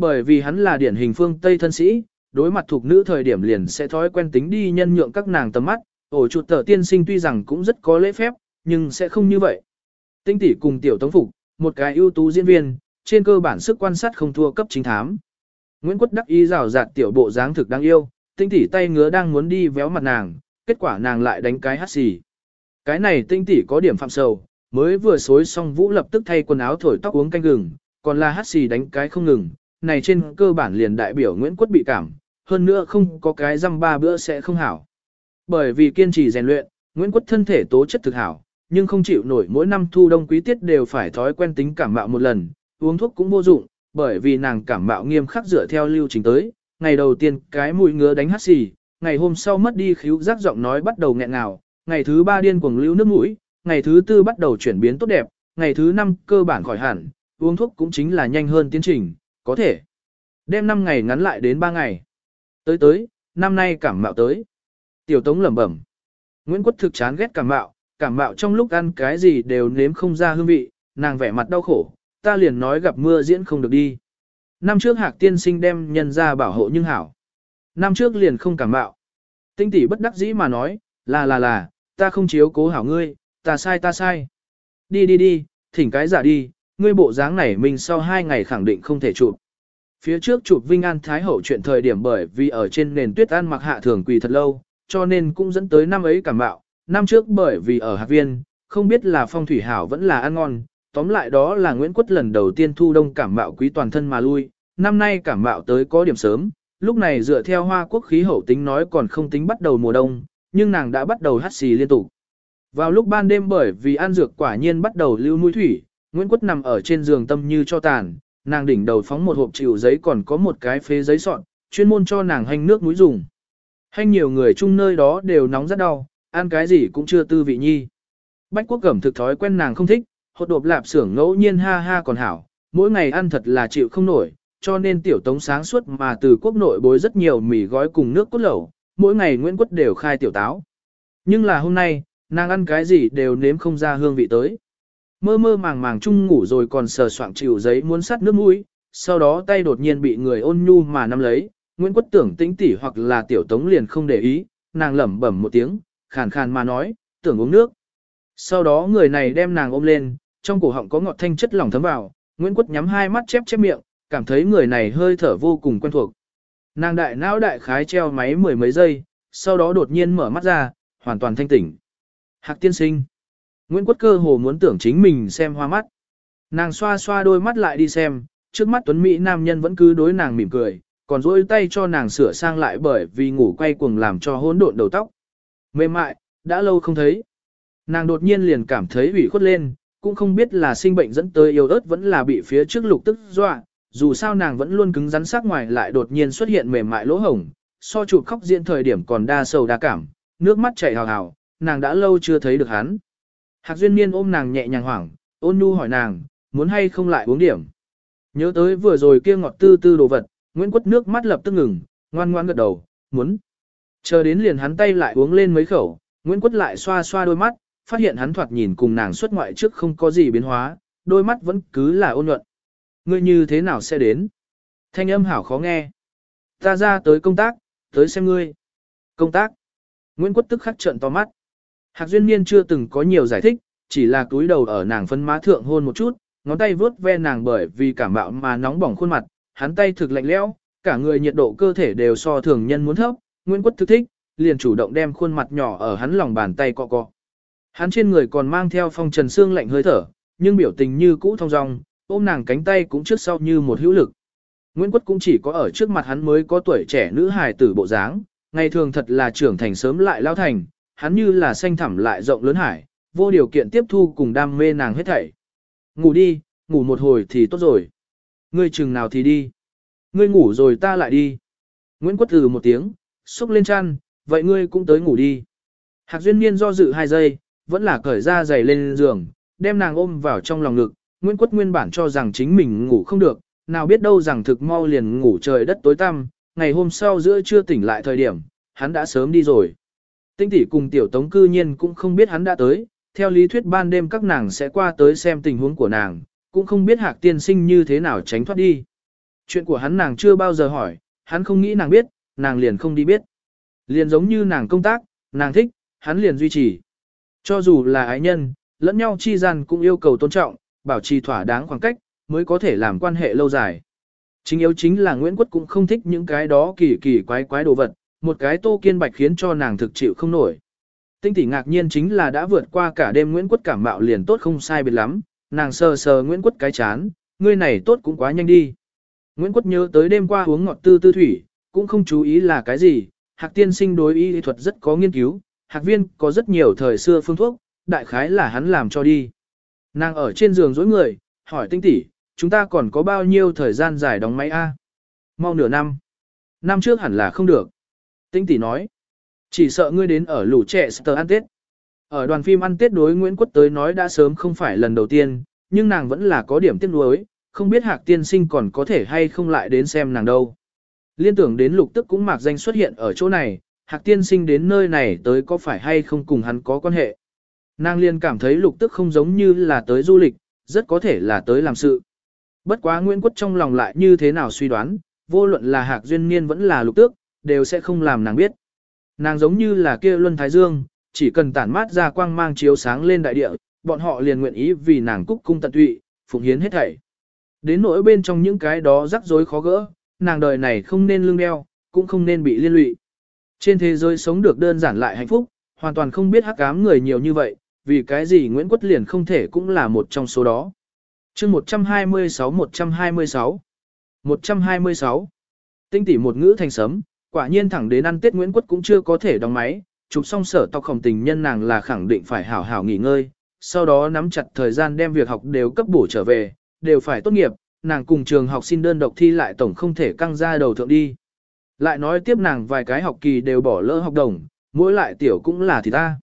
Bởi vì hắn là điển hình phương Tây thân sĩ, đối mặt thuộc nữ thời điểm liền sẽ thói quen tính đi nhân nhượng các nàng tầm mắt, ổ chuột tờ tiên sinh tuy rằng cũng rất có lễ phép, nhưng sẽ không như vậy. Tinh tỷ cùng tiểu tống phục, một cái ưu tú diễn viên, trên cơ bản sức quan sát không thua cấp chính thám. Nguyễn Quất đắc ý rào rạt tiểu bộ dáng thực đáng yêu, tinh tỷ tay ngứa đang muốn đi véo mặt nàng, kết quả nàng lại đánh cái hát xì. Cái này tinh tỷ có điểm phạm sầu, mới vừa xối xong vũ lập tức thay quần áo thổi tóc uống canh gừng, còn là hát xì đánh cái không ngừng, này trên cơ bản liền đại biểu Nguyễn Quất bị cảm, hơn nữa không có cái răm ba bữa sẽ không hảo. Bởi vì kiên trì rèn luyện, Nguyễn Quất thân thể tố chất thực hảo, nhưng không chịu nổi mỗi năm thu đông quý tiết đều phải thói quen tính cảm mạo một lần, uống thuốc cũng vô dụng, bởi vì nàng cảm mạo nghiêm khắc dựa theo lưu trình tới, ngày đầu tiên cái mũi ngứa đánh hắt xì, ngày hôm sau mất đi khíu giác giọng nói bắt đầu nghẹn ngào, ngày thứ ba điên cuồng lưu nước mũi, ngày thứ tư bắt đầu chuyển biến tốt đẹp, ngày thứ năm cơ bản khỏi hẳn, uống thuốc cũng chính là nhanh hơn tiến trình, có thể đem 5 ngày ngắn lại đến 3 ngày. Tới tới, năm nay cảm mạo tới. Tiểu Tống lẩm bẩm. Nguyễn Quất thực chán ghét cảm mạo, cảm mạo trong lúc ăn cái gì đều nếm không ra hương vị, nàng vẻ mặt đau khổ, ta liền nói gặp mưa diễn không được đi. Năm trước hạc tiên sinh đem nhân ra bảo hộ nhưng hảo. Năm trước liền không cảm mạo. Tinh tỷ bất đắc dĩ mà nói, là là là, ta không chiếu cố hảo ngươi, ta sai ta sai. Đi đi đi, thỉnh cái giả đi, ngươi bộ dáng này mình sau hai ngày khẳng định không thể chụp. Phía trước chụp Vinh An Thái Hậu chuyện thời điểm bởi vì ở trên nền tuyết an mặc hạ thường quỳ thật lâu, cho nên cũng dẫn tới năm ấy cảm mạo. Năm trước bởi vì ở hạt viên, không biết là phong thủy hảo vẫn là ăn ngon, tóm lại đó là Nguyễn Quất lần đầu tiên thu đông cảm mạo quý toàn thân mà lui, năm nay cảm mạo tới có điểm sớm, lúc này dựa theo hoa quốc khí hậu tính nói còn không tính bắt đầu mùa đông, nhưng nàng đã bắt đầu hắt xì liên tục. Vào lúc ban đêm bởi vì ăn dược quả nhiên bắt đầu lưu nuôi thủy, Nguyễn Quất nằm ở trên giường tâm như cho tàn, nàng đỉnh đầu phóng một hộp chịu giấy còn có một cái phế giấy sọn, chuyên môn cho nàng hành nước mũi dùng. Hành nhiều người chung nơi đó đều nóng rất đau, ăn cái gì cũng chưa tư vị nhi. Bách quốc cẩm thực thói quen nàng không thích, hột đột lạp xưởng ngẫu nhiên ha ha còn hảo, mỗi ngày ăn thật là chịu không nổi, cho nên tiểu tống sáng suốt mà từ quốc nội bối rất nhiều mì gói cùng nước cốt lẩu, mỗi ngày Nguyễn Quất đều khai tiểu táo. Nhưng là hôm nay, nàng ăn cái gì đều nếm không ra hương vị tới. Mơ mơ màng màng chung ngủ rồi còn sờ soạng chịu giấy muốn sắt nước mũi, sau đó tay đột nhiên bị người ôn nhu mà nắm lấy, Nguyễn Quất tưởng tĩnh tỉ hoặc là tiểu tống liền không để ý, nàng lẩm bẩm một tiếng, khàn khàn mà nói, tưởng uống nước. Sau đó người này đem nàng ôm lên, trong cổ họng có ngọt thanh chất lỏng thấm vào, Nguyễn Quất nhắm hai mắt chép chép miệng, cảm thấy người này hơi thở vô cùng quen thuộc. Nàng đại não đại khái treo máy mười mấy giây, sau đó đột nhiên mở mắt ra, hoàn toàn thanh tỉnh. Hạc tiên sinh. Nguyễn Quất cơ hồ muốn tưởng chính mình xem hoa mắt. Nàng xoa xoa đôi mắt lại đi xem, trước mắt tuấn Mỹ nam nhân vẫn cứ đối nàng mỉm cười, còn dỗi tay cho nàng sửa sang lại bởi vì ngủ quay cuồng làm cho hỗn độn đầu tóc. Mềm mại, đã lâu không thấy. Nàng đột nhiên liền cảm thấy ủy khuất lên, cũng không biết là sinh bệnh dẫn tới yêu ớt vẫn là bị phía trước lục tức dọa, dù sao nàng vẫn luôn cứng rắn sắc ngoài lại đột nhiên xuất hiện mềm mại lỗ hổng, so chụp khóc diễn thời điểm còn đa sầu đa cảm, nước mắt chảy hào hào, nàng đã lâu chưa thấy được hắn. Hạc Duyên Niên ôm nàng nhẹ nhàng hoảng, ôn nhu hỏi nàng, muốn hay không lại uống điểm. Nhớ tới vừa rồi kia ngọt tư tư đồ vật, Nguyễn Quất nước mắt lập tức ngừng, ngoan ngoan gật đầu, muốn. Chờ đến liền hắn tay lại uống lên mấy khẩu, Nguyễn Quất lại xoa xoa đôi mắt, phát hiện hắn thoạt nhìn cùng nàng xuất ngoại trước không có gì biến hóa, đôi mắt vẫn cứ là ôn nhuận. Ngươi như thế nào sẽ đến? Thanh âm hảo khó nghe. Ta ra tới công tác, tới xem ngươi. Công tác. Nguyễn Quất tức khắc trợn to mắt. Hạc Duyên Niên chưa từng có nhiều giải thích, chỉ là túi đầu ở nàng phân má thượng hôn một chút, ngón tay vướt ve nàng bởi vì cảm mạo mà nóng bỏng khuôn mặt, hắn tay thực lạnh lẽo, cả người nhiệt độ cơ thể đều so thường nhân muốn thấp, Nguyễn Quất thực thích, liền chủ động đem khuôn mặt nhỏ ở hắn lòng bàn tay cọ cọ. Hắn trên người còn mang theo phong trần xương lạnh hơi thở, nhưng biểu tình như cũ thong dong, ôm nàng cánh tay cũng trước sau như một hữu lực. Nguyễn Quất cũng chỉ có ở trước mặt hắn mới có tuổi trẻ nữ hài tử bộ dáng, ngày thường thật là trưởng thành sớm lại lao thành, hắn như là xanh thẳm lại rộng lớn hải, vô điều kiện tiếp thu cùng đam mê nàng hết thảy. Ngủ đi, ngủ một hồi thì tốt rồi. Ngươi chừng nào thì đi. Ngươi ngủ rồi ta lại đi. Nguyễn Quất từ một tiếng, xúc lên chăn, vậy ngươi cũng tới ngủ đi. Hạc Duyên Niên do dự hai giây, vẫn là cởi ra giày lên giường, đem nàng ôm vào trong lòng ngực. Nguyễn Quất nguyên bản cho rằng chính mình ngủ không được, nào biết đâu rằng thực mau liền ngủ trời đất tối tăm, ngày hôm sau giữa trưa tỉnh lại thời điểm, hắn đã sớm đi rồi. Tinh tỷ cùng tiểu tống cư nhiên cũng không biết hắn đã tới, theo lý thuyết ban đêm các nàng sẽ qua tới xem tình huống của nàng, cũng không biết hạc tiên sinh như thế nào tránh thoát đi. Chuyện của hắn nàng chưa bao giờ hỏi, hắn không nghĩ nàng biết, nàng liền không đi biết. Liền giống như nàng công tác, nàng thích, hắn liền duy trì. Cho dù là ái nhân, lẫn nhau chi gian cũng yêu cầu tôn trọng, bảo trì thỏa đáng khoảng cách, mới có thể làm quan hệ lâu dài. Chính yếu chính là Nguyễn Quất cũng không thích những cái đó kỳ kỳ quái quái đồ vật, một cái tô kiên bạch khiến cho nàng thực chịu không nổi. Tinh tỷ ngạc nhiên chính là đã vượt qua cả đêm Nguyễn Quất cảm mạo liền tốt không sai biệt lắm, nàng sờ sờ Nguyễn Quất cái chán, ngươi này tốt cũng quá nhanh đi. Nguyễn Quất nhớ tới đêm qua uống ngọt tư tư thủy, cũng không chú ý là cái gì, hạc tiên sinh đối y thuật rất có nghiên cứu, hạc viên có rất nhiều thời xưa phương thuốc, đại khái là hắn làm cho đi. Nàng ở trên giường dối người, hỏi tinh tỷ, chúng ta còn có bao nhiêu thời gian dài đóng máy A? Mau nửa năm. Năm trước hẳn là không được. Tinh tỷ nói, chỉ sợ ngươi đến ở lũ trẻ sờ ăn Tết. Ở đoàn phim ăn Tết đối Nguyễn Quất tới nói đã sớm không phải lần đầu tiên, nhưng nàng vẫn là có điểm tiếc nuối, không biết hạc tiên sinh còn có thể hay không lại đến xem nàng đâu. Liên tưởng đến lục tức cũng mạc danh xuất hiện ở chỗ này, hạc tiên sinh đến nơi này tới có phải hay không cùng hắn có quan hệ. Nàng liên cảm thấy lục tức không giống như là tới du lịch, rất có thể là tới làm sự. Bất quá Nguyễn Quất trong lòng lại như thế nào suy đoán, vô luận là hạc duyên niên vẫn là lục tước, đều sẽ không làm nàng biết. Nàng giống như là kia luân thái dương, chỉ cần tản mát ra quang mang chiếu sáng lên đại địa, bọn họ liền nguyện ý vì nàng cúc cung tận tụy, phụng hiến hết thảy. Đến nỗi bên trong những cái đó rắc rối khó gỡ, nàng đời này không nên lương đeo, cũng không nên bị liên lụy. Trên thế giới sống được đơn giản lại hạnh phúc, hoàn toàn không biết hắc ám người nhiều như vậy, vì cái gì Nguyễn Quất liền không thể cũng là một trong số đó. chương 126-126 126 Tinh tỉ một ngữ thành sấm, quả nhiên thẳng đến ăn Tết Nguyễn Quất cũng chưa có thể đóng máy, chụp xong sở tộc khổng tình nhân nàng là khẳng định phải hảo hảo nghỉ ngơi, sau đó nắm chặt thời gian đem việc học đều cấp bổ trở về, đều phải tốt nghiệp, nàng cùng trường học xin đơn độc thi lại tổng không thể căng ra đầu thượng đi. Lại nói tiếp nàng vài cái học kỳ đều bỏ lỡ học đồng, mỗi lại tiểu cũng là thì ta.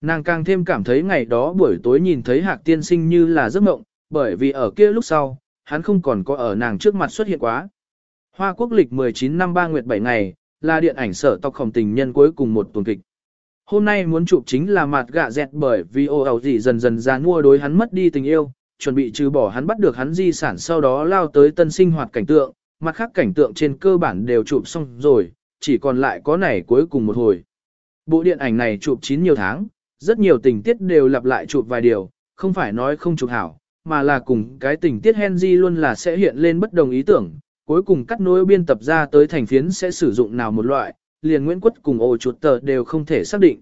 Nàng càng thêm cảm thấy ngày đó buổi tối nhìn thấy hạc tiên sinh như là giấc mộng, bởi vì ở kia lúc sau, hắn không còn có ở nàng trước mặt xuất hiện quá. Hoa quốc lịch 19 năm 3 nguyệt 7 ngày, là điện ảnh sở tộc khổng tình nhân cuối cùng một tuần kịch. Hôm nay muốn chụp chính là mặt gạ dẹt bởi vì ô ẩu gì dần dần ra mua đối hắn mất đi tình yêu, chuẩn bị trừ bỏ hắn bắt được hắn di sản sau đó lao tới tân sinh hoạt cảnh tượng, mặt khác cảnh tượng trên cơ bản đều chụp xong rồi, chỉ còn lại có này cuối cùng một hồi. Bộ điện ảnh này chụp chín nhiều tháng, rất nhiều tình tiết đều lặp lại chụp vài điều, không phải nói không chụp hảo, mà là cùng cái tình tiết Henry luôn là sẽ hiện lên bất đồng ý tưởng, cuối cùng cắt nối biên tập ra tới thành phiến sẽ sử dụng nào một loại, liền Nguyễn Quất cùng ổ chuột tờ đều không thể xác định.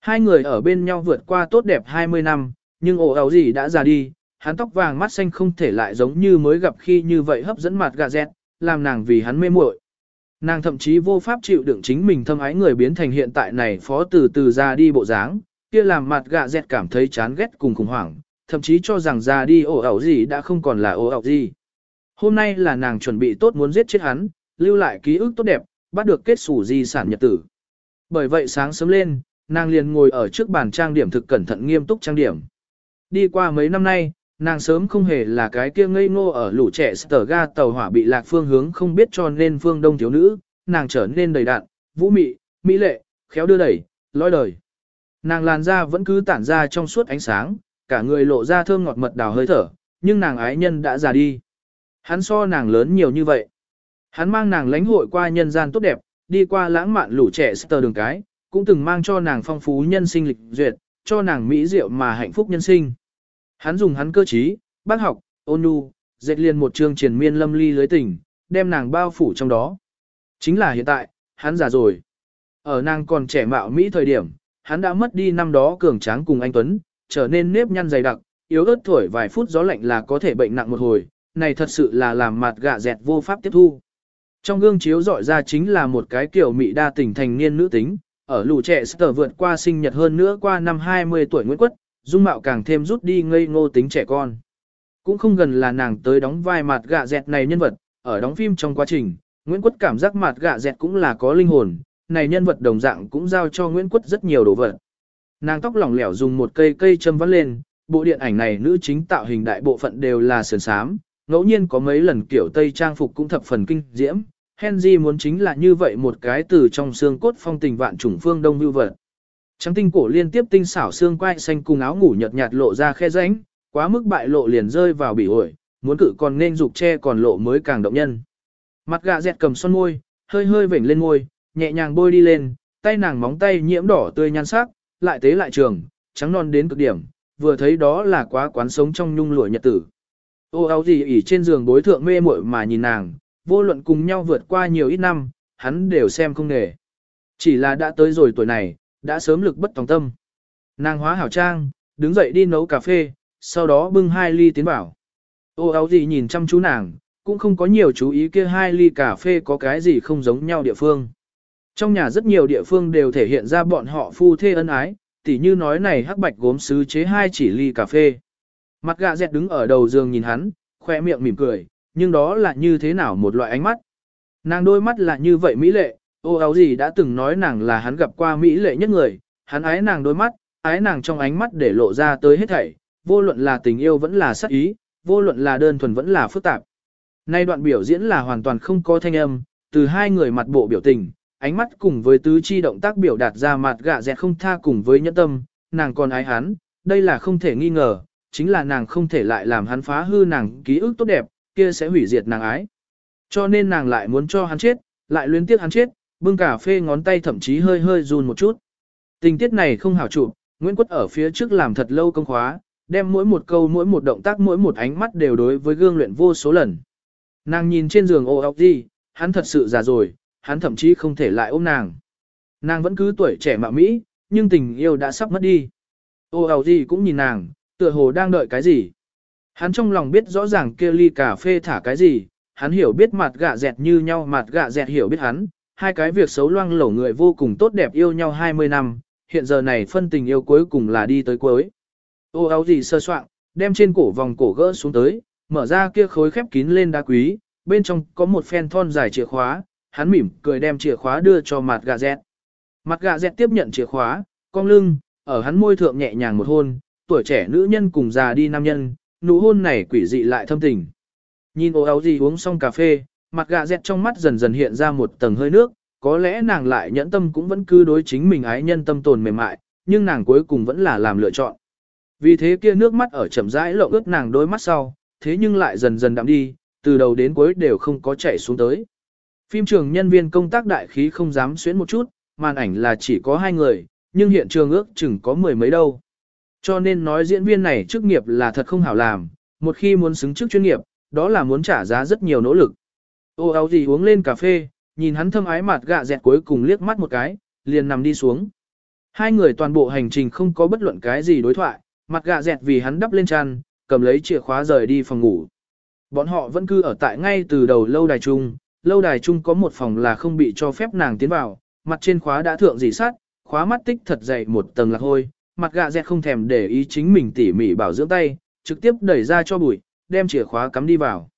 Hai người ở bên nhau vượt qua tốt đẹp 20 năm, nhưng ổ ảo gì đã già đi, hắn tóc vàng mắt xanh không thể lại giống như mới gặp khi như vậy hấp dẫn mặt gà dẹt, làm nàng vì hắn mê muội. Nàng thậm chí vô pháp chịu đựng chính mình thâm ái người biến thành hiện tại này phó từ từ ra đi bộ dáng, kia làm mặt gà dẹt cảm thấy chán ghét cùng khủng hoảng, thậm chí cho rằng ra đi ổ ảo gì đã không còn là ổ ảo gì. Hôm nay là nàng chuẩn bị tốt muốn giết chết hắn, lưu lại ký ức tốt đẹp, bắt được kết sủ di sản nhật tử. Bởi vậy sáng sớm lên, nàng liền ngồi ở trước bàn trang điểm thực cẩn thận nghiêm túc trang điểm. Đi qua mấy năm nay, nàng sớm không hề là cái kia ngây ngô ở lũ trẻ sở ga tàu hỏa bị lạc phương hướng không biết cho nên phương đông thiếu nữ, nàng trở nên đầy đạn, vũ mị, mỹ lệ, khéo đưa đẩy, lói đời. Nàng làn da vẫn cứ tản ra trong suốt ánh sáng, cả người lộ ra thơm ngọt mật đào hơi thở, nhưng nàng ái nhân đã già đi. Hắn so nàng lớn nhiều như vậy. Hắn mang nàng lãnh hội qua nhân gian tốt đẹp, đi qua lãng mạn lũ trẻ sờ đường cái, cũng từng mang cho nàng phong phú nhân sinh lịch duyệt, cho nàng mỹ diệu mà hạnh phúc nhân sinh. Hắn dùng hắn cơ trí, bác học, ôn nhu, dệt liền một chương triển miên lâm ly lưới tình, đem nàng bao phủ trong đó. Chính là hiện tại, hắn già rồi. Ở nàng còn trẻ mạo Mỹ thời điểm, hắn đã mất đi năm đó cường tráng cùng anh Tuấn, trở nên nếp nhăn dày đặc, yếu ớt thổi vài phút gió lạnh là có thể bệnh nặng một hồi, này thật sự là làm mặt gạ dẹt vô pháp tiếp thu. Trong gương chiếu dọi ra chính là một cái kiểu Mỹ đa tình thành niên nữ tính, ở lù trẻ sở vượt qua sinh nhật hơn nữa qua năm 20 tuổi Nguyễn Quất, dung mạo càng thêm rút đi ngây ngô tính trẻ con. Cũng không gần là nàng tới đóng vai mặt gạ dẹt này nhân vật, ở đóng phim trong quá trình, Nguyễn Quất cảm giác mặt gạ dẹt cũng là có linh hồn, này nhân vật đồng dạng cũng giao cho Nguyễn Quất rất nhiều đồ vật. Nàng tóc lỏng lẻo dùng một cây cây châm vắt lên, bộ điện ảnh này nữ chính tạo hình đại bộ phận đều là sườn sám, ngẫu nhiên có mấy lần kiểu tây trang phục cũng thập phần kinh diễm. Henry muốn chính là như vậy một cái từ trong xương cốt phong tình vạn trùng phương đông lưu vật. Trắng tinh cổ liên tiếp tinh xảo xương quai xanh cùng áo ngủ nhợt nhạt lộ ra khe rãnh, quá mức bại lộ liền rơi vào bị ổi, muốn cự còn nên dục che còn lộ mới càng động nhân. Mặt gạ dẹt cầm son môi, hơi hơi vểnh lên môi, nhẹ nhàng bôi đi lên, tay nàng móng tay nhiễm đỏ tươi nhan sắc, lại tế lại trường, trắng non đến cực điểm, vừa thấy đó là quá quán sống trong nhung lụa nhật tử. Ô áo gì ỉ trên giường bối thượng mê muội mà nhìn nàng, vô luận cùng nhau vượt qua nhiều ít năm, hắn đều xem không nề. Chỉ là đã tới rồi tuổi này, đã sớm lực bất tòng tâm. Nàng hóa hảo trang, đứng dậy đi nấu cà phê, sau đó bưng hai ly tiến bảo. Ô áo gì nhìn chăm chú nàng, cũng không có nhiều chú ý kia hai ly cà phê có cái gì không giống nhau địa phương. Trong nhà rất nhiều địa phương đều thể hiện ra bọn họ phu thê ân ái, tỉ như nói này hắc bạch gốm sứ chế hai chỉ ly cà phê. Mặt gạ dẹt đứng ở đầu giường nhìn hắn, khoe miệng mỉm cười, nhưng đó là như thế nào một loại ánh mắt. Nàng đôi mắt là như vậy mỹ lệ, ô áo gì đã từng nói nàng là hắn gặp qua mỹ lệ nhất người, hắn ái nàng đôi mắt, ái nàng trong ánh mắt để lộ ra tới hết thảy, vô luận là tình yêu vẫn là sắc ý, vô luận là đơn thuần vẫn là phức tạp. Nay đoạn biểu diễn là hoàn toàn không có thanh âm, từ hai người mặt bộ biểu tình, ánh mắt cùng với tứ chi động tác biểu đạt ra mặt gạ dẹt không tha cùng với nhẫn tâm, nàng còn ái hắn, đây là không thể nghi ngờ, chính là nàng không thể lại làm hắn phá hư nàng ký ức tốt đẹp, kia sẽ hủy diệt nàng ái. Cho nên nàng lại muốn cho hắn chết, lại luyến tiếc hắn chết, bưng cà phê ngón tay thậm chí hơi hơi run một chút. Tình tiết này không hảo chụp, Nguyễn Quất ở phía trước làm thật lâu công khóa, đem mỗi một câu mỗi một động tác mỗi một ánh mắt đều đối với gương luyện vô số lần. Nàng nhìn trên giường ô ốc gì, hắn thật sự già rồi, hắn thậm chí không thể lại ôm nàng. Nàng vẫn cứ tuổi trẻ mạo mỹ, nhưng tình yêu đã sắp mất đi. Ô ốc gì cũng nhìn nàng, tựa hồ đang đợi cái gì. Hắn trong lòng biết rõ ràng kia ly cà phê thả cái gì, hắn hiểu biết mặt gạ dẹt như nhau mặt gạ dẹt hiểu biết hắn, hai cái việc xấu loang lổ người vô cùng tốt đẹp yêu nhau 20 năm, hiện giờ này phân tình yêu cuối cùng là đi tới cuối. Ô áo gì sơ soạn, đem trên cổ vòng cổ gỡ xuống tới, mở ra kia khối khép kín lên đá quý, bên trong có một phen thon dài chìa khóa, hắn mỉm cười đem chìa khóa đưa cho mặt gạ dẹt. Mặt gạ dẹt tiếp nhận chìa khóa, cong lưng, ở hắn môi thượng nhẹ nhàng một hôn, tuổi trẻ nữ nhân cùng già đi nam nhân, nụ hôn này quỷ dị lại thâm tình. Nhìn ô áo gì uống xong cà phê, mặt gạ dẹt trong mắt dần dần hiện ra một tầng hơi nước, có lẽ nàng lại nhẫn tâm cũng vẫn cứ đối chính mình ái nhân tâm tồn mềm mại, nhưng nàng cuối cùng vẫn là làm lựa chọn. Vì thế kia nước mắt ở chậm rãi lộ ướt nàng đôi mắt sau, thế nhưng lại dần dần đậm đi, từ đầu đến cuối đều không có chảy xuống tới. Phim trường nhân viên công tác đại khí không dám xuyến một chút, màn ảnh là chỉ có hai người, nhưng hiện trường ước chừng có mười mấy đâu. Cho nên nói diễn viên này chức nghiệp là thật không hảo làm, một khi muốn xứng chức chuyên nghiệp, đó là muốn trả giá rất nhiều nỗ lực. Ô áo gì uống lên cà phê, nhìn hắn thâm ái mặt gạ dẹt cuối cùng liếc mắt một cái, liền nằm đi xuống. Hai người toàn bộ hành trình không có bất luận cái gì đối thoại, mặt gạ dẹt vì hắn đắp lên chăn, cầm lấy chìa khóa rời đi phòng ngủ. Bọn họ vẫn cứ ở tại ngay từ đầu lâu đài chung, lâu đài chung có một phòng là không bị cho phép nàng tiến vào, mặt trên khóa đã thượng dì sát, khóa mắt tích thật dày một tầng lạc hôi, mặt gạ dẹt không thèm để ý chính mình tỉ mỉ bảo dưỡng tay, trực tiếp đẩy ra cho bụi, đem chìa khóa cắm đi vào.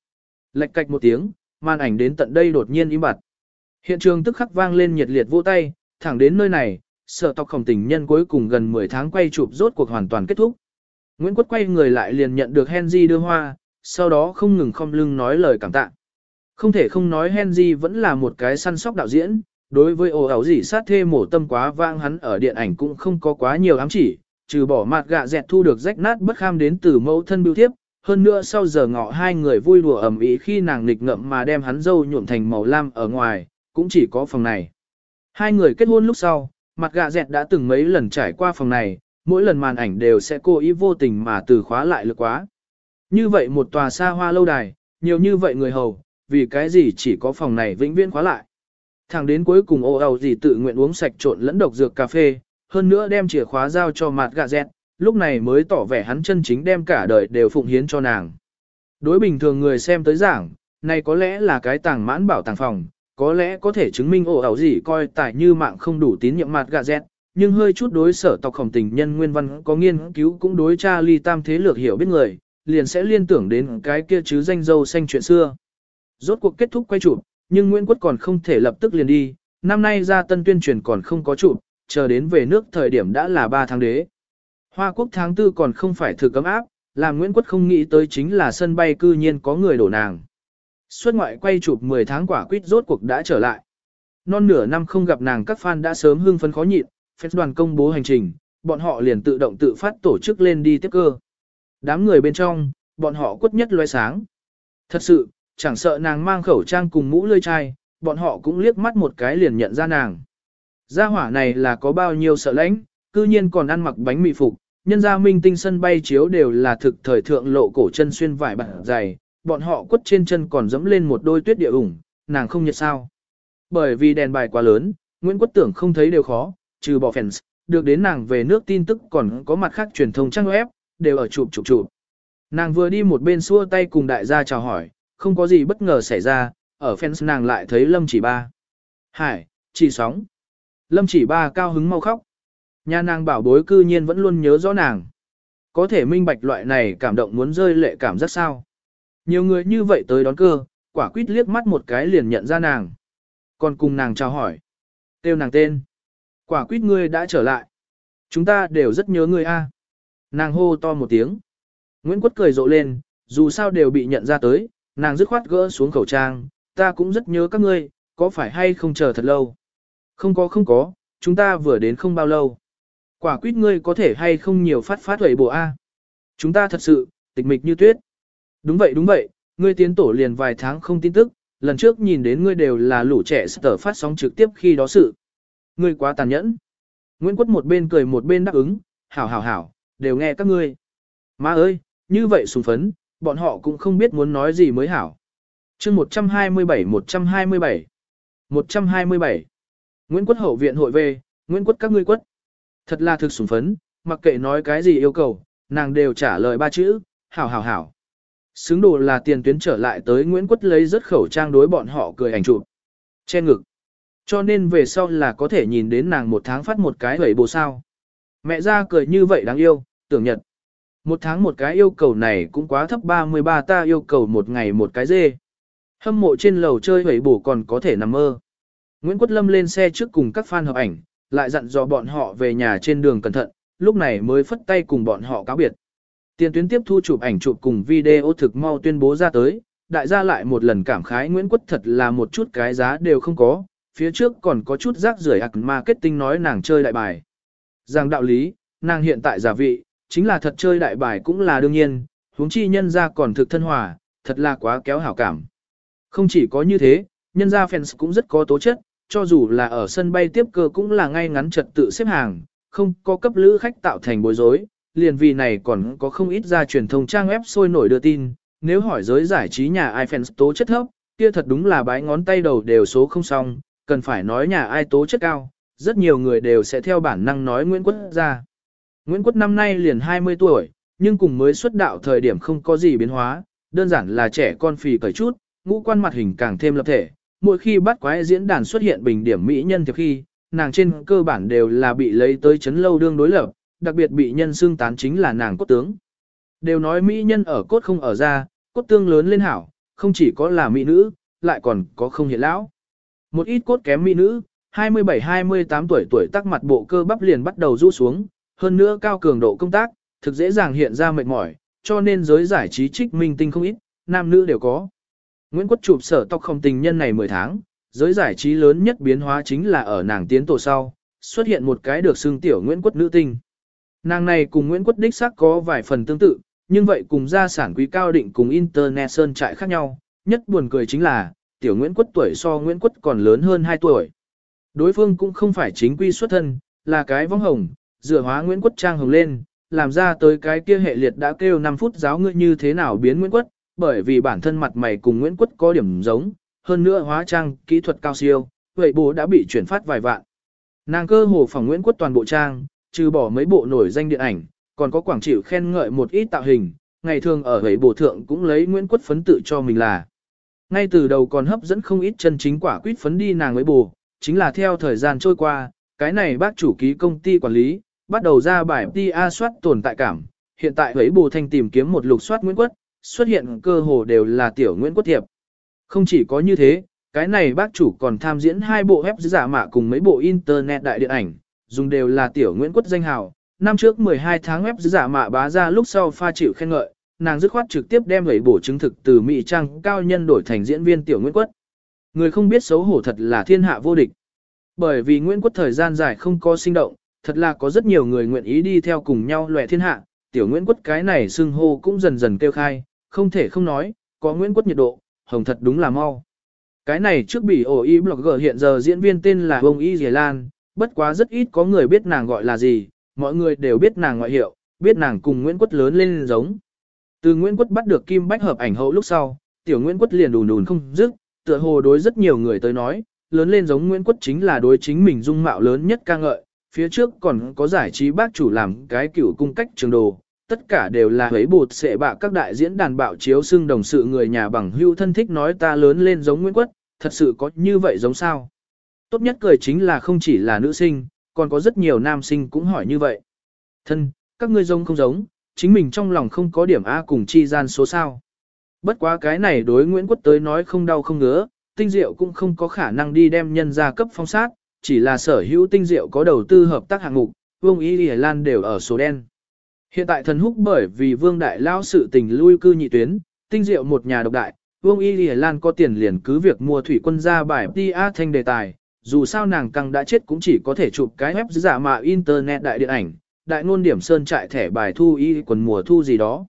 Lệch cạch một tiếng, màn ảnh đến tận đây đột nhiên im bặt. Hiện trường tức khắc vang lên nhiệt liệt vỗ tay, thẳng đến nơi này, sợ tộc khổng tình nhân cuối cùng gần 10 tháng quay chụp rốt cuộc hoàn toàn kết thúc. Nguyễn Quất quay người lại liền nhận được Henry đưa hoa, sau đó không ngừng không lưng nói lời cảm tạ. Không thể không nói Henry vẫn là một cái săn sóc đạo diễn, đối với ồ ảo gì sát thê mổ tâm quá vang hắn ở điện ảnh cũng không có quá nhiều ám chỉ, trừ bỏ mặt gạ dẹt thu được rách nát bất kham đến từ mẫu thân biêu thiếp, hơn nữa sau giờ ngọ hai người vui đùa ẩm ý khi nàng nghịch ngậm mà đem hắn dâu nhuộm thành màu lam ở ngoài, cũng chỉ có phòng này. Hai người kết hôn lúc sau, mặt gạ dẹt đã từng mấy lần trải qua phòng này, mỗi lần màn ảnh đều sẽ cố ý vô tình mà từ khóa lại lực quá. Như vậy một tòa xa hoa lâu đài, nhiều như vậy người hầu, vì cái gì chỉ có phòng này vĩnh viễn khóa lại. Thẳng đến cuối cùng ô ầu gì tự nguyện uống sạch trộn lẫn độc dược cà phê, hơn nữa đem chìa khóa giao cho mặt gạ dẹt, lúc này mới tỏ vẻ hắn chân chính đem cả đời đều phụng hiến cho nàng. Đối bình thường người xem tới giảng, này có lẽ là cái tàng mãn bảo tàng phòng, có lẽ có thể chứng minh ổ ảo gì coi tài như mạng không đủ tín nhiệm mặt gạ dẹt, nhưng hơi chút đối sở tộc khổng tình nhân nguyên văn có nghiên cứu cũng đối cha ly tam thế lược hiểu biết người, liền sẽ liên tưởng đến cái kia chứ danh dâu xanh chuyện xưa. Rốt cuộc kết thúc quay chụp, nhưng Nguyễn Quất còn không thể lập tức liền đi, năm nay ra tân tuyên truyền còn không có chụp, chờ đến về nước thời điểm đã là 3 tháng đế. Hoa quốc tháng tư còn không phải thử cấm áp, làm Nguyễn Quất không nghĩ tới chính là sân bay cư nhiên có người đổ nàng. Xuất ngoại quay chụp 10 tháng quả quýt rốt cuộc đã trở lại. Non nửa năm không gặp nàng các fan đã sớm hưng phấn khó nhịn, phép đoàn công bố hành trình, bọn họ liền tự động tự phát tổ chức lên đi tiếp cơ. Đám người bên trong, bọn họ quất nhất loé sáng. Thật sự, Chẳng sợ nàng mang khẩu trang cùng mũ lươi chai, bọn họ cũng liếc mắt một cái liền nhận ra nàng. Gia hỏa này là có bao nhiêu sợ lãnh, cư nhiên còn ăn mặc bánh mì phục, nhân gia minh tinh sân bay chiếu đều là thực thời thượng lộ cổ chân xuyên vải bản dày, bọn họ quất trên chân còn dẫm lên một đôi tuyết địa ủng, nàng không nhật sao. Bởi vì đèn bài quá lớn, Nguyễn quốc tưởng không thấy đều khó, trừ bỏ fans, được đến nàng về nước tin tức còn có mặt khác truyền thông trang web, đều ở chụp chụp chụp. Nàng vừa đi một bên xua tay cùng đại gia chào hỏi, không có gì bất ngờ xảy ra, ở fans nàng lại thấy Lâm chỉ ba. Hải, chỉ sóng. Lâm chỉ ba cao hứng mau khóc. Nhà nàng bảo bối cư nhiên vẫn luôn nhớ rõ nàng. Có thể minh bạch loại này cảm động muốn rơi lệ cảm giác sao. Nhiều người như vậy tới đón cơ, quả quýt liếc mắt một cái liền nhận ra nàng. Còn cùng nàng chào hỏi. Tiêu nàng tên. Quả quýt ngươi đã trở lại. Chúng ta đều rất nhớ ngươi a. Nàng hô to một tiếng. Nguyễn Quất cười rộ lên, dù sao đều bị nhận ra tới, nàng dứt khoát gỡ xuống khẩu trang, ta cũng rất nhớ các ngươi, có phải hay không chờ thật lâu? Không có không có, chúng ta vừa đến không bao lâu. Quả quýt ngươi có thể hay không nhiều phát phát huệ bộ A. Chúng ta thật sự, tịch mịch như tuyết. Đúng vậy đúng vậy, ngươi tiến tổ liền vài tháng không tin tức, lần trước nhìn đến ngươi đều là lũ trẻ sở phát sóng trực tiếp khi đó sự. Ngươi quá tàn nhẫn. Nguyễn Quất một bên cười một bên đáp ứng, hảo hảo hảo, đều nghe các ngươi. Má ơi, như vậy sùng phấn, bọn họ cũng không biết muốn nói gì mới hảo. chương 127-127 127 Nguyễn Quất hậu viện hội về, Nguyễn Quất các ngươi quất. Thật là thực sủng phấn, mặc kệ nói cái gì yêu cầu, nàng đều trả lời ba chữ, hảo hảo hảo. Xứng đồ là tiền tuyến trở lại tới Nguyễn Quất lấy rất khẩu trang đối bọn họ cười ảnh chụp. Che ngực. Cho nên về sau là có thể nhìn đến nàng một tháng phát một cái hẩy bồ sao. Mẹ ra cười như vậy đáng yêu, tưởng nhật. Một tháng một cái yêu cầu này cũng quá thấp 33 ta yêu cầu một ngày một cái dê. Hâm mộ trên lầu chơi hủy bổ còn có thể nằm mơ. Nguyễn Quất Lâm lên xe trước cùng các fan hợp ảnh, lại dặn dò bọn họ về nhà trên đường cẩn thận, lúc này mới phất tay cùng bọn họ cáo biệt. Tiền tuyến tiếp thu chụp ảnh chụp cùng video thực mau tuyên bố ra tới, đại gia lại một lần cảm khái Nguyễn Quất thật là một chút cái giá đều không có, phía trước còn có chút rác rưởi ạc marketing nói nàng chơi đại bài. Rằng đạo lý, nàng hiện tại giả vị, chính là thật chơi đại bài cũng là đương nhiên, huống chi nhân ra còn thực thân hòa, thật là quá kéo hảo cảm. Không chỉ có như thế, nhân ra fans cũng rất có tố chất, cho dù là ở sân bay tiếp cơ cũng là ngay ngắn trật tự xếp hàng, không có cấp lữ khách tạo thành bối rối, liền vì này còn có không ít ra truyền thông trang web sôi nổi đưa tin, nếu hỏi giới giải trí nhà ai fans tố chất thấp, kia thật đúng là bái ngón tay đầu đều số không xong, cần phải nói nhà ai tố chất cao, rất nhiều người đều sẽ theo bản năng nói Nguyễn quốc gia. Nguyễn Quất năm nay liền 20 tuổi, nhưng cùng mới xuất đạo thời điểm không có gì biến hóa, đơn giản là trẻ con phì cởi chút, ngũ quan mặt hình càng thêm lập thể. Mỗi khi bắt quái diễn đàn xuất hiện bình điểm mỹ nhân thì khi, nàng trên cơ bản đều là bị lấy tới chấn lâu đương đối lập, đặc biệt bị nhân xương tán chính là nàng cốt tướng. Đều nói mỹ nhân ở cốt không ở ra, cốt tương lớn lên hảo, không chỉ có là mỹ nữ, lại còn có không hiện lão. Một ít cốt kém mỹ nữ, 27-28 tuổi tuổi tắc mặt bộ cơ bắp liền bắt đầu rũ xuống, hơn nữa cao cường độ công tác, thực dễ dàng hiện ra mệt mỏi, cho nên giới giải trí trích minh tinh không ít, nam nữ đều có. Nguyễn Quốc chụp sở tóc không tình nhân này 10 tháng, giới giải trí lớn nhất biến hóa chính là ở nàng tiến tổ sau, xuất hiện một cái được xưng tiểu Nguyễn Quốc nữ tinh. Nàng này cùng Nguyễn Quốc đích xác có vài phần tương tự, nhưng vậy cùng gia sản quý cao định cùng Internet Sơn trại khác nhau, nhất buồn cười chính là, tiểu Nguyễn Quốc tuổi so Nguyễn Quốc còn lớn hơn 2 tuổi. Đối phương cũng không phải chính quy xuất thân, là cái vong hồng, dựa hóa Nguyễn quất Trang hồng lên, làm ra tới cái kia hệ liệt đã kêu 5 phút giáo ngươi như thế nào biến Nguyễn quất bởi vì bản thân mặt mày cùng Nguyễn quất có điểm giống, hơn nữa hóa trang, kỹ thuật cao siêu, vậy bố đã bị chuyển phát vài vạn. Nàng cơ hồ phòng Nguyễn quất toàn bộ trang, trừ bỏ mấy bộ nổi danh điện ảnh, còn có quảng chịu khen ngợi một ít tạo hình, ngày thường ở hệ bổ thượng cũng lấy Nguyễn quất phấn tự cho mình là. Ngay từ đầu còn hấp dẫn không ít chân chính quả quýt phấn đi nàng với bù, chính là theo thời gian trôi qua, cái này bác chủ ký công ty quản lý, bắt đầu ra bài TA soát tồn tại cảm. Hiện tại ấy bù thanh tìm kiếm một lục soát Nguyễn Quất, xuất hiện cơ hồ đều là tiểu Nguyễn Quất thiệp. Không chỉ có như thế, cái này bác chủ còn tham diễn hai bộ web giả mạ cùng mấy bộ internet đại điện ảnh, dùng đều là tiểu Nguyễn Quất danh hào. Năm trước 12 tháng web giả mạ bá ra lúc sau pha chịu khen ngợi, nàng dứt khoát trực tiếp đem ấy bổ chứng thực từ Mỹ Trang cao nhân đổi thành diễn viên tiểu Nguyễn Quất. Người không biết xấu hổ thật là thiên hạ vô địch. Bởi vì Nguyễn Quất thời gian dài không có sinh động, thật là có rất nhiều người nguyện ý đi theo cùng nhau lòe thiên hạ, tiểu Nguyễn Quất cái này xưng hô cũng dần dần kêu khai, không thể không nói, có Nguyễn Quất nhiệt độ, hồng thật đúng là mau. Cái này trước bị ổ y blogger hiện giờ diễn viên tên là Bông Y Dì Lan, bất quá rất ít có người biết nàng gọi là gì, mọi người đều biết nàng ngoại hiệu, biết nàng cùng Nguyễn Quất lớn lên giống. Từ Nguyễn Quất bắt được Kim Bách hợp ảnh hậu lúc sau, tiểu Nguyễn Quất liền đùn đùn không dứt, tựa hồ đối rất nhiều người tới nói, lớn lên giống Nguyễn Quất chính là đối chính mình dung mạo lớn nhất ca ngợi, phía trước còn có giải trí bác chủ làm cái cựu cung cách trường đồ, tất cả đều là hấy bột sẽ bạ các đại diễn đàn bạo chiếu xưng đồng sự người nhà bằng hưu thân thích nói ta lớn lên giống Nguyễn Quất, thật sự có như vậy giống sao? Tốt nhất cười chính là không chỉ là nữ sinh, còn có rất nhiều nam sinh cũng hỏi như vậy. Thân, các ngươi giống không giống, chính mình trong lòng không có điểm A cùng chi gian số sao. Bất quá cái này đối Nguyễn Quất tới nói không đau không ngứa, tinh diệu cũng không có khả năng đi đem nhân ra cấp phong sát, chỉ là sở hữu tinh diệu có đầu tư hợp tác hạng mục, Vương Ý Lì Lan đều ở số đen. Hiện tại thần húc bởi vì Vương Đại Lao sự tình lui cư nhị tuyến, tinh diệu một nhà độc đại, Vương Y Lì Lan có tiền liền cứ việc mua thủy quân ra bài tia thanh đề tài, dù sao nàng căng đã chết cũng chỉ có thể chụp cái web giả mà internet đại điện ảnh, đại ngôn điểm sơn trại thẻ bài thu y quần mùa thu gì đó.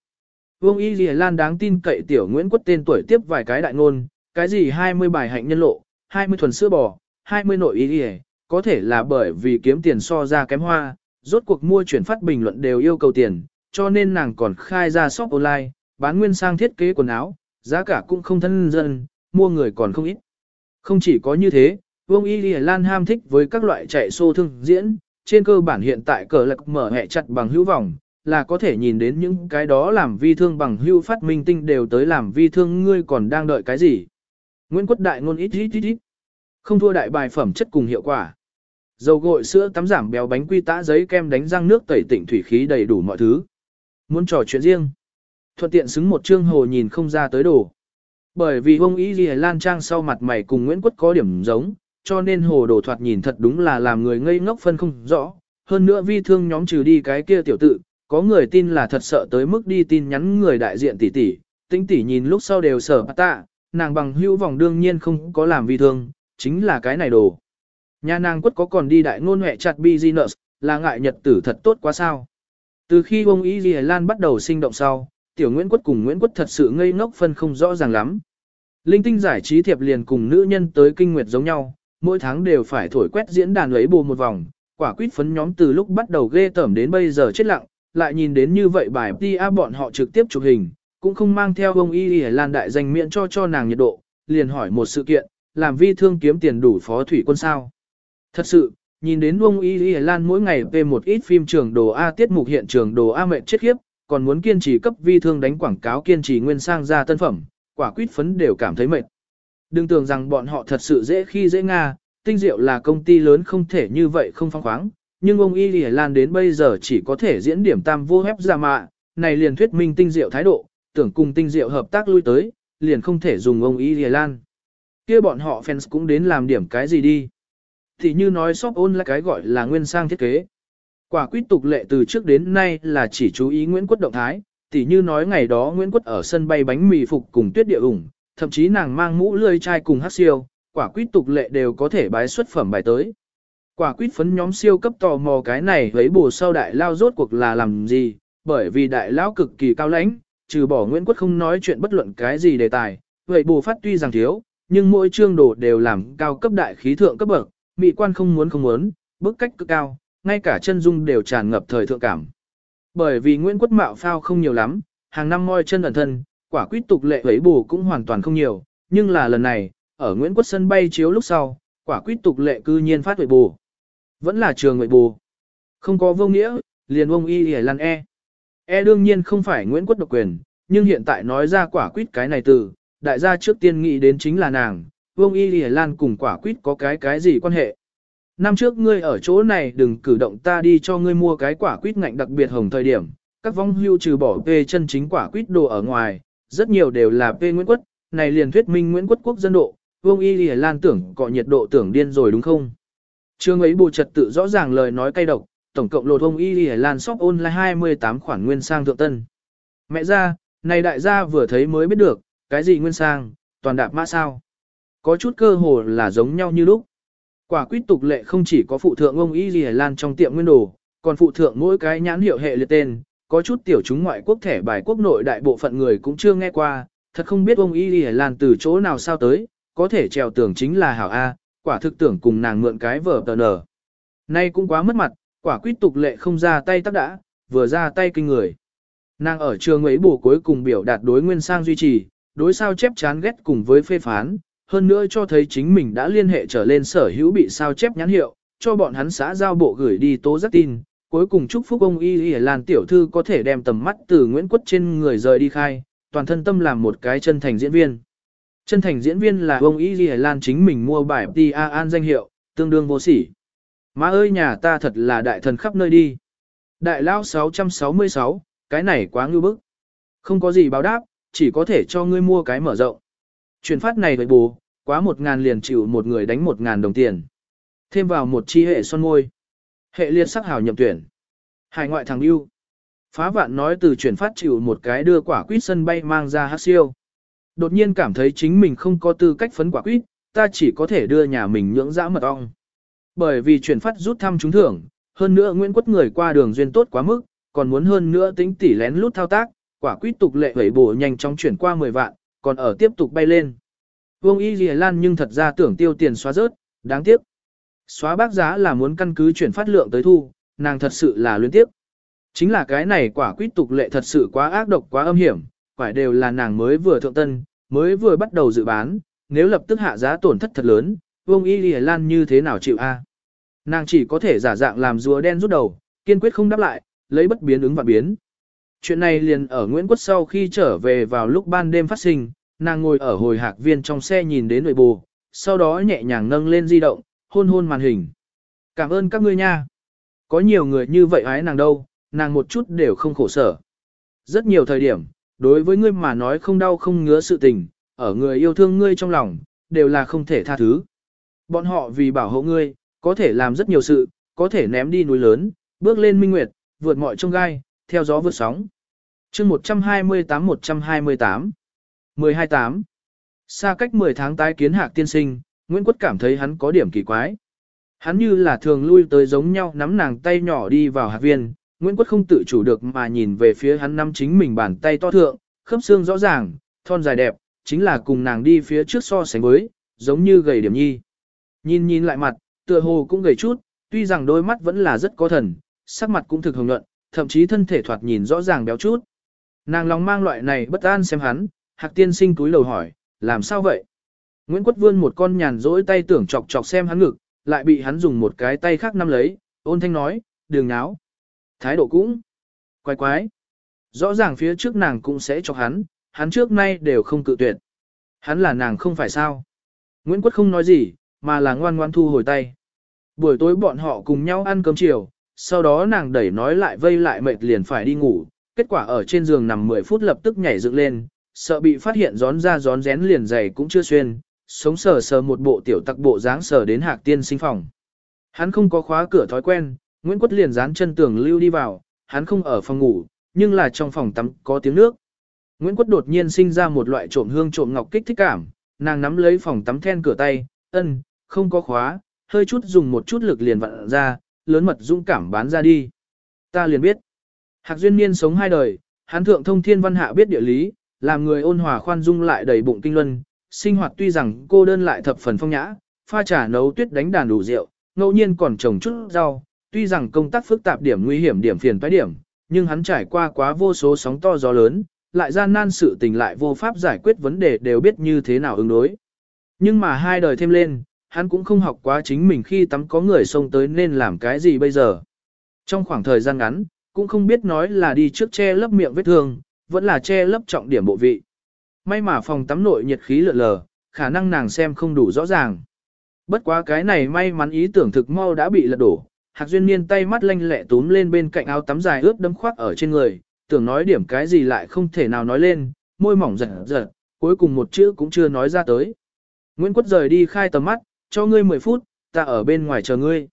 Vương Y Lì Lan đáng tin cậy tiểu Nguyễn Quốc tên tuổi tiếp vài cái đại ngôn, cái gì 20 bài hạnh nhân lộ, 20 thuần sữa bò, 20 nội y lì có thể là bởi vì kiếm tiền so ra kém hoa, rốt cuộc mua chuyển phát bình luận đều yêu cầu tiền, cho nên nàng còn khai ra shop online, bán nguyên sang thiết kế quần áo, giá cả cũng không thân dân, mua người còn không ít. Không chỉ có như thế, Vương Y Lì Lan ham thích với các loại chạy xô thương diễn, trên cơ bản hiện tại cờ lạc mở hẹ chặt bằng hữu vòng, là có thể nhìn đến những cái đó làm vi thương bằng hữu phát minh tinh đều tới làm vi thương ngươi còn đang đợi cái gì. Nguyễn Quốc Đại ngôn ít ít ít ít. Không thua đại bài phẩm chất cùng hiệu quả. Dầu gội sữa tắm giảm béo bánh quy tã giấy kem đánh răng nước tẩy tịnh thủy khí đầy đủ mọi thứ. Muốn trò chuyện riêng. Thuận tiện xứng một chương hồ nhìn không ra tới đồ. Bởi vì ông ý gì lan trang sau mặt mày cùng Nguyễn Quốc có điểm giống, cho nên hồ đồ thoạt nhìn thật đúng là làm người ngây ngốc phân không rõ. Hơn nữa vi thương nhóm trừ đi cái kia tiểu tự, có người tin là thật sợ tới mức đi tin nhắn người đại diện tỷ tỷ, tính tỷ nhìn lúc sau đều sở tạ, nàng bằng hữu vòng đương nhiên không có làm vi thương, chính là cái này đồ. Nhà nàng quất có còn đi đại ngôn hệ chặt business, là ngại nhật tử thật tốt quá sao. Từ khi ông Y Ghi Lan bắt đầu sinh động sau, tiểu Nguyễn Quất cùng Nguyễn Quất thật sự ngây ngốc phân không rõ ràng lắm. Linh tinh giải trí thiệp liền cùng nữ nhân tới kinh nguyệt giống nhau, mỗi tháng đều phải thổi quét diễn đàn lấy bù một vòng, quả quýt phấn nhóm từ lúc bắt đầu ghê tởm đến bây giờ chết lặng, lại nhìn đến như vậy bài PA bọn họ trực tiếp chụp hình, cũng không mang theo ông Y Ghi Lan đại danh miệng cho cho nàng nhiệt độ, liền hỏi một sự kiện, làm vi thương kiếm tiền đủ phó thủy quân sao. Thật sự, nhìn đến ông Y Y Lan mỗi ngày về một ít phim trường đồ A tiết mục hiện trường đồ A mệnh chết khiếp, còn muốn kiên trì cấp vi thương đánh quảng cáo kiên trì nguyên sang ra tân phẩm, quả quýt phấn đều cảm thấy mệt. Đừng tưởng rằng bọn họ thật sự dễ khi dễ Nga, tinh diệu là công ty lớn không thể như vậy không phong khoáng, nhưng ông Y Y Lan đến bây giờ chỉ có thể diễn điểm tam vô hép ra mạ, này liền thuyết minh tinh diệu thái độ, tưởng cùng tinh diệu hợp tác lui tới, liền không thể dùng ông Y Y Lan kia bọn họ fans cũng đến làm điểm cái gì đi. Thì như nói shop ôn là cái gọi là nguyên sang thiết kế. Quả quyết tục lệ từ trước đến nay là chỉ chú ý Nguyễn Quất động thái, tỉ như nói ngày đó Nguyễn Quất ở sân bay bánh mì phục cùng tuyết địa ủng, thậm chí nàng mang mũ lươi chai cùng hát siêu, quả quyết tục lệ đều có thể bái xuất phẩm bài tới. Quả quyết phấn nhóm siêu cấp tò mò cái này với bù sau đại lao rốt cuộc là làm gì, bởi vì đại lao cực kỳ cao lãnh, trừ bỏ Nguyễn Quất không nói chuyện bất luận cái gì đề tài, vậy bù phát tuy rằng thiếu, nhưng mỗi chương đồ đều làm cao cấp đại khí thượng cấp bậc, mỹ quan không muốn không muốn, bức cách cực cao, ngay cả chân dung đều tràn ngập thời thượng cảm. Bởi vì Nguyễn quốc Mạo phao không nhiều lắm, hàng năm moi chân ẩn thân, quả quyết tục lệ ấy bù cũng hoàn toàn không nhiều, nhưng là lần này, ở Nguyễn quốc sân bay chiếu lúc sau, quả quyết tục lệ cư nhiên phát huệ bù. Vẫn là trường huệ bù. Không có vô nghĩa, liền ông y y lăn e. E đương nhiên không phải Nguyễn quốc độc quyền, nhưng hiện tại nói ra quả quyết cái này từ, đại gia trước tiên nghĩ đến chính là nàng, Vương Y Lì Lan cùng quả quýt có cái cái gì quan hệ. Năm trước ngươi ở chỗ này đừng cử động ta đi cho ngươi mua cái quả quýt ngạnh đặc biệt hồng thời điểm, các vong hưu trừ bỏ về chân chính quả quýt đồ ở ngoài, rất nhiều đều là về Nguyễn Quất, này liền thuyết minh Nguyễn Quất quốc dân độ, Vương Y Lì Lan tưởng cọ nhiệt độ tưởng điên rồi đúng không? Trương ấy bù trật tự rõ ràng lời nói cay độc, tổng cộng lột Vương Y Lì Lan shop online 28 khoản nguyên sang thượng tân. Mẹ ra, này đại gia vừa thấy mới biết được, cái gì nguyên sang, toàn đạp mã sao. Có chút cơ hồ là giống nhau như lúc. Quả quyết tục lệ không chỉ có phụ thượng ông Y Ghi Lan trong tiệm nguyên đồ, còn phụ thượng mỗi cái nhãn hiệu hệ liệt tên, có chút tiểu chúng ngoại quốc thẻ bài quốc nội đại bộ phận người cũng chưa nghe qua, thật không biết ông Y Y Lan từ chỗ nào sao tới, có thể trèo tưởng chính là hảo A, quả thực tưởng cùng nàng mượn cái vở tờ nở. Nay cũng quá mất mặt, quả quyết tục lệ không ra tay tắc đã, vừa ra tay kinh người. Nàng ở trường ấy bổ cuối cùng biểu đạt đối nguyên sang duy trì, đối sao chép chán ghét cùng với phê phán, hơn nữa cho thấy chính mình đã liên hệ trở lên sở hữu bị sao chép nhãn hiệu, cho bọn hắn xã giao bộ gửi đi tố giác tin, cuối cùng chúc phúc ông Y Y Lan tiểu thư có thể đem tầm mắt từ Nguyễn Quất trên người rời đi khai, toàn thân tâm làm một cái chân thành diễn viên. Chân thành diễn viên là ông Y Y Lan chính mình mua bài Tia An danh hiệu, tương đương vô sỉ. Má ơi nhà ta thật là đại thần khắp nơi đi. Đại lao 666, cái này quá ngư bức. Không có gì báo đáp, chỉ có thể cho ngươi mua cái mở rộng. Chuyển phát này với bù, quá một ngàn liền chịu một người đánh một ngàn đồng tiền. Thêm vào một chi hệ son môi. Hệ liệt sắc hào nhậm tuyển. Hải ngoại thằng yêu. Phá vạn nói từ chuyển phát chịu một cái đưa quả quýt sân bay mang ra hát siêu. Đột nhiên cảm thấy chính mình không có tư cách phấn quả quýt, ta chỉ có thể đưa nhà mình nhưỡng dã mật ong. Bởi vì chuyển phát rút thăm trúng thưởng, hơn nữa Nguyễn Quất người qua đường duyên tốt quá mức, còn muốn hơn nữa tính tỷ lén lút thao tác, quả quýt tục lệ vẩy bổ nhanh chóng chuyển qua 10 vạn, còn ở tiếp tục bay lên. Vương Y Lì Lan nhưng thật ra tưởng tiêu tiền xóa rớt, đáng tiếc. Xóa bác giá là muốn căn cứ chuyển phát lượng tới thu, nàng thật sự là luyến tiếc. Chính là cái này quả quýt tục lệ thật sự quá ác độc quá âm hiểm, phải đều là nàng mới vừa thượng tân, mới vừa bắt đầu dự bán, nếu lập tức hạ giá tổn thất thật lớn, Vương Y Lì Lan như thế nào chịu a? Nàng chỉ có thể giả dạng làm rùa đen rút đầu, kiên quyết không đáp lại, lấy bất biến ứng và biến. Chuyện này liền ở Nguyễn Quất sau khi trở về vào lúc ban đêm phát sinh, nàng ngồi ở hồi hạc viên trong xe nhìn đến nội bù, sau đó nhẹ nhàng nâng lên di động, hôn hôn màn hình. Cảm ơn các ngươi nha. Có nhiều người như vậy ái nàng đâu, nàng một chút đều không khổ sở. Rất nhiều thời điểm, đối với ngươi mà nói không đau không ngứa sự tình, ở người yêu thương ngươi trong lòng, đều là không thể tha thứ. Bọn họ vì bảo hộ ngươi, có thể làm rất nhiều sự, có thể ném đi núi lớn, bước lên minh nguyệt, vượt mọi trông gai, theo gió vượt sóng. chương 128-128 128 Xa cách 10 tháng tái kiến hạc tiên sinh, Nguyễn Quất cảm thấy hắn có điểm kỳ quái. Hắn như là thường lui tới giống nhau nắm nàng tay nhỏ đi vào hạc viên, Nguyễn Quất không tự chủ được mà nhìn về phía hắn nắm chính mình bàn tay to thượng, khớp xương rõ ràng, thon dài đẹp, chính là cùng nàng đi phía trước so sánh với, giống như gầy điểm nhi. Nhìn nhìn lại mặt, tựa hồ cũng gầy chút, tuy rằng đôi mắt vẫn là rất có thần, sắc mặt cũng thực hồng nhuận, thậm chí thân thể thoạt nhìn rõ ràng béo chút. Nàng lòng mang loại này bất an xem hắn, hạc tiên sinh túi lầu hỏi, làm sao vậy? Nguyễn Quất vươn một con nhàn rỗi tay tưởng chọc chọc xem hắn ngực, lại bị hắn dùng một cái tay khác nắm lấy, ôn thanh nói, đường náo. Thái độ cũng quái quái. Rõ ràng phía trước nàng cũng sẽ chọc hắn, hắn trước nay đều không cự tuyệt. Hắn là nàng không phải sao. Nguyễn Quất không nói gì, mà là ngoan ngoan thu hồi tay. Buổi tối bọn họ cùng nhau ăn cơm chiều, sau đó nàng đẩy nói lại vây lại mệt liền phải đi ngủ, kết quả ở trên giường nằm 10 phút lập tức nhảy dựng lên, sợ bị phát hiện gión ra gión rén liền giày cũng chưa xuyên, sống sờ sờ một bộ tiểu tặc bộ dáng sờ đến hạc tiên sinh phòng. Hắn không có khóa cửa thói quen, Nguyễn Quất liền dán chân tường lưu đi vào, hắn không ở phòng ngủ, nhưng là trong phòng tắm có tiếng nước. Nguyễn Quất đột nhiên sinh ra một loại trộm hương trộm ngọc kích thích cảm, nàng nắm lấy phòng tắm then cửa tay, ân, không có khóa, hơi chút dùng một chút lực liền vặn ra, lớn mật dũng cảm bán ra đi. Ta liền biết, Hạc Duyên Niên sống hai đời, hắn thượng thông thiên văn hạ biết địa lý, làm người ôn hòa khoan dung lại đầy bụng kinh luân, sinh hoạt tuy rằng cô đơn lại thập phần phong nhã, pha trà nấu tuyết đánh đàn đủ rượu, ngẫu nhiên còn trồng chút rau, tuy rằng công tác phức tạp điểm nguy hiểm điểm phiền toái điểm, nhưng hắn trải qua quá vô số sóng to gió lớn, lại gian nan sự tình lại vô pháp giải quyết vấn đề đều biết như thế nào ứng đối. Nhưng mà hai đời thêm lên, hắn cũng không học quá chính mình khi tắm có người xông tới nên làm cái gì bây giờ. Trong khoảng thời gian ngắn, cũng không biết nói là đi trước che lấp miệng vết thương, vẫn là che lấp trọng điểm bộ vị. May mà phòng tắm nội nhiệt khí lượn lờ, khả năng nàng xem không đủ rõ ràng. Bất quá cái này may mắn ý tưởng thực mau đã bị lật đổ, Hạc Duyên Niên tay mắt lanh lẹ túm lên bên cạnh áo tắm dài ướt đấm khoác ở trên người, tưởng nói điểm cái gì lại không thể nào nói lên, môi mỏng giật giật, cuối cùng một chữ cũng chưa nói ra tới. Nguyễn Quất rời đi khai tầm mắt, cho ngươi 10 phút, ta ở bên ngoài chờ ngươi.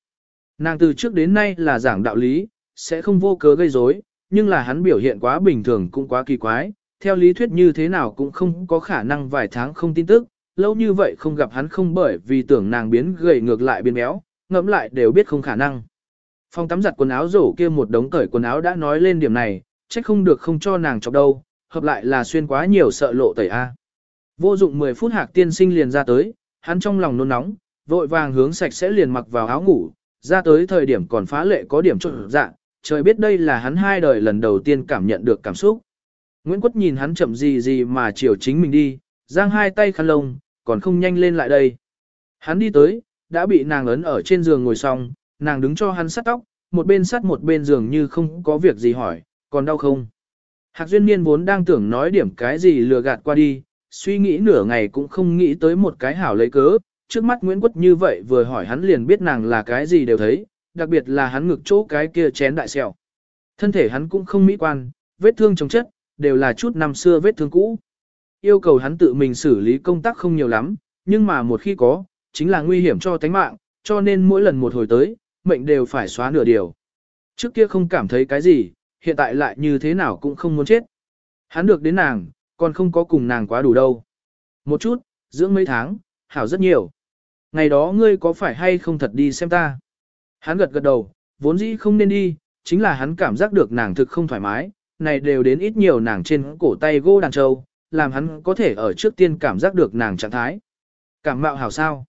Nàng từ trước đến nay là giảng đạo lý, sẽ không vô cớ gây rối, nhưng là hắn biểu hiện quá bình thường cũng quá kỳ quái, theo lý thuyết như thế nào cũng không có khả năng vài tháng không tin tức, lâu như vậy không gặp hắn không bởi vì tưởng nàng biến gầy ngược lại biến béo, ngẫm lại đều biết không khả năng. Phong tắm giặt quần áo rổ kia một đống cởi quần áo đã nói lên điểm này, trách không được không cho nàng chọc đâu, hợp lại là xuyên quá nhiều sợ lộ tẩy A. Vô dụng 10 phút hạc tiên sinh liền ra tới, hắn trong lòng nôn nóng, vội vàng hướng sạch sẽ liền mặc vào áo ngủ, ra tới thời điểm còn phá lệ có điểm trộn dạng, trời biết đây là hắn hai đời lần đầu tiên cảm nhận được cảm xúc. Nguyễn Quất nhìn hắn chậm gì gì mà chiều chính mình đi, giang hai tay khăn lông, còn không nhanh lên lại đây. Hắn đi tới, đã bị nàng ấn ở trên giường ngồi xong, nàng đứng cho hắn sắt tóc, một bên sắt một bên giường như không có việc gì hỏi, còn đau không? Hạc Duyên Niên vốn đang tưởng nói điểm cái gì lừa gạt qua đi, suy nghĩ nửa ngày cũng không nghĩ tới một cái hảo lấy cớ, trước mắt Nguyễn Quất như vậy vừa hỏi hắn liền biết nàng là cái gì đều thấy, đặc biệt là hắn ngực chỗ cái kia chén đại sẹo. Thân thể hắn cũng không mỹ quan, vết thương chống chất, đều là chút năm xưa vết thương cũ. Yêu cầu hắn tự mình xử lý công tác không nhiều lắm, nhưng mà một khi có, chính là nguy hiểm cho tánh mạng, cho nên mỗi lần một hồi tới, mệnh đều phải xóa nửa điều. Trước kia không cảm thấy cái gì, hiện tại lại như thế nào cũng không muốn chết. Hắn được đến nàng, còn không có cùng nàng quá đủ đâu. Một chút, dưỡng mấy tháng, hảo rất nhiều. Ngày đó ngươi có phải hay không thật đi xem ta? Hắn gật gật đầu, vốn dĩ không nên đi, chính là hắn cảm giác được nàng thực không thoải mái, này đều đến ít nhiều nàng trên cổ tay gô đàn trâu, làm hắn có thể ở trước tiên cảm giác được nàng trạng thái. Cảm mạo hảo sao?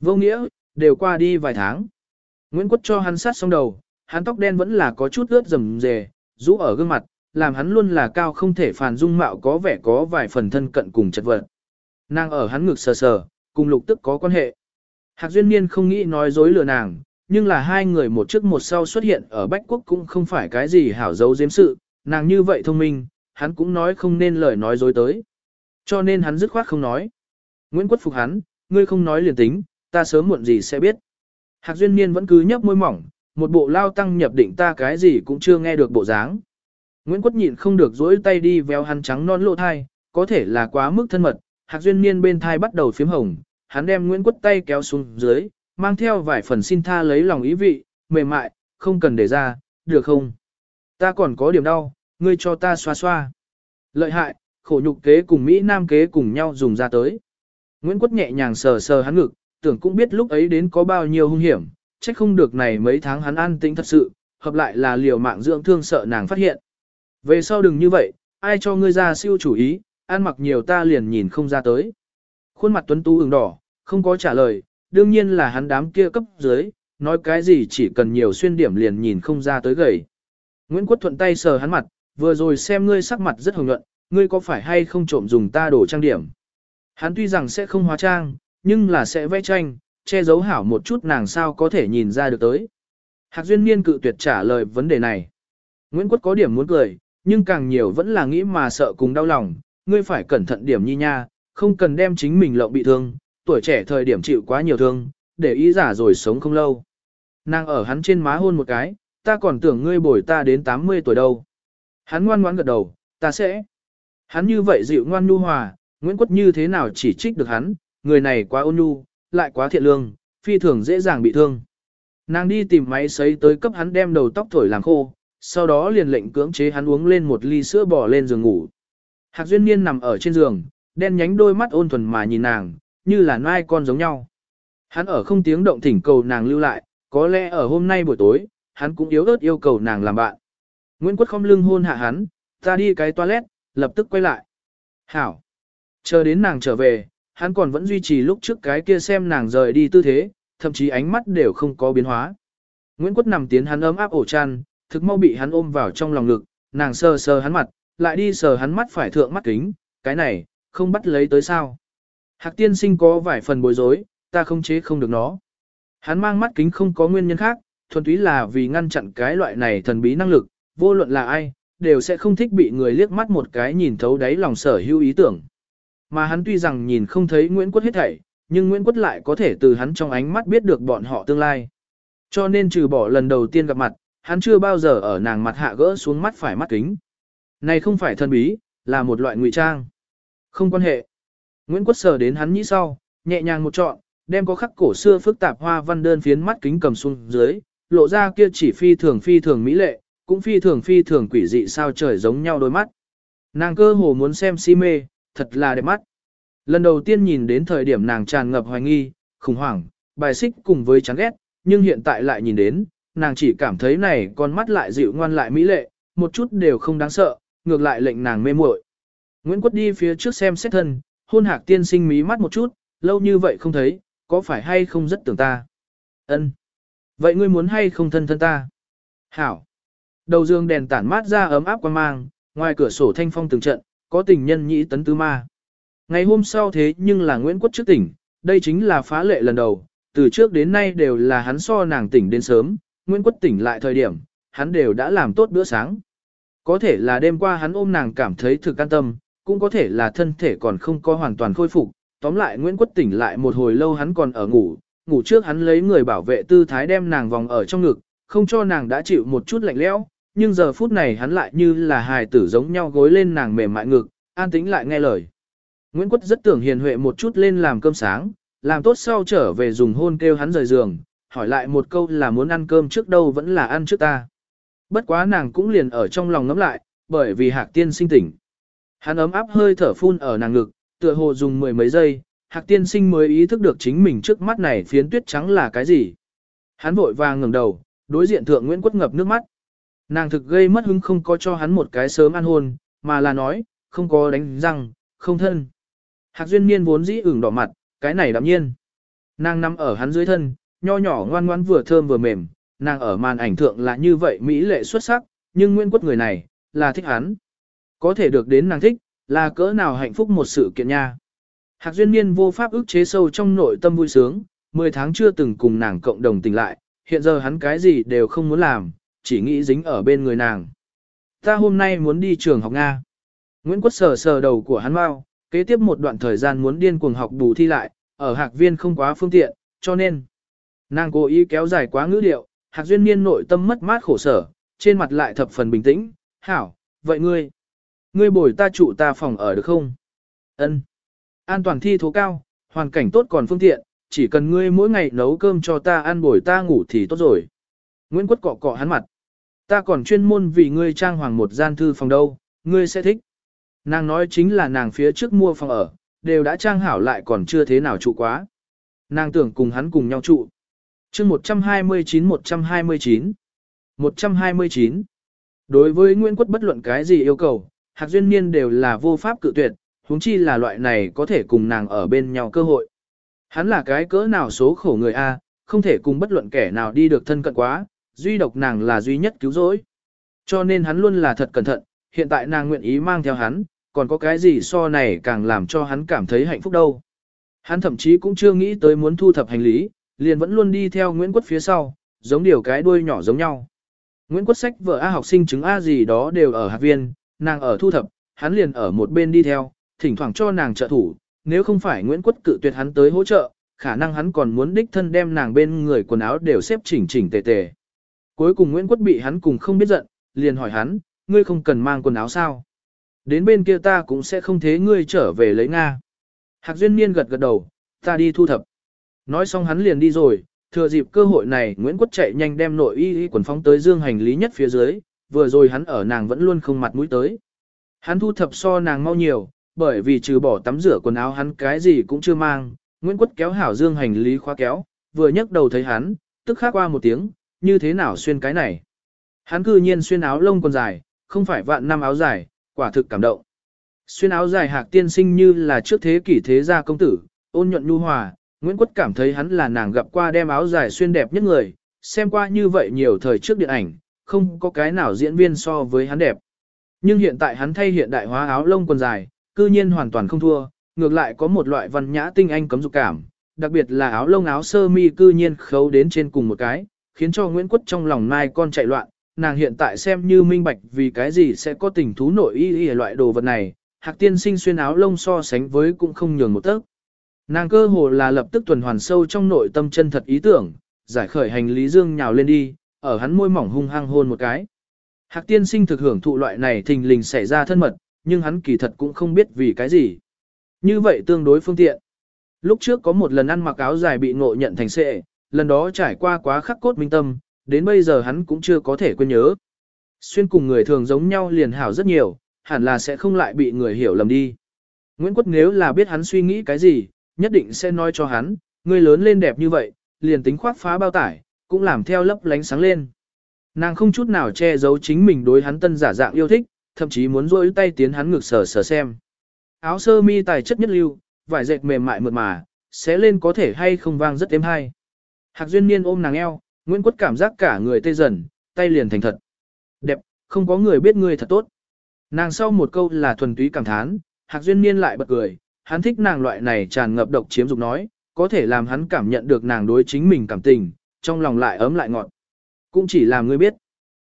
Vô nghĩa, đều qua đi vài tháng. Nguyễn Quất cho hắn sát xong đầu, hắn tóc đen vẫn là có chút ướt rầm rề, rũ ở gương mặt, làm hắn luôn là cao không thể phàn dung mạo có vẻ có vài phần thân cận cùng chật vật. Nàng ở hắn ngực sờ sờ, cùng lục tức có quan hệ. Hạc Duyên Niên không nghĩ nói dối lừa nàng, nhưng là hai người một trước một sau xuất hiện ở Bách Quốc cũng không phải cái gì hảo dấu giếm sự, nàng như vậy thông minh, hắn cũng nói không nên lời nói dối tới. Cho nên hắn dứt khoát không nói. Nguyễn Quất phục hắn, ngươi không nói liền tính, ta sớm muộn gì sẽ biết. Hạc Duyên Niên vẫn cứ nhấp môi mỏng, một bộ lao tăng nhập định ta cái gì cũng chưa nghe được bộ dáng. Nguyễn Quất nhịn không được dỗi tay đi véo hắn trắng non lộ thai, có thể là quá mức thân mật, Hạc Duyên Niên bên thai bắt đầu phím hồng, hắn đem Nguyễn Quất tay kéo xuống dưới, mang theo vài phần xin tha lấy lòng ý vị, mềm mại, không cần để ra, được không? Ta còn có điểm đau, ngươi cho ta xoa xoa. Lợi hại, khổ nhục kế cùng Mỹ Nam kế cùng nhau dùng ra tới. Nguyễn Quất nhẹ nhàng sờ sờ hắn ngực, tưởng cũng biết lúc ấy đến có bao nhiêu hung hiểm, trách không được này mấy tháng hắn an tĩnh thật sự, hợp lại là liều mạng dưỡng thương sợ nàng phát hiện. Về sau đừng như vậy, ai cho ngươi ra siêu chủ ý, ăn mặc nhiều ta liền nhìn không ra tới. Khuôn mặt tuấn tú ửng đỏ, không có trả lời, đương nhiên là hắn đám kia cấp dưới, nói cái gì chỉ cần nhiều xuyên điểm liền nhìn không ra tới gầy. Nguyễn Quất thuận tay sờ hắn mặt, vừa rồi xem ngươi sắc mặt rất hồng nhuận, ngươi có phải hay không trộm dùng ta đổ trang điểm. Hắn tuy rằng sẽ không hóa trang, nhưng là sẽ vẽ tranh, che giấu hảo một chút nàng sao có thể nhìn ra được tới. Hạc Duyên Niên cự tuyệt trả lời vấn đề này. Nguyễn Quất có điểm muốn cười, nhưng càng nhiều vẫn là nghĩ mà sợ cùng đau lòng, ngươi phải cẩn thận điểm nhi nha, không cần đem chính mình lộng bị thương, tuổi trẻ thời điểm chịu quá nhiều thương, để ý giả rồi sống không lâu. Nàng ở hắn trên má hôn một cái, ta còn tưởng ngươi bồi ta đến 80 tuổi đâu. Hắn ngoan ngoãn gật đầu, ta sẽ. Hắn như vậy dịu ngoan nhu hòa, Nguyễn Quất như thế nào chỉ trích được hắn, người này quá ôn nhu, lại quá thiện lương, phi thường dễ dàng bị thương. Nàng đi tìm máy sấy tới cấp hắn đem đầu tóc thổi làm khô, sau đó liền lệnh cưỡng chế hắn uống lên một ly sữa bò lên giường ngủ. Hạc Duyên Niên nằm ở trên giường, đen nhánh đôi mắt ôn thuần mà nhìn nàng, như là nai con giống nhau. Hắn ở không tiếng động thỉnh cầu nàng lưu lại, có lẽ ở hôm nay buổi tối, hắn cũng yếu ớt yêu cầu nàng làm bạn. Nguyễn Quất không lưng hôn hạ hắn, ta đi cái toilet, lập tức quay lại. Hảo. Chờ đến nàng trở về, hắn còn vẫn duy trì lúc trước cái kia xem nàng rời đi tư thế, thậm chí ánh mắt đều không có biến hóa. Nguyễn Quất nằm tiến hắn ấm áp ổ chăn, thực mau bị hắn ôm vào trong lòng ngực, nàng sờ sờ hắn mặt, lại đi sờ hắn mắt phải thượng mắt kính, cái này, không bắt lấy tới sao. Hạc tiên sinh có vài phần bối rối, ta không chế không được nó. Hắn mang mắt kính không có nguyên nhân khác, thuần túy là vì ngăn chặn cái loại này thần bí năng lực, vô luận là ai, đều sẽ không thích bị người liếc mắt một cái nhìn thấu đáy lòng sở hữu ý tưởng. Mà hắn tuy rằng nhìn không thấy Nguyễn Quất hết thảy, nhưng Nguyễn Quất lại có thể từ hắn trong ánh mắt biết được bọn họ tương lai. Cho nên trừ bỏ lần đầu tiên gặp mặt, hắn chưa bao giờ ở nàng mặt hạ gỡ xuống mắt phải mắt kính. Này không phải thân bí, là một loại ngụy trang. Không quan hệ. Nguyễn Quất sờ đến hắn nhĩ sau, nhẹ nhàng một trọn, đem có khắc cổ xưa phức tạp hoa văn đơn phiến mắt kính cầm xuống dưới, lộ ra kia chỉ phi thường phi thường mỹ lệ, cũng phi thường phi thường quỷ dị sao trời giống nhau đôi mắt. Nàng cơ hồ muốn xem si mê, thật là đẹp mắt. Lần đầu tiên nhìn đến thời điểm nàng tràn ngập hoài nghi, khủng hoảng, bài xích cùng với chán ghét, nhưng hiện tại lại nhìn đến, nàng chỉ cảm thấy này con mắt lại dịu ngoan lại mỹ lệ, một chút đều không đáng sợ, ngược lại lệnh nàng mê muội. Nguyễn Quất đi phía trước xem xét thân, hôn hạc tiên sinh mí mắt một chút, lâu như vậy không thấy, có phải hay không rất tưởng ta? Ân. Vậy ngươi muốn hay không thân thân ta? Hảo. Đầu dương đèn tản mát ra ấm áp quan mang, ngoài cửa sổ thanh phong từng trận, có tình nhân nhĩ tấn tứ ma. Ngày hôm sau thế nhưng là Nguyễn Quất trước tỉnh, đây chính là phá lệ lần đầu, từ trước đến nay đều là hắn so nàng tỉnh đến sớm, Nguyễn Quất tỉnh lại thời điểm, hắn đều đã làm tốt bữa sáng. Có thể là đêm qua hắn ôm nàng cảm thấy thực an tâm, cũng có thể là thân thể còn không có hoàn toàn khôi phục. Tóm lại Nguyễn Quất tỉnh lại một hồi lâu hắn còn ở ngủ, ngủ trước hắn lấy người bảo vệ tư thái đem nàng vòng ở trong ngực, không cho nàng đã chịu một chút lạnh lẽo, nhưng giờ phút này hắn lại như là hài tử giống nhau gối lên nàng mềm mại ngực, an tĩnh lại nghe lời. Nguyễn Quất rất tưởng hiền huệ một chút lên làm cơm sáng, làm tốt sau trở về dùng hôn kêu hắn rời giường, hỏi lại một câu là muốn ăn cơm trước đâu vẫn là ăn trước ta. Bất quá nàng cũng liền ở trong lòng ngấm lại, bởi vì hạc tiên sinh tỉnh. Hắn ấm áp hơi thở phun ở nàng ngực, tựa hồ dùng mười mấy giây, hạc tiên sinh mới ý thức được chính mình trước mắt này phiến tuyết trắng là cái gì. Hắn vội vàng ngẩng đầu, đối diện thượng Nguyễn Quất ngập nước mắt. Nàng thực gây mất hứng không có cho hắn một cái sớm ăn hôn, mà là nói, không có đánh răng, không thân. Hạc duyên niên vốn dĩ ửng đỏ mặt, cái này đạm nhiên. Nàng nằm ở hắn dưới thân, nho nhỏ ngoan ngoan vừa thơm vừa mềm, nàng ở màn ảnh thượng là như vậy mỹ lệ xuất sắc, nhưng Nguyễn quất người này, là thích hắn. Có thể được đến nàng thích, là cỡ nào hạnh phúc một sự kiện nha. Hạc duyên niên vô pháp ức chế sâu trong nội tâm vui sướng, 10 tháng chưa từng cùng nàng cộng đồng tỉnh lại, hiện giờ hắn cái gì đều không muốn làm, chỉ nghĩ dính ở bên người nàng. Ta hôm nay muốn đi trường học Nga. Nguyễn Quất sờ sờ đầu của hắn mau, kế tiếp một đoạn thời gian muốn điên cuồng học bù thi lại, ở hạc viên không quá phương tiện, cho nên nàng cố ý kéo dài quá ngữ điệu, hạc duyên niên nội tâm mất mát khổ sở, trên mặt lại thập phần bình tĩnh, hảo, vậy ngươi, ngươi bồi ta trụ ta phòng ở được không? Ân. An toàn thi thố cao, hoàn cảnh tốt còn phương tiện, chỉ cần ngươi mỗi ngày nấu cơm cho ta ăn bồi ta ngủ thì tốt rồi. Nguyễn Quất cọ cọ hắn mặt. Ta còn chuyên môn vì ngươi trang hoàng một gian thư phòng đâu, ngươi sẽ thích. Nàng nói chính là nàng phía trước mua phòng ở, đều đã trang hảo lại còn chưa thế nào trụ quá. Nàng tưởng cùng hắn cùng nhau trụ. chương 129-129 129 Đối với Nguyễn Quất bất luận cái gì yêu cầu, Hạc Duyên Niên đều là vô pháp cự tuyệt, huống chi là loại này có thể cùng nàng ở bên nhau cơ hội. Hắn là cái cỡ nào số khổ người A, không thể cùng bất luận kẻ nào đi được thân cận quá, duy độc nàng là duy nhất cứu rỗi. Cho nên hắn luôn là thật cẩn thận, hiện tại nàng nguyện ý mang theo hắn, còn có cái gì so này càng làm cho hắn cảm thấy hạnh phúc đâu. Hắn thậm chí cũng chưa nghĩ tới muốn thu thập hành lý, liền vẫn luôn đi theo Nguyễn Quất phía sau, giống điều cái đuôi nhỏ giống nhau. Nguyễn Quất sách vợ A học sinh chứng A gì đó đều ở hạt viên, nàng ở thu thập, hắn liền ở một bên đi theo, thỉnh thoảng cho nàng trợ thủ, nếu không phải Nguyễn Quất cự tuyệt hắn tới hỗ trợ, khả năng hắn còn muốn đích thân đem nàng bên người quần áo đều xếp chỉnh chỉnh tề tề. Cuối cùng Nguyễn Quất bị hắn cùng không biết giận, liền hỏi hắn, ngươi không cần mang quần áo sao? Đến bên kia ta cũng sẽ không thế ngươi trở về lấy Nga. Hạc Duyên Niên gật gật đầu, ta đi thu thập. Nói xong hắn liền đi rồi, thừa dịp cơ hội này Nguyễn Quất chạy nhanh đem nội y y quần phóng tới dương hành lý nhất phía dưới, vừa rồi hắn ở nàng vẫn luôn không mặt mũi tới. Hắn thu thập so nàng mau nhiều, bởi vì trừ bỏ tắm rửa quần áo hắn cái gì cũng chưa mang, Nguyễn Quất kéo hảo dương hành lý khóa kéo, vừa nhấc đầu thấy hắn, tức khắc qua một tiếng, như thế nào xuyên cái này. Hắn cư nhiên xuyên áo lông còn dài, không phải vạn năm áo dài, quả thực cảm động. Xuyên áo dài hạc tiên sinh như là trước thế kỷ thế gia công tử, ôn nhuận nhu hòa, Nguyễn Quất cảm thấy hắn là nàng gặp qua đem áo dài xuyên đẹp nhất người, xem qua như vậy nhiều thời trước điện ảnh, không có cái nào diễn viên so với hắn đẹp. Nhưng hiện tại hắn thay hiện đại hóa áo lông quần dài, cư nhiên hoàn toàn không thua, ngược lại có một loại văn nhã tinh anh cấm dục cảm, đặc biệt là áo lông áo sơ mi cư nhiên khấu đến trên cùng một cái, khiến cho Nguyễn Quất trong lòng mai con chạy loạn, nàng hiện tại xem như minh bạch vì cái gì sẽ có tình thú nội y y loại đồ vật này, hạc tiên sinh xuyên áo lông so sánh với cũng không nhường một tấc. Nàng cơ hồ là lập tức tuần hoàn sâu trong nội tâm chân thật ý tưởng, giải khởi hành lý dương nhào lên đi, ở hắn môi mỏng hung hăng hôn một cái. Hạc tiên sinh thực hưởng thụ loại này thình lình xảy ra thân mật, nhưng hắn kỳ thật cũng không biết vì cái gì. Như vậy tương đối phương tiện. Lúc trước có một lần ăn mặc áo dài bị ngộ nhận thành sệ, lần đó trải qua quá khắc cốt minh tâm, đến bây giờ hắn cũng chưa có thể quên nhớ. Xuyên cùng người thường giống nhau liền hảo rất nhiều, hẳn là sẽ không lại bị người hiểu lầm đi. Nguyễn Quất nếu là biết hắn suy nghĩ cái gì, nhất định sẽ nói cho hắn, người lớn lên đẹp như vậy, liền tính khoác phá bao tải, cũng làm theo lấp lánh sáng lên. Nàng không chút nào che giấu chính mình đối hắn tân giả dạng yêu thích, thậm chí muốn rôi tay tiến hắn ngực sờ sờ xem. áo sơ mi tài chất nhất lưu, vải dệt mềm mại mượt mà, xé lên có thể hay không vang rất êm hay. Hạc Duyên Niên ôm nàng eo, Nguyễn Quất cảm giác cả người tê dần, tay liền thành thật. Đẹp, không có người biết ngươi thật tốt. Nàng sau một câu là thuần túy cảm thán, Hạc Duyên Niên lại bật cười, hắn thích nàng loại này tràn ngập độc chiếm dục nói, có thể làm hắn cảm nhận được nàng đối chính mình cảm tình, trong lòng lại ấm lại ngọt. Cũng chỉ làm ngươi biết.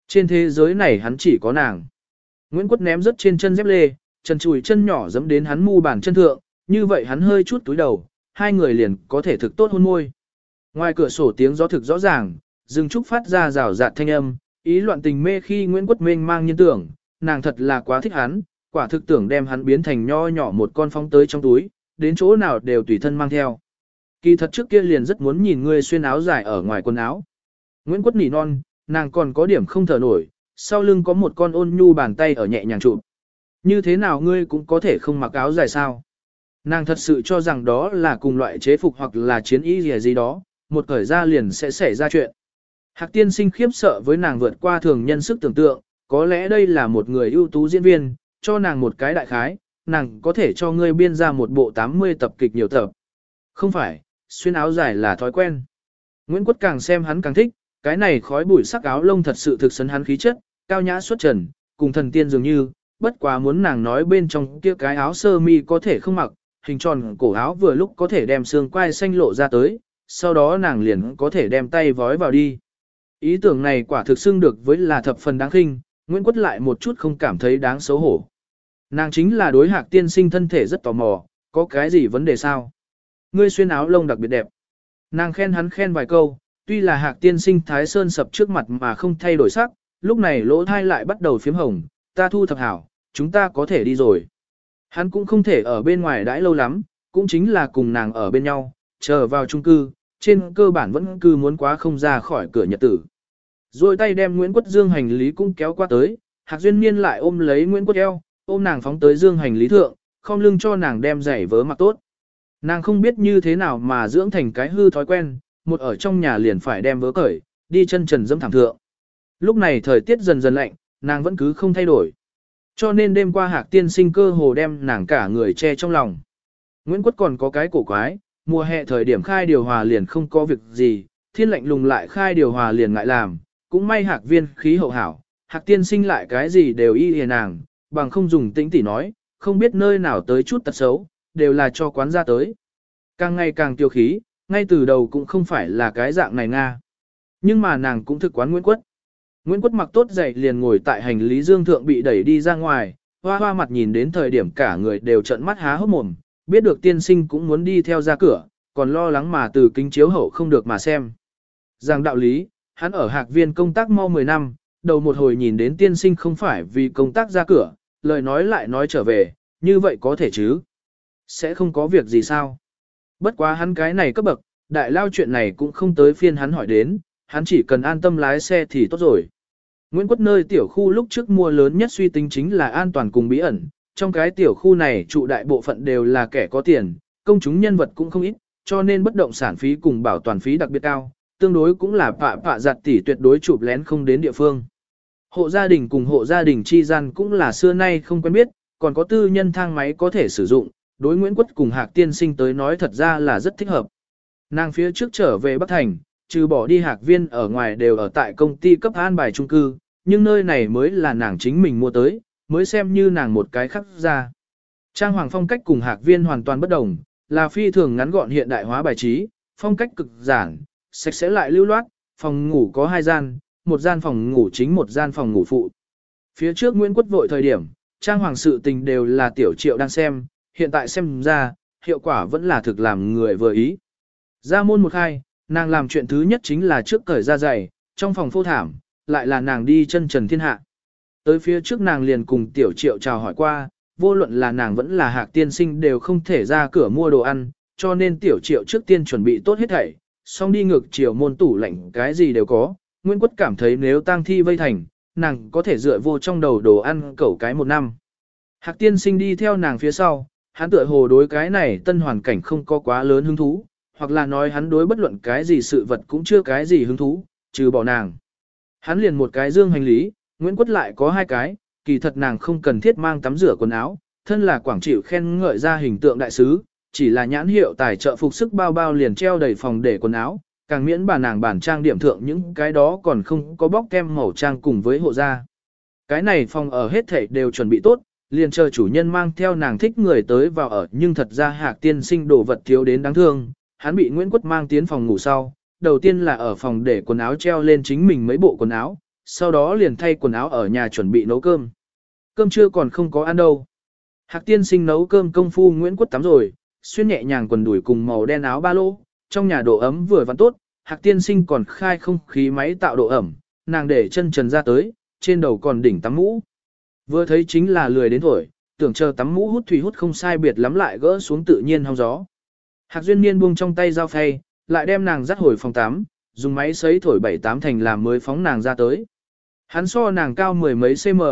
Trên thế giới này hắn chỉ có nàng. Nguyễn Quất ném rất trên chân dép lê, chân chùi chân nhỏ dẫm đến hắn mu bàn chân thượng, như vậy hắn hơi chút túi đầu, hai người liền có thể thực tốt hôn môi. Ngoài cửa sổ tiếng gió thực rõ ràng, rừng trúc phát ra rào rạt thanh âm, ý loạn tình mê khi Nguyễn Quất mênh mang nhân tưởng, nàng thật là quá thích hắn, quả thực tưởng đem hắn biến thành nho nhỏ một con phong tới trong túi, đến chỗ nào đều tùy thân mang theo. Kỳ thật trước kia liền rất muốn nhìn ngươi xuyên áo dài ở ngoài quần áo. Nguyễn Quất nỉ non, nàng còn có điểm không thở nổi, sau lưng có một con ôn nhu bàn tay ở nhẹ nhàng chụp. Như thế nào ngươi cũng có thể không mặc áo dài sao? Nàng thật sự cho rằng đó là cùng loại chế phục hoặc là chiến y gì gì đó, một thời ra liền sẽ xảy ra chuyện. Hạc tiên sinh khiếp sợ với nàng vượt qua thường nhân sức tưởng tượng, có lẽ đây là một người ưu tú diễn viên, cho nàng một cái đại khái, nàng có thể cho ngươi biên ra một bộ 80 tập kịch nhiều tập. Không phải, xuyên áo dài là thói quen. Nguyễn Quất càng xem hắn càng thích, cái này khói bụi sắc áo lông thật sự thực sấn hắn khí chất, cao nhã xuất trần, cùng thần tiên dường như, bất quá muốn nàng nói bên trong kia cái áo sơ mi có thể không mặc, hình tròn cổ áo vừa lúc có thể đem xương quai xanh lộ ra tới, sau đó nàng liền có thể đem tay vói vào đi. Ý tưởng này quả thực xưng được với là thập phần đáng khinh, Nguyễn Quất lại một chút không cảm thấy đáng xấu hổ. Nàng chính là đối hạc tiên sinh thân thể rất tò mò, có cái gì vấn đề sao? Ngươi xuyên áo lông đặc biệt đẹp. Nàng khen hắn khen vài câu, tuy là hạc tiên sinh thái sơn sập trước mặt mà không thay đổi sắc, lúc này lỗ thai lại bắt đầu phím hồng, ta thu thập hảo, chúng ta có thể đi rồi. Hắn cũng không thể ở bên ngoài đãi lâu lắm, cũng chính là cùng nàng ở bên nhau, chờ vào chung cư, trên cơ bản vẫn cứ muốn quá không ra khỏi cửa nhật tử. Rồi tay đem Nguyễn Quất Dương hành lý cũng kéo qua tới, Hạc Duyên Niên lại ôm lấy Nguyễn Quất eo, ôm nàng phóng tới Dương hành lý thượng, không lưng cho nàng đem giày vớ mặc tốt. Nàng không biết như thế nào mà dưỡng thành cái hư thói quen, một ở trong nhà liền phải đem vớ cởi, đi chân trần dẫm thảm thượng. Lúc này thời tiết dần dần lạnh, nàng vẫn cứ không thay đổi. Cho nên đêm qua hạc tiên sinh cơ hồ đem nàng cả người che trong lòng. Nguyễn Quất còn có cái cổ quái, mùa hè thời điểm khai điều hòa liền không có việc gì, thiên lạnh lùng lại khai điều hòa liền ngại làm, cũng may hạc viên khí hậu hảo, hạc tiên sinh lại cái gì đều y hề nàng, bằng không dùng tĩnh tỉ nói, không biết nơi nào tới chút tật xấu, đều là cho quán ra tới. Càng ngày càng tiêu khí, ngay từ đầu cũng không phải là cái dạng này nga. Nhưng mà nàng cũng thực quán Nguyễn Quất. Nguyễn Quất mặc tốt dậy liền ngồi tại hành lý dương thượng bị đẩy đi ra ngoài, hoa hoa mặt nhìn đến thời điểm cả người đều trợn mắt há hốc mồm, biết được tiên sinh cũng muốn đi theo ra cửa, còn lo lắng mà từ kính chiếu hậu không được mà xem. Rằng đạo lý, hắn ở hạc viên công tác mau 10 năm, đầu một hồi nhìn đến tiên sinh không phải vì công tác ra cửa, lời nói lại nói trở về, như vậy có thể chứ. Sẽ không có việc gì sao. Bất quá hắn cái này cấp bậc, đại lao chuyện này cũng không tới phiên hắn hỏi đến, hắn chỉ cần an tâm lái xe thì tốt rồi. Nguyễn Quất nơi tiểu khu lúc trước mua lớn nhất suy tính chính là an toàn cùng bí ẩn, trong cái tiểu khu này trụ đại bộ phận đều là kẻ có tiền, công chúng nhân vật cũng không ít, cho nên bất động sản phí cùng bảo toàn phí đặc biệt cao, tương đối cũng là pạ pạ giặt tỷ tuyệt đối chụp lén không đến địa phương. Hộ gia đình cùng hộ gia đình chi gian cũng là xưa nay không quen biết, còn có tư nhân thang máy có thể sử dụng, đối Nguyễn Quất cùng Hạc Tiên Sinh tới nói thật ra là rất thích hợp. Nàng phía trước trở về Bắc Thành, trừ bỏ đi Hạc Viên ở ngoài đều ở tại công ty cấp an bài trung cư, nhưng nơi này mới là nàng chính mình mua tới, mới xem như nàng một cái khắc ra. Trang hoàng phong cách cùng Hạc Viên hoàn toàn bất đồng, là phi thường ngắn gọn hiện đại hóa bài trí, phong cách cực giản, sạch sẽ lại lưu loát, phòng ngủ có hai gian, một gian phòng ngủ chính một gian phòng ngủ phụ. Phía trước Nguyễn Quất vội thời điểm, trang hoàng sự tình đều là tiểu triệu đang xem, hiện tại xem ra, hiệu quả vẫn là thực làm người vừa ý. Ra môn một hai, nàng làm chuyện thứ nhất chính là trước cởi ra giày, trong phòng phô thảm, lại là nàng đi chân trần thiên hạ. Tới phía trước nàng liền cùng tiểu triệu chào hỏi qua, vô luận là nàng vẫn là hạc tiên sinh đều không thể ra cửa mua đồ ăn, cho nên tiểu triệu trước tiên chuẩn bị tốt hết thảy, xong đi ngược chiều môn tủ lạnh cái gì đều có. Nguyễn Quất cảm thấy nếu tang thi vây thành, nàng có thể dựa vô trong đầu đồ ăn cẩu cái một năm. Hạc tiên sinh đi theo nàng phía sau, hắn tựa hồ đối cái này tân hoàn cảnh không có quá lớn hứng thú, hoặc là nói hắn đối bất luận cái gì sự vật cũng chưa cái gì hứng thú, trừ bỏ nàng. Hắn liền một cái dương hành lý, Nguyễn Quất lại có hai cái, kỳ thật nàng không cần thiết mang tắm rửa quần áo, thân là quảng chịu khen ngợi ra hình tượng đại sứ, chỉ là nhãn hiệu tài trợ phục sức bao bao liền treo đầy phòng để quần áo, càng miễn bà nàng bản trang điểm thượng những cái đó còn không có bóc kem màu trang cùng với hộ gia. Cái này phòng ở hết thảy đều chuẩn bị tốt, liền chờ chủ nhân mang theo nàng thích người tới vào ở nhưng thật ra hạc tiên sinh đồ vật thiếu đến đáng thương, hắn bị Nguyễn Quất mang tiến phòng ngủ sau, đầu tiên là ở phòng để quần áo treo lên chính mình mấy bộ quần áo, sau đó liền thay quần áo ở nhà chuẩn bị nấu cơm. Cơm trưa còn không có ăn đâu. Hạc tiên sinh nấu cơm công phu Nguyễn Quất tắm rồi, xuyên nhẹ nhàng quần đùi cùng màu đen áo ba lô, trong nhà độ ấm vừa vặn tốt, Hạc tiên sinh còn khai không khí máy tạo độ ẩm, nàng để chân trần ra tới, trên đầu còn đỉnh tắm mũ. Vừa thấy chính là lười đến thổi, tưởng chờ tắm mũ hút thủy hút không sai biệt lắm lại gỡ xuống tự nhiên hong gió. Hạc duyên niên buông trong tay dao phay, lại đem nàng dắt hồi phòng tắm, dùng máy sấy thổi bảy tám thành làm mới phóng nàng ra tới. Hắn so nàng cao mười mấy cm,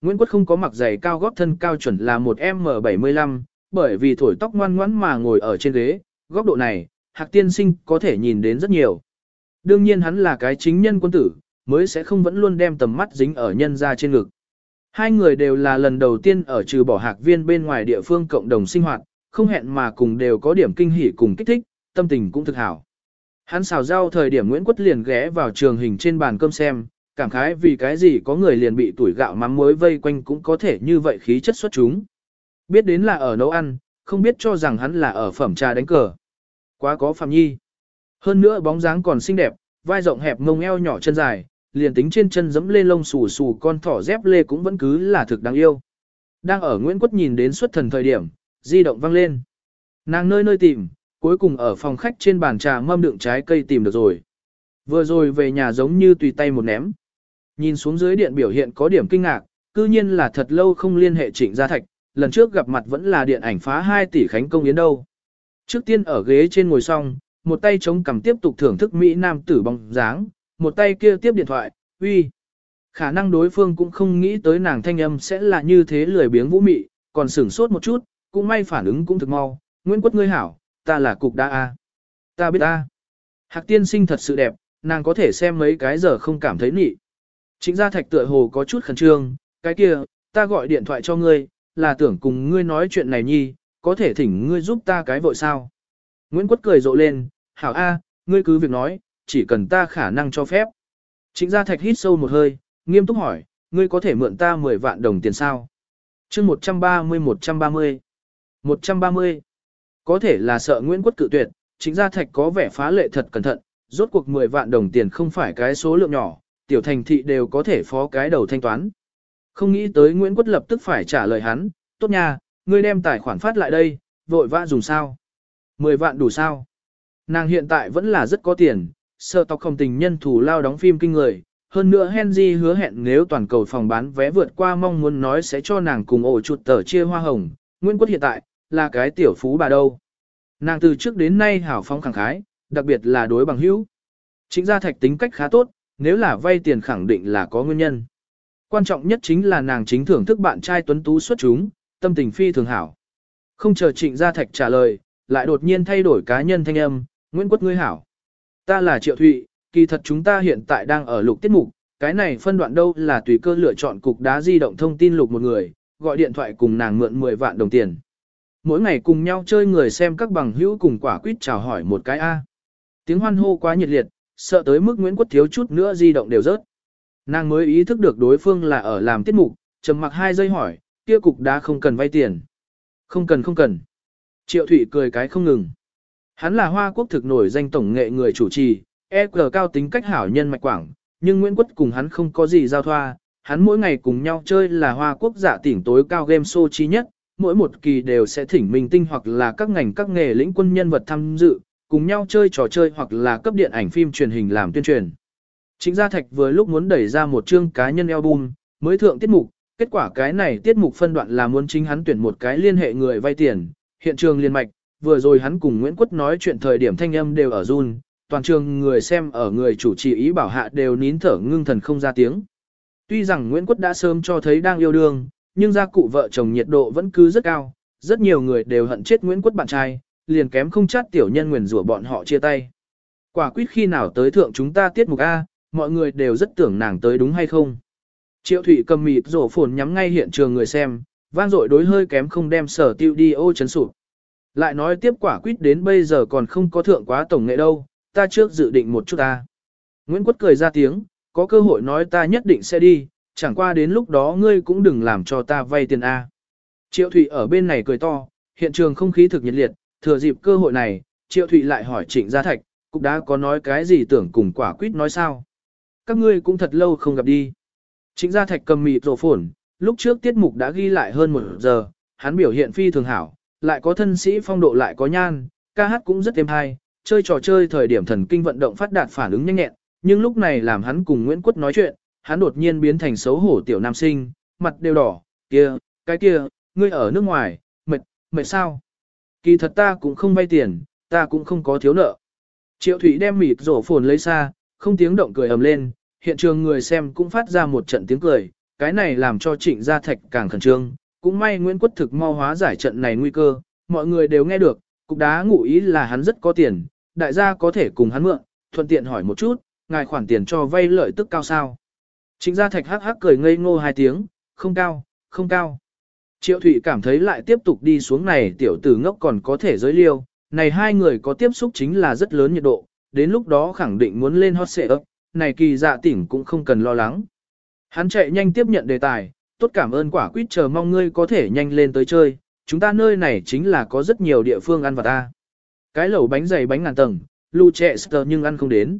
Nguyễn Quất không có mặc giày cao góp thân cao chuẩn là một M75, bởi vì thổi tóc ngoan ngoãn mà ngồi ở trên ghế, góc độ này, Hạc tiên sinh có thể nhìn đến rất nhiều. Đương nhiên hắn là cái chính nhân quân tử, mới sẽ không vẫn luôn đem tầm mắt dính ở nhân ra trên ngực. Hai người đều là lần đầu tiên ở trừ bỏ hạc viên bên ngoài địa phương cộng đồng sinh hoạt, không hẹn mà cùng đều có điểm kinh hỉ cùng kích thích, tâm tình cũng thực hảo. Hắn xào rau thời điểm Nguyễn Quất liền ghé vào trường hình trên bàn cơm xem, cảm khái vì cái gì có người liền bị tuổi gạo mắm muối vây quanh cũng có thể như vậy khí chất xuất chúng. Biết đến là ở nấu ăn, không biết cho rằng hắn là ở phẩm trà đánh cờ. Quá có phạm nhi. Hơn nữa bóng dáng còn xinh đẹp, vai rộng hẹp mông eo nhỏ chân dài, liền tính trên chân dẫm lên lông xù xù con thỏ dép lê cũng vẫn cứ là thực đáng yêu. Đang ở Nguyễn Quất nhìn đến xuất thần thời điểm, di động vang lên. Nàng nơi nơi tìm, cuối cùng ở phòng khách trên bàn trà mâm đựng trái cây tìm được rồi. Vừa rồi về nhà giống như tùy tay một ném. Nhìn xuống dưới điện biểu hiện có điểm kinh ngạc, cư nhiên là thật lâu không liên hệ trịnh gia thạch, lần trước gặp mặt vẫn là điện ảnh phá 2 tỷ khánh công yến đâu. Trước tiên ở ghế trên ngồi xong, một tay chống cằm tiếp tục thưởng thức Mỹ Nam tử bóng dáng, một tay kia tiếp điện thoại, uy. Khả năng đối phương cũng không nghĩ tới nàng thanh âm sẽ là như thế lười biếng vũ mị, còn sửng sốt một chút, cũng may phản ứng cũng thực mau. Nguyễn Quất ngươi hảo, ta là cục đa A. Ta biết A. Hạc tiên sinh thật sự đẹp, nàng có thể xem mấy cái giờ không cảm thấy nị. Chính gia thạch tựa hồ có chút khẩn trương, cái kia, ta gọi điện thoại cho ngươi, là tưởng cùng ngươi nói chuyện này nhi, có thể thỉnh ngươi giúp ta cái vội sao. Nguyễn Quất cười rộ lên, hảo A, ngươi cứ việc nói, chỉ cần ta khả năng cho phép. Trịnh gia thạch hít sâu một hơi, nghiêm túc hỏi, ngươi có thể mượn ta 10 vạn đồng tiền sao? chương 130-130. 130. Có thể là sợ Nguyễn Quất cự tuyệt, Trịnh gia thạch có vẻ phá lệ thật cẩn thận, rốt cuộc 10 vạn đồng tiền không phải cái số lượng nhỏ, tiểu thành thị đều có thể phó cái đầu thanh toán. Không nghĩ tới Nguyễn Quất lập tức phải trả lời hắn, tốt nha, ngươi đem tài khoản phát lại đây, vội vã dùng sao? 10 vạn đủ sao? Nàng hiện tại vẫn là rất có tiền, sợ tộc không tình nhân thủ lao đóng phim kinh người. Hơn nữa Henry hứa hẹn nếu toàn cầu phòng bán vé vượt qua mong muốn nói sẽ cho nàng cùng ổ chuột tờ chia hoa hồng. Nguyễn Quốc hiện tại, là cái tiểu phú bà đâu. Nàng từ trước đến nay hảo phong khẳng khái, đặc biệt là đối bằng hữu. Chính gia thạch tính cách khá tốt, nếu là vay tiền khẳng định là có nguyên nhân. Quan trọng nhất chính là nàng chính thưởng thức bạn trai tuấn tú xuất chúng, tâm tình phi thường hảo. Không chờ trịnh gia thạch trả lời, lại đột nhiên thay đổi cá nhân thanh âm, Nguyễn Quốc ngươi hảo. Ta là Triệu Thụy, kỳ thật chúng ta hiện tại đang ở lục tiết mục, cái này phân đoạn đâu là tùy cơ lựa chọn cục đá di động thông tin lục một người, gọi điện thoại cùng nàng mượn 10 vạn đồng tiền. Mỗi ngày cùng nhau chơi người xem các bằng hữu cùng quả quýt chào hỏi một cái A. Tiếng hoan hô quá nhiệt liệt, sợ tới mức Nguyễn Quốc thiếu chút nữa di động đều rớt. Nàng mới ý thức được đối phương là ở làm tiết mục, trầm mặc hai giây hỏi, kia cục đá không cần vay tiền. Không cần không cần. Triệu Thụy cười cái không ngừng. Hắn là Hoa Quốc thực nổi danh tổng nghệ người chủ trì, EQ cao tính cách hảo nhân mạch quảng, nhưng Nguyễn Quất cùng hắn không có gì giao thoa, hắn mỗi ngày cùng nhau chơi là Hoa Quốc giả tỉnh tối cao game show chi nhất, mỗi một kỳ đều sẽ thỉnh minh tinh hoặc là các ngành các nghề lĩnh quân nhân vật tham dự, cùng nhau chơi trò chơi hoặc là cấp điện ảnh phim truyền hình làm tuyên truyền. Chính Gia Thạch vừa lúc muốn đẩy ra một chương cá nhân album, mới thượng tiết mục, kết quả cái này tiết mục phân đoạn là muốn chính hắn tuyển một cái liên hệ người vay tiền, hiện trường liên mạch, vừa rồi hắn cùng Nguyễn Quất nói chuyện thời điểm thanh âm đều ở run, toàn trường người xem ở người chủ trì ý bảo hạ đều nín thở ngưng thần không ra tiếng. Tuy rằng Nguyễn Quất đã sớm cho thấy đang yêu đương, nhưng gia cụ vợ chồng nhiệt độ vẫn cứ rất cao, rất nhiều người đều hận chết Nguyễn Quất bạn trai, liền kém không chát tiểu nhân nguyền rủa bọn họ chia tay. Quả quyết khi nào tới thượng chúng ta tiết mục A, mọi người đều rất tưởng nàng tới đúng hay không. Triệu Thụy cầm mịt rổ phồn nhắm ngay hiện trường người xem, vang dội đối hơi kém không đem sở tiêu đi ô chấn sụp. Lại nói tiếp quả quýt đến bây giờ còn không có thượng quá tổng nghệ đâu, ta trước dự định một chút ta. Nguyễn Quất cười ra tiếng, có cơ hội nói ta nhất định sẽ đi, chẳng qua đến lúc đó ngươi cũng đừng làm cho ta vay tiền A. Triệu Thụy ở bên này cười to, hiện trường không khí thực nhiệt liệt, thừa dịp cơ hội này, Triệu Thụy lại hỏi Trịnh Gia Thạch, cục đã có nói cái gì tưởng cùng quả quýt nói sao. Các ngươi cũng thật lâu không gặp đi. Trịnh Gia Thạch cầm mịt rổ phổn, lúc trước tiết mục đã ghi lại hơn một giờ, hắn biểu hiện phi thường hảo, lại có thân sĩ phong độ lại có nhan, ca hát cũng rất êm hay, chơi trò chơi thời điểm thần kinh vận động phát đạt phản ứng nhanh nhẹn, nhưng lúc này làm hắn cùng Nguyễn Quất nói chuyện, hắn đột nhiên biến thành xấu hổ tiểu nam sinh, mặt đều đỏ, kia, cái kia, ngươi ở nước ngoài, mệt, mệt sao? Kỳ thật ta cũng không vay tiền, ta cũng không có thiếu nợ. Triệu Thủy đem mịt rổ phồn lấy xa, không tiếng động cười ầm lên, hiện trường người xem cũng phát ra một trận tiếng cười, cái này làm cho trịnh gia thạch càng khẩn trương, cũng may Nguyễn Quất thực mau hóa giải trận này nguy cơ, mọi người đều nghe được, cục đá ngụ ý là hắn rất có tiền, đại gia có thể cùng hắn mượn, thuận tiện hỏi một chút, ngài khoản tiền cho vay lợi tức cao sao. Trịnh gia thạch hắc hắc cười ngây ngô hai tiếng, không cao, không cao. Triệu Thụy cảm thấy lại tiếp tục đi xuống này tiểu tử ngốc còn có thể giới liêu, này hai người có tiếp xúc chính là rất lớn nhiệt độ, đến lúc đó khẳng định muốn lên hot xệ ấp, này kỳ dạ tỉnh cũng không cần lo lắng. Hắn chạy nhanh tiếp nhận đề tài, tốt cảm ơn quả quýt chờ mong ngươi có thể nhanh lên tới chơi, chúng ta nơi này chính là có rất nhiều địa phương ăn vặt ta. Cái lẩu bánh dày bánh ngàn tầng, lưu trẻ sờ nhưng ăn không đến.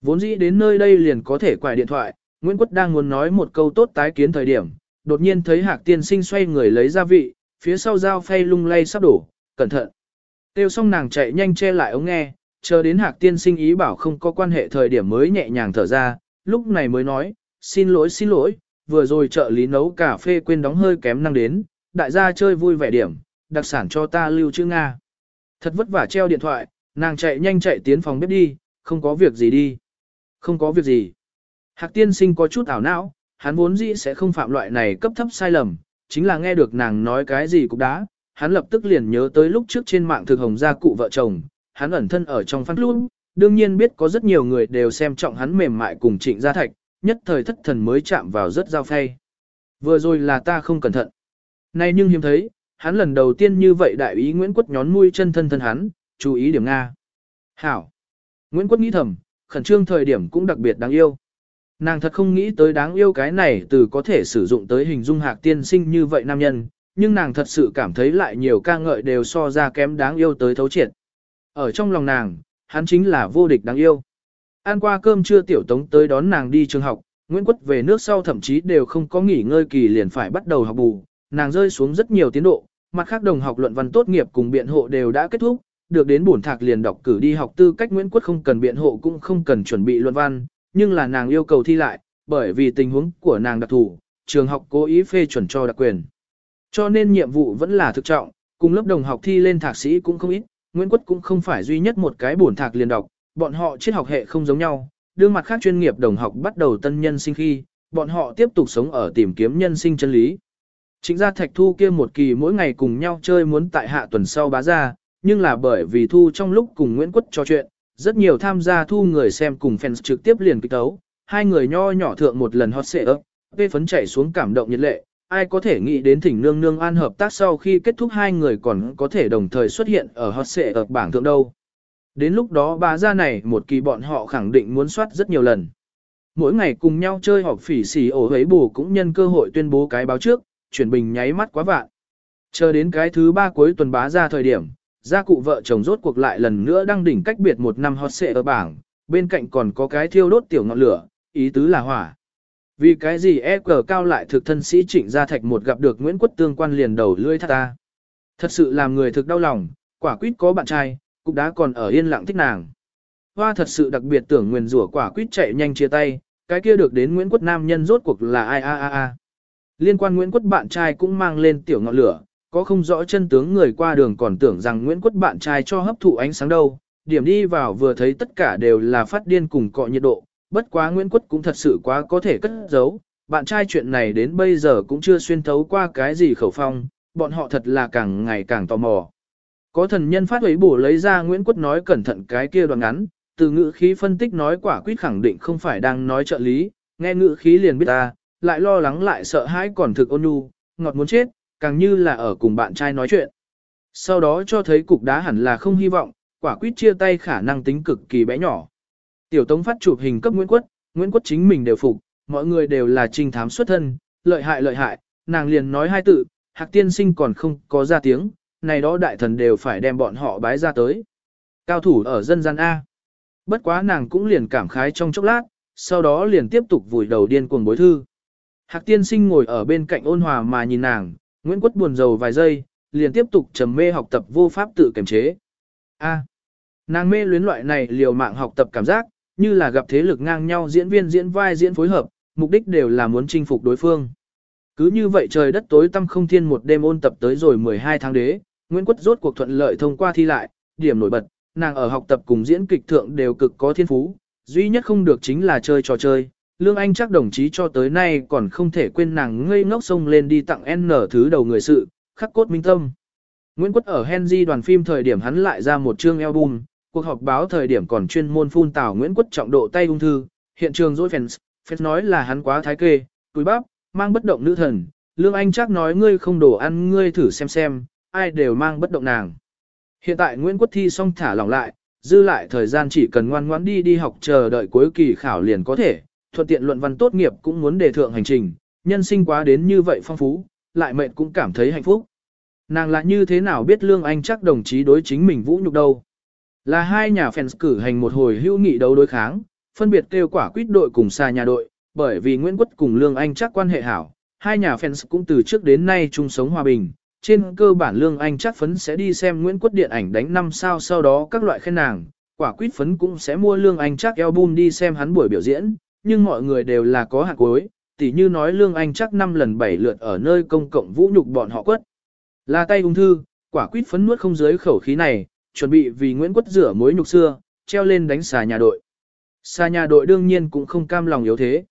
Vốn dĩ đến nơi đây liền có thể quài điện thoại, Nguyễn Quất đang muốn nói một câu tốt tái kiến thời điểm, đột nhiên thấy Hạc Tiên Sinh xoay người lấy gia vị, phía sau dao phay lung lay sắp đổ, cẩn thận. Tiêu xong nàng chạy nhanh che lại ống nghe, chờ đến Hạc Tiên Sinh ý bảo không có quan hệ thời điểm mới nhẹ nhàng thở ra, lúc này mới nói, xin lỗi xin lỗi, vừa rồi trợ lý nấu cà phê quên đóng hơi kém năng đến, đại gia chơi vui vẻ điểm, đặc sản cho ta lưu chữ Nga. Thật vất vả treo điện thoại, nàng chạy nhanh chạy tiến phòng bếp đi, không có việc gì đi. Không có việc gì. Hạc tiên sinh có chút ảo não, hắn vốn dĩ sẽ không phạm loại này cấp thấp sai lầm, chính là nghe được nàng nói cái gì cũng đã, hắn lập tức liền nhớ tới lúc trước trên mạng thực hồng gia cụ vợ chồng, hắn ẩn thân ở trong phát luôn, đương nhiên biết có rất nhiều người đều xem trọng hắn mềm mại cùng trịnh gia thạch, nhất thời thất thần mới chạm vào rất giao phay. Vừa rồi là ta không cẩn thận. Nay nhưng hiếm thấy, hắn lần đầu tiên như vậy đại ý Nguyễn Quất nhón mũi chân thân thân hắn, chú ý điểm Nga. Hảo. Nguyễn Quất nghĩ thầm, khẩn trương thời điểm cũng đặc biệt đáng yêu. Nàng thật không nghĩ tới đáng yêu cái này từ có thể sử dụng tới hình dung hạc tiên sinh như vậy nam nhân, nhưng nàng thật sự cảm thấy lại nhiều ca ngợi đều so ra kém đáng yêu tới thấu triệt. Ở trong lòng nàng, hắn chính là vô địch đáng yêu. Ăn qua cơm trưa tiểu tống tới đón nàng đi trường học, Nguyễn Quất về nước sau thậm chí đều không có nghỉ ngơi kỳ liền phải bắt đầu học bù, nàng rơi xuống rất nhiều tiến độ, mặt khác đồng học luận văn tốt nghiệp cùng biện hộ đều đã kết thúc, được đến bổn thạc liền đọc cử đi học tư cách Nguyễn Quất không cần biện hộ cũng không cần chuẩn bị luận văn, nhưng là nàng yêu cầu thi lại, bởi vì tình huống của nàng đặc thù, trường học cố ý phê chuẩn cho đặc quyền. Cho nên nhiệm vụ vẫn là thực trọng, cùng lớp đồng học thi lên thạc sĩ cũng không ít, Nguyễn Quất cũng không phải duy nhất một cái bổn thạc liền đọc, bọn họ triết học hệ không giống nhau, đương mặt khác chuyên nghiệp đồng học bắt đầu tân nhân sinh khi, bọn họ tiếp tục sống ở tìm kiếm nhân sinh chân lý. Chính ra thạch thu kia một kỳ mỗi ngày cùng nhau chơi muốn tại hạ tuần sau bá ra, nhưng là bởi vì thu trong lúc cùng Nguyễn Quất trò chuyện, rất nhiều tham gia thu người xem cùng fans trực tiếp liền kích tấu, hai người nho nhỏ thượng một lần hot xệ ấp, vê phấn chảy xuống cảm động nhiệt lệ, ai có thể nghĩ đến thỉnh nương nương an hợp tác sau khi kết thúc hai người còn có thể đồng thời xuất hiện ở hot xệ ấp bảng thượng đâu. Đến lúc đó bà ra này một kỳ bọn họ khẳng định muốn soát rất nhiều lần. Mỗi ngày cùng nhau chơi họp phỉ xỉ ổ ấy bù cũng nhân cơ hội tuyên bố cái báo trước, chuyển bình nháy mắt quá vạn. Chờ đến cái thứ ba cuối tuần bá ra thời điểm, gia cụ vợ chồng rốt cuộc lại lần nữa đăng đỉnh cách biệt một năm hot xệ ở bảng, bên cạnh còn có cái thiêu đốt tiểu ngọn lửa, ý tứ là hỏa. Vì cái gì e cờ cao lại thực thân sĩ trịnh gia thạch một gặp được Nguyễn Quất Tương quan liền đầu lươi thắt ta. Thật sự làm người thực đau lòng, quả quyết có bạn trai, cục đá còn ở yên lặng thích nàng. Hoa thật sự đặc biệt tưởng nguyền rủa quả quýt chạy nhanh chia tay, cái kia được đến Nguyễn Quất Nam nhân rốt cuộc là ai a a a. Liên quan Nguyễn Quất bạn trai cũng mang lên tiểu ngọn lửa, có không rõ chân tướng người qua đường còn tưởng rằng Nguyễn Quất bạn trai cho hấp thụ ánh sáng đâu, điểm đi vào vừa thấy tất cả đều là phát điên cùng cọ nhiệt độ, bất quá Nguyễn Quất cũng thật sự quá có thể cất giấu, bạn trai chuyện này đến bây giờ cũng chưa xuyên thấu qua cái gì khẩu phong, bọn họ thật là càng ngày càng tò mò. Có thần nhân phát ấy bổ lấy ra Nguyễn Quất nói cẩn thận cái kia đoạn ngắn, từ ngữ khí phân tích nói quả quyết khẳng định không phải đang nói trợ lý, nghe ngữ khí liền biết ta, lại lo lắng lại sợ hãi còn thực ôn nhu, ngọt muốn chết, càng như là ở cùng bạn trai nói chuyện. Sau đó cho thấy cục đá hẳn là không hy vọng, quả quyết chia tay khả năng tính cực kỳ bé nhỏ. Tiểu Tống phát chụp hình cấp Nguyễn Quất, Nguyễn Quất chính mình đều phục, mọi người đều là trinh thám xuất thân, lợi hại lợi hại, nàng liền nói hai tự, Hạc tiên sinh còn không có ra tiếng, này đó đại thần đều phải đem bọn họ bái ra tới. Cao thủ ở dân gian A. Bất quá nàng cũng liền cảm khái trong chốc lát, sau đó liền tiếp tục vùi đầu điên cuồng bối thư. Hạc tiên sinh ngồi ở bên cạnh ôn hòa mà nhìn nàng, Nguyễn Quất buồn rầu vài giây, liền tiếp tục trầm mê học tập vô pháp tự kiềm chế. A. nàng mê luyến loại này liều mạng học tập cảm giác, như là gặp thế lực ngang nhau diễn viên diễn vai diễn phối hợp, mục đích đều là muốn chinh phục đối phương. Cứ như vậy trời đất tối tăm không thiên một đêm ôn tập tới rồi 12 tháng đế, Nguyễn Quất rốt cuộc thuận lợi thông qua thi lại, điểm nổi bật, nàng ở học tập cùng diễn kịch thượng đều cực có thiên phú, duy nhất không được chính là chơi trò chơi. Lương Anh chắc đồng chí cho tới nay còn không thể quên nàng ngây ngốc sông lên đi tặng N thứ đầu người sự, khắc cốt minh tâm. Nguyễn Quất ở Henry đoàn phim thời điểm hắn lại ra một chương album, cuộc họp báo thời điểm còn chuyên môn phun tảo Nguyễn Quất trọng độ tay ung thư, hiện trường dối fans, fans nói là hắn quá thái kê, túi bắp, mang bất động nữ thần, Lương Anh chắc nói ngươi không đổ ăn ngươi thử xem xem, ai đều mang bất động nàng. Hiện tại Nguyễn Quốc thi xong thả lỏng lại, dư lại thời gian chỉ cần ngoan ngoãn đi đi học chờ đợi cuối kỳ khảo liền có thể, thuận tiện luận văn tốt nghiệp cũng muốn đề thượng hành trình, nhân sinh quá đến như vậy phong phú, lại mệnh cũng cảm thấy hạnh phúc. Nàng là như thế nào biết Lương Anh chắc đồng chí đối chính mình vũ nhục đâu. Là hai nhà fans cử hành một hồi hữu nghị đấu đối kháng, phân biệt kêu quả quyết đội cùng xa nhà đội, bởi vì Nguyễn Quốc cùng Lương Anh chắc quan hệ hảo, hai nhà fans cũng từ trước đến nay chung sống hòa bình, trên cơ bản Lương Anh chắc phấn sẽ đi xem Nguyễn Quốc điện ảnh đánh năm sao sau đó các loại khen nàng, quả quyết phấn cũng sẽ mua Lương Anh chắc album đi xem hắn buổi biểu diễn, nhưng mọi người đều là có hạt cuối, tỉ như nói Lương Anh chắc năm lần bảy lượt ở nơi công cộng vũ nhục bọn họ quất. Là tay ung thư, quả quyết phấn nuốt không dưới khẩu khí này, chuẩn bị vì Nguyễn Quốc rửa mối nhục xưa, treo lên đánh xà nhà đội. Xà nhà đội đương nhiên cũng không cam lòng yếu thế.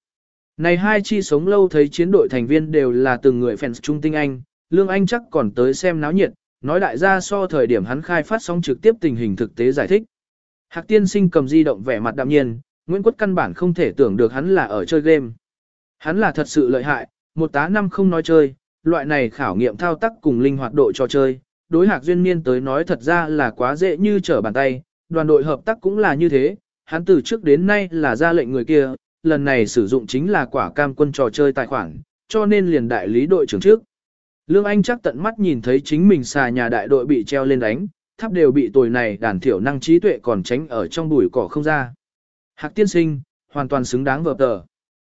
Này hai chi sống lâu thấy chiến đội thành viên đều là từng người fans trung tinh anh, Lương Anh chắc còn tới xem náo nhiệt, nói đại gia so thời điểm hắn khai phát sóng trực tiếp tình hình thực tế giải thích. Hạc tiên sinh cầm di động vẻ mặt đạm nhiên, Nguyễn Quốc căn bản không thể tưởng được hắn là ở chơi game. Hắn là thật sự lợi hại, một tá năm không nói chơi, loại này khảo nghiệm thao tác cùng linh hoạt độ cho chơi. Đối Hạc Duyên Niên tới nói thật ra là quá dễ như trở bàn tay, đoàn đội hợp tác cũng là như thế, hắn từ trước đến nay là ra lệnh người kia, lần này sử dụng chính là quả cam quân trò chơi tài khoản, cho nên liền đại lý đội trưởng trước. Lương Anh chắc tận mắt nhìn thấy chính mình xà nhà đại đội bị treo lên đánh, tháp đều bị tồi này đàn thiểu năng trí tuệ còn tránh ở trong bụi cỏ không ra. Hạc tiên sinh, hoàn toàn xứng đáng vợp tờ.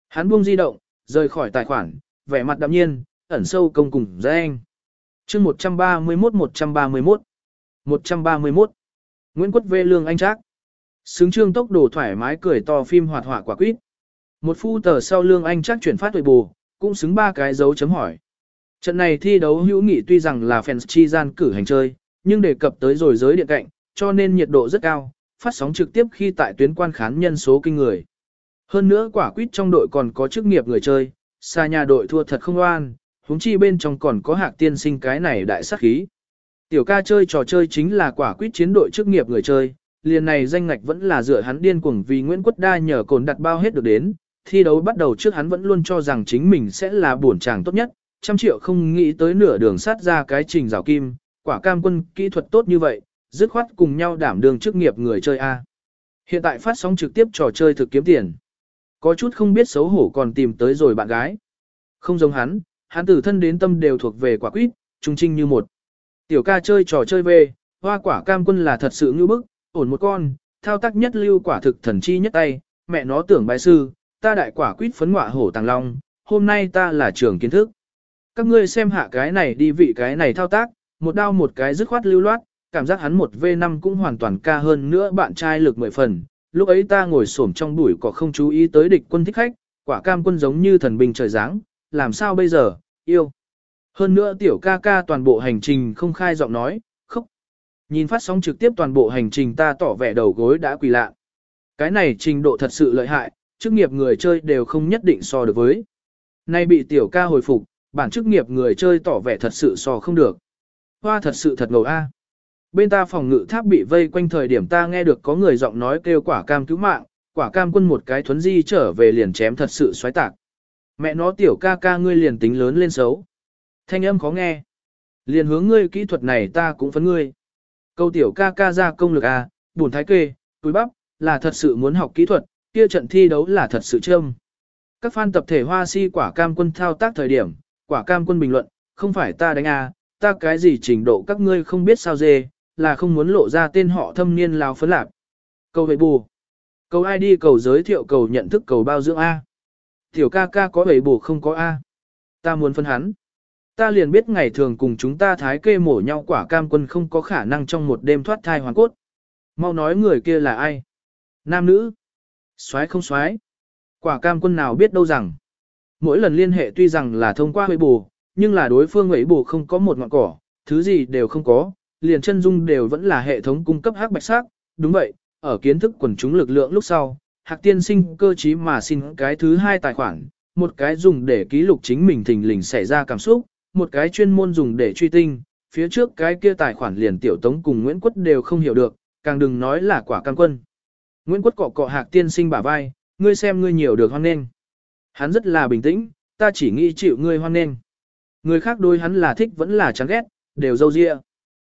Hắn buông di động, rời khỏi tài khoản, vẻ mặt đạm nhiên, ẩn sâu công cùng ra anh. chương 131-131 131 Nguyễn Quất Vê Lương Anh Trác Xứng trương tốc độ thoải mái cười to phim hoạt họa quả quýt. Một phu tờ sau Lương Anh Trác chuyển phát tuổi bù, cũng xứng ba cái dấu chấm hỏi. Trận này thi đấu hữu nghị tuy rằng là fans chi gian cử hành chơi, nhưng đề cập tới rồi giới điện cạnh, cho nên nhiệt độ rất cao, phát sóng trực tiếp khi tại tuyến quan khán nhân số kinh người. Hơn nữa quả quýt trong đội còn có chức nghiệp người chơi, xa nhà đội thua thật không oan, huống chi bên trong còn có hạc tiên sinh cái này đại sắc khí. Tiểu ca chơi trò chơi chính là quả quýt chiến đội chức nghiệp người chơi, liền này danh ngạch vẫn là dựa hắn điên cuồng vì Nguyễn Quất Đa nhờ cồn đặt bao hết được đến, thi đấu bắt đầu trước hắn vẫn luôn cho rằng chính mình sẽ là bổn chàng tốt nhất, trăm triệu không nghĩ tới nửa đường sát ra cái trình rào kim, quả cam quân kỹ thuật tốt như vậy, dứt khoát cùng nhau đảm đường chức nghiệp người chơi A. Hiện tại phát sóng trực tiếp trò chơi thực kiếm tiền. Có chút không biết xấu hổ còn tìm tới rồi bạn gái. Không giống hắn, hắn từ thân đến tâm đều thuộc về quả quýt, trung trinh như một. Tiểu ca chơi trò chơi về, hoa quả cam quân là thật sự ngư bức, ổn một con, thao tác nhất lưu quả thực thần chi nhất tay, mẹ nó tưởng bài sư, ta đại quả quýt phấn ngọa hổ tàng long, hôm nay ta là trường kiến thức các ngươi xem hạ cái này đi vị cái này thao tác, một đao một cái dứt khoát lưu loát, cảm giác hắn một V5 cũng hoàn toàn ca hơn nữa bạn trai lực mười phần. Lúc ấy ta ngồi xổm trong bụi cỏ không chú ý tới địch quân thích khách, quả cam quân giống như thần bình trời giáng, làm sao bây giờ, yêu. Hơn nữa tiểu ca ca toàn bộ hành trình không khai giọng nói, khóc. Nhìn phát sóng trực tiếp toàn bộ hành trình ta tỏ vẻ đầu gối đã quỳ lạ. Cái này trình độ thật sự lợi hại, chức nghiệp người chơi đều không nhất định so được với. Nay bị tiểu ca hồi phục, bản chức nghiệp người chơi tỏ vẻ thật sự so không được. Hoa thật sự thật ngầu a. Bên ta phòng ngự tháp bị vây quanh thời điểm ta nghe được có người giọng nói kêu quả cam cứu mạng, quả cam quân một cái thuấn di trở về liền chém thật sự xoáy tạc. Mẹ nó tiểu ca ca ngươi liền tính lớn lên xấu. Thanh âm khó nghe. Liền hướng ngươi kỹ thuật này ta cũng phấn ngươi. Câu tiểu ca ca ra công lực A, buồn thái kê, túi bắp, là thật sự muốn học kỹ thuật, kia trận thi đấu là thật sự trâm. Các fan tập thể hoa si quả cam quân thao tác thời điểm, quả cam quân bình luận, không phải ta đánh A, ta cái gì trình độ các ngươi không biết sao dê, là không muốn lộ ra tên họ thâm niên lao phấn lạc. Cầu vệ bù. Cầu ai đi cầu giới thiệu cầu nhận thức cầu bao dưỡng A. Tiểu ca ca có vệ bù không có A. Ta muốn phân hắn. Ta liền biết ngày thường cùng chúng ta thái kê mổ nhau quả cam quân không có khả năng trong một đêm thoát thai hoàn cốt. Mau nói người kia là ai? Nam nữ? Soái không soái? Quả cam quân nào biết đâu rằng. Mỗi lần liên hệ tuy rằng là thông qua huệ bù, nhưng là đối phương huệ bù không có một ngọn cỏ, thứ gì đều không có, liền chân dung đều vẫn là hệ thống cung cấp hắc bạch sắc. Đúng vậy, ở kiến thức quần chúng lực lượng lúc sau, hạc tiên sinh cơ trí mà xin cái thứ hai tài khoản, một cái dùng để ký lục chính mình thình lình xảy ra cảm xúc, một cái chuyên môn dùng để truy tinh, phía trước cái kia tài khoản liền tiểu tống cùng Nguyễn Quất đều không hiểu được, càng đừng nói là quả cam quân. Nguyễn Quất cọ cọ hạc tiên sinh bả vai, ngươi xem ngươi nhiều được hoan nghênh. Hắn rất là bình tĩnh, ta chỉ nghĩ chịu ngươi hoan nghênh. Người khác đối hắn là thích vẫn là chán ghét, đều dâu dịa.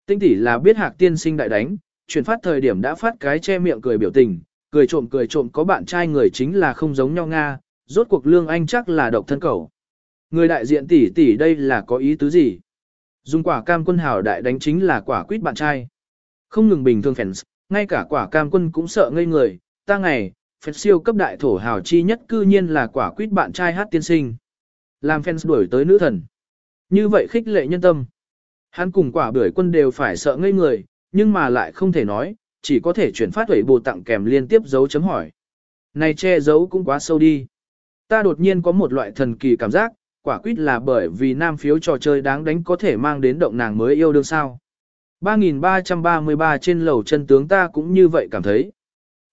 Tinh tỷ là biết hạc tiên sinh đại đánh, chuyển phát thời điểm đã phát cái che miệng cười biểu tình, cười trộm cười trộm có bạn trai người chính là không giống nhau Nga, rốt cuộc lương anh chắc là độc thân cầu. Người đại diện tỷ tỷ đây là có ý tứ gì? Dùng quả cam quân hảo đại đánh chính là quả quýt bạn trai. Không ngừng bình thường fans, ngay cả quả cam quân cũng sợ ngây người, ta ngày, fans siêu cấp đại thổ hào chi nhất cư nhiên là quả quýt bạn trai hát tiên sinh. Làm fans đuổi tới nữ thần. Như vậy khích lệ nhân tâm. Hắn cùng quả bưởi quân đều phải sợ ngây người, nhưng mà lại không thể nói, chỉ có thể chuyển phát huẩy bồ tặng kèm liên tiếp dấu chấm hỏi. Này che giấu cũng quá sâu đi. Ta đột nhiên có một loại thần kỳ cảm giác, quả quyết là bởi vì nam phiếu trò chơi đáng đánh có thể mang đến động nàng mới yêu đương sao. 3333 trên lầu chân tướng ta cũng như vậy cảm thấy.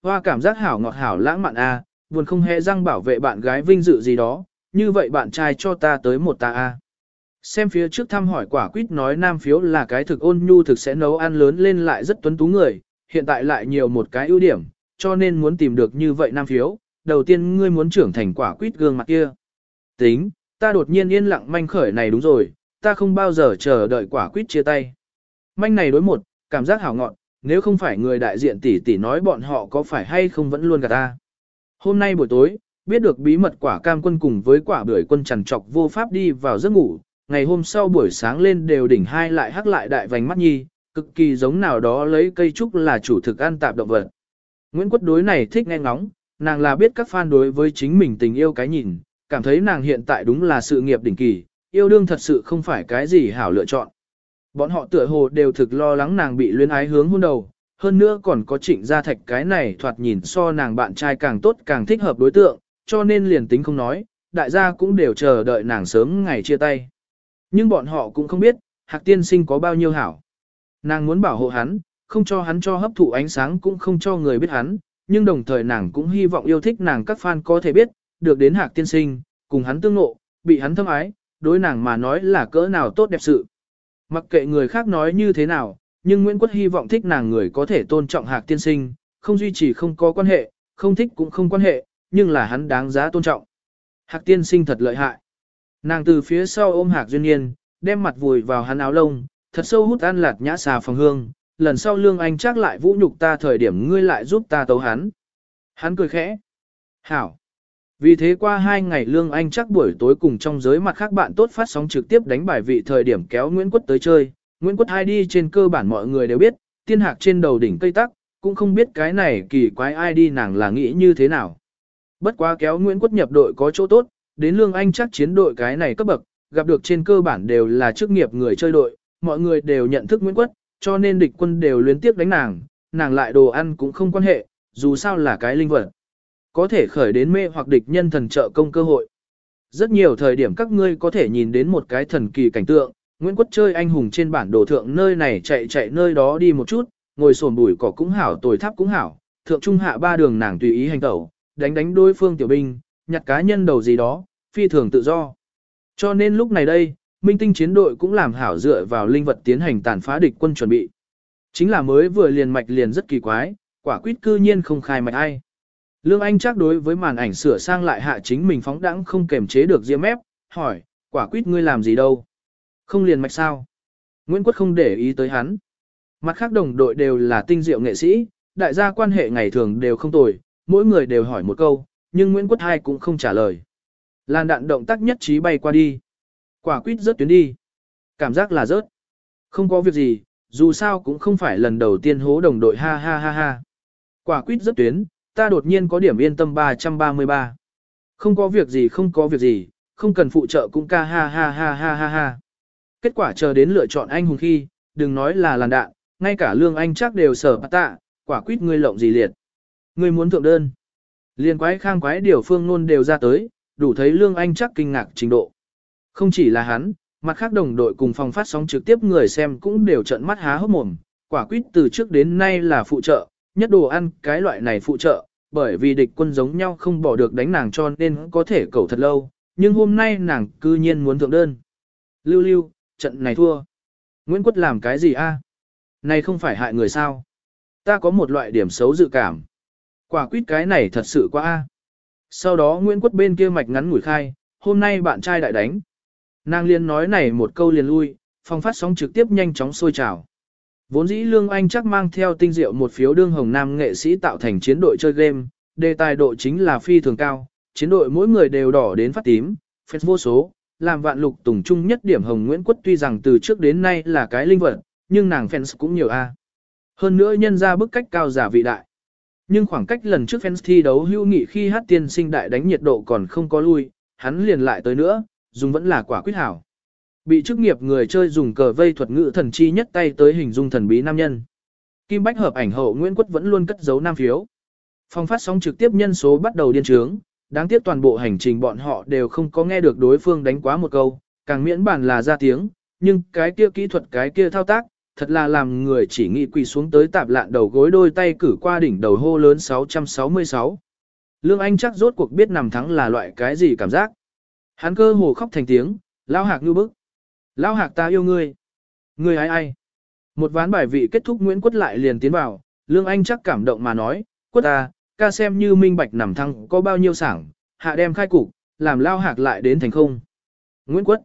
Hoa cảm giác hảo ngọt hảo lãng mạn a, à, buồn không hề răng bảo vệ bạn gái vinh dự gì đó, như vậy bạn trai cho ta tới một ta a. Xem phía trước thăm hỏi quả quýt nói nam phiếu là cái thực ôn nhu thực sẽ nấu ăn lớn lên lại rất tuấn tú người, hiện tại lại nhiều một cái ưu điểm, cho nên muốn tìm được như vậy nam phiếu, đầu tiên ngươi muốn trưởng thành quả quýt gương mặt kia. Tính, ta đột nhiên yên lặng manh khởi này đúng rồi, ta không bao giờ chờ đợi quả quýt chia tay. Manh này đối một, cảm giác hảo ngọn, nếu không phải người đại diện tỷ tỷ nói bọn họ có phải hay không vẫn luôn gạt ta. Hôm nay buổi tối, biết được bí mật quả cam quân cùng với quả bưởi quân trằn trọc vô pháp đi vào giấc ngủ, ngày hôm sau buổi sáng lên đều đỉnh hai lại hắc lại đại vành mắt nhi, cực kỳ giống nào đó lấy cây trúc là chủ thực ăn tạp động vật. Nguyễn Quất đối này thích nghe ngóng, nàng là biết các fan đối với chính mình tình yêu cái nhìn, cảm thấy nàng hiện tại đúng là sự nghiệp đỉnh kỳ, yêu đương thật sự không phải cái gì hảo lựa chọn. Bọn họ tựa hồ đều thực lo lắng nàng bị luyến ái hướng hôn đầu, hơn nữa còn có trịnh gia thạch cái này thoạt nhìn so nàng bạn trai càng tốt càng thích hợp đối tượng, cho nên liền tính không nói, đại gia cũng đều chờ đợi nàng sớm ngày chia tay. Nhưng bọn họ cũng không biết, hạc tiên sinh có bao nhiêu hảo. Nàng muốn bảo hộ hắn, không cho hắn cho hấp thụ ánh sáng cũng không cho người biết hắn, nhưng đồng thời nàng cũng hy vọng yêu thích nàng các fan có thể biết, được đến hạc tiên sinh, cùng hắn tương ngộ, bị hắn thâm ái, đối nàng mà nói là cỡ nào tốt đẹp sự. Mặc kệ người khác nói như thế nào, nhưng Nguyễn Quất hy vọng thích nàng người có thể tôn trọng hạc tiên sinh, không duy trì không có quan hệ, không thích cũng không quan hệ, nhưng là hắn đáng giá tôn trọng. Hạc tiên sinh thật lợi hại. Nàng từ phía sau ôm hạc duyên nhiên, đem mặt vùi vào hắn áo lông, thật sâu hút ăn lạt nhã xà phòng hương, lần sau lương anh chắc lại vũ nhục ta thời điểm ngươi lại giúp ta tấu hắn. Hắn cười khẽ. Hảo. Vì thế qua hai ngày Lương Anh chắc buổi tối cùng trong giới mặt khác bạn tốt phát sóng trực tiếp đánh bài vị thời điểm kéo Nguyễn Quất tới chơi. Nguyễn Quất hai đi trên cơ bản mọi người đều biết, tiên hạc trên đầu đỉnh cây tắc, cũng không biết cái này kỳ quái ai đi nàng là nghĩ như thế nào. Bất quá kéo Nguyễn Quất nhập đội có chỗ tốt, đến Lương Anh chắc chiến đội cái này cấp bậc, gặp được trên cơ bản đều là chức nghiệp người chơi đội, mọi người đều nhận thức Nguyễn Quất, cho nên địch quân đều liên tiếp đánh nàng, nàng lại đồ ăn cũng không quan hệ, dù sao là cái linh vật. Có thể khởi đến mê hoặc địch nhân thần trợ công cơ hội. Rất nhiều thời điểm các ngươi có thể nhìn đến một cái thần kỳ cảnh tượng, Nguyễn Quất chơi anh hùng trên bản đồ thượng nơi này chạy chạy nơi đó đi một chút, ngồi sồn bùi cỏ cũng hảo tồi tháp cũng hảo, thượng trung hạ ba đường nàng tùy ý hành tẩu, đánh đánh đối phương tiểu binh, nhặt cá nhân đầu gì đó, phi thường tự do. Cho nên lúc này đây, minh tinh chiến đội cũng làm hảo dựa vào linh vật tiến hành tàn phá địch quân chuẩn bị. Chính là mới vừa liền mạch liền rất kỳ quái, quả quyết cư nhiên không khai mạch ai. Lương Anh chắc đối với màn ảnh sửa sang lại hạ chính mình phóng đãng không kềm chế được diêm ép, hỏi, quả quyết ngươi làm gì đâu? Không liền mạch sao. Nguyễn Quốc không để ý tới hắn. Mặt khác đồng đội đều là tinh diệu nghệ sĩ, đại gia quan hệ ngày thường đều không tồi, mỗi người đều hỏi một câu, nhưng Nguyễn Quốc hai cũng không trả lời. Làn đạn động tác nhất trí bay qua đi. Quả quýt rớt tuyến đi. Cảm giác là rớt. Không có việc gì, dù sao cũng không phải lần đầu tiên hố đồng đội ha ha ha ha. Quả quýt rớt tuyến, ta đột nhiên có điểm yên tâm 333. Không có việc gì không có việc gì, không cần phụ trợ cũng ca ha ha ha ha ha ha. Kết quả chờ đến lựa chọn anh hùng khi, đừng nói là làn đạn, ngay cả lương anh chắc đều sở bát tạ, quả quýt ngươi lộng gì liệt. Ngươi muốn thượng đơn. Liên quái khang quái điều phương nôn đều ra tới, đủ thấy lương anh chắc kinh ngạc trình độ. Không chỉ là hắn, mặt khác đồng đội cùng phòng phát sóng trực tiếp người xem cũng đều trợn mắt há hốc mồm, quả quýt từ trước đến nay là phụ trợ, nhất đồ ăn cái loại này phụ trợ, bởi vì địch quân giống nhau không bỏ được đánh nàng cho nên có thể cầu thật lâu, nhưng hôm nay nàng cư nhiên muốn thượng đơn. Lưu lưu, trận này thua. Nguyễn Quất làm cái gì a? Này không phải hại người sao? Ta có một loại điểm xấu dự cảm. Quả quýt cái này thật sự quá a. Sau đó Nguyễn Quất bên kia mạch ngắn ngủi khai, hôm nay bạn trai đại đánh. Nàng liên nói này một câu liền lui, phong phát sóng trực tiếp nhanh chóng sôi trào. Vốn dĩ Lương Anh chắc mang theo tinh diệu một phiếu đương hồng nam nghệ sĩ tạo thành chiến đội chơi game, đề tài độ chính là phi thường cao, chiến đội mỗi người đều đỏ đến phát tím, phép vô số, làm vạn lục tùng trung nhất điểm hồng Nguyễn Quất tuy rằng từ trước đến nay là cái linh vật, nhưng nàng fans cũng nhiều a. Hơn nữa nhân ra bức cách cao giả vị đại. Nhưng khoảng cách lần trước fans thi đấu hữu nghị khi hát tiên sinh đại đánh nhiệt độ còn không có lui, hắn liền lại tới nữa, dùng vẫn là quả quyết hảo. Bị chức nghiệp người chơi dùng cờ vây thuật ngữ thần chi nhất tay tới hình dung thần bí nam nhân. Kim Bách hợp ảnh hậu Nguyễn Quất vẫn luôn cất giấu nam phiếu. Phong phát sóng trực tiếp nhân số bắt đầu điên trướng, đáng tiếc toàn bộ hành trình bọn họ đều không có nghe được đối phương đánh quá một câu, càng miễn bản là ra tiếng, nhưng cái kia kỹ thuật cái kia thao tác, thật là làm người chỉ nghĩ quỳ xuống tới tạp lạn đầu gối đôi tay cử qua đỉnh đầu hô lớn 666. Lương Anh chắc rốt cuộc biết nằm thắng là loại cái gì cảm giác. Hắn cơ hồ khóc thành tiếng, lao hạc như bức. Lão hạc ta yêu ngươi. Ngươi ai ai. Một ván bài vị kết thúc Nguyễn Quất lại liền tiến vào, Lương Anh chắc cảm động mà nói, Quất ta, ca xem như minh bạch nằm thăng có bao nhiêu sảng, hạ đem khai cục, làm lao hạc lại đến thành không. Nguyễn Quất.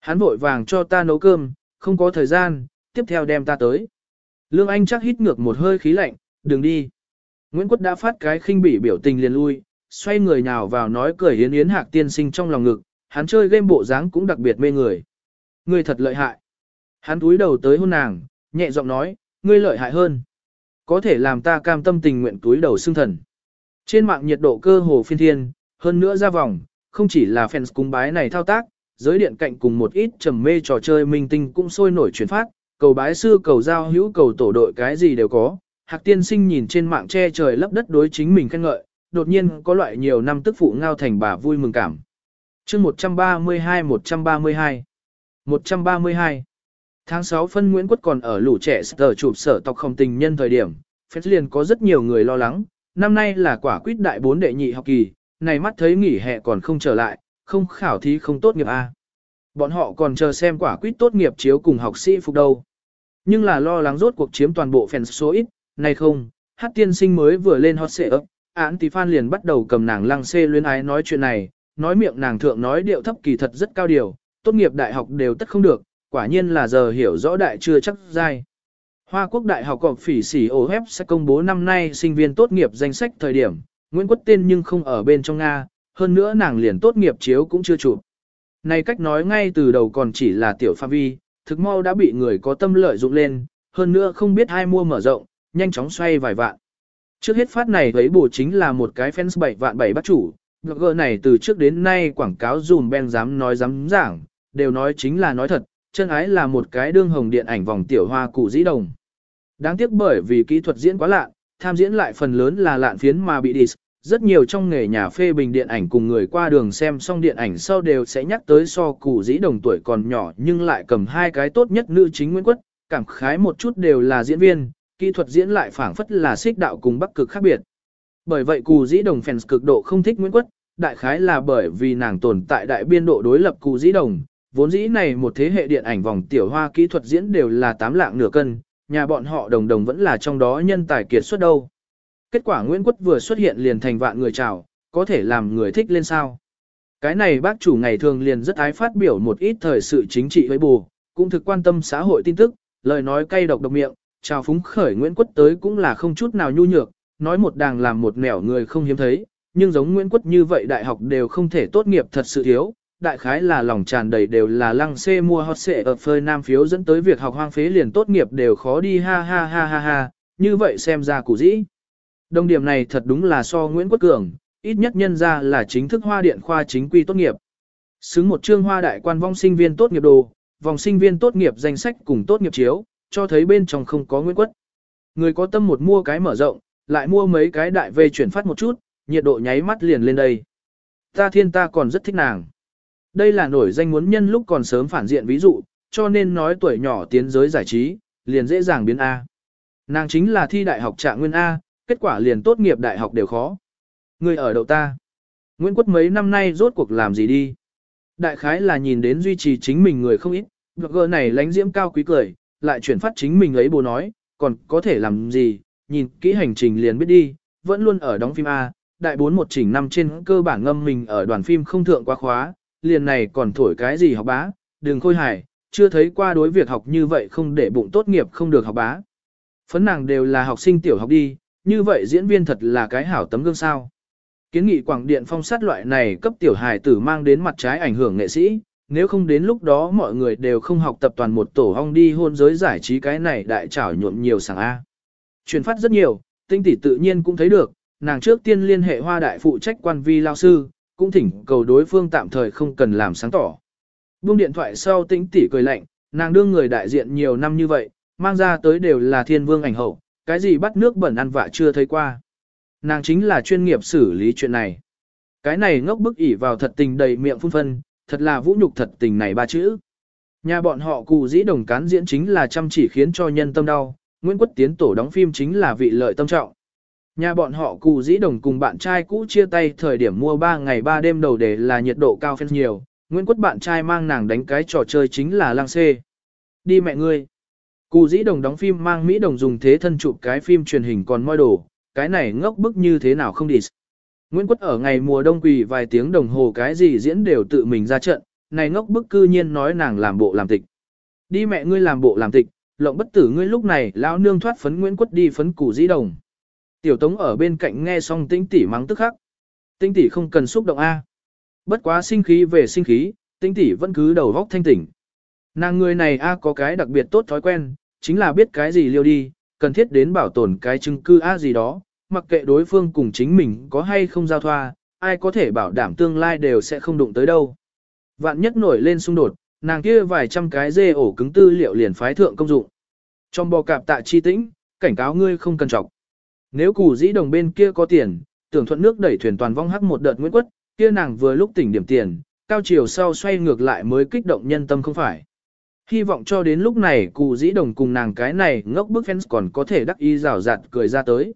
Hắn vội vàng cho ta nấu cơm, không có thời gian, tiếp theo đem ta tới. Lương Anh chắc hít ngược một hơi khí lạnh, đừng đi. Nguyễn Quất đã phát cái khinh bỉ biểu tình liền lui, xoay người nhào vào nói cười yến yến hạc tiên sinh trong lòng ngực, hắn chơi game bộ dáng cũng đặc biệt mê người. Ngươi thật lợi hại. Hắn túi đầu tới hôn nàng, nhẹ giọng nói, ngươi lợi hại hơn. Có thể làm ta cam tâm tình nguyện túi đầu xương thần. Trên mạng nhiệt độ cơ hồ phiên thiên, hơn nữa ra vòng, không chỉ là fans cung bái này thao tác, giới điện cạnh cùng một ít trầm mê trò chơi minh tinh cũng sôi nổi chuyển phát, cầu bái sư cầu giao hữu cầu tổ đội cái gì đều có. Hạc tiên sinh nhìn trên mạng che trời lấp đất đối chính mình khen ngợi, đột nhiên có loại nhiều năm tức phụ ngao thành bà vui mừng cảm. chương 132-132 132 Tháng 6 phân Nguyễn Quốc còn ở lũ trẻ sở chụp sở tộc không tình nhân thời điểm, phép liền có rất nhiều người lo lắng, năm nay là quả quyết đại bốn đệ nhị học kỳ, này mắt thấy nghỉ hè còn không trở lại, không khảo thí không tốt nghiệp A. Bọn họ còn chờ xem quả quyết tốt nghiệp chiếu cùng học sĩ phục đâu. Nhưng là lo lắng rốt cuộc chiếm toàn bộ phèn số ít, này không, hát tiên sinh mới vừa lên hot xệ ấp, án tí phan liền bắt đầu cầm nàng lăng xê luyến ái nói chuyện này, nói miệng nàng thượng nói điệu thấp kỳ thật rất cao điều, tốt nghiệp đại học đều tất không được, quả nhiên là giờ hiểu rõ đại chưa chắc dai. Hoa Quốc Đại học cọp phỉ sỉ OF sẽ công bố năm nay sinh viên tốt nghiệp danh sách thời điểm, Nguyễn Quốc Tiên nhưng không ở bên trong Nga, hơn nữa nàng liền tốt nghiệp chiếu cũng chưa chụp. Này cách nói ngay từ đầu còn chỉ là tiểu pha vi, thực mau đã bị người có tâm lợi dụng lên, hơn nữa không biết ai mua mở rộng, nhanh chóng xoay vài vạn. Trước hết phát này thấy bổ chính là một cái fans 7 vạn 7 bắt chủ, blogger này từ trước đến nay quảng cáo dùm ben dám nói dám giảng, đều nói chính là nói thật, chân ái là một cái đương hồng điện ảnh vòng tiểu hoa cụ dĩ đồng. Đáng tiếc bởi vì kỹ thuật diễn quá lạ, tham diễn lại phần lớn là lạn phiến mà bị dis, rất nhiều trong nghề nhà phê bình điện ảnh cùng người qua đường xem xong điện ảnh sau đều sẽ nhắc tới so cụ dĩ đồng tuổi còn nhỏ nhưng lại cầm hai cái tốt nhất nữ chính Nguyễn Quất, cảm khái một chút đều là diễn viên, kỹ thuật diễn lại phảng phất là xích đạo cùng bắc cực khác biệt. Bởi vậy cụ dĩ đồng fans cực độ không thích Nguyễn Quất, đại khái là bởi vì nàng tồn tại đại biên độ đối lập cụ dĩ đồng, vốn dĩ này một thế hệ điện ảnh vòng tiểu hoa kỹ thuật diễn đều là tám lạng nửa cân, nhà bọn họ đồng đồng vẫn là trong đó nhân tài kiệt xuất đâu. Kết quả Nguyễn Quất vừa xuất hiện liền thành vạn người chào, có thể làm người thích lên sao. Cái này bác chủ ngày thường liền rất ái phát biểu một ít thời sự chính trị với bù, cũng thực quan tâm xã hội tin tức, lời nói cay độc độc miệng, chào phúng khởi Nguyễn Quất tới cũng là không chút nào nhu nhược, nói một đàng làm một nẻo người không hiếm thấy, nhưng giống Nguyễn Quất như vậy đại học đều không thể tốt nghiệp thật sự thiếu, đại khái là lòng tràn đầy đều là lăng xê mua hot xệ ở phơi nam phiếu dẫn tới việc học hoang phế liền tốt nghiệp đều khó đi ha ha ha ha ha, như vậy xem ra cụ dĩ. Đồng điểm này thật đúng là so Nguyễn Quốc Cường, ít nhất nhân ra là chính thức hoa điện khoa chính quy tốt nghiệp. Xứng một chương hoa đại quan vong sinh viên tốt nghiệp đồ, vòng sinh viên tốt nghiệp danh sách cùng tốt nghiệp chiếu, cho thấy bên trong không có Nguyễn Quất. Người có tâm một mua cái mở rộng, lại mua mấy cái đại về chuyển phát một chút, nhiệt độ nháy mắt liền lên đây. Ta thiên ta còn rất thích nàng. Đây là nổi danh muốn nhân lúc còn sớm phản diện ví dụ, cho nên nói tuổi nhỏ tiến giới giải trí, liền dễ dàng biến A. Nàng chính là thi đại học trạng nguyên A, kết quả liền tốt nghiệp đại học đều khó. Người ở đậu ta. Nguyễn quốc mấy năm nay rốt cuộc làm gì đi? Đại khái là nhìn đến duy trì chính mình người không ít, blogger này lánh diễm cao quý cười, lại chuyển phát chính mình ấy bố nói, còn có thể làm gì, nhìn kỹ hành trình liền biết đi, vẫn luôn ở đóng phim A, đại bốn một chỉnh năm trên cơ bản ngâm mình ở đoàn phim không thượng quá khóa, liền này còn thổi cái gì học bá, đừng khôi hài, chưa thấy qua đối việc học như vậy không để bụng tốt nghiệp không được học bá. Phấn nàng đều là học sinh tiểu học đi, như vậy diễn viên thật là cái hảo tấm gương sao. Kiến nghị quảng điện phong sát loại này cấp tiểu hài tử mang đến mặt trái ảnh hưởng nghệ sĩ, nếu không đến lúc đó mọi người đều không học tập toàn một tổ hong đi hôn giới giải trí cái này đại trảo nhuộm nhiều sảng A. Truyền phát rất nhiều, tinh tỷ tự nhiên cũng thấy được, nàng trước tiên liên hệ hoa đại phụ trách quan vi lao sư, cũng thỉnh cầu đối phương tạm thời không cần làm sáng tỏ. Buông điện thoại sau tinh tỷ cười lạnh, nàng đương người đại diện nhiều năm như vậy, mang ra tới đều là thiên vương ảnh hậu, cái gì bắt nước bẩn ăn vạ chưa thấy qua. Nàng chính là chuyên nghiệp xử lý chuyện này. Cái này ngốc bức ỉ vào thật tình đầy miệng phun phân, thật là vũ nhục thật tình này ba chữ. Nhà bọn họ cụ dĩ đồng cán diễn chính là chăm chỉ khiến cho nhân tâm đau, Nguyễn Quất Tiến tổ đóng phim chính là vị lợi tâm trọng. Nhà bọn họ cụ dĩ đồng cùng bạn trai cũ chia tay thời điểm mua 3 ngày 3 đêm đầu để là nhiệt độ cao phên nhiều, Nguyễn Quất bạn trai mang nàng đánh cái trò chơi chính là lang xê. Đi mẹ ngươi. Cụ dĩ đồng đóng phim mang Mỹ đồng dùng thế thân chụp cái phim truyền hình còn moi đồ, cái này ngốc bức như thế nào không đi. Nguyễn Quất ở ngày mùa đông quỳ vài tiếng đồng hồ cái gì diễn đều tự mình ra trận, này ngốc bức cư nhiên nói nàng làm bộ làm tịch. Đi mẹ ngươi làm bộ làm tịch, lộng bất tử ngươi lúc này lão nương thoát phấn Nguyễn Quất đi phấn cụ dĩ đồng. Tiểu Tống ở bên cạnh nghe xong tinh tỷ mắng tức khắc. Tinh tỷ không cần xúc động A. Bất quá sinh khí về sinh khí, tinh tỷ vẫn cứ đầu góc thanh tỉnh. Nàng người này A có cái đặc biệt tốt thói quen, chính là biết cái gì liêu đi, cần thiết đến bảo tồn cái chứng cư A gì đó, mặc kệ đối phương cùng chính mình có hay không giao thoa, ai có thể bảo đảm tương lai đều sẽ không đụng tới đâu. Vạn nhất nổi lên xung đột, nàng kia vài trăm cái dê ổ cứng tư liệu liền phái thượng công dụng. Trong bò cạp tạ chi tĩnh, cảnh cáo ngươi không cần trọng. Nếu củ dĩ đồng bên kia có tiền, tưởng thuận nước đẩy thuyền toàn vong hắc một đợt nguyễn quất, kia nàng vừa lúc tỉnh điểm tiền, cao chiều sau xoay ngược lại mới kích động nhân tâm không phải. Hy vọng cho đến lúc này cụ dĩ đồng cùng nàng cái này ngốc bức fans còn có thể đắc ý rào rạt cười ra tới.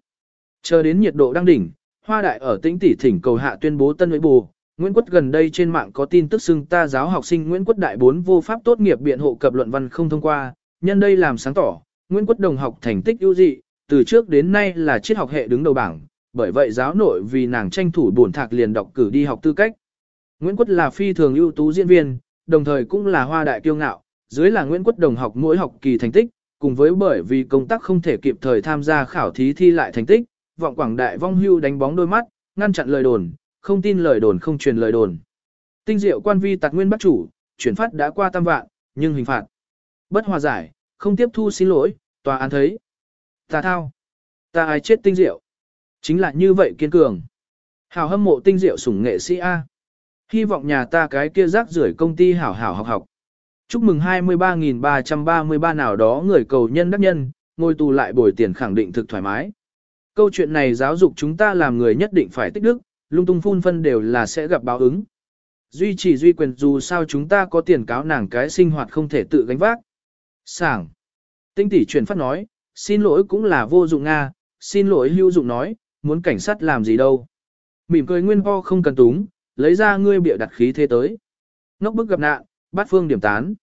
Chờ đến nhiệt độ đang đỉnh, hoa đại ở tĩnh tỷ thỉnh cầu hạ tuyên bố tân với bù. Nguyễn Quất gần đây trên mạng có tin tức xưng ta giáo học sinh Nguyễn Quất đại 4 vô pháp tốt nghiệp biện hộ cập luận văn không thông qua, nhân đây làm sáng tỏ, Nguyễn Quất đồng học thành tích ưu dị, từ trước đến nay là triết học hệ đứng đầu bảng, bởi vậy giáo nội vì nàng tranh thủ bổn thạc liền đọc cử đi học tư cách. Nguyễn Quất là phi thường ưu tú diễn viên, đồng thời cũng là hoa đại kiêu ngạo, dưới là Nguyễn Quất đồng học mỗi học kỳ thành tích, cùng với bởi vì công tác không thể kịp thời tham gia khảo thí thi lại thành tích, vọng quảng đại vong hưu đánh bóng đôi mắt, ngăn chặn lời đồn, không tin lời đồn không truyền lời đồn. Tinh diệu quan vi tạc nguyên bắt chủ, chuyển phát đã qua tam vạn, nhưng hình phạt bất hòa giải, không tiếp thu xin lỗi, tòa án thấy. Ta thao, ta ai chết tinh diệu. Chính là như vậy kiên cường. Hảo hâm mộ tinh diệu sủng nghệ sĩ A. Hy vọng nhà ta cái kia rác rưởi công ty hảo hảo học học. Chúc mừng 23.333 nào đó người cầu nhân đắc nhân, ngôi tù lại bồi tiền khẳng định thực thoải mái. Câu chuyện này giáo dục chúng ta làm người nhất định phải tích đức, lung tung phun phân đều là sẽ gặp báo ứng. Duy trì duy quyền dù sao chúng ta có tiền cáo nàng cái sinh hoạt không thể tự gánh vác. Sảng. Tinh tỷ truyền phát nói, xin lỗi cũng là vô dụng Nga, xin lỗi hữu dụng nói, muốn cảnh sát làm gì đâu. Mỉm cười nguyên ho không cần túng, lấy ra ngươi bịa đặt khí thế tới. Ngốc bức gặp nạn, bát phương điểm tán.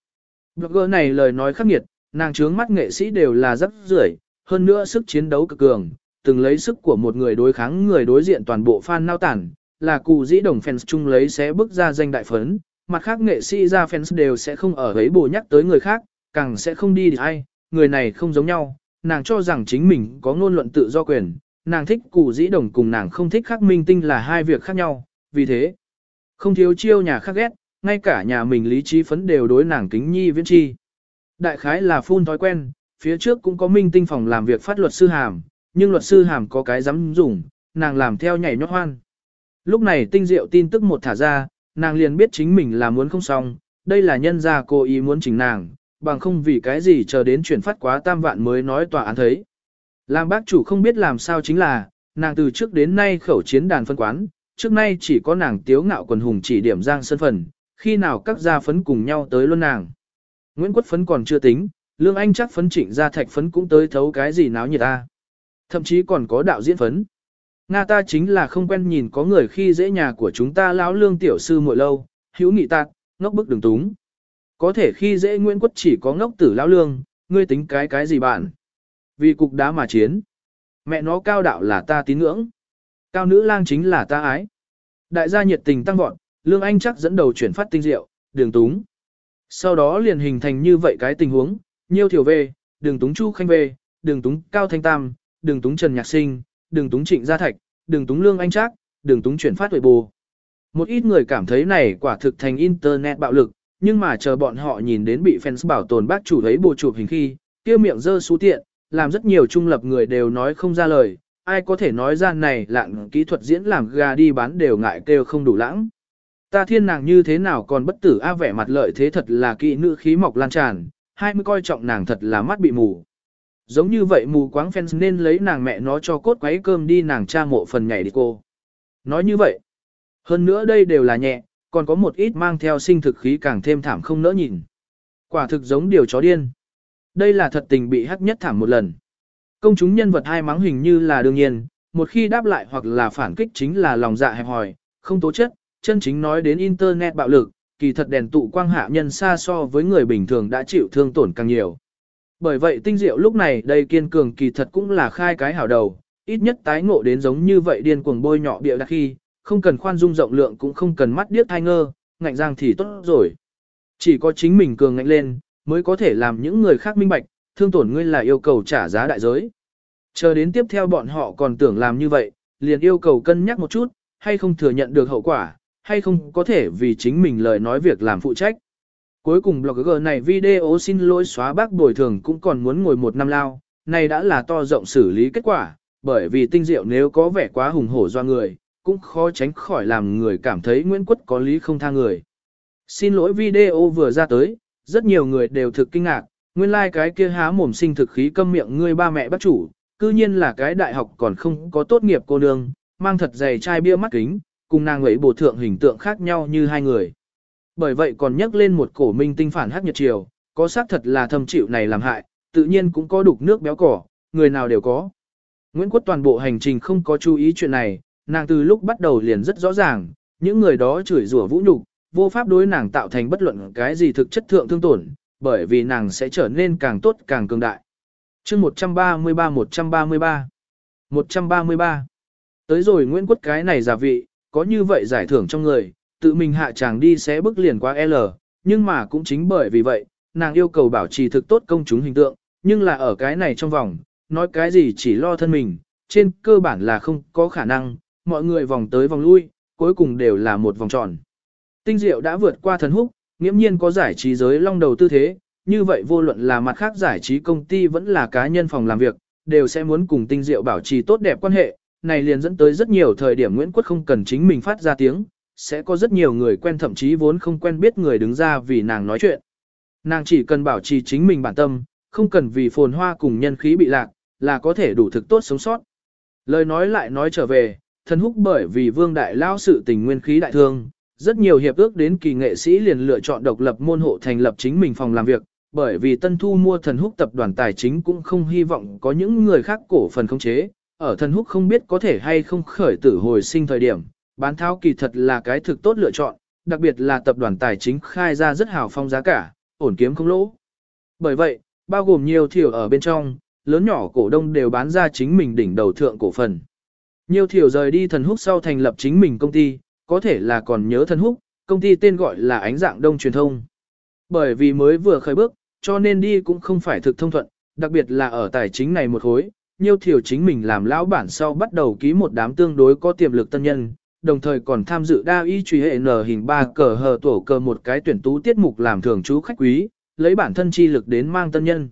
Blogger này lời nói khắc nghiệt, nàng trướng mắt nghệ sĩ đều là rất rưởi, hơn nữa sức chiến đấu cực cường, từng lấy sức của một người đối kháng người đối diện toàn bộ fan nao tản, là cụ dĩ đồng fans chung lấy sẽ bước ra danh đại phấn, mặt khác nghệ sĩ ra fans đều sẽ không ở ấy bổ nhắc tới người khác, càng sẽ không đi ai, người này không giống nhau, nàng cho rằng chính mình có ngôn luận tự do quyền, nàng thích cụ dĩ đồng cùng nàng không thích khắc minh tinh là hai việc khác nhau, vì thế, không thiếu chiêu nhà khác ghét, ngay cả nhà mình lý trí phấn đều đối nàng kính nhi viễn chi. Đại khái là phun thói quen, phía trước cũng có minh tinh phòng làm việc phát luật sư hàm, nhưng luật sư hàm có cái dám dùng, nàng làm theo nhảy nhót hoan. Lúc này tinh diệu tin tức một thả ra, nàng liền biết chính mình là muốn không xong, đây là nhân gia cô ý muốn chỉnh nàng, bằng không vì cái gì chờ đến chuyển phát quá tam vạn mới nói tòa án thấy. Làm bác chủ không biết làm sao chính là, nàng từ trước đến nay khẩu chiến đàn phân quán, trước nay chỉ có nàng tiếu ngạo quần hùng chỉ điểm giang sân phần, khi nào các gia phấn cùng nhau tới luôn nàng. Nguyễn Quất phấn còn chưa tính, Lương Anh chắc phấn trịnh gia thạch phấn cũng tới thấu cái gì náo nhiệt ta. Thậm chí còn có đạo diễn phấn. Nga ta chính là không quen nhìn có người khi dễ nhà của chúng ta lão lương tiểu sư muội lâu, hữu nghị tạc, ngốc bức đường túng. Có thể khi dễ Nguyễn Quất chỉ có ngốc tử lão lương, ngươi tính cái cái gì bạn? Vì cục đá mà chiến. Mẹ nó cao đạo là ta tín ngưỡng. Cao nữ lang chính là ta ái. Đại gia nhiệt tình tăng vọt, lương anh chắc dẫn đầu chuyển phát tinh diệu, đường túng. Sau đó liền hình thành như vậy cái tình huống, nhiêu thiểu về, đường túng chu khanh về, đường túng cao thanh tam, đường túng trần nhạc sinh, đường túng trịnh gia thạch, đường túng lương anh trác, đường túng chuyển phát huệ bù. Một ít người cảm thấy này quả thực thành internet bạo lực, nhưng mà chờ bọn họ nhìn đến bị fans bảo tồn bác chủ thấy bộ chụp hình khi, kia miệng dơ xú tiện, làm rất nhiều trung lập người đều nói không ra lời, ai có thể nói ra này lạng kỹ thuật diễn làm gà đi bán đều ngại kêu không đủ lãng. Ta thiên nàng như thế nào còn bất tử a vẻ mặt lợi thế thật là kỵ nữ khí mọc lan tràn, hai mươi coi trọng nàng thật là mắt bị mù. Giống như vậy mù quáng fans nên lấy nàng mẹ nó cho cốt quấy cơm đi nàng cha mộ phần nhảy đi cô. Nói như vậy. Hơn nữa đây đều là nhẹ, còn có một ít mang theo sinh thực khí càng thêm thảm không nỡ nhìn. Quả thực giống điều chó điên. Đây là thật tình bị hắc nhất thảm một lần. Công chúng nhân vật hai mắng hình như là đương nhiên, một khi đáp lại hoặc là phản kích chính là lòng dạ hẹp hòi, không tố chất, chân chính nói đến internet bạo lực, kỳ thật đèn tụ quang hạ nhân xa so với người bình thường đã chịu thương tổn càng nhiều. Bởi vậy tinh diệu lúc này đây kiên cường kỳ thật cũng là khai cái hảo đầu, ít nhất tái ngộ đến giống như vậy điên cuồng bôi nhọ bịa đặc khi, không cần khoan dung rộng lượng cũng không cần mắt điếc thai ngơ, ngạnh giang thì tốt rồi. Chỉ có chính mình cường ngạnh lên, mới có thể làm những người khác minh bạch, thương tổn ngươi là yêu cầu trả giá đại giới. Chờ đến tiếp theo bọn họ còn tưởng làm như vậy, liền yêu cầu cân nhắc một chút, hay không thừa nhận được hậu quả, hay không có thể vì chính mình lời nói việc làm phụ trách. Cuối cùng blogger này video xin lỗi xóa bác bồi thường cũng còn muốn ngồi một năm lao, này đã là to rộng xử lý kết quả, bởi vì tinh diệu nếu có vẻ quá hùng hổ do người, cũng khó tránh khỏi làm người cảm thấy Nguyễn Quất có lý không tha người. Xin lỗi video vừa ra tới, rất nhiều người đều thực kinh ngạc, nguyên lai like cái kia há mồm sinh thực khí câm miệng ngươi ba mẹ bắt chủ, cư nhiên là cái đại học còn không có tốt nghiệp cô nương, mang thật dày chai bia mắt kính, cùng nàng ấy bổ thượng hình tượng khác nhau như hai người. Bởi vậy còn nhắc lên một cổ minh tinh phản hắc nhật triều, có xác thật là thâm chịu này làm hại, tự nhiên cũng có đục nước béo cỏ, người nào đều có. Nguyễn Quốc toàn bộ hành trình không có chú ý chuyện này, nàng từ lúc bắt đầu liền rất rõ ràng, những người đó chửi rủa vũ nhục, vô pháp đối nàng tạo thành bất luận cái gì thực chất thượng thương tổn, bởi vì nàng sẽ trở nên càng tốt càng cường đại. chương 133-133 133 Tới rồi Nguyễn Quốc cái này giả vị, có như vậy giải thưởng trong người, tự mình hạ chàng đi sẽ bước liền qua L, nhưng mà cũng chính bởi vì vậy, nàng yêu cầu bảo trì thực tốt công chúng hình tượng, nhưng là ở cái này trong vòng, nói cái gì chỉ lo thân mình, trên cơ bản là không có khả năng, mọi người vòng tới vòng lui, cuối cùng đều là một vòng tròn. Tinh diệu đã vượt qua thần húc, nghiễm nhiên có giải trí giới long đầu tư thế, như vậy vô luận là mặt khác giải trí công ty vẫn là cá nhân phòng làm việc, đều sẽ muốn cùng tinh diệu bảo trì tốt đẹp quan hệ, này liền dẫn tới rất nhiều thời điểm Nguyễn Quốc không cần chính mình phát ra tiếng, sẽ có rất nhiều người quen thậm chí vốn không quen biết người đứng ra vì nàng nói chuyện. Nàng chỉ cần bảo trì chính mình bản tâm, không cần vì phồn hoa cùng nhân khí bị lạc, là có thể đủ thực tốt sống sót. Lời nói lại nói trở về, thần húc bởi vì vương đại lao sự tình nguyên khí đại thương, rất nhiều hiệp ước đến kỳ nghệ sĩ liền lựa chọn độc lập môn hộ thành lập chính mình phòng làm việc, bởi vì tân thu mua thần húc tập đoàn tài chính cũng không hy vọng có những người khác cổ phần khống chế, ở thần húc không biết có thể hay không khởi tử hồi sinh thời điểm, bán tháo kỳ thật là cái thực tốt lựa chọn, đặc biệt là tập đoàn tài chính khai ra rất hào phong giá cả, ổn kiếm không lỗ. Bởi vậy, bao gồm nhiều thiểu ở bên trong, lớn nhỏ cổ đông đều bán ra chính mình đỉnh đầu thượng cổ phần. Nhiều thiểu rời đi thần húc sau thành lập chính mình công ty, có thể là còn nhớ thần húc, công ty tên gọi là ánh dạng đông truyền thông. Bởi vì mới vừa khởi bước, cho nên đi cũng không phải thực thông thuận, đặc biệt là ở tài chính này một hối, nhiêu thiểu chính mình làm lão bản sau bắt đầu ký một đám tương đối có tiềm lực tân nhân, đồng thời còn tham dự đa y truy hệ nở hình ba cờ hờ tổ cờ một cái tuyển tú tiết mục làm thường chú khách quý, lấy bản thân chi lực đến mang tân nhân.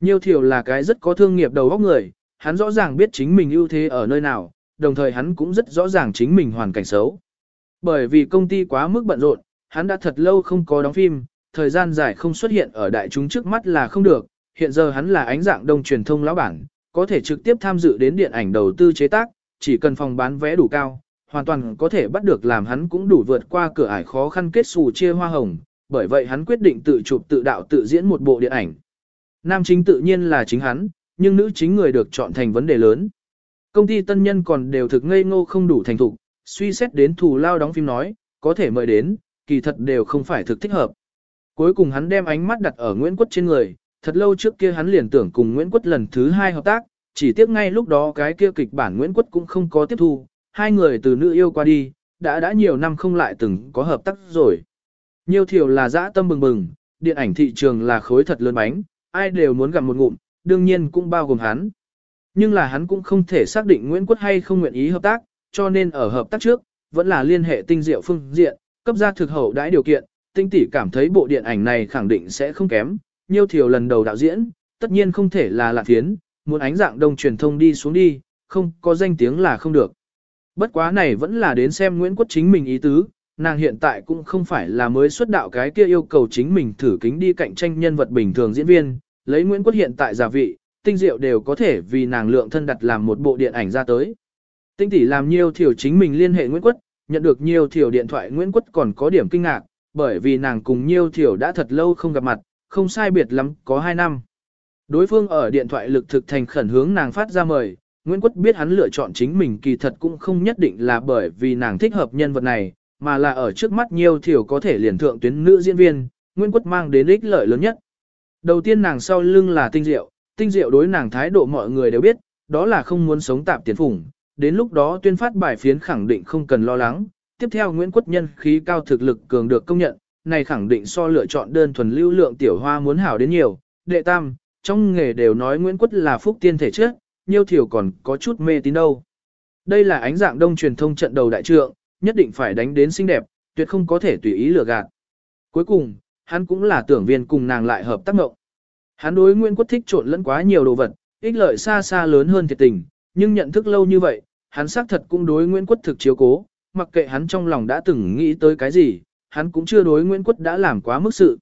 Nhiêu thiểu là cái rất có thương nghiệp đầu óc người, hắn rõ ràng biết chính mình ưu thế ở nơi nào, đồng thời hắn cũng rất rõ ràng chính mình hoàn cảnh xấu. Bởi vì công ty quá mức bận rộn, hắn đã thật lâu không có đóng phim, thời gian dài không xuất hiện ở đại chúng trước mắt là không được, hiện giờ hắn là ánh dạng đông truyền thông lão bản, có thể trực tiếp tham dự đến điện ảnh đầu tư chế tác, chỉ cần phòng bán vé đủ cao, hoàn toàn có thể bắt được làm hắn cũng đủ vượt qua cửa ải khó khăn kết xù chia hoa hồng, bởi vậy hắn quyết định tự chụp tự đạo tự diễn một bộ điện ảnh. Nam chính tự nhiên là chính hắn, nhưng nữ chính người được chọn thành vấn đề lớn. Công ty tân nhân còn đều thực ngây ngô không đủ thành thục, suy xét đến thù lao đóng phim nói, có thể mời đến, kỳ thật đều không phải thực thích hợp. Cuối cùng hắn đem ánh mắt đặt ở Nguyễn Quất trên người, thật lâu trước kia hắn liền tưởng cùng Nguyễn Quất lần thứ hai hợp tác, chỉ tiếc ngay lúc đó cái kia kịch bản Nguyễn Quất cũng không có tiếp thu, hai người từ nữ yêu qua đi, đã đã nhiều năm không lại từng có hợp tác rồi. Nhiều thiểu là dã tâm bừng bừng, điện ảnh thị trường là khối thật lớn bánh, ai đều muốn gặm một ngụm, đương nhiên cũng bao gồm hắn. Nhưng là hắn cũng không thể xác định Nguyễn Quốc hay không nguyện ý hợp tác, cho nên ở hợp tác trước, vẫn là liên hệ tinh diệu phương diện, cấp ra thực hậu đãi điều kiện, tinh tỷ cảm thấy bộ điện ảnh này khẳng định sẽ không kém, nhiêu thiểu lần đầu đạo diễn, tất nhiên không thể là lạc phiến, muốn ánh dạng đông truyền thông đi xuống đi, không có danh tiếng là không được. Bất quá này vẫn là đến xem Nguyễn Quốc chính mình ý tứ, nàng hiện tại cũng không phải là mới xuất đạo cái kia yêu cầu chính mình thử kính đi cạnh tranh nhân vật bình thường diễn viên, lấy Nguyễn Quốc hiện tại giả vị, tinh diệu đều có thể vì nàng lượng thân đặt làm một bộ điện ảnh ra tới. Tinh tỷ làm nhiều thiểu chính mình liên hệ Nguyễn Quất, nhận được nhiều thiểu điện thoại Nguyễn Quất còn có điểm kinh ngạc, bởi vì nàng cùng nhiều thiểu đã thật lâu không gặp mặt, không sai biệt lắm, có 2 năm. Đối phương ở điện thoại lực thực thành khẩn hướng nàng phát ra mời, Nguyễn Quất biết hắn lựa chọn chính mình kỳ thật cũng không nhất định là bởi vì nàng thích hợp nhân vật này, mà là ở trước mắt nhiều thiểu có thể liền thượng tuyến nữ diễn viên, Nguyễn Quất mang đến ích lợi lớn nhất. Đầu tiên nàng sau lưng là tinh diệu, tinh diệu đối nàng thái độ mọi người đều biết, đó là không muốn sống tạm tiền phủng, đến lúc đó tuyên phát bài phiến khẳng định không cần lo lắng. Tiếp theo Nguyễn Quất nhân khí cao thực lực cường được công nhận, này khẳng định so lựa chọn đơn thuần lưu lượng tiểu hoa muốn hảo đến nhiều. Đệ tam, trong nghề đều nói Nguyễn Quất là phúc tiên thể trước, nhiêu thiểu còn có chút mê tín đâu. Đây là ánh dạng đông truyền thông trận đầu đại trượng, nhất định phải đánh đến xinh đẹp, tuyệt không có thể tùy ý lừa gạt. Cuối cùng, hắn cũng là tưởng viên cùng nàng lại hợp tác mộng. Hắn đối Nguyễn Quất thích trộn lẫn quá nhiều đồ vật, ích lợi xa xa lớn hơn thiệt tình, nhưng nhận thức lâu như vậy, hắn xác thật cũng đối Nguyễn Quất thực chiếu cố, mặc kệ hắn trong lòng đã từng nghĩ tới cái gì, hắn cũng chưa đối Nguyễn Quất đã làm quá mức sự.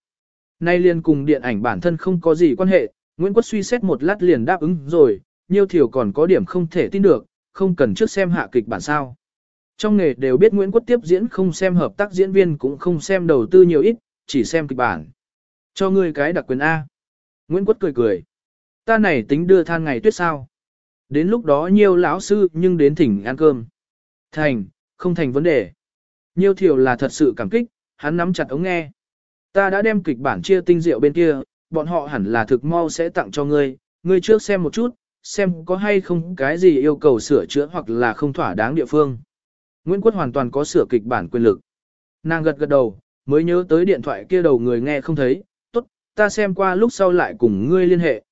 Nay liền cùng điện ảnh bản thân không có gì quan hệ, Nguyễn Quất suy xét một lát liền đáp ứng rồi, nhiêu thiểu còn có điểm không thể tin được, không cần trước xem hạ kịch bản sao. Trong nghề đều biết Nguyễn Quất tiếp diễn không xem hợp tác diễn viên cũng không xem đầu tư nhiều ít, chỉ xem kịch bản. Cho ngươi cái đặc quyền A. Nguyễn Quất cười cười. Ta này tính đưa than ngày tuyết sao. Đến lúc đó nhiều lão sư nhưng đến thỉnh ăn cơm. Thành, không thành vấn đề. Nhiêu thiểu là thật sự cảm kích, hắn nắm chặt ống nghe. Ta đã đem kịch bản chia tinh diệu bên kia, bọn họ hẳn là thực mau sẽ tặng cho ngươi, ngươi trước xem một chút, xem có hay không cái gì yêu cầu sửa chữa hoặc là không thỏa đáng địa phương. Nguyễn Quốc hoàn toàn có sửa kịch bản quyền lực. Nàng gật gật đầu, mới nhớ tới điện thoại kia đầu người nghe không thấy, ta xem qua lúc sau lại cùng ngươi liên hệ.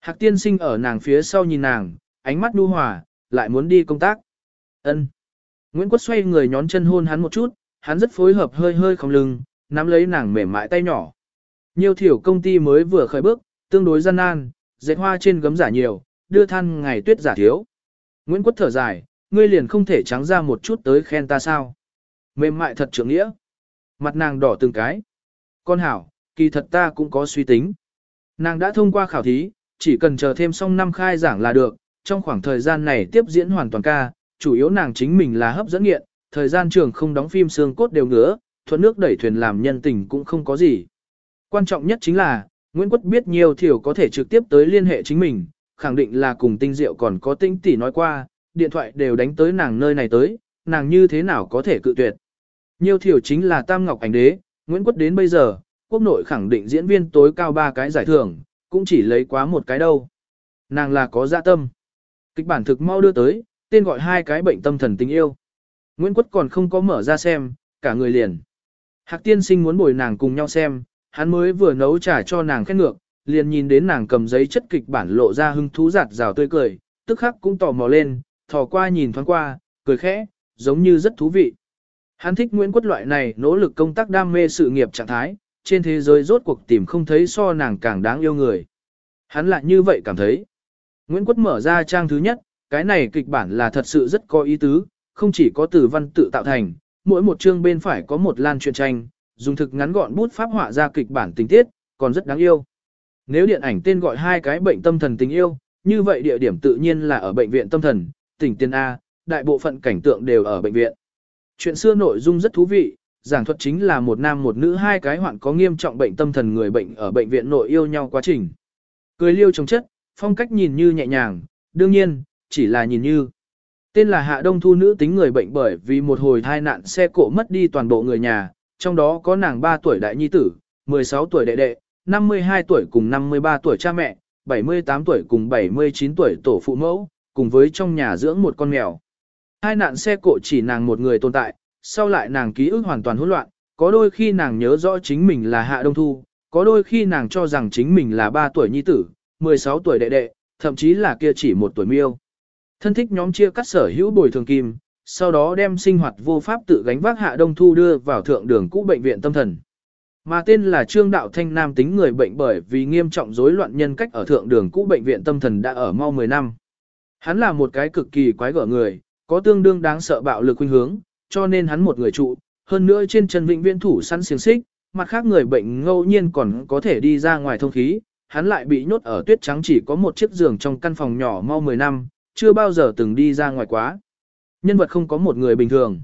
Hạc tiên sinh ở nàng phía sau nhìn nàng, ánh mắt nu hòa, lại muốn đi công tác. ân Nguyễn Quốc xoay người nhón chân hôn hắn một chút, hắn rất phối hợp hơi hơi không lưng, nắm lấy nàng mềm mại tay nhỏ. Nhiều thiểu công ty mới vừa khởi bước, tương đối gian nan, dệt hoa trên gấm giả nhiều, đưa than ngày tuyết giả thiếu. Nguyễn Quốc thở dài, ngươi liền không thể trắng ra một chút tới khen ta sao. Mềm mại thật trưởng nghĩa. Mặt nàng đỏ từng cái. Con hảo, kỳ thật ta cũng có suy tính. Nàng đã thông qua khảo thí, chỉ cần chờ thêm xong năm khai giảng là được, trong khoảng thời gian này tiếp diễn hoàn toàn ca, chủ yếu nàng chính mình là hấp dẫn nghiện, thời gian trường không đóng phim xương cốt đều ngứa, thuận nước đẩy thuyền làm nhân tình cũng không có gì. Quan trọng nhất chính là, Nguyễn Quất biết nhiều thiểu có thể trực tiếp tới liên hệ chính mình, khẳng định là cùng tinh diệu còn có tinh tỷ nói qua, điện thoại đều đánh tới nàng nơi này tới, nàng như thế nào có thể cự tuyệt. Nhiều thiểu chính là Tam Ngọc Ảnh Đế, Nguyễn Quất đến bây giờ, quốc nội khẳng định diễn viên tối cao ba cái giải thưởng, cũng chỉ lấy quá một cái đâu. Nàng là có dạ tâm. Kịch bản thực mau đưa tới, tên gọi hai cái bệnh tâm thần tình yêu. Nguyễn Quất còn không có mở ra xem, cả người liền. Hạc tiên sinh muốn bồi nàng cùng nhau xem, hắn mới vừa nấu trà cho nàng khét ngược, liền nhìn đến nàng cầm giấy chất kịch bản lộ ra hưng thú giạt rào tươi cười, tức khắc cũng tò mò lên, thò qua nhìn thoáng qua, cười khẽ, giống như rất thú vị. Hắn thích Nguyễn Quất loại này nỗ lực công tác đam mê sự nghiệp trạng thái, trên thế giới rốt cuộc tìm không thấy so nàng càng đáng yêu người. Hắn lại như vậy cảm thấy. Nguyễn Quất mở ra trang thứ nhất, cái này kịch bản là thật sự rất có ý tứ, không chỉ có từ văn tự tạo thành, mỗi một chương bên phải có một lan truyện tranh, dùng thực ngắn gọn bút pháp họa ra kịch bản tình tiết, còn rất đáng yêu. Nếu điện ảnh tên gọi hai cái bệnh tâm thần tình yêu, như vậy địa điểm tự nhiên là ở bệnh viện tâm thần, tỉnh Tiên A, đại bộ phận cảnh tượng đều ở bệnh viện. Chuyện xưa nội dung rất thú vị, giảng thuật chính là một nam một nữ hai cái hoạn có nghiêm trọng bệnh tâm thần người bệnh ở bệnh viện nội yêu nhau quá trình. Cười liêu trong chất, phong cách nhìn như nhẹ nhàng, đương nhiên, chỉ là nhìn như. Tên là Hạ Đông Thu nữ tính người bệnh bởi vì một hồi thai nạn xe cộ mất đi toàn bộ người nhà, trong đó có nàng 3 tuổi đại nhi tử, 16 tuổi đệ đệ, 52 tuổi cùng 53 tuổi cha mẹ, 78 tuổi cùng 79 tuổi tổ phụ mẫu, cùng với trong nhà dưỡng một con mèo. Hai nạn xe cộ chỉ nàng một người tồn tại, sau lại nàng ký ức hoàn toàn hỗn loạn, có đôi khi nàng nhớ rõ chính mình là Hạ Đông Thu, có đôi khi nàng cho rằng chính mình là 3 tuổi nhi tử, 16 tuổi đệ đệ, thậm chí là kia chỉ một tuổi miêu. Thân thích nhóm chia cắt sở hữu bồi thường kim, sau đó đem sinh hoạt vô pháp tự gánh vác Hạ Đông Thu đưa vào thượng đường cũ bệnh viện tâm thần. Mà tên là Trương Đạo Thanh nam tính người bệnh bởi vì nghiêm trọng rối loạn nhân cách ở thượng đường cũ bệnh viện tâm thần đã ở mau 10 năm. Hắn là một cái cực kỳ quái gở người, có tương đương đáng sợ bạo lực khuynh hướng, cho nên hắn một người trụ, hơn nữa trên chân vĩnh viễn thủ săn xiềng xích, mặt khác người bệnh ngẫu nhiên còn có thể đi ra ngoài thông khí, hắn lại bị nhốt ở tuyết trắng chỉ có một chiếc giường trong căn phòng nhỏ mau 10 năm, chưa bao giờ từng đi ra ngoài quá. Nhân vật không có một người bình thường.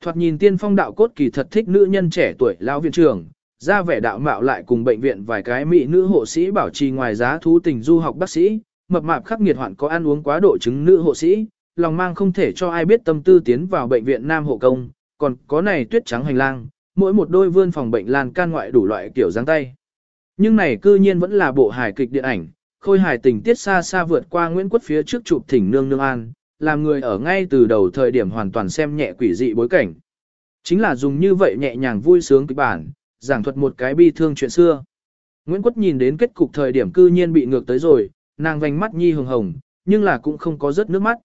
Thoạt nhìn tiên phong đạo cốt kỳ thật thích nữ nhân trẻ tuổi lão viện trưởng, ra vẻ đạo mạo lại cùng bệnh viện vài cái mỹ nữ hộ sĩ bảo trì ngoài giá thú tình du học bác sĩ, mập mạp khắc nghiệt hoạn có ăn uống quá độ chứng nữ hộ sĩ, lòng mang không thể cho ai biết tâm tư tiến vào bệnh viện nam hộ công, còn có này tuyết trắng hành lang, mỗi một đôi vươn phòng bệnh lan can ngoại đủ loại kiểu dáng tay. Nhưng này cư nhiên vẫn là bộ hài kịch điện ảnh, khôi hài tình tiết xa xa vượt qua Nguyễn Quốc phía trước chụp thỉnh nương nương an, làm người ở ngay từ đầu thời điểm hoàn toàn xem nhẹ quỷ dị bối cảnh. Chính là dùng như vậy nhẹ nhàng vui sướng kịch bản, giảng thuật một cái bi thương chuyện xưa. Nguyễn Quốc nhìn đến kết cục thời điểm cư nhiên bị ngược tới rồi, nàng vành mắt nhi hồng hồng, nhưng là cũng không có rớt nước mắt.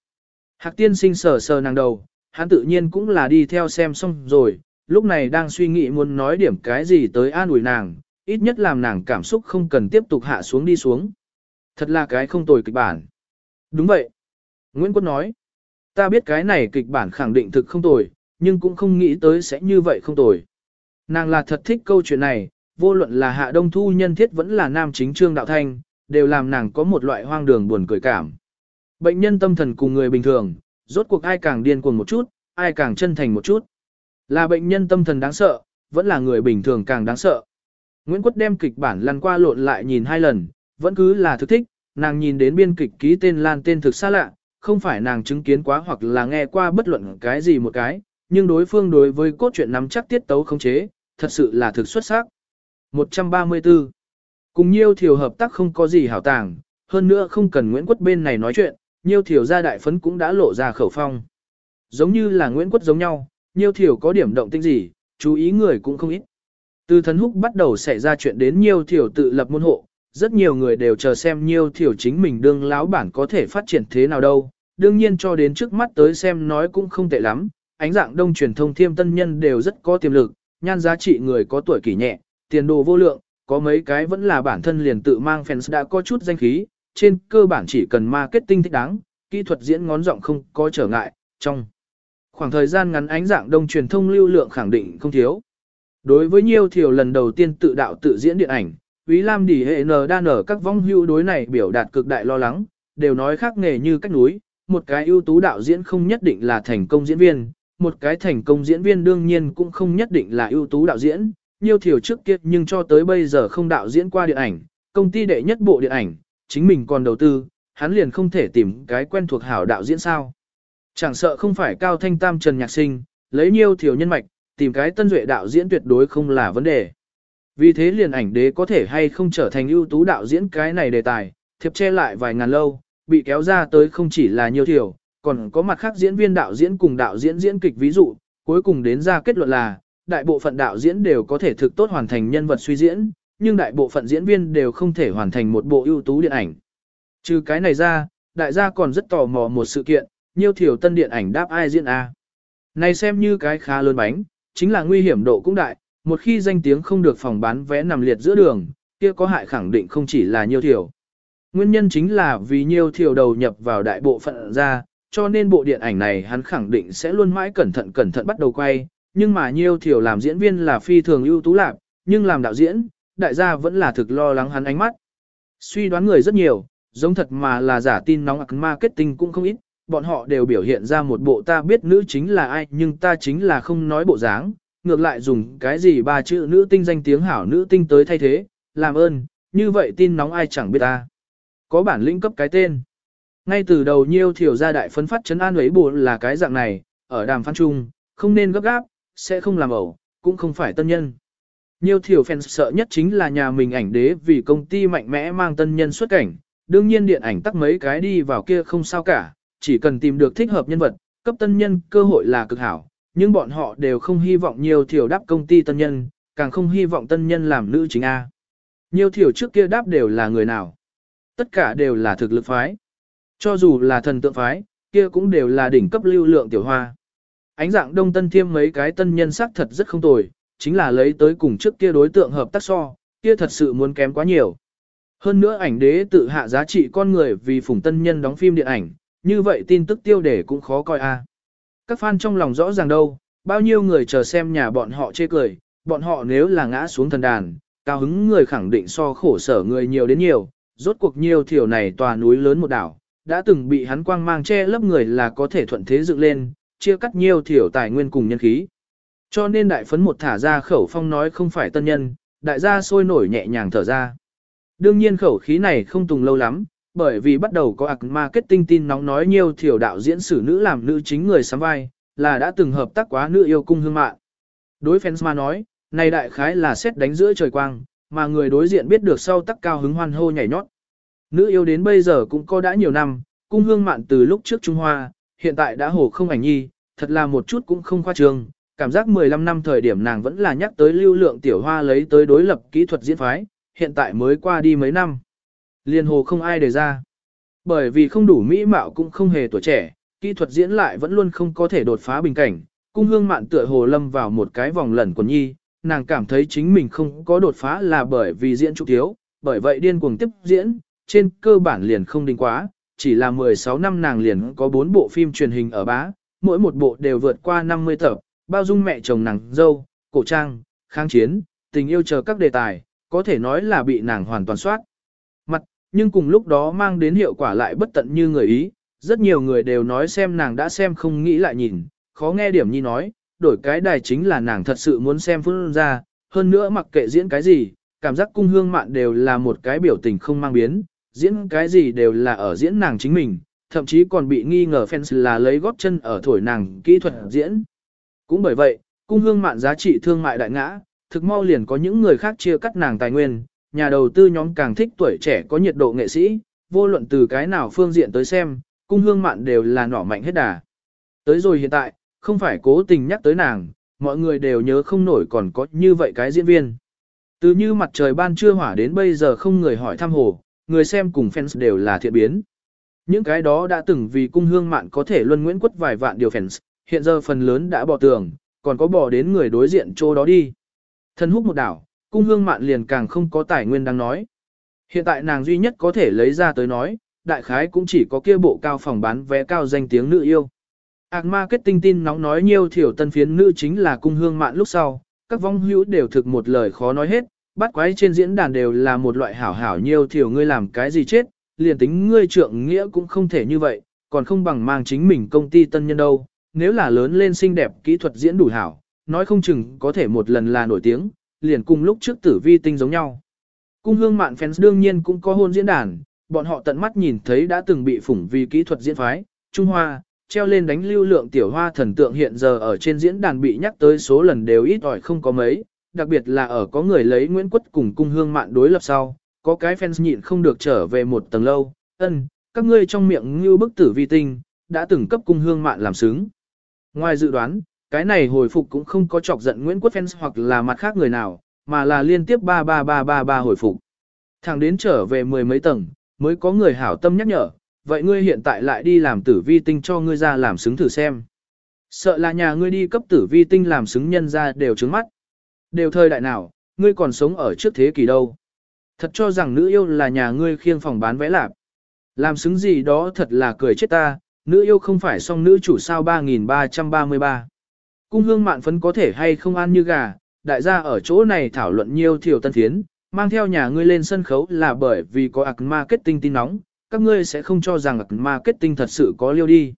Hạc tiên sinh sờ sờ nàng đầu, hắn tự nhiên cũng là đi theo xem xong rồi, lúc này đang suy nghĩ muốn nói điểm cái gì tới an ủi nàng, ít nhất làm nàng cảm xúc không cần tiếp tục hạ xuống đi xuống. Thật là cái không tồi kịch bản. Đúng vậy. Nguyễn Quốc nói, ta biết cái này kịch bản khẳng định thực không tồi, nhưng cũng không nghĩ tới sẽ như vậy không tồi. Nàng là thật thích câu chuyện này, vô luận là hạ đông thu nhân thiết vẫn là nam chính trương đạo thanh, đều làm nàng có một loại hoang đường buồn cười cảm. Bệnh nhân tâm thần cùng người bình thường, rốt cuộc ai càng điên cuồng một chút, ai càng chân thành một chút. Là bệnh nhân tâm thần đáng sợ, vẫn là người bình thường càng đáng sợ. Nguyễn Quất đem kịch bản lăn qua lộn lại nhìn hai lần, vẫn cứ là thực thích, nàng nhìn đến biên kịch ký tên Lan tên thực xa lạ, không phải nàng chứng kiến quá hoặc là nghe qua bất luận cái gì một cái, nhưng đối phương đối với cốt truyện nắm chắc tiết tấu không chế, thật sự là thực xuất sắc. 134. Cùng nhiêu thiểu hợp tác không có gì hảo tàng, hơn nữa không cần Nguyễn Quất bên này nói chuyện, nhiêu thiểu gia đại phấn cũng đã lộ ra khẩu phong. Giống như là Nguyễn Quất giống nhau, nhiêu thiểu có điểm động tĩnh gì, chú ý người cũng không ít. Từ thần húc bắt đầu xảy ra chuyện đến nhiêu thiểu tự lập môn hộ, rất nhiều người đều chờ xem nhiêu thiểu chính mình đương láo bản có thể phát triển thế nào đâu. Đương nhiên cho đến trước mắt tới xem nói cũng không tệ lắm, ánh dạng đông truyền thông thiêm tân nhân đều rất có tiềm lực, nhan giá trị người có tuổi kỷ nhẹ, tiền đồ vô lượng, có mấy cái vẫn là bản thân liền tự mang fans đã có chút danh khí, trên cơ bản chỉ cần marketing thích đáng, kỹ thuật diễn ngón giọng không có trở ngại, trong khoảng thời gian ngắn ánh dạng đông truyền thông lưu lượng khẳng định không thiếu. Đối với nhiều thiểu lần đầu tiên tự đạo tự diễn điện ảnh, Quý Lam Đỉ hệ N đa nở các vong hưu đối này biểu đạt cực đại lo lắng, đều nói khác nghề như cách núi, một cái ưu tú đạo diễn không nhất định là thành công diễn viên, một cái thành công diễn viên đương nhiên cũng không nhất định là ưu tú đạo diễn, nhiều thiểu trước kia nhưng cho tới bây giờ không đạo diễn qua điện ảnh, công ty đệ nhất bộ điện ảnh, chính mình còn đầu tư, hắn liền không thể tìm cái quen thuộc hảo đạo diễn sao. Chẳng sợ không phải cao thanh tam trần nhạc sinh, lấy nhiều thiểu nhân mạch, tìm cái tân duệ đạo diễn tuyệt đối không là vấn đề. Vì thế liền ảnh đế có thể hay không trở thành ưu tú đạo diễn cái này đề tài, thiệp che lại vài ngàn lâu, bị kéo ra tới không chỉ là nhiều thiểu, còn có mặt khác diễn viên đạo diễn cùng đạo diễn diễn kịch ví dụ, cuối cùng đến ra kết luận là, đại bộ phận đạo diễn đều có thể thực tốt hoàn thành nhân vật suy diễn, nhưng đại bộ phận diễn viên đều không thể hoàn thành một bộ ưu tú điện ảnh. Trừ cái này ra, đại gia còn rất tò mò một sự kiện, nhiêu thiểu tân điện ảnh đáp ai diễn A. Này xem như cái khá lớn bánh, chính là nguy hiểm độ cũng đại, một khi danh tiếng không được phòng bán vé nằm liệt giữa đường, kia có hại khẳng định không chỉ là nhiêu thiểu. Nguyên nhân chính là vì nhiêu thiểu đầu nhập vào đại bộ phận ra, cho nên bộ điện ảnh này hắn khẳng định sẽ luôn mãi cẩn thận cẩn thận bắt đầu quay, nhưng mà nhiêu thiểu làm diễn viên là phi thường ưu tú lạc, nhưng làm đạo diễn, đại gia vẫn là thực lo lắng hắn ánh mắt. Suy đoán người rất nhiều, giống thật mà là giả tin nóng marketing cũng không ít, bọn họ đều biểu hiện ra một bộ ta biết nữ chính là ai nhưng ta chính là không nói bộ dáng, ngược lại dùng cái gì ba chữ nữ tinh danh tiếng hảo nữ tinh tới thay thế, làm ơn, như vậy tin nóng ai chẳng biết ta. Có bản lĩnh cấp cái tên. Ngay từ đầu nhiêu thiểu gia đại phấn phát chấn an ấy bộ là cái dạng này, ở đàm phán chung, không nên gấp gáp, sẽ không làm ẩu, cũng không phải tân nhân. Nhiều thiểu fans sợ nhất chính là nhà mình ảnh đế vì công ty mạnh mẽ mang tân nhân xuất cảnh, đương nhiên điện ảnh tắt mấy cái đi vào kia không sao cả, chỉ cần tìm được thích hợp nhân vật, cấp tân nhân cơ hội là cực hảo, nhưng bọn họ đều không hy vọng nhiều thiểu đáp công ty tân nhân, càng không hy vọng tân nhân làm nữ chính A. Nhiều thiểu trước kia đáp đều là người nào? Tất cả đều là thực lực phái. Cho dù là thần tượng phái, kia cũng đều là đỉnh cấp lưu lượng tiểu hoa. Ánh dạng đông tân thiêm mấy cái tân nhân sắc thật rất không tồi, chính là lấy tới cùng trước kia đối tượng hợp tác so, kia thật sự muốn kém quá nhiều. Hơn nữa ảnh đế tự hạ giá trị con người vì phủng tân nhân đóng phim điện ảnh, như vậy tin tức tiêu đề cũng khó coi a. Các fan trong lòng rõ ràng đâu, bao nhiêu người chờ xem nhà bọn họ chê cười, bọn họ nếu là ngã xuống thần đàn, cao hứng người khẳng định so khổ sở người nhiều đến nhiều, rốt cuộc nhiều thiểu này tòa núi lớn một đảo, đã từng bị hắn quang mang che lấp người là có thể thuận thế dựng lên, chia cắt nhiều thiểu tài nguyên cùng nhân khí. Cho nên đại phấn một thả ra khẩu phong nói không phải tân nhân, đại gia sôi nổi nhẹ nhàng thở ra. Đương nhiên khẩu khí này không tùng lâu lắm, bởi vì bắt đầu có ạc marketing tin nóng nói nhiều thiểu đạo diễn sử nữ làm nữ chính người sắm vai, là đã từng hợp tác quá nữ yêu cung hương mạng. Đối fans mà nói, này đại khái là xét đánh giữa trời quang, mà người đối diện biết được sau tắc cao hứng hoan hô nhảy nhót. Nữ yêu đến bây giờ cũng có đã nhiều năm, cung hương mạn từ lúc trước Trung Hoa, hiện tại đã hồ không ảnh nhi, thật là một chút cũng không khoa trương, cảm giác 15 năm thời điểm nàng vẫn là nhắc tới lưu lượng tiểu hoa lấy tới đối lập kỹ thuật diễn phái, hiện tại mới qua đi mấy năm. Liên hồ không ai đề ra. Bởi vì không đủ mỹ mạo cũng không hề tuổi trẻ, kỹ thuật diễn lại vẫn luôn không có thể đột phá bình cảnh, cung hương mạn tựa hồ lâm vào một cái vòng lẩn quần nhi, nàng cảm thấy chính mình không có đột phá là bởi vì diễn trục thiếu, bởi vậy điên cuồng tiếp diễn, trên cơ bản liền không đình quá, chỉ là 16 năm nàng liền có 4 bộ phim truyền hình ở bá, mỗi một bộ đều vượt qua 50 tập, bao dung mẹ chồng nàng dâu, cổ trang, kháng chiến, tình yêu chờ các đề tài, có thể nói là bị nàng hoàn toàn soát. Mặt, nhưng cùng lúc đó mang đến hiệu quả lại bất tận như người ý, rất nhiều người đều nói xem nàng đã xem không nghĩ lại nhìn, khó nghe điểm nhi nói, đổi cái đài chính là nàng thật sự muốn xem phương ra, hơn nữa mặc kệ diễn cái gì, cảm giác cung hương mạn đều là một cái biểu tình không mang biến, diễn cái gì đều là ở diễn nàng chính mình, thậm chí còn bị nghi ngờ fans là lấy góp chân ở thổi nàng kỹ thuật diễn. Cũng bởi vậy, cung hương mạn giá trị thương mại đại ngã, thực mau liền có những người khác chia cắt nàng tài nguyên, nhà đầu tư nhóm càng thích tuổi trẻ có nhiệt độ nghệ sĩ, vô luận từ cái nào phương diện tới xem, cung hương mạn đều là nỏ mạnh hết đà. Tới rồi hiện tại, không phải cố tình nhắc tới nàng, mọi người đều nhớ không nổi còn có như vậy cái diễn viên. Từ như mặt trời ban trưa hỏa đến bây giờ không người hỏi thăm hồ, người xem cùng fans đều là thiện biến. Những cái đó đã từng vì cung hương mạn có thể luân nguyễn quất vài vạn điều fans, hiện giờ phần lớn đã bỏ tường, còn có bỏ đến người đối diện chỗ đó đi. Thân hút một đảo, cung hương mạn liền càng không có tài nguyên đang nói. Hiện tại nàng duy nhất có thể lấy ra tới nói, đại khái cũng chỉ có kia bộ cao phòng bán vé cao danh tiếng nữ yêu. Ác marketing tin nóng nói nhiều thiểu tân phiến nữ chính là cung hương mạn lúc sau, các vong hữu đều thực một lời khó nói hết, bắt quái trên diễn đàn đều là một loại hảo hảo nhiều thiểu ngươi làm cái gì chết, liền tính ngươi trượng nghĩa cũng không thể như vậy, còn không bằng mang chính mình công ty tân nhân đâu, nếu là lớn lên xinh đẹp kỹ thuật diễn đủ hảo, nói không chừng có thể một lần là nổi tiếng, liền cùng lúc trước tử vi tinh giống nhau. Cung hương mạn fans đương nhiên cũng có hôn diễn đàn, bọn họ tận mắt nhìn thấy đã từng bị phủng vì kỹ thuật diễn phái, Trung Hoa, treo lên đánh lưu lượng tiểu hoa thần tượng hiện giờ ở trên diễn đàn bị nhắc tới số lần đều ít ỏi không có mấy, đặc biệt là ở có người lấy Nguyễn Quất cùng cung hương mạn đối lập sau, có cái fans nhịn không được trở về một tầng lâu, ân, các ngươi trong miệng như bức tử vi tinh, đã từng cấp cung hương mạn làm sướng. Ngoài dự đoán, Cái này hồi phục cũng không có chọc giận Nguyễn Quốc fans hoặc là mặt khác người nào, mà là liên tiếp 33333 hồi phục. thằng đến trở về mười mấy tầng, mới có người hảo tâm nhắc nhở, vậy ngươi hiện tại lại đi làm tử vi tinh cho ngươi ra làm xứng thử xem. Sợ là nhà ngươi đi cấp tử vi tinh làm xứng nhân ra đều trứng mắt. Đều thời đại nào, ngươi còn sống ở trước thế kỷ đâu. Thật cho rằng nữ yêu là nhà ngươi khiêng phòng bán vẽ lạp. Làm xứng gì đó thật là cười chết ta, nữ yêu không phải song nữ chủ sao 3333. Cung hương mạn phấn có thể hay không ăn như gà, đại gia ở chỗ này thảo luận nhiều thiểu tân thiến, mang theo nhà ngươi lên sân khấu là bởi vì có ạc marketing tin nóng, các ngươi sẽ không cho rằng ạc marketing thật sự có liêu đi.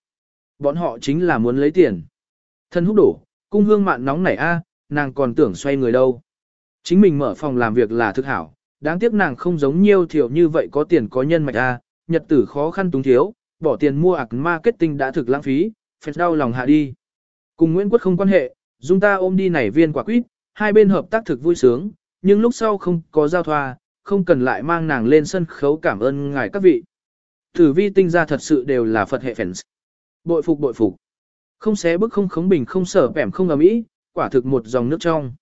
Bọn họ chính là muốn lấy tiền. Thân húc đổ, cung hương mạn nóng nảy a, nàng còn tưởng xoay người đâu. Chính mình mở phòng làm việc là thực hảo, đáng tiếc nàng không giống nhiều thiểu như vậy có tiền có nhân mạch a, nhật tử khó khăn túng thiếu, bỏ tiền mua ạc marketing đã thực lãng phí, phải đau lòng hạ đi. Cùng Nguyễn Quốc không quan hệ, dung ta ôm đi nảy viên quả quýt, hai bên hợp tác thực vui sướng, nhưng lúc sau không có giao thoa, không cần lại mang nàng lên sân khấu cảm ơn ngài các vị. Tử vi tinh ra thật sự đều là Phật hệ fans. Bội phục bội phục. Không xé bức không khống bình không sở bẻm không ầm ĩ, quả thực một dòng nước trong.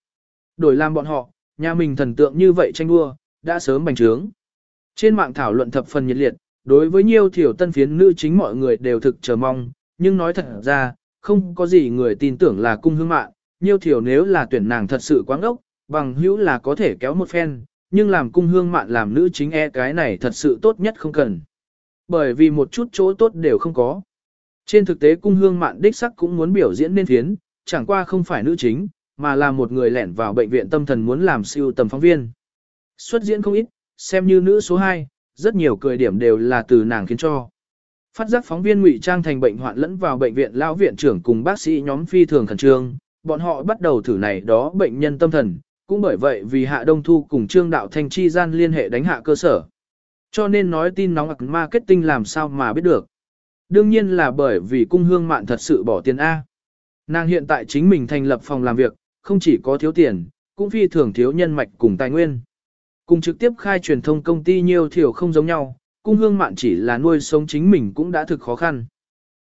Đổi làm bọn họ, nhà mình thần tượng như vậy tranh đua, đã sớm bành trướng. Trên mạng thảo luận thập phần nhiệt liệt, đối với nhiều thiểu tân phiến nữ chính mọi người đều thực chờ mong, nhưng nói thật ra, không có gì người tin tưởng là cung hương mạn nhiều thiểu nếu là tuyển nàng thật sự quáng ốc, bằng hữu là có thể kéo một phen, nhưng làm cung hương mạn làm nữ chính e cái này thật sự tốt nhất không cần. Bởi vì một chút chỗ tốt đều không có. Trên thực tế cung hương mạn đích sắc cũng muốn biểu diễn nên phiến, chẳng qua không phải nữ chính, mà là một người lẻn vào bệnh viện tâm thần muốn làm siêu tầm phóng viên. Xuất diễn không ít, xem như nữ số 2, rất nhiều cười điểm đều là từ nàng khiến cho. Phát giác phóng viên ngụy trang thành bệnh hoạn lẫn vào bệnh viện lão viện trưởng cùng bác sĩ nhóm phi thường khẩn trương, bọn họ bắt đầu thử này đó bệnh nhân tâm thần, cũng bởi vậy vì Hạ Đông Thu cùng Trương Đạo Thanh chi gian liên hệ đánh hạ cơ sở. Cho nên nói tin nóng ạc marketing làm sao mà biết được. Đương nhiên là bởi vì cung hương mạn thật sự bỏ tiền A. Nàng hiện tại chính mình thành lập phòng làm việc, không chỉ có thiếu tiền, cũng phi thường thiếu nhân mạch cùng tài nguyên. Cùng trực tiếp khai truyền thông công ty nhiều thiểu không giống nhau, cung hương mạn chỉ là nuôi sống chính mình cũng đã thực khó khăn.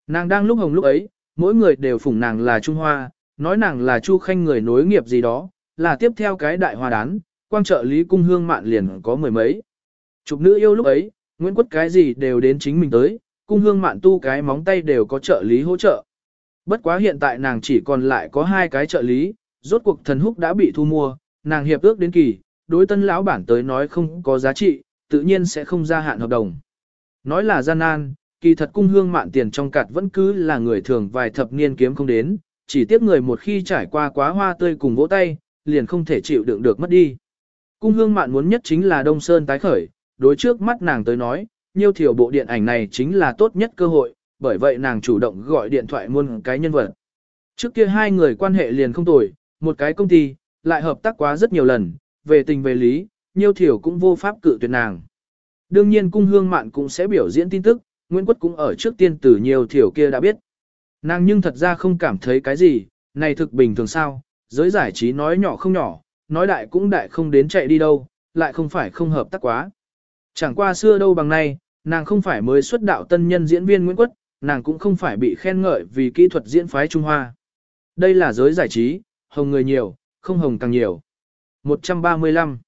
Nàng đang lúc hồng lúc ấy, mỗi người đều phủng nàng là Trung Hoa, nói nàng là Chu Khanh người nối nghiệp gì đó, là tiếp theo cái đại hoa đán, quang trợ lý cung hương mạn liền có mười mấy. Chụp nữ yêu lúc ấy, Nguyễn Quất cái gì đều đến chính mình tới, cung hương mạn tu cái móng tay đều có trợ lý hỗ trợ. Bất quá hiện tại nàng chỉ còn lại có hai cái trợ lý, rốt cuộc thần húc đã bị thu mua, nàng hiệp ước đến kỳ, đối tân lão bản tới nói không có giá trị, tự nhiên sẽ không gia hạn hợp đồng. Nói là gian nan, kỳ thật cung hương mạn tiền trong cạt vẫn cứ là người thường vài thập niên kiếm không đến, chỉ tiếp người một khi trải qua quá hoa tươi cùng vỗ tay, liền không thể chịu đựng được mất đi. Cung hương mạn muốn nhất chính là Đông Sơn tái khởi, đối trước mắt nàng tới nói, nhiêu thiểu bộ điện ảnh này chính là tốt nhất cơ hội, bởi vậy nàng chủ động gọi điện thoại muôn cái nhân vật. Trước kia hai người quan hệ liền không tồi, một cái công ty, lại hợp tác quá rất nhiều lần, về tình về lý, nhiêu thiểu cũng vô pháp cự tuyệt nàng. Đương nhiên cung hương mạn cũng sẽ biểu diễn tin tức, Nguyễn Quất cũng ở trước tiên tử nhiều thiểu kia đã biết. Nàng nhưng thật ra không cảm thấy cái gì, này thực bình thường sao, giới giải trí nói nhỏ không nhỏ, nói đại cũng đại không đến chạy đi đâu, lại không phải không hợp tác quá. Chẳng qua xưa đâu bằng nay, nàng không phải mới xuất đạo tân nhân diễn viên Nguyễn Quất, nàng cũng không phải bị khen ngợi vì kỹ thuật diễn phái Trung Hoa. Đây là giới giải trí, hồng người nhiều, không hồng càng nhiều. 135.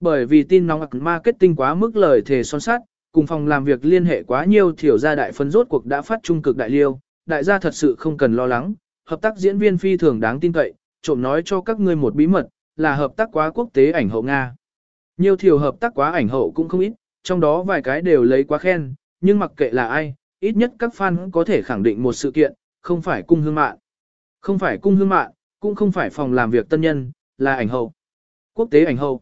Bởi vì tin nóng marketing quá mức lời thề son sát, cùng phòng làm việc liên hệ quá nhiều thiểu gia đại phân rốt cuộc đã phát trung cực đại liêu, đại gia thật sự không cần lo lắng, hợp tác diễn viên phi thường đáng tin cậy, trộm nói cho các ngươi một bí mật, là hợp tác quá quốc tế ảnh hậu Nga. Nhiều thiểu hợp tác quá ảnh hậu cũng không ít, trong đó vài cái đều lấy quá khen, nhưng mặc kệ là ai, ít nhất các fan có thể khẳng định một sự kiện, không phải cung hương mạng. Không phải cung hương mạng, cũng không phải phòng làm việc tân nhân, là ảnh hậu. Quốc tế ảnh hậu.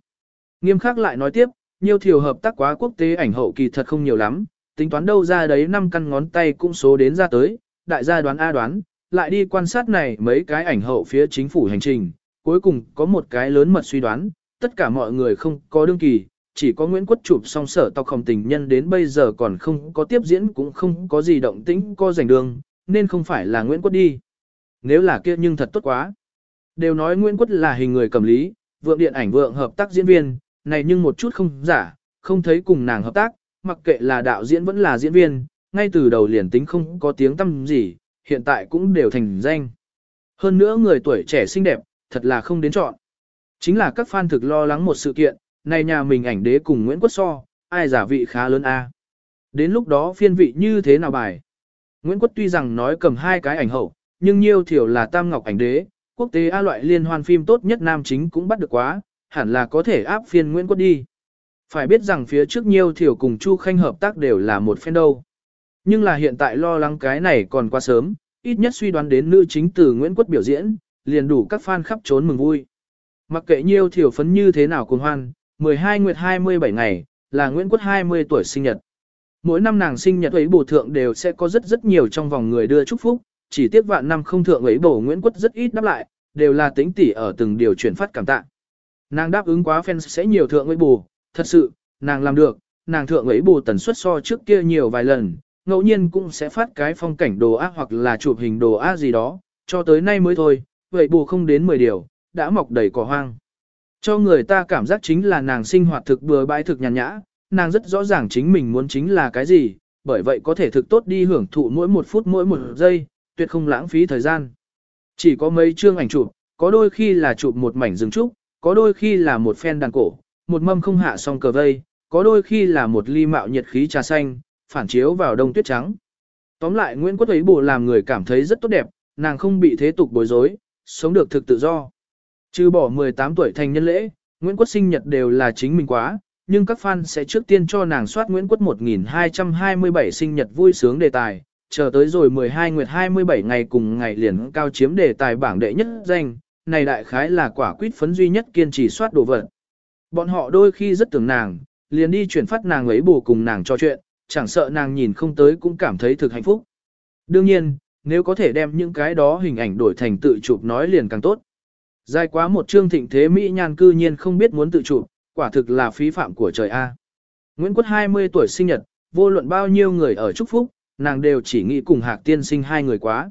Nghiêm khắc lại nói tiếp, nhiều thiểu hợp tác quá quốc tế ảnh hậu kỳ thật không nhiều lắm, tính toán đâu ra đấy năm căn ngón tay cũng số đến ra tới, đại gia đoán A đoán, lại đi quan sát này mấy cái ảnh hậu phía chính phủ hành trình, cuối cùng có một cái lớn mật suy đoán, tất cả mọi người không có đương kỳ, chỉ có Nguyễn Quất chụp song sở tộc không tình nhân đến bây giờ còn không có tiếp diễn cũng không có gì động tĩnh có giành đường, nên không phải là Nguyễn Quất đi. Nếu là kia nhưng thật tốt quá. Đều nói Nguyễn Quất là hình người cầm lý, vượng điện ảnh vượng hợp tác diễn viên, này nhưng một chút không giả, không thấy cùng nàng hợp tác, mặc kệ là đạo diễn vẫn là diễn viên, ngay từ đầu liền tính không có tiếng tâm gì, hiện tại cũng đều thành danh. Hơn nữa người tuổi trẻ xinh đẹp, thật là không đến chọn. Chính là các fan thực lo lắng một sự kiện, này nhà mình ảnh đế cùng Nguyễn Quốc So, ai giả vị khá lớn a. Đến lúc đó phiên vị như thế nào bài? Nguyễn Quốc tuy rằng nói cầm hai cái ảnh hậu, nhưng nhiêu thiểu là tam ngọc ảnh đế, quốc tế A loại liên hoan phim tốt nhất nam chính cũng bắt được quá, hẳn là có thể áp phiên Nguyễn Quốc đi. Phải biết rằng phía trước nhiều thiểu cùng Chu Khanh hợp tác đều là một phen đâu. Nhưng là hiện tại lo lắng cái này còn quá sớm, ít nhất suy đoán đến nữ chính từ Nguyễn Quốc biểu diễn, liền đủ các fan khắp trốn mừng vui. Mặc kệ nhiều thiểu phấn như thế nào cùng hoan, 12 nguyệt 27 ngày, là Nguyễn Quốc 20 tuổi sinh nhật. Mỗi năm nàng sinh nhật ấy bổ thượng đều sẽ có rất rất nhiều trong vòng người đưa chúc phúc, chỉ tiếc vạn năm không thượng ấy bổ Nguyễn quất rất ít đáp lại, đều là tính tỉ ở từng điều chuyển phát cảm tạ. Nàng đáp ứng quá fans sẽ nhiều thượng ấy bù thật sự, nàng làm được, nàng thượng ấy bù tần suất so trước kia nhiều vài lần, ngẫu nhiên cũng sẽ phát cái phong cảnh đồ ác hoặc là chụp hình đồ ác gì đó, cho tới nay mới thôi, vậy bù không đến 10 điều, đã mọc đầy cỏ hoang. Cho người ta cảm giác chính là nàng sinh hoạt thực bừa bãi thực nhàn nhã, nàng rất rõ ràng chính mình muốn chính là cái gì, bởi vậy có thể thực tốt đi hưởng thụ mỗi một phút mỗi một giây, tuyệt không lãng phí thời gian. Chỉ có mấy chương ảnh chụp, có đôi khi là chụp một mảnh rừng trúc, có đôi khi là một phen đàn cổ, một mâm không hạ xong cờ vây, có đôi khi là một ly mạo nhiệt khí trà xanh, phản chiếu vào đông tuyết trắng. Tóm lại Nguyễn Quốc ấy bổ làm người cảm thấy rất tốt đẹp, nàng không bị thế tục bối rối, sống được thực tự do. Trừ bỏ 18 tuổi thành nhân lễ, Nguyễn Quốc sinh nhật đều là chính mình quá, nhưng các fan sẽ trước tiên cho nàng soát Nguyễn Quốc 1227 sinh nhật vui sướng đề tài, chờ tới rồi 12 nguyệt 27 ngày cùng ngày liền cao chiếm đề tài bảng đệ nhất danh, này đại khái là quả quýt phấn duy nhất kiên trì soát đồ vật. Bọn họ đôi khi rất tưởng nàng, liền đi chuyển phát nàng ấy bù cùng nàng cho chuyện, chẳng sợ nàng nhìn không tới cũng cảm thấy thực hạnh phúc. Đương nhiên, nếu có thể đem những cái đó hình ảnh đổi thành tự chụp nói liền càng tốt. Dài quá một chương thịnh thế Mỹ nhan cư nhiên không biết muốn tự chụp, quả thực là phí phạm của trời A. Nguyễn Quốc 20 tuổi sinh nhật, vô luận bao nhiêu người ở chúc phúc, nàng đều chỉ nghĩ cùng hạc tiên sinh hai người quá.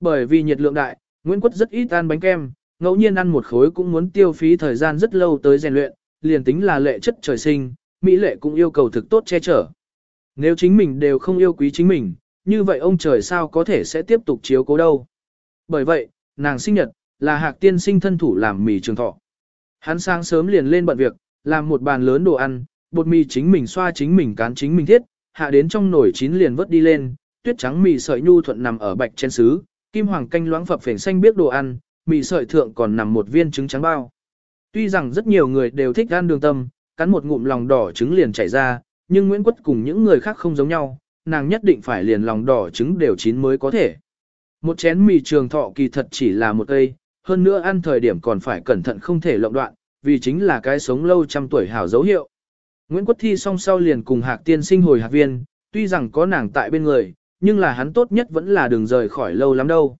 Bởi vì nhiệt lượng đại, Nguyễn Quốc rất ít ăn bánh kem, ngẫu nhiên ăn một khối cũng muốn tiêu phí thời gian rất lâu tới rèn luyện, liền tính là lệ chất trời sinh, Mỹ lệ cũng yêu cầu thực tốt che chở. Nếu chính mình đều không yêu quý chính mình, như vậy ông trời sao có thể sẽ tiếp tục chiếu cố đâu. Bởi vậy, nàng sinh nhật, là hạc tiên sinh thân thủ làm mì trường thọ. Hắn sáng sớm liền lên bận việc, làm một bàn lớn đồ ăn, bột mì chính mình xoa chính mình cán chính mình thiết, hạ đến trong nồi chín liền vớt đi lên, tuyết trắng mì sợi nhu thuận nằm ở bạch trên sứ, kim hoàng canh loãng phập phền xanh biết đồ ăn, mì sợi thượng còn nằm một viên trứng trắng bao. Tuy rằng rất nhiều người đều thích ăn đường tâm, cắn một ngụm lòng đỏ trứng liền chảy ra, nhưng Nguyễn Quất cùng những người khác không giống nhau, nàng nhất định phải liền lòng đỏ trứng đều chín mới có thể. Một chén mì trường thọ kỳ thật chỉ là một cây, hơn nữa ăn thời điểm còn phải cẩn thận không thể lộng đoạn, vì chính là cái sống lâu trăm tuổi hảo dấu hiệu. Nguyễn Quốc Thi song sau liền cùng Hạc Tiên sinh hồi Hạc Viên, tuy rằng có nàng tại bên người, nhưng là hắn tốt nhất vẫn là đừng rời khỏi lâu lắm đâu.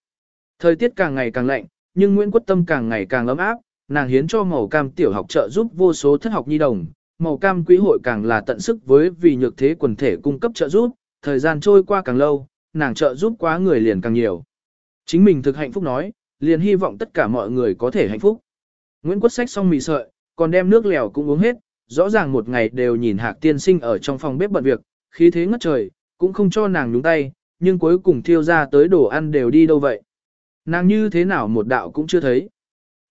Thời tiết càng ngày càng lạnh, nhưng Nguyễn Quốc Tâm càng ngày càng ấm áp, nàng hiến cho màu cam tiểu học trợ giúp vô số thất học nhi đồng, màu cam quý hội càng là tận sức với vì nhược thế quần thể cung cấp trợ giúp, thời gian trôi qua càng lâu, nàng trợ giúp quá người liền càng nhiều. Chính mình thực hạnh phúc nói, liền hy vọng tất cả mọi người có thể hạnh phúc. Nguyễn Quốc Sách xong mì sợi, còn đem nước lèo cũng uống hết, rõ ràng một ngày đều nhìn Hạc Tiên Sinh ở trong phòng bếp bận việc, khí thế ngất trời, cũng không cho nàng nhúng tay, nhưng cuối cùng thiêu ra tới đồ ăn đều đi đâu vậy. Nàng như thế nào một đạo cũng chưa thấy.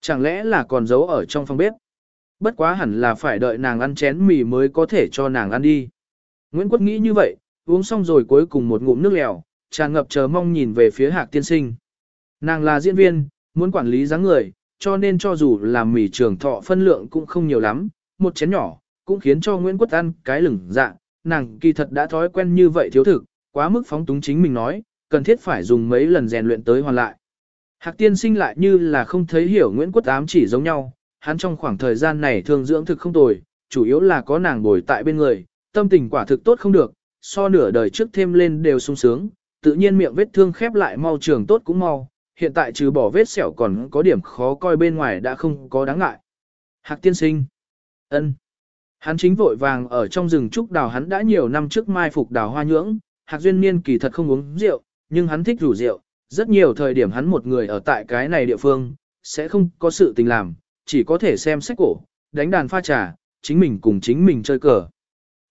Chẳng lẽ là còn giấu ở trong phòng bếp? Bất quá hẳn là phải đợi nàng ăn chén mì mới có thể cho nàng ăn đi. Nguyễn Quốc nghĩ như vậy, uống xong rồi cuối cùng một ngụm nước lèo, tràn ngập chờ mong nhìn về phía Hạc Tiên Sinh. Nàng là diễn viên, muốn quản lý dáng người, cho nên cho dù làm mì trường thọ phân lượng cũng không nhiều lắm, một chén nhỏ, cũng khiến cho Nguyễn Quốc ăn cái lửng dạ, nàng kỳ thật đã thói quen như vậy thiếu thực, quá mức phóng túng chính mình nói, cần thiết phải dùng mấy lần rèn luyện tới hoàn lại. Hạc tiên sinh lại như là không thấy hiểu Nguyễn Quốc ám chỉ giống nhau, hắn trong khoảng thời gian này thường dưỡng thực không tồi, chủ yếu là có nàng bồi tại bên người, tâm tình quả thực tốt không được, so nửa đời trước thêm lên đều sung sướng, tự nhiên miệng vết thương khép lại mau trường tốt cũng mau, hiện tại trừ bỏ vết sẹo còn có điểm khó coi bên ngoài đã không có đáng ngại. Hạc tiên sinh ân, Hắn chính vội vàng ở trong rừng trúc đào hắn đã nhiều năm trước mai phục đào hoa nhưỡng, Hạc Duyên Niên kỳ thật không uống rượu, nhưng hắn thích rủ rượu, rất nhiều thời điểm hắn một người ở tại cái này địa phương, sẽ không có sự tình làm, chỉ có thể xem sách cổ, đánh đàn pha trà, chính mình cùng chính mình chơi cờ.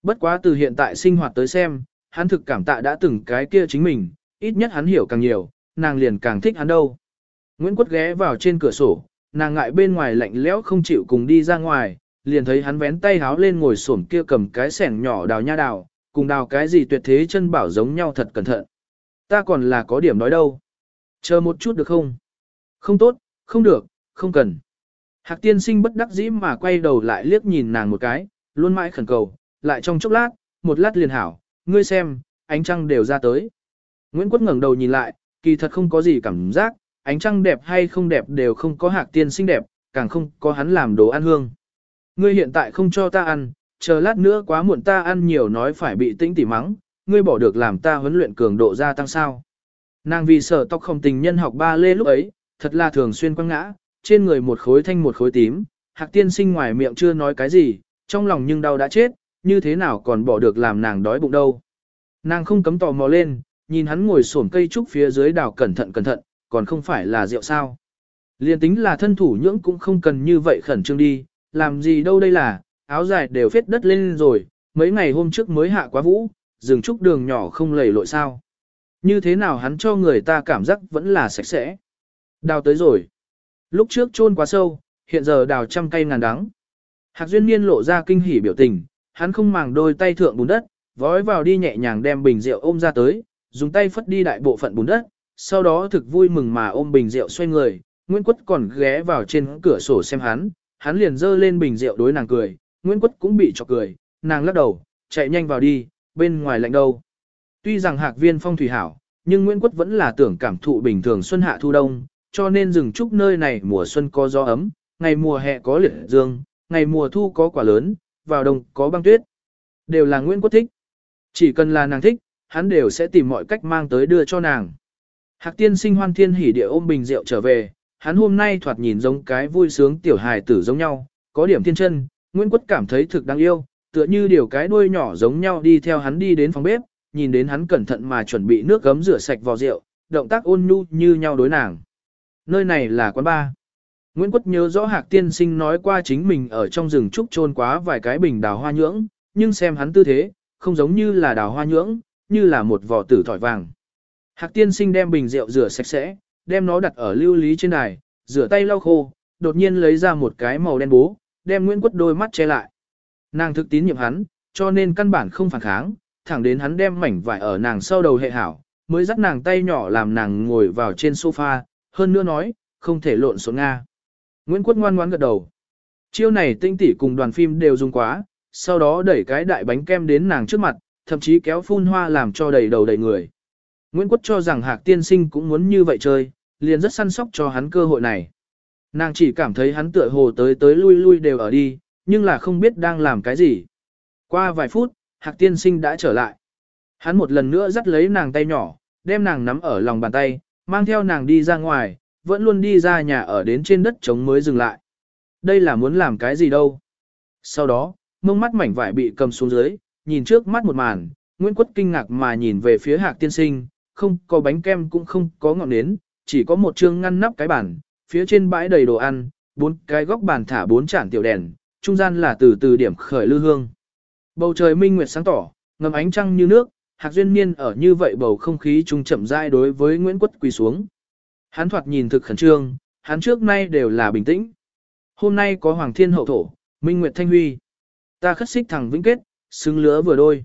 Bất quá từ hiện tại sinh hoạt tới xem, hắn thực cảm tạ đã từng cái kia chính mình, ít nhất hắn hiểu càng nhiều, nàng liền càng thích hắn đâu. Nguyễn Quất ghé vào trên cửa sổ, nàng ngại bên ngoài lạnh lẽo không chịu cùng đi ra ngoài, liền thấy hắn vén tay háo lên ngồi xổm kia cầm cái sẻng nhỏ đào nha đào, cùng đào cái gì tuyệt thế chân bảo giống nhau thật cẩn thận. Ta còn là có điểm nói đâu. Chờ một chút được không? Không tốt, không được, không cần. Hạc tiên sinh bất đắc dĩ mà quay đầu lại liếc nhìn nàng một cái, luôn mãi khẩn cầu, lại trong chốc lát, một lát liền hảo, ngươi xem, ánh trăng đều ra tới. Nguyễn Quất ngẩng đầu nhìn lại, kỳ thật không có gì cảm giác, ánh trăng đẹp hay không đẹp đều không có hạc tiên sinh đẹp, càng không có hắn làm đồ ăn hương. Ngươi hiện tại không cho ta ăn, chờ lát nữa quá muộn ta ăn nhiều nói phải bị tĩnh tỉ mắng, ngươi bỏ được làm ta huấn luyện cường độ gia tăng sao. Nàng vì sở tóc không tình nhân học ba lê lúc ấy, thật là thường xuyên quăng ngã, trên người một khối thanh một khối tím, hạc tiên sinh ngoài miệng chưa nói cái gì, trong lòng nhưng đau đã chết, như thế nào còn bỏ được làm nàng đói bụng đâu. Nàng không cấm tò mò lên, nhìn hắn ngồi xổm cây trúc phía dưới đảo cẩn thận cẩn thận, còn không phải là rượu sao. Liên tính là thân thủ nhưỡng cũng không cần như vậy khẩn trương đi, làm gì đâu đây là, áo dài đều phết đất lên rồi, mấy ngày hôm trước mới hạ quá vũ, dừng trúc đường nhỏ không lầy lội sao. Như thế nào hắn cho người ta cảm giác vẫn là sạch sẽ. Đào tới rồi. Lúc trước chôn quá sâu, hiện giờ đào trăm cây ngàn đắng. Hạc Duyên Niên lộ ra kinh hỉ biểu tình, hắn không màng đôi tay thượng bùn đất, vói vào đi nhẹ nhàng đem bình rượu ôm ra tới, dùng tay phất đi đại bộ phận bùn đất, sau đó thực vui mừng mà ôm bình rượu xoay người, Nguyễn Quất còn ghé vào trên cửa sổ xem hắn, hắn liền dơ lên bình rượu đối nàng cười, Nguyễn Quất cũng bị chọc cười, nàng lắc đầu, chạy nhanh vào đi, bên ngoài lạnh đâu. Tuy rằng hạc viên phong thủy hảo, nhưng Nguyễn Quất vẫn là tưởng cảm thụ bình thường xuân hạ thu đông, cho nên rừng trúc nơi này mùa xuân có gió ấm, ngày mùa hè có liệt dương, ngày mùa thu có quả lớn, vào đông có băng tuyết. Đều là Nguyễn Quất thích. Chỉ cần là nàng thích, hắn đều sẽ tìm mọi cách mang tới đưa cho nàng. Hạc tiên sinh hoan thiên hỉ địa ôm bình rượu trở về, hắn hôm nay thoạt nhìn giống cái vui sướng tiểu hài tử giống nhau, có điểm thiên chân, Nguyễn Quất cảm thấy thực đáng yêu, tựa như điều cái đuôi nhỏ giống nhau đi theo hắn đi đến phòng bếp, nhìn đến hắn cẩn thận mà chuẩn bị nước gấm rửa sạch vò rượu, động tác ôn nhu như nhau đối nàng. Nơi này là quán bar. Nguyễn Quất nhớ rõ Hạc Tiên Sinh nói qua chính mình ở trong rừng trúc trôn quá vài cái bình đào hoa nhưỡng, nhưng xem hắn tư thế, không giống như là đào hoa nhưỡng, như là một vỏ tử thỏi vàng. Hạc Tiên Sinh đem bình rượu rửa sạch sẽ, đem nó đặt ở lưu lý trên đài, rửa tay lau khô, đột nhiên lấy ra một cái màu đen bố, đem Nguyễn Quất đôi mắt che lại. Nàng thực tín nhiệm hắn, cho nên căn bản không phản kháng, thẳng đến hắn đem mảnh vải ở nàng sau đầu hệ hảo, mới dắt nàng tay nhỏ làm nàng ngồi vào trên sofa, hơn nữa nói, không thể lộn xộn Nga. Nguyễn Quất ngoan ngoãn gật đầu. Chiêu này tinh tỉ cùng đoàn phim đều dùng quá, sau đó đẩy cái đại bánh kem đến nàng trước mặt, thậm chí kéo phun hoa làm cho đầy đầu đầy người. Nguyễn Quất cho rằng Hạc Tiên Sinh cũng muốn như vậy chơi, liền rất săn sóc cho hắn cơ hội này. Nàng chỉ cảm thấy hắn tựa hồ tới tới lui lui đều ở đi, nhưng là không biết đang làm cái gì. Qua vài phút, Hạc Tiên Sinh đã trở lại. Hắn một lần nữa dắt lấy nàng tay nhỏ, đem nàng nắm ở lòng bàn tay, mang theo nàng đi ra ngoài, vẫn luôn đi ra nhà ở đến trên đất trống mới dừng lại. Đây là muốn làm cái gì đâu. Sau đó, mông mắt mảnh vải bị cầm xuống dưới, nhìn trước mắt một màn, Nguyễn Quất kinh ngạc mà nhìn về phía Hạc Tiên Sinh, không có bánh kem cũng không có ngọn nến, chỉ có một chương ngăn nắp cái bàn, phía trên bãi đầy đồ ăn, bốn cái góc bàn thả bốn chản tiểu đèn, trung gian là từ từ điểm khởi lư hương. Bầu trời minh nguyệt sáng tỏ, ngầm ánh trăng như nước, Hạc Duyên Niên ở như vậy bầu không khí trung chậm rãi đối với Nguyễn Quất quỳ xuống. Hắn thoạt nhìn thực khẩn trương, hắn trước nay đều là bình tĩnh. Hôm nay có Hoàng Thiên Hậu Thổ, Minh Nguyệt Thanh Huy. Ta khất xích thẳng vĩnh kết, xứng lứa vừa đôi.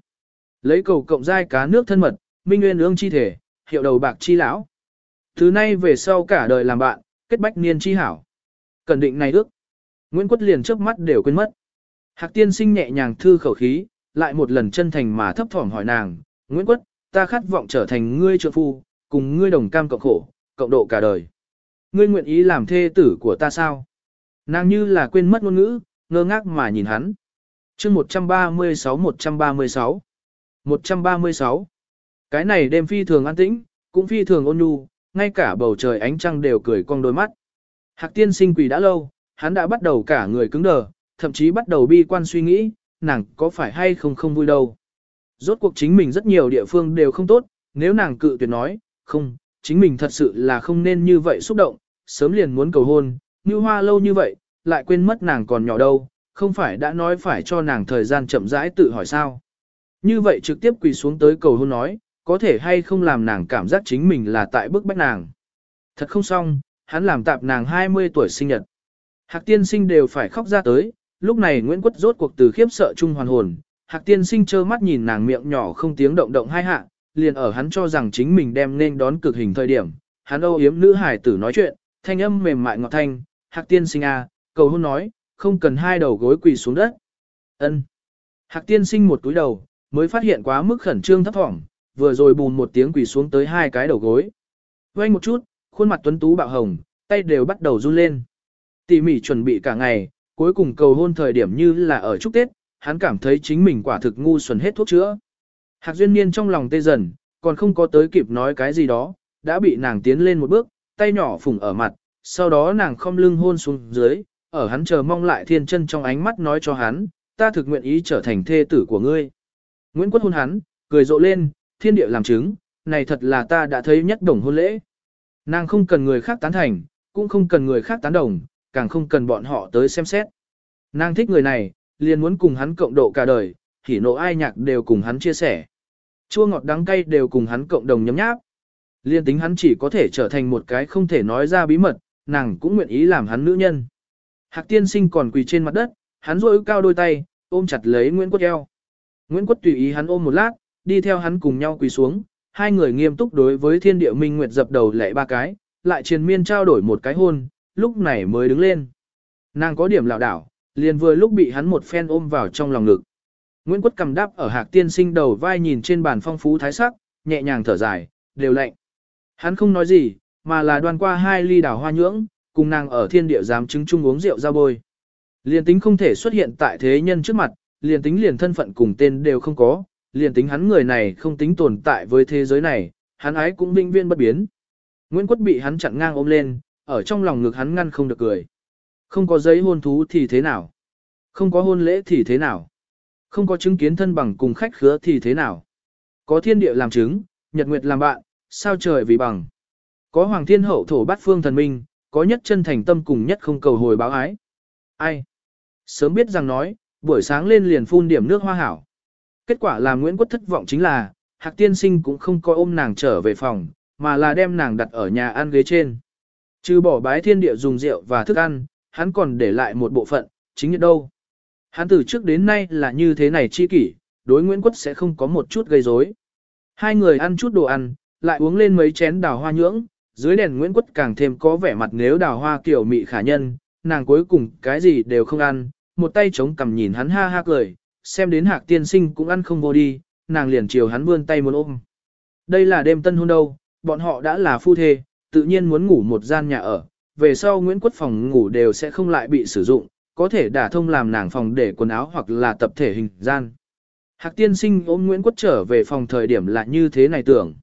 Lấy cầu cộng giai cá nước thân mật, Minh Nguyên ương chi thể, hiệu đầu bạc chi lão. Thứ nay về sau cả đời làm bạn, kết bách niên chi hảo. cần định này ước. Nguyễn Quất liền trước mắt đều quên mất. Hạc tiên sinh nhẹ nhàng thư khẩu khí, lại một lần chân thành mà thấp thỏm hỏi nàng, Nguyễn Quất, ta khát vọng trở thành ngươi trợ phu, cùng ngươi đồng cam cộng khổ, cộng độ cả đời. Ngươi nguyện ý làm thê tử của ta sao? Nàng như là quên mất ngôn ngữ, ngơ ngác mà nhìn hắn. chương 136-136 136 Cái này đêm phi thường an tĩnh, cũng phi thường ôn nhu, ngay cả bầu trời ánh trăng đều cười cong đôi mắt. Hạc tiên sinh quỳ đã lâu, hắn đã bắt đầu cả người cứng đờ, thậm chí bắt đầu bi quan suy nghĩ, nàng có phải hay không không vui đâu. Rốt cuộc chính mình rất nhiều địa phương đều không tốt, nếu nàng cự tuyệt nói, không, chính mình thật sự là không nên như vậy xúc động, sớm liền muốn cầu hôn, như hoa lâu như vậy, lại quên mất nàng còn nhỏ đâu, không phải đã nói phải cho nàng thời gian chậm rãi tự hỏi sao. Như vậy trực tiếp quỳ xuống tới cầu hôn nói, có thể hay không làm nàng cảm giác chính mình là tại bức bách nàng. Thật không xong, hắn làm tạp nàng 20 tuổi sinh nhật. Hạc tiên sinh đều phải khóc ra tới, lúc này Nguyễn Quất rốt cuộc từ khiếp sợ chung hoàn hồn, Hạc tiên sinh trơ mắt nhìn nàng miệng nhỏ không tiếng động động hai hạ, liền ở hắn cho rằng chính mình đem nên đón cực hình thời điểm, hắn âu yếm nữ hải tử nói chuyện, thanh âm mềm mại ngọt thanh, Hạc tiên sinh à, cầu hôn nói, không cần hai đầu gối quỳ xuống đất. Ân. Hạc tiên sinh một túi đầu, mới phát hiện quá mức khẩn trương thấp thỏm, vừa rồi bùn một tiếng quỳ xuống tới hai cái đầu gối. Quay một chút, khuôn mặt tuấn tú bạo hồng, tay đều bắt đầu run lên. Tỉ mỉ chuẩn bị cả ngày, cuối cùng cầu hôn thời điểm như là ở chúc Tết, hắn cảm thấy chính mình quả thực ngu xuẩn hết thuốc chữa. Hạc Duyên Niên trong lòng tê dần, còn không có tới kịp nói cái gì đó, đã bị nàng tiến lên một bước, tay nhỏ phủng ở mặt, sau đó nàng không lưng hôn xuống dưới, ở hắn chờ mong lại thiên chân trong ánh mắt nói cho hắn, ta thực nguyện ý trở thành thê tử của ngươi. Nguyễn Quất hôn hắn, cười rộ lên, thiên địa làm chứng, này thật là ta đã thấy nhất đồng hôn lễ. Nàng không cần người khác tán thành, cũng không cần người khác tán đồng, càng không cần bọn họ tới xem xét. Nàng thích người này, liền muốn cùng hắn cộng độ cả đời, hỉ nộ ai nhạc đều cùng hắn chia sẻ. Chua ngọt đắng cay đều cùng hắn cộng đồng nhấm nháp. Liên tính hắn chỉ có thể trở thành một cái không thể nói ra bí mật, nàng cũng nguyện ý làm hắn nữ nhân. Hạc tiên sinh còn quỳ trên mặt đất, hắn rôi cao đôi tay, ôm chặt lấy Nguyễn Quốc eo. Nguyễn Quốc tùy ý hắn ôm một lát, đi theo hắn cùng nhau quỳ xuống, hai người nghiêm túc đối với thiên địa minh nguyệt dập đầu lệ ba cái, lại triền miên trao đổi một cái hôn, lúc này mới đứng lên. Nàng có điểm lảo đảo, liền vừa lúc bị hắn một phen ôm vào trong lòng ngực. Nguyễn Quất cầm đáp ở hạc tiên sinh đầu vai nhìn trên bàn phong phú thái sắc, nhẹ nhàng thở dài, đều lạnh. Hắn không nói gì, mà là đoan qua hai ly đào hoa nhưỡng, cùng nàng ở thiên địa giám chứng chung uống rượu ra bôi. Liền tính không thể xuất hiện tại thế nhân trước mặt, liền tính liền thân phận cùng tên đều không có, liền tính hắn người này không tính tồn tại với thế giới này, hắn ái cũng vinh viên bất biến. Nguyễn Quất bị hắn chặn ngang ôm lên, ở trong lòng ngực hắn ngăn không được cười. Không có giấy hôn thú thì thế nào? Không có hôn lễ thì thế nào? Không có chứng kiến thân bằng cùng khách khứa thì thế nào? Có thiên địa làm chứng, nhật nguyệt làm bạn, sao trời vì bằng. Có hoàng thiên hậu thổ bát phương thần minh, có nhất chân thành tâm cùng nhất không cầu hồi báo ái. Ai? Sớm biết rằng nói, buổi sáng lên liền phun điểm nước hoa hảo. Kết quả là Nguyễn Quất thất vọng chính là, Hạc Tiên Sinh cũng không coi ôm nàng trở về phòng, mà là đem nàng đặt ở nhà ăn ghế trên. Trừ bỏ bái thiên địa dùng rượu và thức ăn, hắn còn để lại một bộ phận, chính như đâu. Hắn từ trước đến nay là như thế này chi kỷ, đối Nguyễn Quất sẽ không có một chút gây rối. Hai người ăn chút đồ ăn, lại uống lên mấy chén đào hoa nhưỡng, dưới đèn Nguyễn Quất càng thêm có vẻ mặt nếu đào hoa kiểu mị khả nhân, nàng cuối cùng cái gì đều không ăn, một tay chống cằm nhìn hắn ha ha cười, xem đến hạc tiên sinh cũng ăn không vô đi, nàng liền chiều hắn vươn tay muốn ôm. Đây là đêm tân hôn đâu, bọn họ đã là phu thê, tự nhiên muốn ngủ một gian nhà ở, về sau Nguyễn Quất phòng ngủ đều sẽ không lại bị sử dụng, có thể đả thông làm nàng phòng để quần áo hoặc là tập thể hình gian. Hạc tiên sinh ôm Nguyễn Quất trở về phòng thời điểm là như thế này tưởng.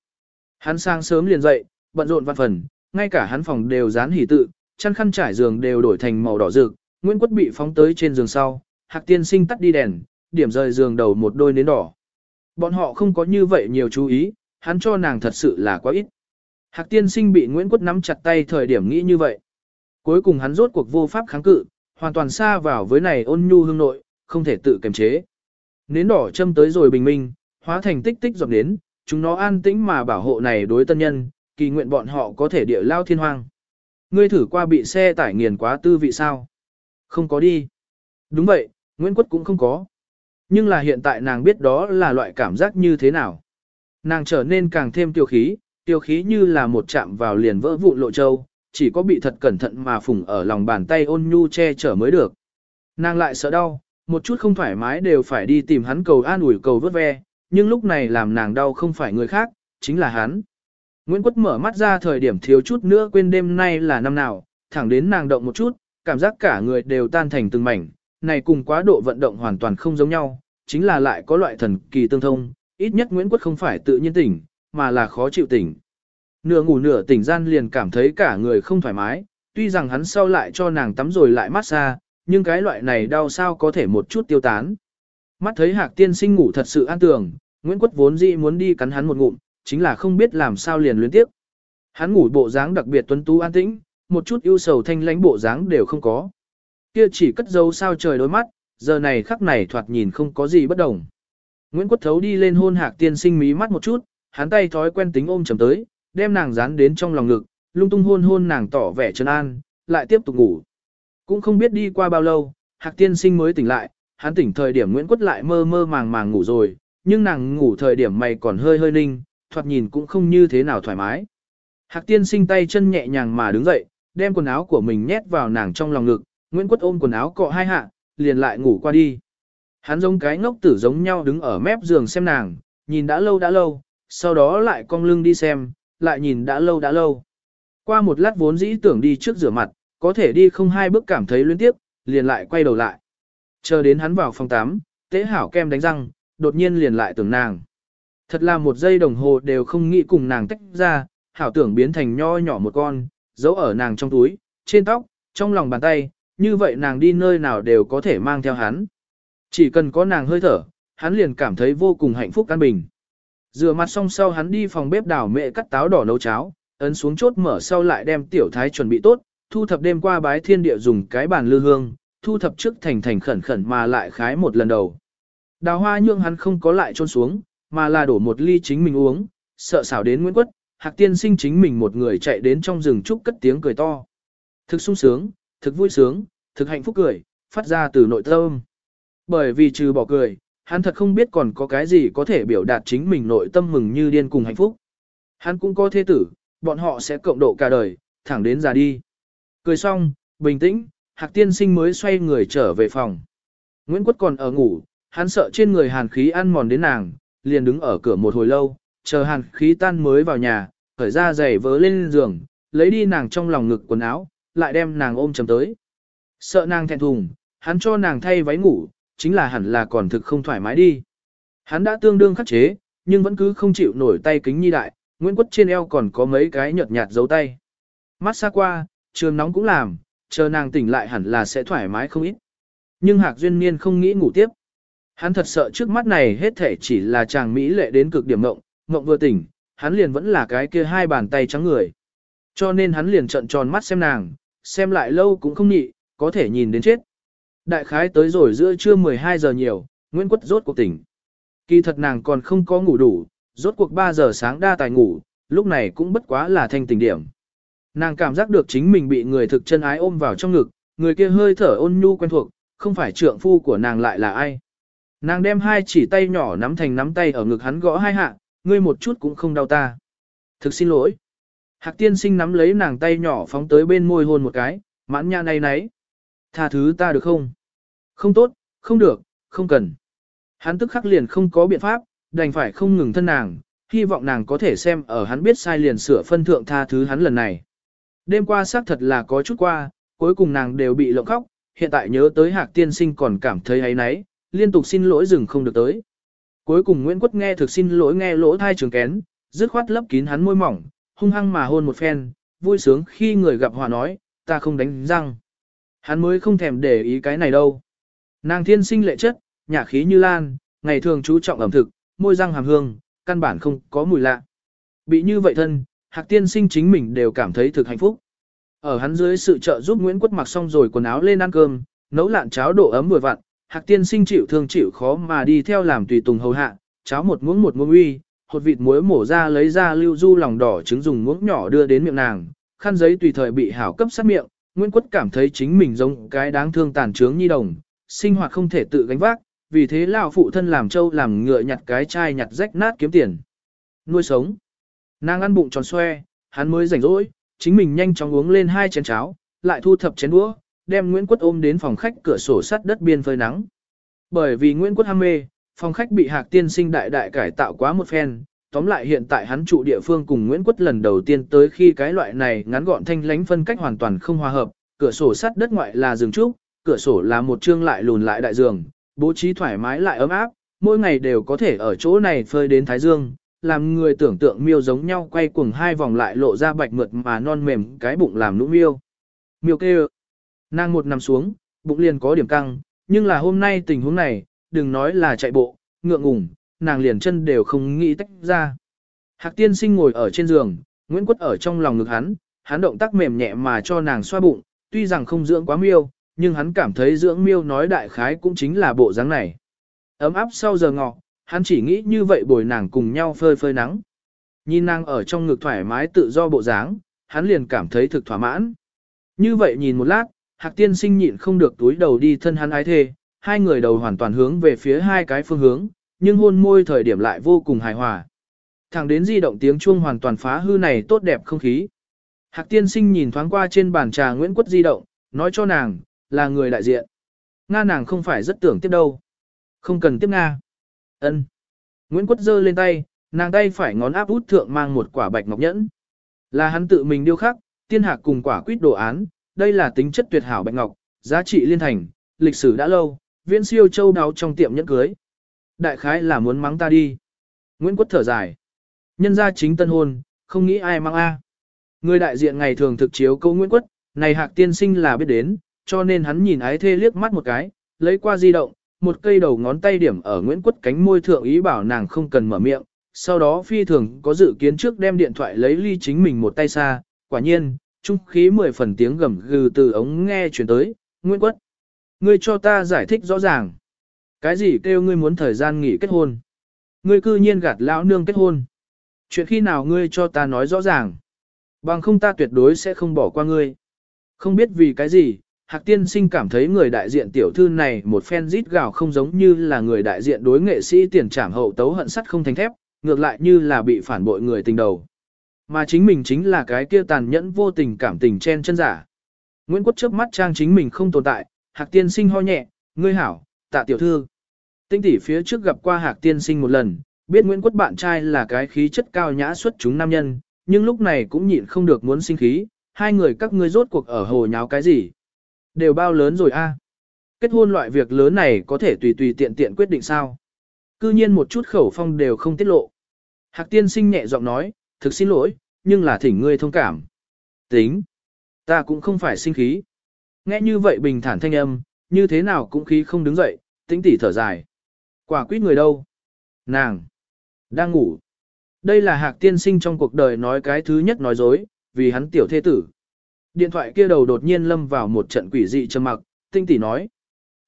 Hắn sang sớm liền dậy, bận rộn văn phần, ngay cả hắn phòng đều dán hỉ tự, chăn khăn trải giường đều đổi thành màu đỏ rực, Nguyễn Quất bị phóng tới trên giường sau, Hạc tiên sinh tắt đi đèn, điểm rời giường đầu một đôi nến đỏ. Bọn họ không có như vậy nhiều chú ý, hắn cho nàng thật sự là quá ít. Hạc tiên sinh bị Nguyễn Quất nắm chặt tay thời điểm nghĩ như vậy. Cuối cùng hắn rốt cuộc vô pháp kháng cự, hoàn toàn xa vào với này ôn nhu hương nội, không thể tự kiềm chế. Nến đỏ châm tới rồi bình minh, hóa thành tích tích giọt nến, chúng nó an tĩnh mà bảo hộ này đối tân nhân, kỳ nguyện bọn họ có thể địa lao thiên hoang. Ngươi thử qua bị xe tải nghiền quá tư vị sao? Không có đi. Đúng vậy, Nguyễn Quất cũng không có. Nhưng là hiện tại nàng biết đó là loại cảm giác như thế nào. Nàng trở nên càng thêm tiêu khí, tiêu khí như là một chạm vào liền vỡ vụn lộ châu, chỉ có bị thật cẩn thận mà phùng ở lòng bàn tay ôn nhu che chở mới được. Nàng lại sợ đau, một chút không thoải mái đều phải đi tìm hắn cầu an ủi cầu vớt ve, nhưng lúc này làm nàng đau không phải người khác, chính là hắn. Nguyễn Quất mở mắt ra thời điểm thiếu chút nữa quên đêm nay là năm nào, thẳng đến nàng động một chút, cảm giác cả người đều tan thành từng mảnh, này cùng quá độ vận động hoàn toàn không giống nhau, chính là lại có loại thần kỳ tương thông, ít nhất Nguyễn Quất không phải tự nhiên tỉnh, mà là khó chịu tỉnh. Nửa ngủ nửa tỉnh gian liền cảm thấy cả người không thoải mái, tuy rằng hắn sau lại cho nàng tắm rồi lại massage, nhưng cái loại này đau sao có thể một chút tiêu tán. Mắt thấy hạc tiên sinh ngủ thật sự an tường, Nguyễn Quất vốn dĩ muốn đi cắn hắn một ngụm, chính là không biết làm sao liền luyến tiếp. Hắn ngủ bộ dáng đặc biệt tuấn tú an tĩnh, một chút ưu sầu thanh lãnh bộ dáng đều không có. Kia chỉ cất dấu sao trời đôi mắt, giờ này khắc này thoạt nhìn không có gì bất đồng. Nguyễn Quất Thấu đi lên hôn hạc tiên sinh mí mắt một chút, hắn tay thói quen tính ôm chầm tới, đem nàng dán đến trong lòng ngực, lung tung hôn hôn nàng tỏ vẻ trấn an, lại tiếp tục ngủ. Cũng không biết đi qua bao lâu, Hạc tiên sinh mới tỉnh lại, hắn tỉnh thời điểm Nguyễn Quất lại mơ mơ màng màng ngủ rồi, nhưng nàng ngủ thời điểm mày còn hơi hơi ninh, thoạt nhìn cũng không như thế nào thoải mái. Hạc tiên sinh tay chân nhẹ nhàng mà đứng dậy, đem quần áo của mình nhét vào nàng trong lòng ngực, Nguyễn Quất ôm quần áo cọ hai hạ, liền lại ngủ qua đi. Hắn giống cái ngốc tử giống nhau đứng ở mép giường xem nàng, nhìn đã lâu đã lâu, sau đó lại cong lưng đi xem, lại nhìn đã lâu đã lâu. Qua một lát vốn dĩ tưởng đi trước rửa mặt, có thể đi không hai bước cảm thấy luyến tiếp, liền lại quay đầu lại. Chờ đến hắn vào phòng 8, tế hảo kem đánh răng, đột nhiên liền lại tưởng nàng. Thật là một giây đồng hồ đều không nghĩ cùng nàng tách ra, hảo tưởng biến thành nho nhỏ một con, giấu ở nàng trong túi, trên tóc, trong lòng bàn tay, như vậy nàng đi nơi nào đều có thể mang theo hắn. Chỉ cần có nàng hơi thở, hắn liền cảm thấy vô cùng hạnh phúc an bình. Rửa mặt xong sau hắn đi phòng bếp đảo mẹ cắt táo đỏ nấu cháo, ấn xuống chốt mở sau lại đem tiểu thái chuẩn bị tốt, thu thập đêm qua bái thiên địa dùng cái bàn lư hương, thu thập trước thành thành khẩn khẩn mà lại khái một lần đầu. Đào hoa nhượng hắn không có lại trôn xuống, mà là đổ một ly chính mình uống, sợ xảo đến Nguyễn Quất, Hạc tiên sinh chính mình một người chạy đến trong rừng trúc cất tiếng cười to. Thực sung sướng, thực vui sướng, thực hạnh phúc cười, phát ra từ nội tâm. Bởi vì trừ bỏ cười, hắn thật không biết còn có cái gì có thể biểu đạt chính mình nội tâm mừng như điên cùng hạnh phúc. Hắn cũng có thế tử, bọn họ sẽ cộng độ cả đời, thẳng đến già đi. Cười xong, bình tĩnh, Hạc tiên sinh mới xoay người trở về phòng. Nguyễn Quất còn ở ngủ, hắn sợ trên người hàn khí ăn mòn đến nàng, liền đứng ở cửa một hồi lâu, chờ hàn khí tan mới vào nhà, khởi ra giày vớ lên giường, lấy đi nàng trong lòng ngực quần áo, lại đem nàng ôm chầm tới. Sợ nàng thẹn thùng, hắn cho nàng thay váy ngủ, chính là hẳn là còn thực không thoải mái đi. Hắn đã tương đương khắc chế, nhưng vẫn cứ không chịu nổi tay kính nhi đại, Nguyễn Quất trên eo còn có mấy cái nhợt nhạt dấu tay. Mắt xa qua, trường nóng cũng làm, chờ nàng tỉnh lại hẳn là sẽ thoải mái không ít. Nhưng Hạc Duyên Niên không nghĩ ngủ tiếp. Hắn thật sợ trước mắt này hết thể chỉ là chàng Mỹ lệ đến cực điểm mộng, mộng vừa tỉnh, hắn liền vẫn là cái kia hai bàn tay trắng người. Cho nên hắn liền trợn tròn mắt xem nàng, xem lại lâu cũng không nhị, có thể nhìn đến chết. Đại khái tới rồi giữa trưa 12 giờ nhiều, Nguyễn Quất rốt cuộc tỉnh. Kỳ thật nàng còn không có ngủ đủ, rốt cuộc 3 giờ sáng đa tài ngủ, lúc này cũng bất quá là thanh tỉnh điểm. Nàng cảm giác được chính mình bị người thực chân ái ôm vào trong ngực, người kia hơi thở ôn nhu quen thuộc, không phải trượng phu của nàng lại là ai. Nàng đem hai chỉ tay nhỏ nắm thành nắm tay ở ngực hắn gõ hai hạ, ngươi một chút cũng không đau ta. Thực xin lỗi. Hạc tiên sinh nắm lấy nàng tay nhỏ phóng tới bên môi hôn một cái, mãn nha này nấy. Tha thứ ta được không? Không tốt, không được, không cần. Hắn tức khắc liền không có biện pháp, đành phải không ngừng thân nàng, hy vọng nàng có thể xem ở hắn biết sai liền sửa phân thượng tha thứ hắn lần này. Đêm qua xác thật là có chút qua, cuối cùng nàng đều bị lộng khóc, hiện tại nhớ tới hạc tiên sinh còn cảm thấy ấy nấy, liên tục xin lỗi dừng không được tới. Cuối cùng Nguyễn Quất nghe thực xin lỗi nghe lỗ thai trường kén, dứt khoát lấp kín hắn môi mỏng, hung hăng mà hôn một phen, vui sướng khi người gặp hòa nói, ta không đánh răng. Hắn mới không thèm để ý cái này đâu. Nàng thiên sinh lệ chất, nhả khí như lan, ngày thường chú trọng ẩm thực, môi răng hàm hương, căn bản không có mùi lạ. Bị như vậy thân, hạc tiên sinh chính mình đều cảm thấy thực hạnh phúc. Ở hắn dưới sự trợ giúp Nguyễn Quất mặc xong rồi quần áo lên ăn cơm, nấu lạn cháo độ ấm vừa vặn, hạc tiên sinh chịu thương chịu khó mà đi theo làm tùy tùng hầu hạ, cháo một muỗng một muỗng uy, hột vịt muối mổ ra lấy ra lưu du lòng đỏ trứng dùng muỗng nhỏ đưa đến miệng nàng, khăn giấy tùy thời bị hảo cấp sát miệng, Nguyễn Quất cảm thấy chính mình giống cái đáng thương tàn trướng nhi đồng, sinh hoạt không thể tự gánh vác, vì thế lão phụ thân làm trâu làm ngựa nhặt cái chai nhặt rách nát kiếm tiền. Nuôi sống. Nàng ăn bụng tròn xoe, hắn mới rảnh rỗi, chính mình nhanh chóng uống lên hai chén cháo, lại thu thập chén đũa, đem Nguyễn Quất ôm đến phòng khách cửa sổ sắt đất biên phơi nắng. Bởi vì Nguyễn Quất ham mê, phòng khách bị Hạc Tiên Sinh đại đại cải tạo quá một phen, tóm lại hiện tại hắn trụ địa phương cùng Nguyễn Quất lần đầu tiên tới khi cái loại này ngắn gọn thanh lánh phân cách hoàn toàn không hòa hợp, cửa sổ sắt đất ngoại là giường trúc, cửa sổ là một chương lại lùn lại đại giường, bố trí thoải mái lại ấm áp, mỗi ngày đều có thể ở chỗ này phơi đến thái dương, làm người tưởng tượng miêu giống nhau quay cuồng hai vòng lại lộ ra bạch mượt mà non mềm cái bụng làm nũng miêu. Miêu kêu, nàng một nằm xuống, bụng liền có điểm căng, nhưng là hôm nay tình huống này, đừng nói là chạy bộ, ngượng ngùng, nàng liền chân đều không nghĩ tách ra. Hạc tiên sinh ngồi ở trên giường, Nguyễn Quất ở trong lòng ngực hắn, hắn động tác mềm nhẹ mà cho nàng xoa bụng, tuy rằng không dưỡng quá miêu, nhưng hắn cảm thấy dưỡng miêu nói đại khái cũng chính là bộ dáng này. Ấm áp sau giờ ngọ, hắn chỉ nghĩ như vậy bồi nàng cùng nhau phơi phơi nắng. Nhìn nàng ở trong ngực thoải mái tự do bộ dáng, hắn liền cảm thấy thực thỏa mãn. Như vậy nhìn một lát, Hạc tiên sinh nhịn không được túi đầu đi thân hắn ái thề hai người đầu hoàn toàn hướng về phía hai cái phương hướng, nhưng hôn môi thời điểm lại vô cùng hài hòa. Thẳng đến di động tiếng chuông hoàn toàn phá hư này tốt đẹp không khí. Hạc tiên sinh nhìn thoáng qua trên bàn trà Nguyễn Quất di động, nói cho nàng, là người đại diện. Nga nàng không phải rất tưởng tiếp đâu. Không cần tiếp Nga. ân Nguyễn Quất giơ lên tay, nàng tay phải ngón áp út thượng mang một quả bạch ngọc nhẫn. Là hắn tự mình điêu khắc, tiên hạc cùng quả quýt đồ án, đây là tính chất tuyệt hảo bạch ngọc, giá trị liên thành, lịch sử đã lâu, viễn siêu châu đáo trong tiệm nhẫn cưới. Đại khái là muốn mắng ta đi. Nguyễn Quất thở dài. Nhân gia chính tân hôn, không nghĩ ai mang a. Người đại diện ngày thường thực chiếu câu Nguyễn Quất, này hạc tiên sinh là biết đến, cho nên hắn nhìn ái thê liếc mắt một cái, lấy qua di động, một cây đầu ngón tay điểm ở Nguyễn Quất cánh môi thượng ý bảo nàng không cần mở miệng, sau đó phi thường có dự kiến trước đem điện thoại lấy ly chính mình một tay xa, quả nhiên, trung khí mười phần tiếng gầm gừ từ ống nghe chuyển tới, Nguyễn Quất. Ngươi cho ta giải thích rõ ràng. Cái gì kêu ngươi muốn thời gian nghỉ kết hôn? Ngươi cư nhiên gạt lão nương kết hôn. Chuyện khi nào ngươi cho ta nói rõ ràng? Bằng không ta tuyệt đối sẽ không bỏ qua ngươi. Không biết vì cái gì, Hạc tiên sinh cảm thấy người đại diện tiểu thư này một phen rít gào không giống như là người đại diện đối nghệ sĩ tiền trảm hậu tấu hận sắt không thành thép, ngược lại như là bị phản bội người tình đầu. Mà chính mình chính là cái kia tàn nhẫn vô tình cảm tình chen chân giả. Nguyễn Quốc trước mắt trang chính mình không tồn tại, Hạc tiên sinh ho nhẹ, ngươi hảo, tạ tiểu thư. Tinh tỷ phía trước gặp qua Hạc tiên sinh một lần, biết Nguyễn Quốc bạn trai là cái khí chất cao nhã xuất chúng nam nhân, nhưng lúc này cũng nhịn không được muốn sinh khí, hai người các ngươi rốt cuộc ở hồ nháo cái gì. Đều bao lớn rồi a? Kết hôn loại việc lớn này có thể tùy tùy tiện tiện quyết định sao? Cư nhiên một chút khẩu phong đều không tiết lộ. Hạc tiên sinh nhẹ giọng nói, thực xin lỗi, nhưng là thỉnh ngươi thông cảm. Tính. Ta cũng không phải sinh khí. Nghe như vậy bình thản thanh âm, như thế nào cũng khí không đứng dậy, tĩnh tỉ thở dài. Quả quýt người đâu? Nàng. Đang ngủ. Đây là hạc tiên sinh trong cuộc đời nói cái thứ nhất nói dối, vì hắn tiểu thế tử. Điện thoại kia đầu đột nhiên lâm vào một trận quỷ dị trầm mặc, tinh tỷ nói.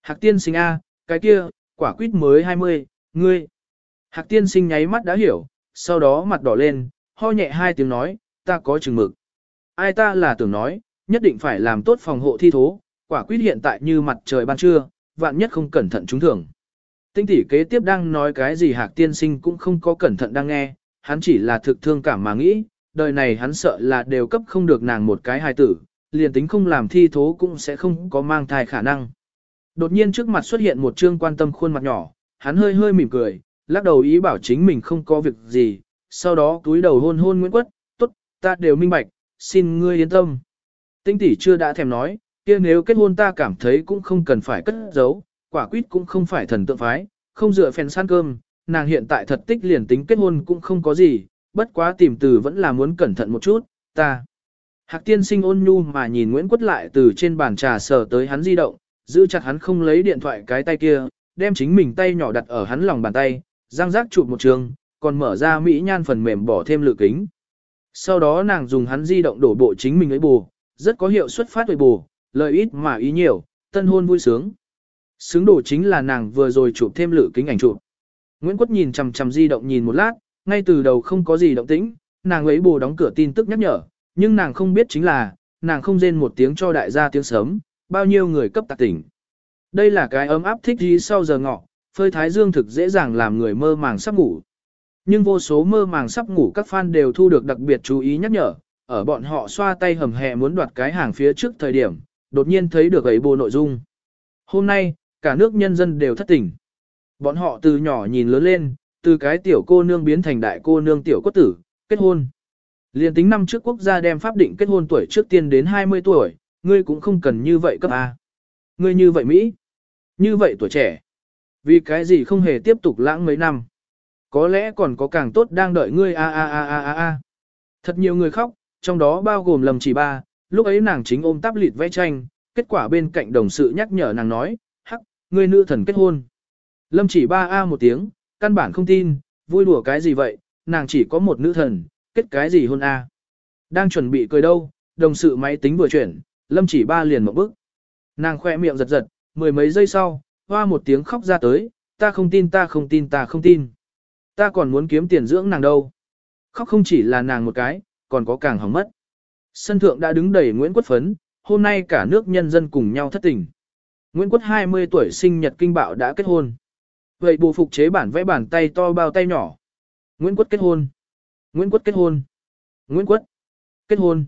Hạc tiên sinh A, cái kia, quả quýt mới 20, ngươi. Hạc tiên sinh nháy mắt đã hiểu, sau đó mặt đỏ lên, ho nhẹ hai tiếng nói, ta có chừng mực. Ai ta là tưởng nói, nhất định phải làm tốt phòng hộ thi thố, quả quyết hiện tại như mặt trời ban trưa, vạn nhất không cẩn thận trúng thưởng. Tinh tỷ kế tiếp đang nói cái gì hạc tiên sinh cũng không có cẩn thận đang nghe, hắn chỉ là thực thương cảm mà nghĩ, đời này hắn sợ là đều cấp không được nàng một cái hài tử, liền tính không làm thi thố cũng sẽ không có mang thai khả năng. Đột nhiên trước mặt xuất hiện một trương quan tâm khuôn mặt nhỏ, hắn hơi hơi mỉm cười, lắc đầu ý bảo chính mình không có việc gì, sau đó túi đầu hôn hôn Nguyễn Quất, tốt, ta đều minh bạch, xin ngươi yên tâm. Tinh tỷ chưa đã thèm nói, kia nếu kết hôn ta cảm thấy cũng không cần phải cất giấu, quả quýt cũng không phải thần tượng phái, không dựa phèn san cơm, nàng hiện tại thật tích liền tính kết hôn cũng không có gì, bất quá tìm từ vẫn là muốn cẩn thận một chút, ta. Hạc tiên sinh ôn nhu mà nhìn Nguyễn Quất lại từ trên bàn trà sờ tới hắn di động, giữ chặt hắn không lấy điện thoại cái tay kia, đem chính mình tay nhỏ đặt ở hắn lòng bàn tay, răng rác chụp một trường, còn mở ra mỹ nhan phần mềm bỏ thêm lựa kính. Sau đó nàng dùng hắn di động đổ bộ chính mình ấy bù, rất có hiệu xuất phát tuổi bù, lợi ít mà ý nhiều, tân hôn vui sướng. Xứng đổ chính là nàng vừa rồi chụp thêm lự kính ảnh chụp. Nguyễn Quất nhìn chằm chằm di động nhìn một lát, ngay từ đầu không có gì động tĩnh, nàng ấy bù đóng cửa tin tức nhắc nhở, nhưng nàng không biết chính là, nàng không rên một tiếng cho đại gia tiếng sớm, bao nhiêu người cấp tạc tỉnh. Đây là cái ấm áp thích gì sau giờ ngọ, phơi thái dương thực dễ dàng làm người mơ màng sắp ngủ. Nhưng vô số mơ màng sắp ngủ các fan đều thu được đặc biệt chú ý nhắc nhở, ở bọn họ xoa tay hầm hè muốn đoạt cái hàng phía trước thời điểm, đột nhiên thấy được ấy bù nội dung. Hôm nay, cả nước nhân dân đều thất tỉnh. Bọn họ từ nhỏ nhìn lớn lên, từ cái tiểu cô nương biến thành đại cô nương tiểu cốt tử, kết hôn. Liên tính năm trước quốc gia đem pháp định kết hôn tuổi trước tiên đến 20 tuổi, ngươi cũng không cần như vậy cấp A. Ngươi như vậy Mỹ. Như vậy tuổi trẻ. Vì cái gì không hề tiếp tục lãng mấy năm. Có lẽ còn có càng tốt đang đợi ngươi a a a a a a. Thật nhiều người khóc, trong đó bao gồm lầm chỉ ba, lúc ấy nàng chính ôm táp lịt vẽ tranh, kết quả bên cạnh đồng sự nhắc nhở nàng nói, hắc, ngươi nữ thần kết hôn. Lâm chỉ ba a một tiếng, căn bản không tin, vui đùa cái gì vậy, nàng chỉ có một nữ thần, kết cái gì hôn a? Đang chuẩn bị cười đâu, đồng sự máy tính vừa chuyển, lâm chỉ ba liền một bước. Nàng khoe miệng giật giật, mười mấy giây sau, hoa một tiếng khóc ra tới, ta không tin ta không tin ta không tin. Ta còn muốn kiếm tiền dưỡng nàng đâu. Khóc không chỉ là nàng một cái, còn có càng hỏng mất. Sân thượng đã đứng đầy Nguyễn Quất Phấn, hôm nay cả nước nhân dân cùng nhau thất tình. Nguyễn Quất 20 tuổi sinh nhật kinh bạo đã kết hôn. Vậy bù phục chế bản vẽ bản tay to bao tay nhỏ. Nguyễn Quất kết hôn. Nguyễn Quất kết hôn. Nguyễn Quất kết hôn.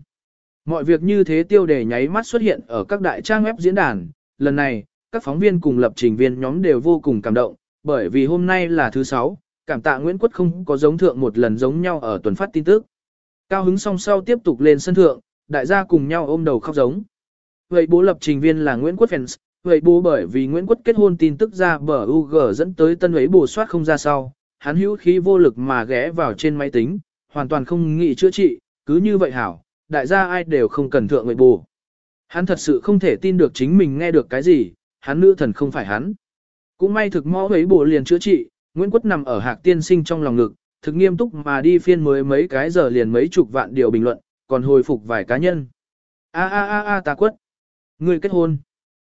Mọi việc như thế tiêu đề nháy mắt xuất hiện ở các đại trang web diễn đàn. Lần này, các phóng viên cùng lập trình viên nhóm đều vô cùng cảm động, bởi vì hôm nay là thứ sáu, cảm tạ Nguyễn Quất không có giống thượng một lần giống nhau ở tuần phát tin tức. Cao hứng song sau tiếp tục lên sân thượng, đại gia cùng nhau ôm đầu khóc giống. Vậy bố lập trình viên là Nguyễn quốc Fans, vậy bố bởi vì Nguyễn quốc kết hôn tin tức ra bờ UG dẫn tới tân ấy bổ soát không ra sau, hắn hữu khí vô lực mà ghé vào trên máy tính, hoàn toàn không nghĩ chữa trị, cứ như vậy hảo, đại gia ai đều không cần thượng vậy bù. Hắn thật sự không thể tin được chính mình nghe được cái gì, hắn nữ thần không phải hắn. Cũng may thực mõ ấy bổ liền chữa trị, Nguyễn quốc nằm ở hạc tiên sinh trong lòng ngực, thực nghiêm túc mà đi phiên mới mấy cái giờ liền mấy chục vạn điều bình luận, còn hồi phục vài cá nhân. A a a a ta quất. người kết hôn.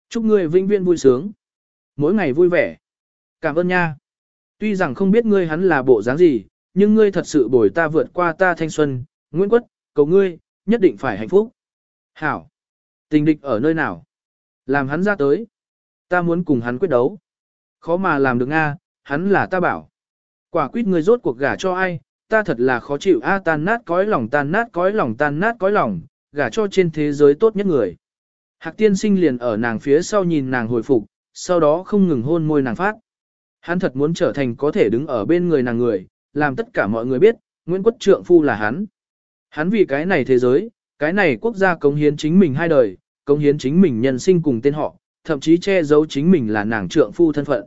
Chúc người vinh viên vui sướng. Mỗi ngày vui vẻ. Cảm ơn nha. Tuy rằng không biết ngươi hắn là bộ dáng gì, nhưng ngươi thật sự bồi ta vượt qua ta thanh xuân. Nguyễn Quất, cầu ngươi, nhất định phải hạnh phúc. Hảo. Tình địch ở nơi nào? Làm hắn ra tới. Ta muốn cùng hắn quyết đấu. Khó mà làm được Nga, hắn là ta bảo. Quả quyết ngươi rốt cuộc gả cho ai, ta thật là khó chịu a tan nát cõi lòng tan nát cõi lòng tan nát cõi lòng, gả cho trên thế giới tốt nhất người. Hạc tiên sinh liền ở nàng phía sau nhìn nàng hồi phục, sau đó không ngừng hôn môi nàng phát. Hắn thật muốn trở thành có thể đứng ở bên người nàng người, làm tất cả mọi người biết, Nguyễn Quốc Trượng Phu là hắn. Hắn vì cái này thế giới, cái này quốc gia cống hiến chính mình hai đời, cống hiến chính mình nhân sinh cùng tên họ, thậm chí che giấu chính mình là nàng trượng phu thân phận.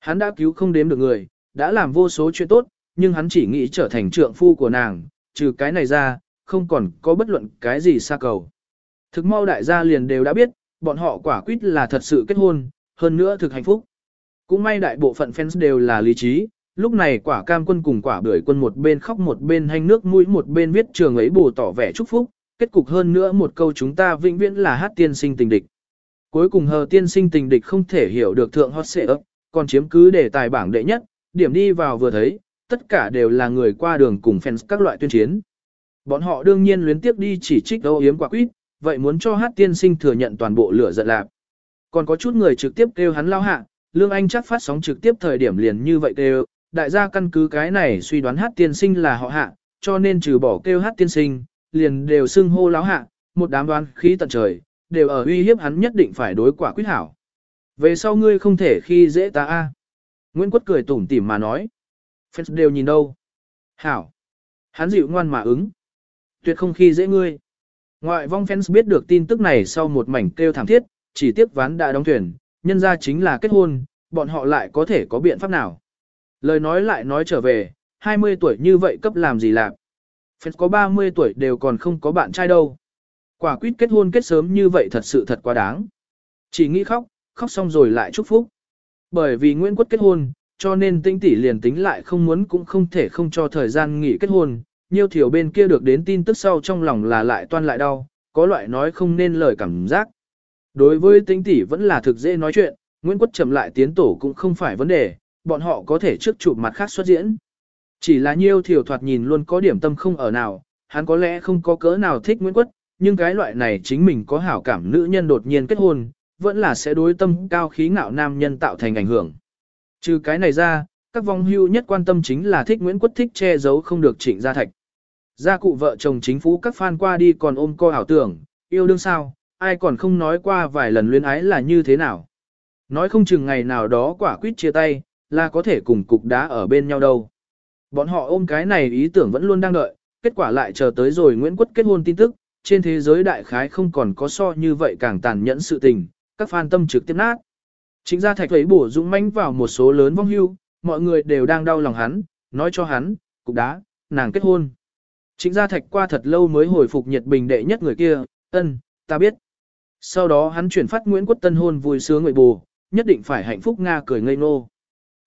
Hắn đã cứu không đếm được người, đã làm vô số chuyện tốt, nhưng hắn chỉ nghĩ trở thành trượng phu của nàng, trừ cái này ra, không còn có bất luận cái gì xa cầu. Thực mau đại gia liền đều đã biết, bọn họ quả quyết là thật sự kết hôn, hơn nữa thực hạnh phúc. Cũng may đại bộ phận fans đều là lý trí, lúc này quả cam quân cùng quả bưởi quân một bên khóc một bên hành nước mũi một bên viết trường ấy bù tỏ vẻ chúc phúc, kết cục hơn nữa một câu chúng ta vĩnh viễn là hát tiên sinh tình địch. Cuối cùng hờ tiên sinh tình địch không thể hiểu được thượng hot sẽ ấp, còn chiếm cứ đề tài bảng đệ nhất, điểm đi vào vừa thấy, tất cả đều là người qua đường cùng fans các loại tuyên chiến. Bọn họ đương nhiên luyến tiếp đi chỉ trích âu yếm quả quýt, vậy muốn cho hát tiên sinh thừa nhận toàn bộ lửa giận lạc. Còn có chút người trực tiếp kêu hắn lao hạ, Lương Anh chắc phát sóng trực tiếp thời điểm liền như vậy kêu, đại gia căn cứ cái này suy đoán hát tiên sinh là họ hạ, cho nên trừ bỏ kêu hát tiên sinh, liền đều xưng hô láo hạ, một đám đoán khí tận trời, đều ở uy hiếp hắn nhất định phải đối quả quyết hảo. Về sau ngươi không thể khi dễ ta a. Nguyễn Quất cười tủm tỉm mà nói. Fans đều nhìn đâu. Hảo. Hắn dịu ngoan mà ứng. Tuyệt không khi dễ ngươi. Ngoại vong fans biết được tin tức này sau một mảnh kêu thảm thiết, chỉ tiếc ván đã đóng thuyền, nhân ra chính là kết hôn, bọn họ lại có thể có biện pháp nào. Lời nói lại nói trở về, 20 tuổi như vậy cấp làm gì làm. Fans có 30 tuổi đều còn không có bạn trai đâu. Quả quyết kết hôn kết sớm như vậy thật sự thật quá đáng. Chỉ nghĩ khóc, khóc xong rồi lại chúc phúc. Bởi vì Nguyễn Quất kết hôn, cho nên tinh tỷ liền tính lại không muốn cũng không thể không cho thời gian nghỉ kết hôn. Nhiều thiểu bên kia được đến tin tức sau trong lòng là lại toan lại đau, có loại nói không nên lời cảm giác. Đối với tinh tỷ vẫn là thực dễ nói chuyện, Nguyễn Quất chậm lại tiến tổ cũng không phải vấn đề, bọn họ có thể trước chụp mặt khác xuất diễn. Chỉ là nhiêu thiểu thoạt nhìn luôn có điểm tâm không ở nào, hắn có lẽ không có cỡ nào thích Nguyễn Quất, nhưng cái loại này chính mình có hảo cảm nữ nhân đột nhiên kết hôn, vẫn là sẽ đối tâm cao khí ngạo nam nhân tạo thành ảnh hưởng. Trừ cái này ra, các vong hưu nhất quan tâm chính là thích Nguyễn Quất thích che giấu không được trịnh gia thạch. Gia cụ vợ chồng chính phủ các fan qua đi còn ôm co ảo tưởng, yêu đương sao, ai còn không nói qua vài lần luyến ái là như thế nào. Nói không chừng ngày nào đó quả quyết chia tay, là có thể cùng cục đá ở bên nhau đâu. Bọn họ ôm cái này ý tưởng vẫn luôn đang đợi, kết quả lại chờ tới rồi Nguyễn Quất kết hôn tin tức, trên thế giới đại khái không còn có so như vậy càng tàn nhẫn sự tình, các fan tâm trực tiếp nát. Chính gia thạch lấy bổ dũng manh vào một số lớn vong hưu, mọi người đều đang đau lòng hắn, nói cho hắn, cục đá, nàng kết hôn. Chính gia thạch qua thật lâu mới hồi phục nhiệt bình đệ nhất người kia, ân, ta biết. Sau đó hắn chuyển phát Nguyễn Quốc Tân hôn vui sướng người bù, nhất định phải hạnh phúc Nga cười ngây ngô.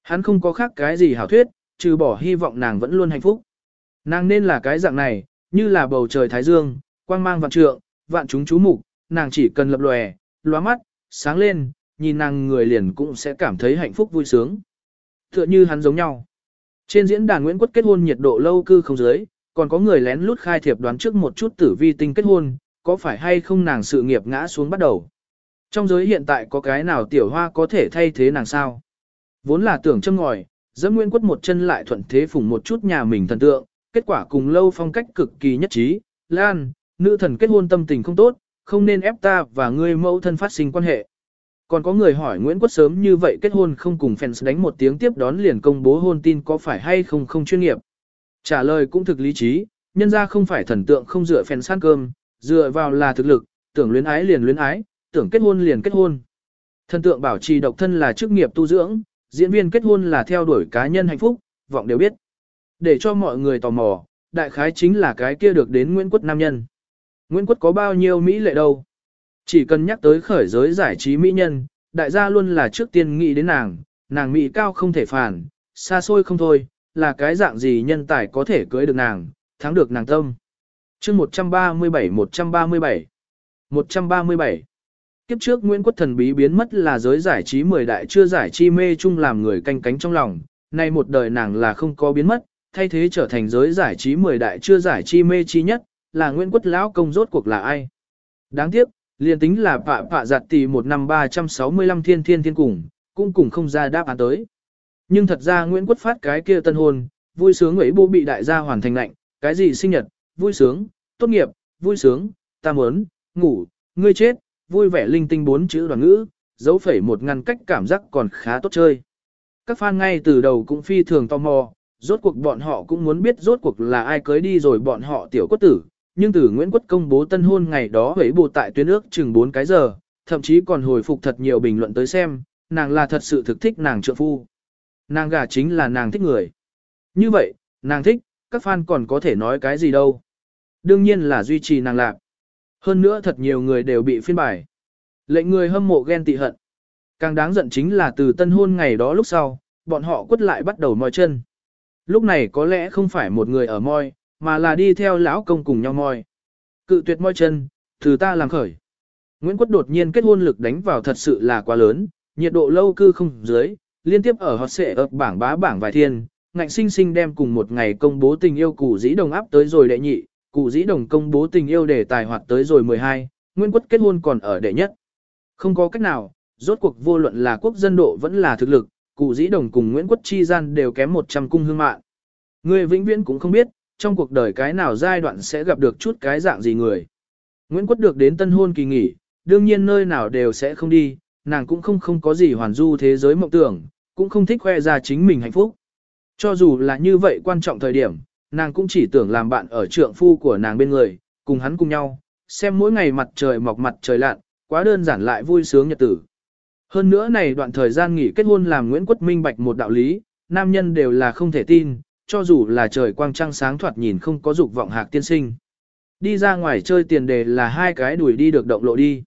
Hắn không có khác cái gì hảo thuyết, trừ bỏ hy vọng nàng vẫn luôn hạnh phúc. Nàng nên là cái dạng này, như là bầu trời thái dương, quang mang vạn trượng, vạn chúng chú mục, nàng chỉ cần lập lòe, lóa mắt, sáng lên, nhìn nàng người liền cũng sẽ cảm thấy hạnh phúc vui sướng. Tựa như hắn giống nhau. Trên diễn đàn Nguyễn Quốc kết hôn nhiệt độ lâu cư không dưới, còn có người lén lút khai thiệp đoán trước một chút tử vi tinh kết hôn, có phải hay không nàng sự nghiệp ngã xuống bắt đầu. Trong giới hiện tại có cái nào tiểu hoa có thể thay thế nàng sao? Vốn là tưởng châm ngòi, dẫm Nguyễn Quất một chân lại thuận thế phủng một chút nhà mình thần tượng, kết quả cùng lâu phong cách cực kỳ nhất trí, Lan, nữ thần kết hôn tâm tình không tốt, không nên ép ta và ngươi mẫu thân phát sinh quan hệ. Còn có người hỏi Nguyễn Quất sớm như vậy kết hôn không cùng fans đánh một tiếng tiếp đón liền công bố hôn tin có phải hay không không chuyên nghiệp. Trả lời cũng thực lý trí, nhân ra không phải thần tượng không dựa fans sát cơm, dựa vào là thực lực, tưởng luyến ái liền luyến ái, tưởng kết hôn liền kết hôn. Thần tượng bảo trì độc thân là chức nghiệp tu dưỡng, diễn viên kết hôn là theo đuổi cá nhân hạnh phúc, vọng đều biết. Để cho mọi người tò mò, đại khái chính là cái kia được đến Nguyễn Quất nam nhân. Nguyễn Quất có bao nhiêu Mỹ lệ đâu. Chỉ cần nhắc tới khởi giới giải trí Mỹ nhân, đại gia luôn là trước tiên nghĩ đến nàng, nàng Mỹ cao không thể phản, xa xôi không thôi, là cái dạng gì nhân tài có thể cưới được nàng, thắng được nàng tâm. chương 137-137 137 Kiếp trước Nguyễn Quốc Thần bí biến mất là giới giải trí mười đại chưa giải chi mê chung làm người canh cánh trong lòng, nay một đời nàng là không có biến mất, thay thế trở thành giới giải trí mười đại chưa giải chi mê chi nhất, là Nguyễn Quất Lão Công rốt cuộc là ai. Đáng tiếc, liền tính là pạ pạ giặt tỷ một năm 365 thiên thiên thiên cùng, cũng cùng không ra đáp án tới. Nhưng thật ra Nguyễn Quất phát cái kia tân hôn, vui sướng ấy bố bị đại gia hoàn thành lạnh, cái gì sinh nhật, vui sướng, tốt nghiệp, vui sướng, ta muốn, ngủ, ngươi chết, vui vẻ linh tinh bốn chữ đoàn ngữ, dấu phẩy một ngăn cách cảm giác còn khá tốt chơi. Các fan ngay từ đầu cũng phi thường tò mò, rốt cuộc bọn họ cũng muốn biết rốt cuộc là ai cưới đi rồi bọn họ tiểu quất tử, nhưng từ Nguyễn Quốc công bố tân hôn ngày đó hấy bộ tại tuyến ước chừng 4 cái giờ, thậm chí còn hồi phục thật nhiều bình luận tới xem, nàng là thật sự thực thích nàng trượng phu. Nàng gả chính là nàng thích người. Như vậy, nàng thích, các fan còn có thể nói cái gì đâu. Đương nhiên là duy trì nàng lạc. Hơn nữa thật nhiều người đều bị phiên bài. Lệnh người hâm mộ ghen tị hận. Càng đáng giận chính là từ tân hôn ngày đó lúc sau, bọn họ quất lại bắt đầu moi chân. Lúc này có lẽ không phải một người ở moi, mà là đi theo lão công cùng nhau moi. Cự tuyệt moi chân, từ ta làm khởi. Nguyễn Quất đột nhiên kết hôn lực đánh vào thật sự là quá lớn, nhiệt độ lâu cư không dưới, liên tiếp ở hot xệ ập bảng bá bảng vài thiên, ngạnh sinh sinh đem cùng một ngày công bố tình yêu cụ dĩ đồng áp tới rồi đệ nhị, cụ dĩ đồng công bố tình yêu để tài hoạt tới rồi 12, Nguyễn Quất kết hôn còn ở đệ nhất. Không có cách nào, rốt cuộc vô luận là quốc dân độ vẫn là thực lực, cụ dĩ đồng cùng Nguyễn Quất chi gian đều kém 100 cung hương mạng. Người vĩnh viễn cũng không biết, trong cuộc đời cái nào giai đoạn sẽ gặp được chút cái dạng gì người. Nguyễn Quất được đến tân hôn kỳ nghỉ, đương nhiên nơi nào đều sẽ không đi, nàng cũng không không có gì hoàn du thế giới mộng tưởng, cũng không thích khoe ra chính mình hạnh phúc. Cho dù là như vậy quan trọng thời điểm, nàng cũng chỉ tưởng làm bạn ở trượng phu của nàng bên người, cùng hắn cùng nhau, xem mỗi ngày mặt trời mọc mặt trời lặn, quá đơn giản lại vui sướng nhật tử. Hơn nữa này đoạn thời gian nghỉ kết hôn làm Nguyễn Quất minh bạch một đạo lý, nam nhân đều là không thể tin, cho dù là trời quang trăng sáng thoạt nhìn không có dục vọng hạc tiên sinh. Đi ra ngoài chơi tiền đề là hai cái đuổi đi được động lộ đi.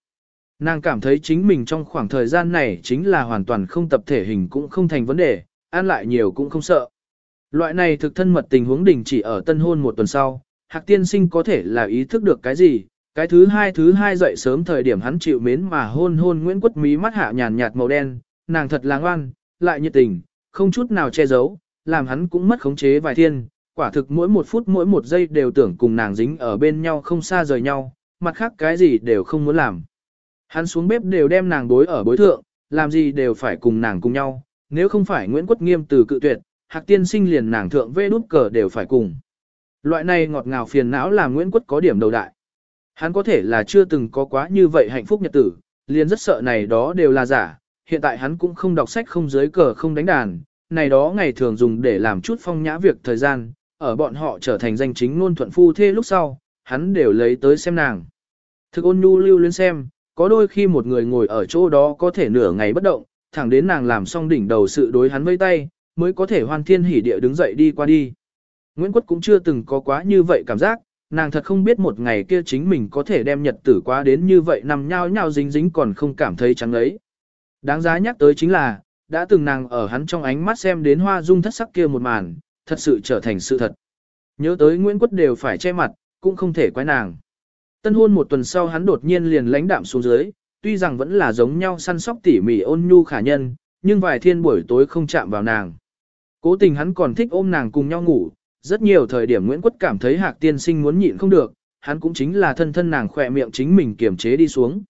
Nàng cảm thấy chính mình trong khoảng thời gian này chính là hoàn toàn không tập thể hình cũng không thành vấn đề, ăn lại nhiều cũng không sợ. Loại này thực thân mật tình huống đình chỉ ở tân hôn một tuần sau, hạc tiên sinh có thể là ý thức được cái gì, cái thứ hai thứ hai dậy sớm thời điểm hắn chịu mến mà hôn hôn Nguyễn Quất mí mắt hạ nhàn nhạt màu đen, nàng thật là ngoan, lại nhiệt tình, không chút nào che giấu, làm hắn cũng mất khống chế vài thiên, quả thực mỗi một phút mỗi một giây đều tưởng cùng nàng dính ở bên nhau không xa rời nhau, mặt khác cái gì đều không muốn làm. Hắn xuống bếp đều đem nàng đối ở bối thượng, làm gì đều phải cùng nàng cùng nhau, nếu không phải Nguyễn Quất Nghiêm từ cự tuyệt, Hạc Tiên Sinh liền nàng thượng vê nút cờ đều phải cùng. Loại này ngọt ngào phiền não làm Nguyễn Quất có điểm đầu đại. Hắn có thể là chưa từng có quá như vậy hạnh phúc nhật tử, liền rất sợ này đó đều là giả, hiện tại hắn cũng không đọc sách không dưới cờ không đánh đàn, này đó ngày thường dùng để làm chút phong nhã việc thời gian, ở bọn họ trở thành danh chính ngôn thuận phu thê lúc sau, hắn đều lấy tới xem nàng. Thực ôn nhu lưu luyến xem, có đôi khi một người ngồi ở chỗ đó có thể nửa ngày bất động, thẳng đến nàng làm xong đỉnh đầu sự đối hắn vây tay, mới có thể hoan thiên hỉ địa đứng dậy đi qua đi. Nguyễn Quất cũng chưa từng có quá như vậy cảm giác, nàng thật không biết một ngày kia chính mình có thể đem nhật tử quá đến như vậy nằm nhao nhao dính dính còn không cảm thấy trắng ấy. Đáng giá nhắc tới chính là, đã từng nàng ở hắn trong ánh mắt xem đến hoa dung thất sắc kia một màn, thật sự trở thành sự thật. Nhớ tới Nguyễn Quất đều phải che mặt, cũng không thể quái nàng. Tân hôn một tuần sau hắn đột nhiên liền lãnh đạm xuống dưới, tuy rằng vẫn là giống nhau săn sóc tỉ mỉ ôn nhu khả nhân, nhưng vài thiên buổi tối không chạm vào nàng. Cố tình hắn còn thích ôm nàng cùng nhau ngủ, rất nhiều thời điểm Nguyễn Quất cảm thấy Hạc tiên sinh muốn nhịn không được, hắn cũng chính là thân thân nàng khỏe miệng chính mình kiềm chế đi xuống.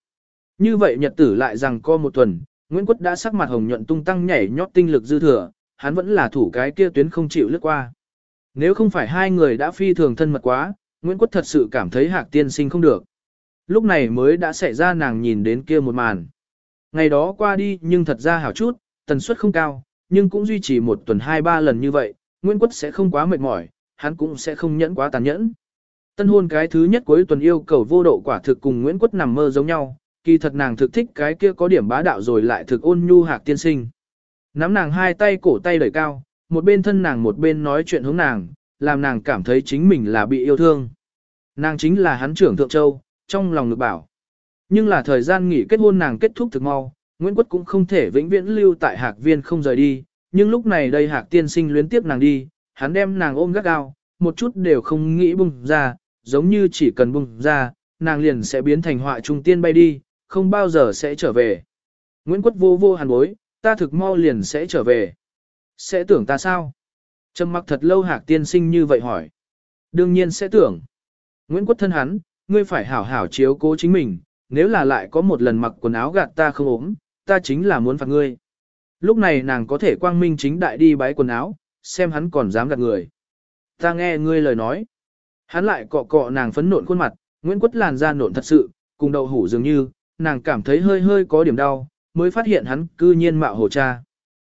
Như vậy nhật tử lại rằng co một tuần, Nguyễn Quất đã sắc mặt hồng nhuận tung tăng nhảy nhót tinh lực dư thừa, hắn vẫn là thủ cái kia tuyến không chịu lướt qua. Nếu không phải hai người đã phi thường thân mật quá, Nguyễn Quất thật sự cảm thấy Hạc tiên sinh không được. Lúc này mới đã xảy ra nàng nhìn đến kia một màn. Ngày đó qua đi nhưng thật ra hảo chút, tần suất không cao, nhưng cũng duy trì một tuần hai ba lần như vậy, Nguyễn Quất sẽ không quá mệt mỏi, hắn cũng sẽ không nhẫn quá tàn nhẫn. Tân hôn cái thứ nhất cuối tuần yêu cầu vô độ quả thực cùng Nguyễn Quất nằm mơ giống nhau, kỳ thật nàng thực thích cái kia có điểm bá đạo rồi lại thực ôn nhu hạc tiên sinh. Nắm nàng hai tay cổ tay đẩy cao, một bên thân nàng một bên nói chuyện hướng nàng, làm nàng cảm thấy chính mình là bị yêu thương. Nàng chính là hắn trưởng thượng châu, trong lòng ngực bảo. Nhưng là thời gian nghỉ kết hôn nàng kết thúc thực mau, Nguyễn Quất cũng không thể vĩnh viễn lưu tại hạc viên không rời đi, nhưng lúc này đây hạc tiên sinh luyến tiếp nàng đi, hắn đem nàng ôm gắt gao, một chút đều không nghĩ bung ra, giống như chỉ cần bung ra, nàng liền sẽ biến thành họa trung tiên bay đi, không bao giờ sẽ trở về. Nguyễn Quất vô vô hàn bối, ta thực mau liền sẽ trở về. Sẽ tưởng ta sao? Trầm mặc thật lâu hạc tiên sinh như vậy hỏi. Đương nhiên sẽ tưởng. Nguyễn Quất thân hắn, ngươi phải hảo hảo chiếu cố chính mình, nếu là lại có một lần mặc quần áo gạt ta không ốm, ta chính là muốn phạt ngươi. Lúc này nàng có thể quang minh chính đại đi bái quần áo, xem hắn còn dám gạt người. Ta nghe ngươi lời nói. Hắn lại cọ cọ nàng phấn nộn khuôn mặt, Nguyễn Quất làn da nộn thật sự, cùng đậu hủ dường như, nàng cảm thấy hơi hơi có điểm đau, mới phát hiện hắn cư nhiên mạo hồ cha.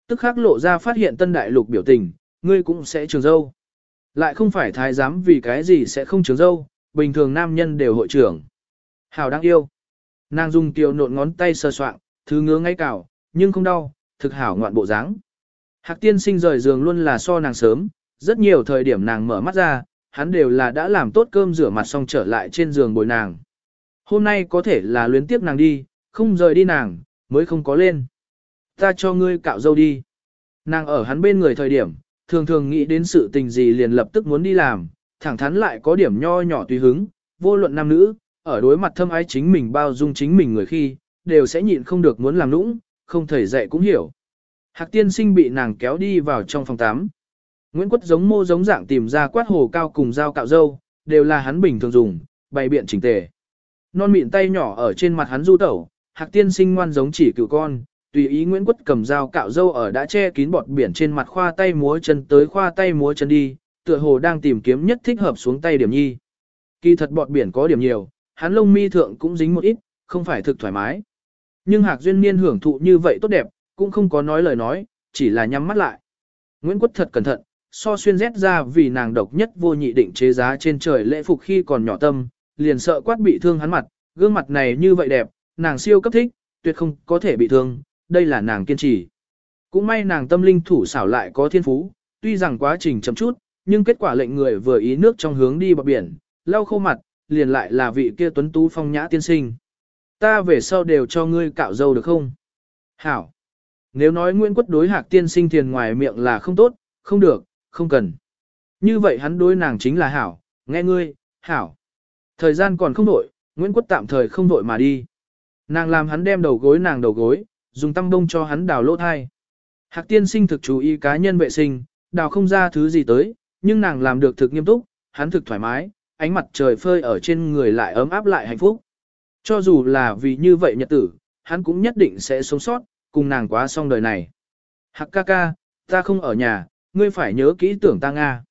Tức khắc lộ ra phát hiện tân đại lục biểu tình, ngươi cũng sẽ trường dâu. Lại không phải thái giám vì cái gì sẽ không trường dâu, bình thường nam nhân đều hội trưởng. Hảo đang yêu. Nàng dùng kiều nộn ngón tay sờ soạng, thứ ngứa ngay cào, nhưng không đau, thực hảo ngoạn bộ dáng. Hạc tiên sinh rời giường luôn là so nàng sớm, rất nhiều thời điểm nàng mở mắt ra, hắn đều là đã làm tốt cơm rửa mặt xong trở lại trên giường bồi nàng. Hôm nay có thể là luyến tiếp nàng đi, không rời đi nàng, mới không có lên. Ta cho ngươi cạo dâu đi. Nàng ở hắn bên người thời điểm, thường thường nghĩ đến sự tình gì liền lập tức muốn đi làm, thẳng thắn lại có điểm nho nhỏ tùy hứng, vô luận nam nữ, ở đối mặt thâm ái chính mình bao dung chính mình người khi, đều sẽ nhịn không được muốn làm nũng, không thầy dạy cũng hiểu. Hạc tiên sinh bị nàng kéo đi vào trong phòng 8. Nguyễn Quất giống mô giống dạng tìm ra quát hồ cao cùng dao cạo dâu, đều là hắn bình thường dùng, bày biện chỉnh tề. Non miệng tay nhỏ ở trên mặt hắn du tẩu, hạc tiên sinh ngoan giống chỉ cựu con, tùy ý Nguyễn Quất cầm dao cạo dâu ở đã che kín bọt biển trên mặt khoa tay múa chân tới khoa tay múa chân đi, tựa hồ đang tìm kiếm nhất thích hợp xuống tay điểm nhi. Kỳ thật bọt biển có điểm nhiều, hắn lông mi thượng cũng dính một ít, không phải thực thoải mái. Nhưng Hạc Duyên Niên hưởng thụ như vậy tốt đẹp, cũng không có nói lời nói, chỉ là nhắm mắt lại. Nguyễn Quất thật cẩn thận, so xuyên rét ra vì nàng độc nhất vô nhị định chế giá trên trời lễ phục khi còn nhỏ tâm, liền sợ quát bị thương hắn mặt, gương mặt này như vậy đẹp, nàng siêu cấp thích, tuyệt không có thể bị thương, đây là nàng kiên trì. Cũng may nàng tâm linh thủ xảo lại có thiên phú, tuy rằng quá trình chậm chút, nhưng kết quả lệnh người vừa ý nước trong hướng đi bờ biển, lau khô mặt, liền lại là vị kia tuấn tú phong nhã tiên sinh. Ta về sau đều cho ngươi cạo dâu được không? Hảo. Nếu nói Nguyễn Quất đối hạc tiên sinh tiền ngoài miệng là không tốt, không được, không cần. Như vậy hắn đối nàng chính là hảo, nghe ngươi, hảo. Thời gian còn không đổi, Nguyễn Quất tạm thời không đổi mà đi. Nàng làm hắn đem đầu gối nàng đầu gối, dùng tăm đông cho hắn đào lỗ thai. Hạc tiên sinh thực chú ý cá nhân vệ sinh, đào không ra thứ gì tới, nhưng nàng làm được thực nghiêm túc, hắn thực thoải mái, ánh mặt trời phơi ở trên người lại ấm áp lại hạnh phúc. Cho dù là vì như vậy nhật tử, hắn cũng nhất định sẽ sống sót, cùng nàng quá xong đời này. Hạc ca ca, ta không ở nhà, ngươi phải nhớ kỹ tưởng ta Nga.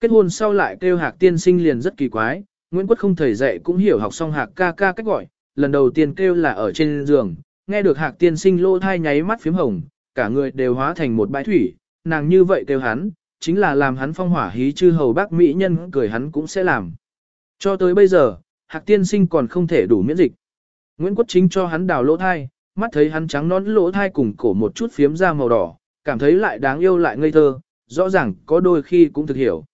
Kết hôn sau lại kêu hạc tiên sinh liền rất kỳ quái, Nguyễn Quất không thầy dạy cũng hiểu học xong hạc ca ca cách gọi, lần đầu tiên kêu là ở trên giường, nghe được hạc tiên sinh lô thai nháy mắt phím hồng, cả người đều hóa thành một bãi thủy, nàng như vậy kêu hắn, chính là làm hắn phong hỏa hí chư hầu bác mỹ nhân cười hắn cũng sẽ làm. Cho tới bây giờ, hạc tiên sinh còn không thể đủ miễn dịch. Nguyễn Quốc Chính cho hắn đào lỗ thai, mắt thấy hắn trắng nón lỗ thai cùng cổ một chút phiếm ra màu đỏ, cảm thấy lại đáng yêu lại ngây thơ, rõ ràng có đôi khi cũng thực hiểu.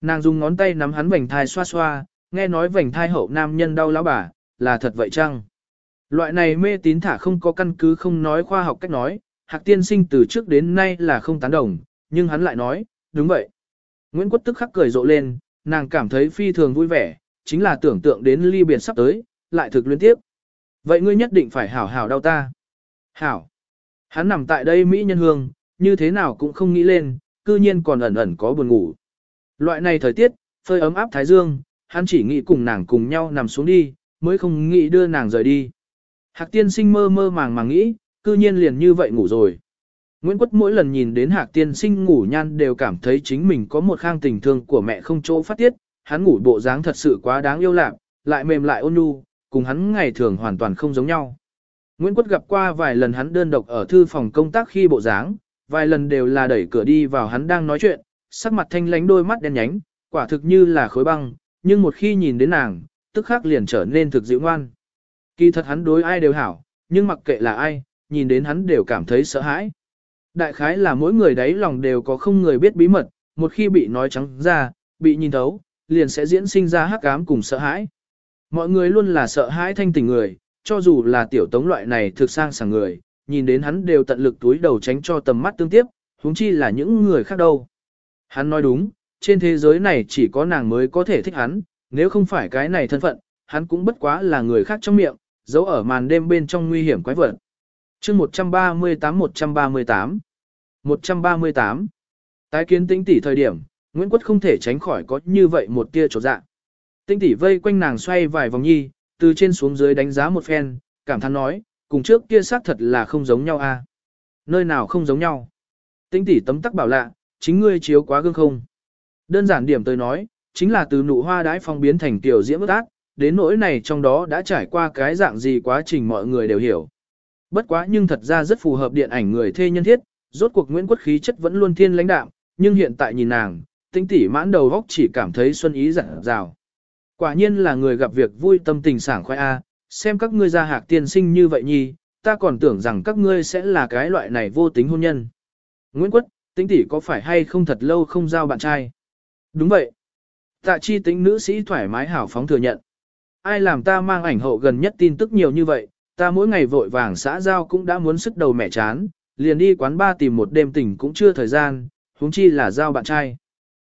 Nàng dùng ngón tay nắm hắn vành thai xoa xoa, nghe nói vành thai hậu nam nhân đau lão bà, là thật vậy chăng? Loại này mê tín thả không có căn cứ không nói khoa học cách nói, hạc tiên sinh từ trước đến nay là không tán đồng, nhưng hắn lại nói, đúng vậy. Nguyễn Quốc tức khắc cười rộ lên, nàng cảm thấy phi thường vui vẻ, chính là tưởng tượng đến ly biệt sắp tới, lại thực liên tiếp. Vậy ngươi nhất định phải hảo hảo đau ta. Hảo. Hắn nằm tại đây Mỹ nhân hương, như thế nào cũng không nghĩ lên, cư nhiên còn ẩn ẩn có buồn ngủ. Loại này thời tiết, phơi ấm áp thái dương, hắn chỉ nghĩ cùng nàng cùng nhau nằm xuống đi, mới không nghĩ đưa nàng rời đi. Hạc tiên sinh mơ mơ màng màng nghĩ, cư nhiên liền như vậy ngủ rồi. Nguyễn Quất mỗi lần nhìn đến Hạc tiên sinh ngủ nhan đều cảm thấy chính mình có một khang tình thương của mẹ không chỗ phát tiết, hắn ngủ bộ dáng thật sự quá đáng yêu lạc, lại mềm lại ôn nhu, cùng hắn ngày thường hoàn toàn không giống nhau. Nguyễn Quất gặp qua vài lần hắn đơn độc ở thư phòng công tác khi bộ dáng, vài lần đều là đẩy cửa đi vào hắn đang nói chuyện, sắc mặt thanh lánh đôi mắt đen nhánh, quả thực như là khối băng, nhưng một khi nhìn đến nàng, tức khắc liền trở nên thực dịu ngoan. Kỳ thật hắn đối ai đều hảo, nhưng mặc kệ là ai, nhìn đến hắn đều cảm thấy sợ hãi. Đại khái là mỗi người đấy lòng đều có không người biết bí mật, một khi bị nói trắng ra, bị nhìn thấu, liền sẽ diễn sinh ra hắc ám cùng sợ hãi. Mọi người luôn là sợ hãi thanh tình người, cho dù là tiểu tống loại này thực sang sảng người, nhìn đến hắn đều tận lực túi đầu tránh cho tầm mắt tương tiếp, huống chi là những người khác đâu. Hắn nói đúng, trên thế giới này chỉ có nàng mới có thể thích hắn, nếu không phải cái này thân phận, hắn cũng bất quá là người khác trong miệng, giấu ở màn đêm bên trong nguy hiểm quái vật. chương 138-138 138 Tái kiến tĩnh tỷ thời điểm, Nguyễn Quất không thể tránh khỏi có như vậy một tia trột dạ. Tĩnh tỷ vây quanh nàng xoay vài vòng nhi, từ trên xuống dưới đánh giá một phen, cảm thán nói, cùng trước kia xác thật là không giống nhau a. Nơi nào không giống nhau? Tĩnh tỷ tấm tắc bảo lạ, chính ngươi chiếu quá gương không? Đơn giản điểm tới nói, chính là từ nụ hoa đái phong biến thành tiểu diễm ước ác, đến nỗi này trong đó đã trải qua cái dạng gì quá trình mọi người đều hiểu. Bất quá nhưng thật ra rất phù hợp điện ảnh người thê nhân thiết, rốt cuộc Nguyễn Quốc khí chất vẫn luôn thiên lãnh đạm, nhưng hiện tại nhìn nàng, tinh tỉ mãn đầu góc chỉ cảm thấy xuân ý dặn dào. Quả nhiên là người gặp việc vui tâm tình sảng khoái A, xem các ngươi ra hạc tiên sinh như vậy nhi, ta còn tưởng rằng các ngươi sẽ là cái loại này vô tính hôn nhân. Nguyễn Quốc, tinh tỷ có phải hay không thật lâu không giao bạn trai? Đúng vậy. Tạ chi tính nữ sĩ thoải mái hảo phóng thừa nhận. Ai làm ta mang ảnh hậu gần nhất tin tức nhiều như vậy, ta mỗi ngày vội vàng xã giao cũng đã muốn sức đầu mẹ chán, liền đi quán ba tìm một đêm tỉnh cũng chưa thời gian, huống chi là giao bạn trai.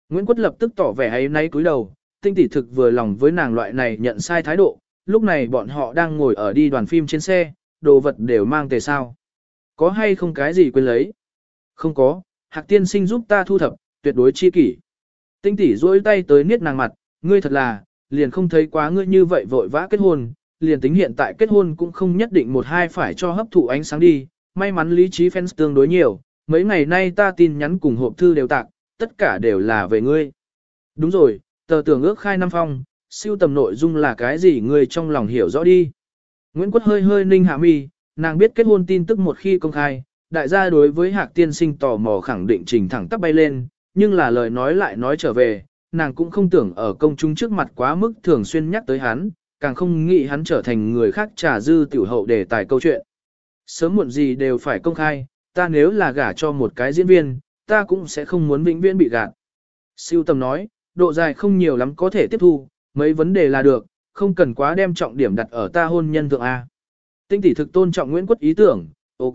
Nguyễn Quất lập tức tỏ vẻ ấy nay cúi đầu, tinh tỷ thực vừa lòng với nàng loại này nhận sai thái độ, lúc này bọn họ đang ngồi ở đi đoàn phim trên xe, đồ vật đều mang tề sao. Có hay không cái gì quên lấy? Không có, Hạc tiên sinh giúp ta thu thập, tuyệt đối chi kỷ. Tinh tỷ duỗi tay tới niết nàng mặt, ngươi thật là, liền không thấy quá ngươi như vậy vội vã kết hôn, liền tính hiện tại kết hôn cũng không nhất định một hai phải cho hấp thụ ánh sáng đi, may mắn lý trí fans tương đối nhiều, mấy ngày nay ta tin nhắn cùng hộp thư đều tặng, tất cả đều là về ngươi. Đúng rồi, tờ tưởng ước khai năm phong, siêu tầm nội dung là cái gì ngươi trong lòng hiểu rõ đi. Nguyễn Quất hơi hơi ninh hạ mi, nàng biết kết hôn tin tức một khi công khai, đại gia đối với hạc tiên sinh tò mò khẳng định trình thẳng tắp bay lên, nhưng là lời nói lại nói trở về, nàng cũng không tưởng ở công chúng trước mặt quá mức thường xuyên nhắc tới hắn, càng không nghĩ hắn trở thành người khác trà dư tiểu hậu để tài câu chuyện. Sớm muộn gì đều phải công khai, ta nếu là gả cho một cái diễn viên, ta cũng sẽ không muốn vĩnh viễn bị gạt. Siêu tầm nói, độ dài không nhiều lắm có thể tiếp thu, mấy vấn đề là được, không cần quá đem trọng điểm đặt ở ta hôn nhân thượng A. Tinh tỷ thực tôn trọng Nguyễn Quốc ý tưởng, ok,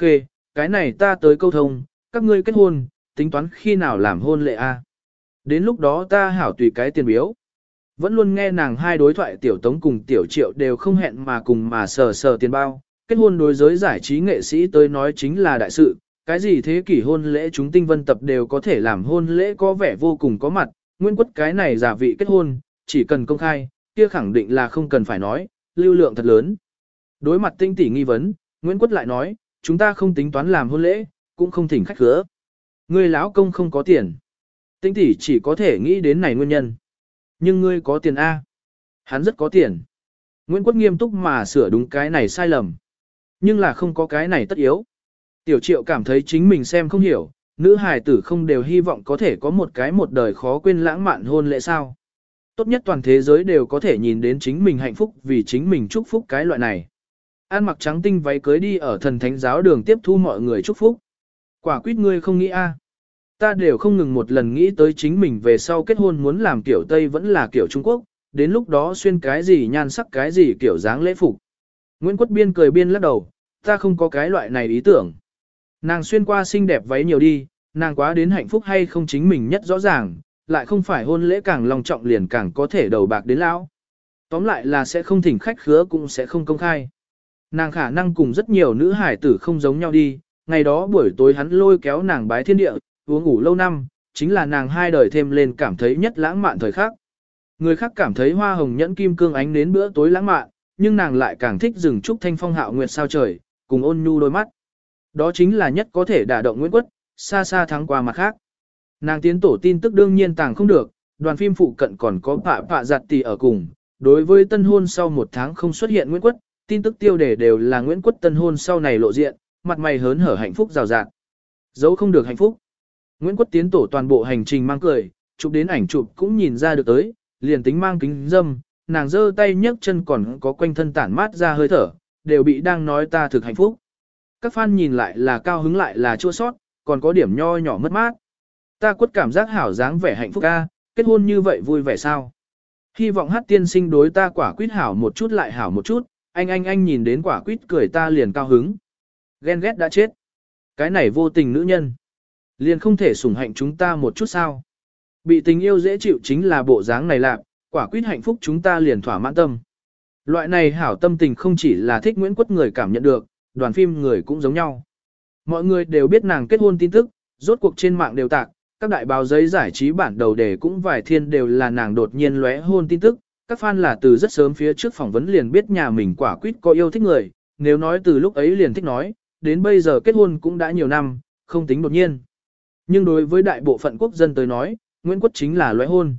cái này ta tới câu thông, các ngươi kết hôn, tính toán khi nào làm hôn lệ A. Đến lúc đó ta hảo tùy cái tiền biếu. Vẫn luôn nghe nàng hai đối thoại tiểu tống cùng tiểu triệu đều không hẹn mà cùng mà sờ sờ tiền bao. Kết hôn đối giới giải trí nghệ sĩ tới nói chính là đại sự, cái gì thế kỷ hôn lễ chúng tinh vân tập đều có thể làm hôn lễ có vẻ vô cùng có mặt, nguyên quất cái này giả vị kết hôn, chỉ cần công khai, kia khẳng định là không cần phải nói, lưu lượng thật lớn. Đối mặt tinh tỷ nghi vấn, Nguyễn Quất lại nói, chúng ta không tính toán làm hôn lễ, cũng không thỉnh khách khứa. Ngươi lão công không có tiền. Tinh tỷ chỉ có thể nghĩ đến này nguyên nhân. Nhưng ngươi có tiền A. Hắn rất có tiền. Nguyễn Quốc nghiêm túc mà sửa đúng cái này sai lầm. Nhưng là không có cái này tất yếu. Tiểu triệu cảm thấy chính mình xem không hiểu, nữ hài tử không đều hy vọng có thể có một cái một đời khó quên lãng mạn hôn lễ sao. Tốt nhất toàn thế giới đều có thể nhìn đến chính mình hạnh phúc vì chính mình chúc phúc cái loại này. An mặc trắng tinh váy cưới đi ở thần thánh giáo đường tiếp thu mọi người chúc phúc. Quả quyết ngươi không nghĩ a Ta đều không ngừng một lần nghĩ tới chính mình về sau kết hôn muốn làm kiểu Tây vẫn là kiểu Trung Quốc, đến lúc đó xuyên cái gì nhan sắc cái gì kiểu dáng lễ phục. Nguyễn Quốc Biên cười biên lắc đầu, ta không có cái loại này ý tưởng. Nàng xuyên qua xinh đẹp váy nhiều đi, nàng quá đến hạnh phúc hay không chính mình nhất rõ ràng, lại không phải hôn lễ càng long trọng liền càng có thể đầu bạc đến lão. Tóm lại là sẽ không thỉnh khách khứa cũng sẽ không công khai. Nàng khả năng cùng rất nhiều nữ hải tử không giống nhau đi, ngày đó buổi tối hắn lôi kéo nàng bái thiên địa, uống ngủ lâu năm, chính là nàng hai đời thêm lên cảm thấy nhất lãng mạn thời khắc. Người khác cảm thấy hoa hồng nhẫn kim cương ánh đến bữa tối lãng mạn, nhưng nàng lại càng thích rừng trúc thanh phong hạo nguyệt sao trời, cùng ôn nhu đôi mắt. Đó chính là nhất có thể đả động Nguyễn Quất, xa xa thắng qua mặt khác. Nàng tiến tổ tin tức đương nhiên tàng không được, đoàn phim phụ cận còn có phạ phạ giặt tỷ ở cùng. Đối với tân hôn sau một tháng không xuất hiện Nguyễn Quất, tin tức tiêu đề đều là Nguyễn Quất tân hôn sau này lộ diện, mặt mày hớn hở hạnh phúc rào rạt. Dấu không được hạnh phúc. Nguyễn Quất tiến tổ toàn bộ hành trình mang cười, chụp đến ảnh chụp cũng nhìn ra được tới, liền tính mang kính dâm, nàng giơ tay nhấc chân còn có quanh thân tản mát ra hơi thở, đều bị đang nói ta thực hạnh phúc. Các fan nhìn lại là cao hứng lại là chua sót, còn có điểm nho nhỏ mất mát. Ta quất cảm giác hảo dáng vẻ hạnh phúc ca, kết hôn như vậy vui vẻ sao? Hy vọng hát tiên sinh đối ta quả quýt hảo một chút lại hảo một chút, anh anh anh nhìn đến quả quýt cười ta liền cao hứng. Ghen ghét đã chết. Cái này vô tình nữ nhân. Liền không thể sủng hạnh chúng ta một chút sao. Bị tình yêu dễ chịu chính là bộ dáng này lạc, quả quyết hạnh phúc chúng ta liền thỏa mãn tâm. Loại này hảo tâm tình không chỉ là thích Nguyễn Quất người cảm nhận được, đoàn phim người cũng giống nhau. Mọi người đều biết nàng kết hôn tin tức, rốt cuộc trên mạng đều tạc, các đại báo giấy giải trí bản đầu đề cũng vài thiên đều là nàng đột nhiên lóe hôn tin tức, các fan là từ rất sớm phía trước phỏng vấn liền biết nhà mình quả quyết có yêu thích người, nếu nói từ lúc ấy liền thích nói, đến bây giờ kết hôn cũng đã nhiều năm, không tính đột nhiên. Nhưng đối với đại bộ phận quốc dân tới nói, Nguyễn Quốc chính là lóe hôn.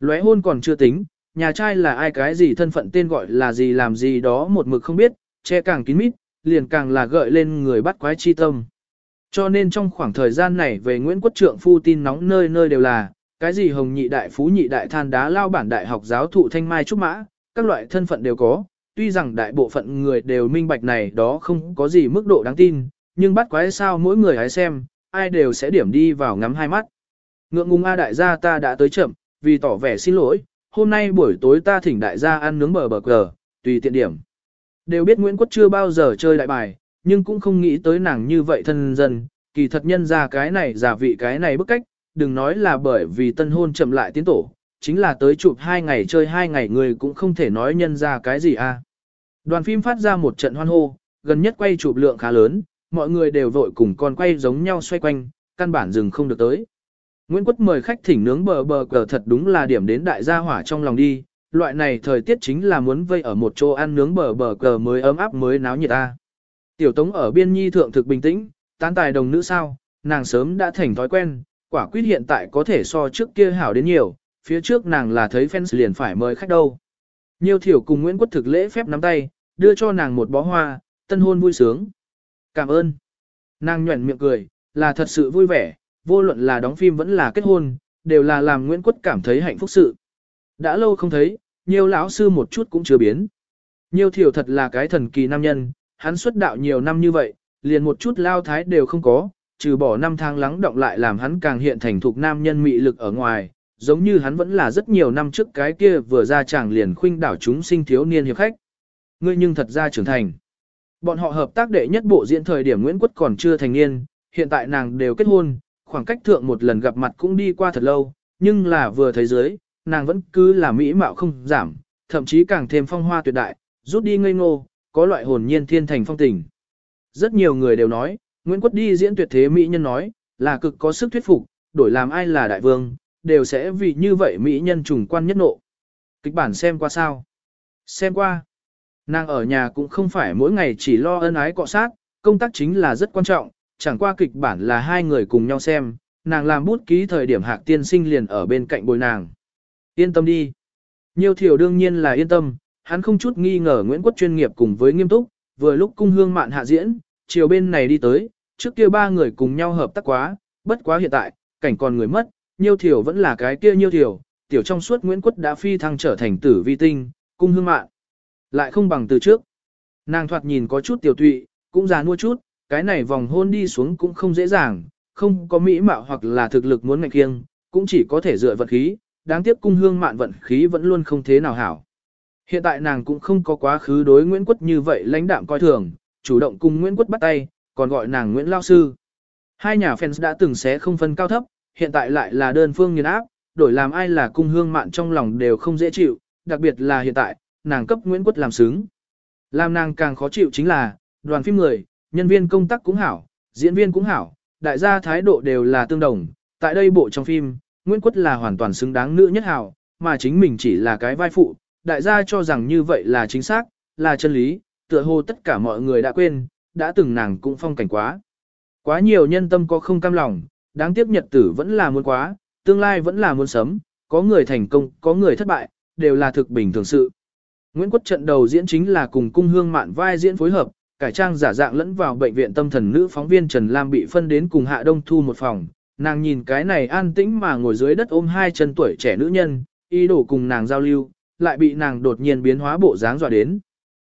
Lóe hôn còn chưa tính, nhà trai là ai cái gì thân phận tên gọi là gì làm gì đó một mực không biết, che càng kín mít, liền càng là gợi lên người bắt quái chi tâm. Cho nên trong khoảng thời gian này về Nguyễn Quốc Trượng phu tin nóng nơi nơi đều là, cái gì hồng nhị đại phú nhị đại than đá lao bản đại học giáo thụ thanh mai trúc mã, các loại thân phận đều có, tuy rằng đại bộ phận người đều minh bạch này đó không có gì mức độ đáng tin, nhưng bắt quái sao mỗi người hãy xem, ai đều sẽ điểm đi vào ngắm hai mắt. Ngượng ngùng A đại gia ta đã tới chậm, vì tỏ vẻ xin lỗi, hôm nay buổi tối ta thỉnh đại gia ăn nướng bờ bờ cờ, tùy tiện điểm. Đều biết Nguyễn Quốc chưa bao giờ chơi đại bài, nhưng cũng không nghĩ tới nàng như vậy thân dân, kỳ thật nhân ra cái này giả vị cái này bức cách, đừng nói là bởi vì tân hôn chậm lại tiến tổ, chính là tới chụp hai ngày chơi hai ngày người cũng không thể nói nhân ra cái gì a. À. Đoàn phim phát ra một trận hoan hô, gần nhất quay chụp lượng khá lớn, mọi người đều vội cùng con quay giống nhau xoay quanh, căn bản dừng không được tới. Nguyễn Quất mời khách thỉnh nướng bờ bờ cờ thật đúng là điểm đến đại gia hỏa trong lòng đi, loại này thời tiết chính là muốn vây ở một chỗ ăn nướng bờ bờ cờ mới ấm áp mới náo nhiệt ta. Tiểu Tống ở biên nhi thượng thực bình tĩnh, tán tài đồng nữ sao, nàng sớm đã thành thói quen, quả quyết hiện tại có thể so trước kia hảo đến nhiều, phía trước nàng là thấy fans liền phải mời khách đâu. Nhiều thiểu cùng Nguyễn Quất thực lễ phép nắm tay, đưa cho nàng một bó hoa, tân hôn vui sướng. Cảm ơn. Nàng nhuẩn miệng cười, là thật sự vui vẻ, vô luận là đóng phim vẫn là kết hôn, đều là làm Nguyễn Quất cảm thấy hạnh phúc sự. Đã lâu không thấy, nhiều lão sư một chút cũng chưa biến. Nhiều thiểu thật là cái thần kỳ nam nhân, hắn xuất đạo nhiều năm như vậy, liền một chút lao thái đều không có, trừ bỏ năm tháng lắng động lại làm hắn càng hiện thành thục nam nhân mị lực ở ngoài, giống như hắn vẫn là rất nhiều năm trước cái kia vừa ra chàng liền khuynh đảo chúng sinh thiếu niên hiệp khách. Ngươi nhưng thật ra trưởng thành. Bọn họ hợp tác đệ nhất bộ diễn thời điểm Nguyễn Quất còn chưa thành niên, hiện tại nàng đều kết hôn, khoảng cách thượng một lần gặp mặt cũng đi qua thật lâu, nhưng là vừa thấy dưới, nàng vẫn cứ là mỹ mạo không giảm, thậm chí càng thêm phong hoa tuyệt đại, rút đi ngây ngô, có loại hồn nhiên thiên thành phong tình. Rất nhiều người đều nói, Nguyễn Quất đi diễn tuyệt thế mỹ nhân nói, là cực có sức thuyết phục, đổi làm ai là đại vương, đều sẽ vì như vậy mỹ nhân trùng quan nhất nộ. Kịch bản xem qua sao? Xem qua. Nàng ở nhà cũng không phải mỗi ngày chỉ lo ân ái cọ sát, công tác chính là rất quan trọng, chẳng qua kịch bản là hai người cùng nhau xem, nàng làm bút ký thời điểm hạc tiên sinh liền ở bên cạnh bồi nàng. Yên tâm đi. Nhiều thiểu đương nhiên là yên tâm, hắn không chút nghi ngờ Nguyễn Quốc chuyên nghiệp cùng với nghiêm túc, vừa lúc cung hương mạn hạ diễn, chiều bên này đi tới, trước kia ba người cùng nhau hợp tác quá, bất quá hiện tại, cảnh còn người mất, nhiêu thiểu vẫn là cái kia nhiêu thiểu, tiểu trong suốt Nguyễn Quốc đã phi thăng trở thành tử vi tinh, cung hương mạn. Lại không bằng từ trước. Nàng thoạt nhìn có chút tiểu tụy, cũng già nua chút, cái này vòng hôn đi xuống cũng không dễ dàng, không có mỹ mạo hoặc là thực lực muốn ngạch kiêng, cũng chỉ có thể dựa vận khí, đáng tiếc cung hương mạn vận khí vẫn luôn không thế nào hảo. Hiện tại nàng cũng không có quá khứ đối Nguyễn Quất như vậy lãnh đạm coi thường, chủ động cùng Nguyễn Quất bắt tay, còn gọi nàng Nguyễn Lao Sư. Hai nhà fans đã từng xé không phân cao thấp, hiện tại lại là đơn phương nghiền áp, đổi làm ai là cung hương mạn trong lòng đều không dễ chịu, đặc biệt là hiện tại, nàng cấp Nguyễn Quất làm xứng. Làm nàng càng khó chịu chính là, đoàn phim người, nhân viên công tác cũng hảo, diễn viên cũng hảo, đại gia thái độ đều là tương đồng, tại đây bộ trong phim, Nguyễn Quất là hoàn toàn xứng đáng nữ nhất hảo mà chính mình chỉ là cái vai phụ, đại gia cho rằng như vậy là chính xác, là chân lý, tựa hồ tất cả mọi người đã quên, đã từng nàng cũng phong cảnh quá. Quá nhiều nhân tâm có không cam lòng, đáng tiếc nhật tử vẫn là muốn quá, tương lai vẫn là muốn sớm, có người thành công, có người thất bại, đều là thực bình thường sự. Nguyễn Quốc trận đầu diễn chính là cùng cung hương mạn vai diễn phối hợp, cải trang giả dạng lẫn vào bệnh viện tâm thần nữ phóng viên Trần Lam bị phân đến cùng Hạ Đông Thu một phòng. Nàng nhìn cái này an tĩnh mà ngồi dưới đất ôm hai chân tuổi trẻ nữ nhân, ý đồ cùng nàng giao lưu, lại bị nàng đột nhiên biến hóa bộ dáng dọa đến.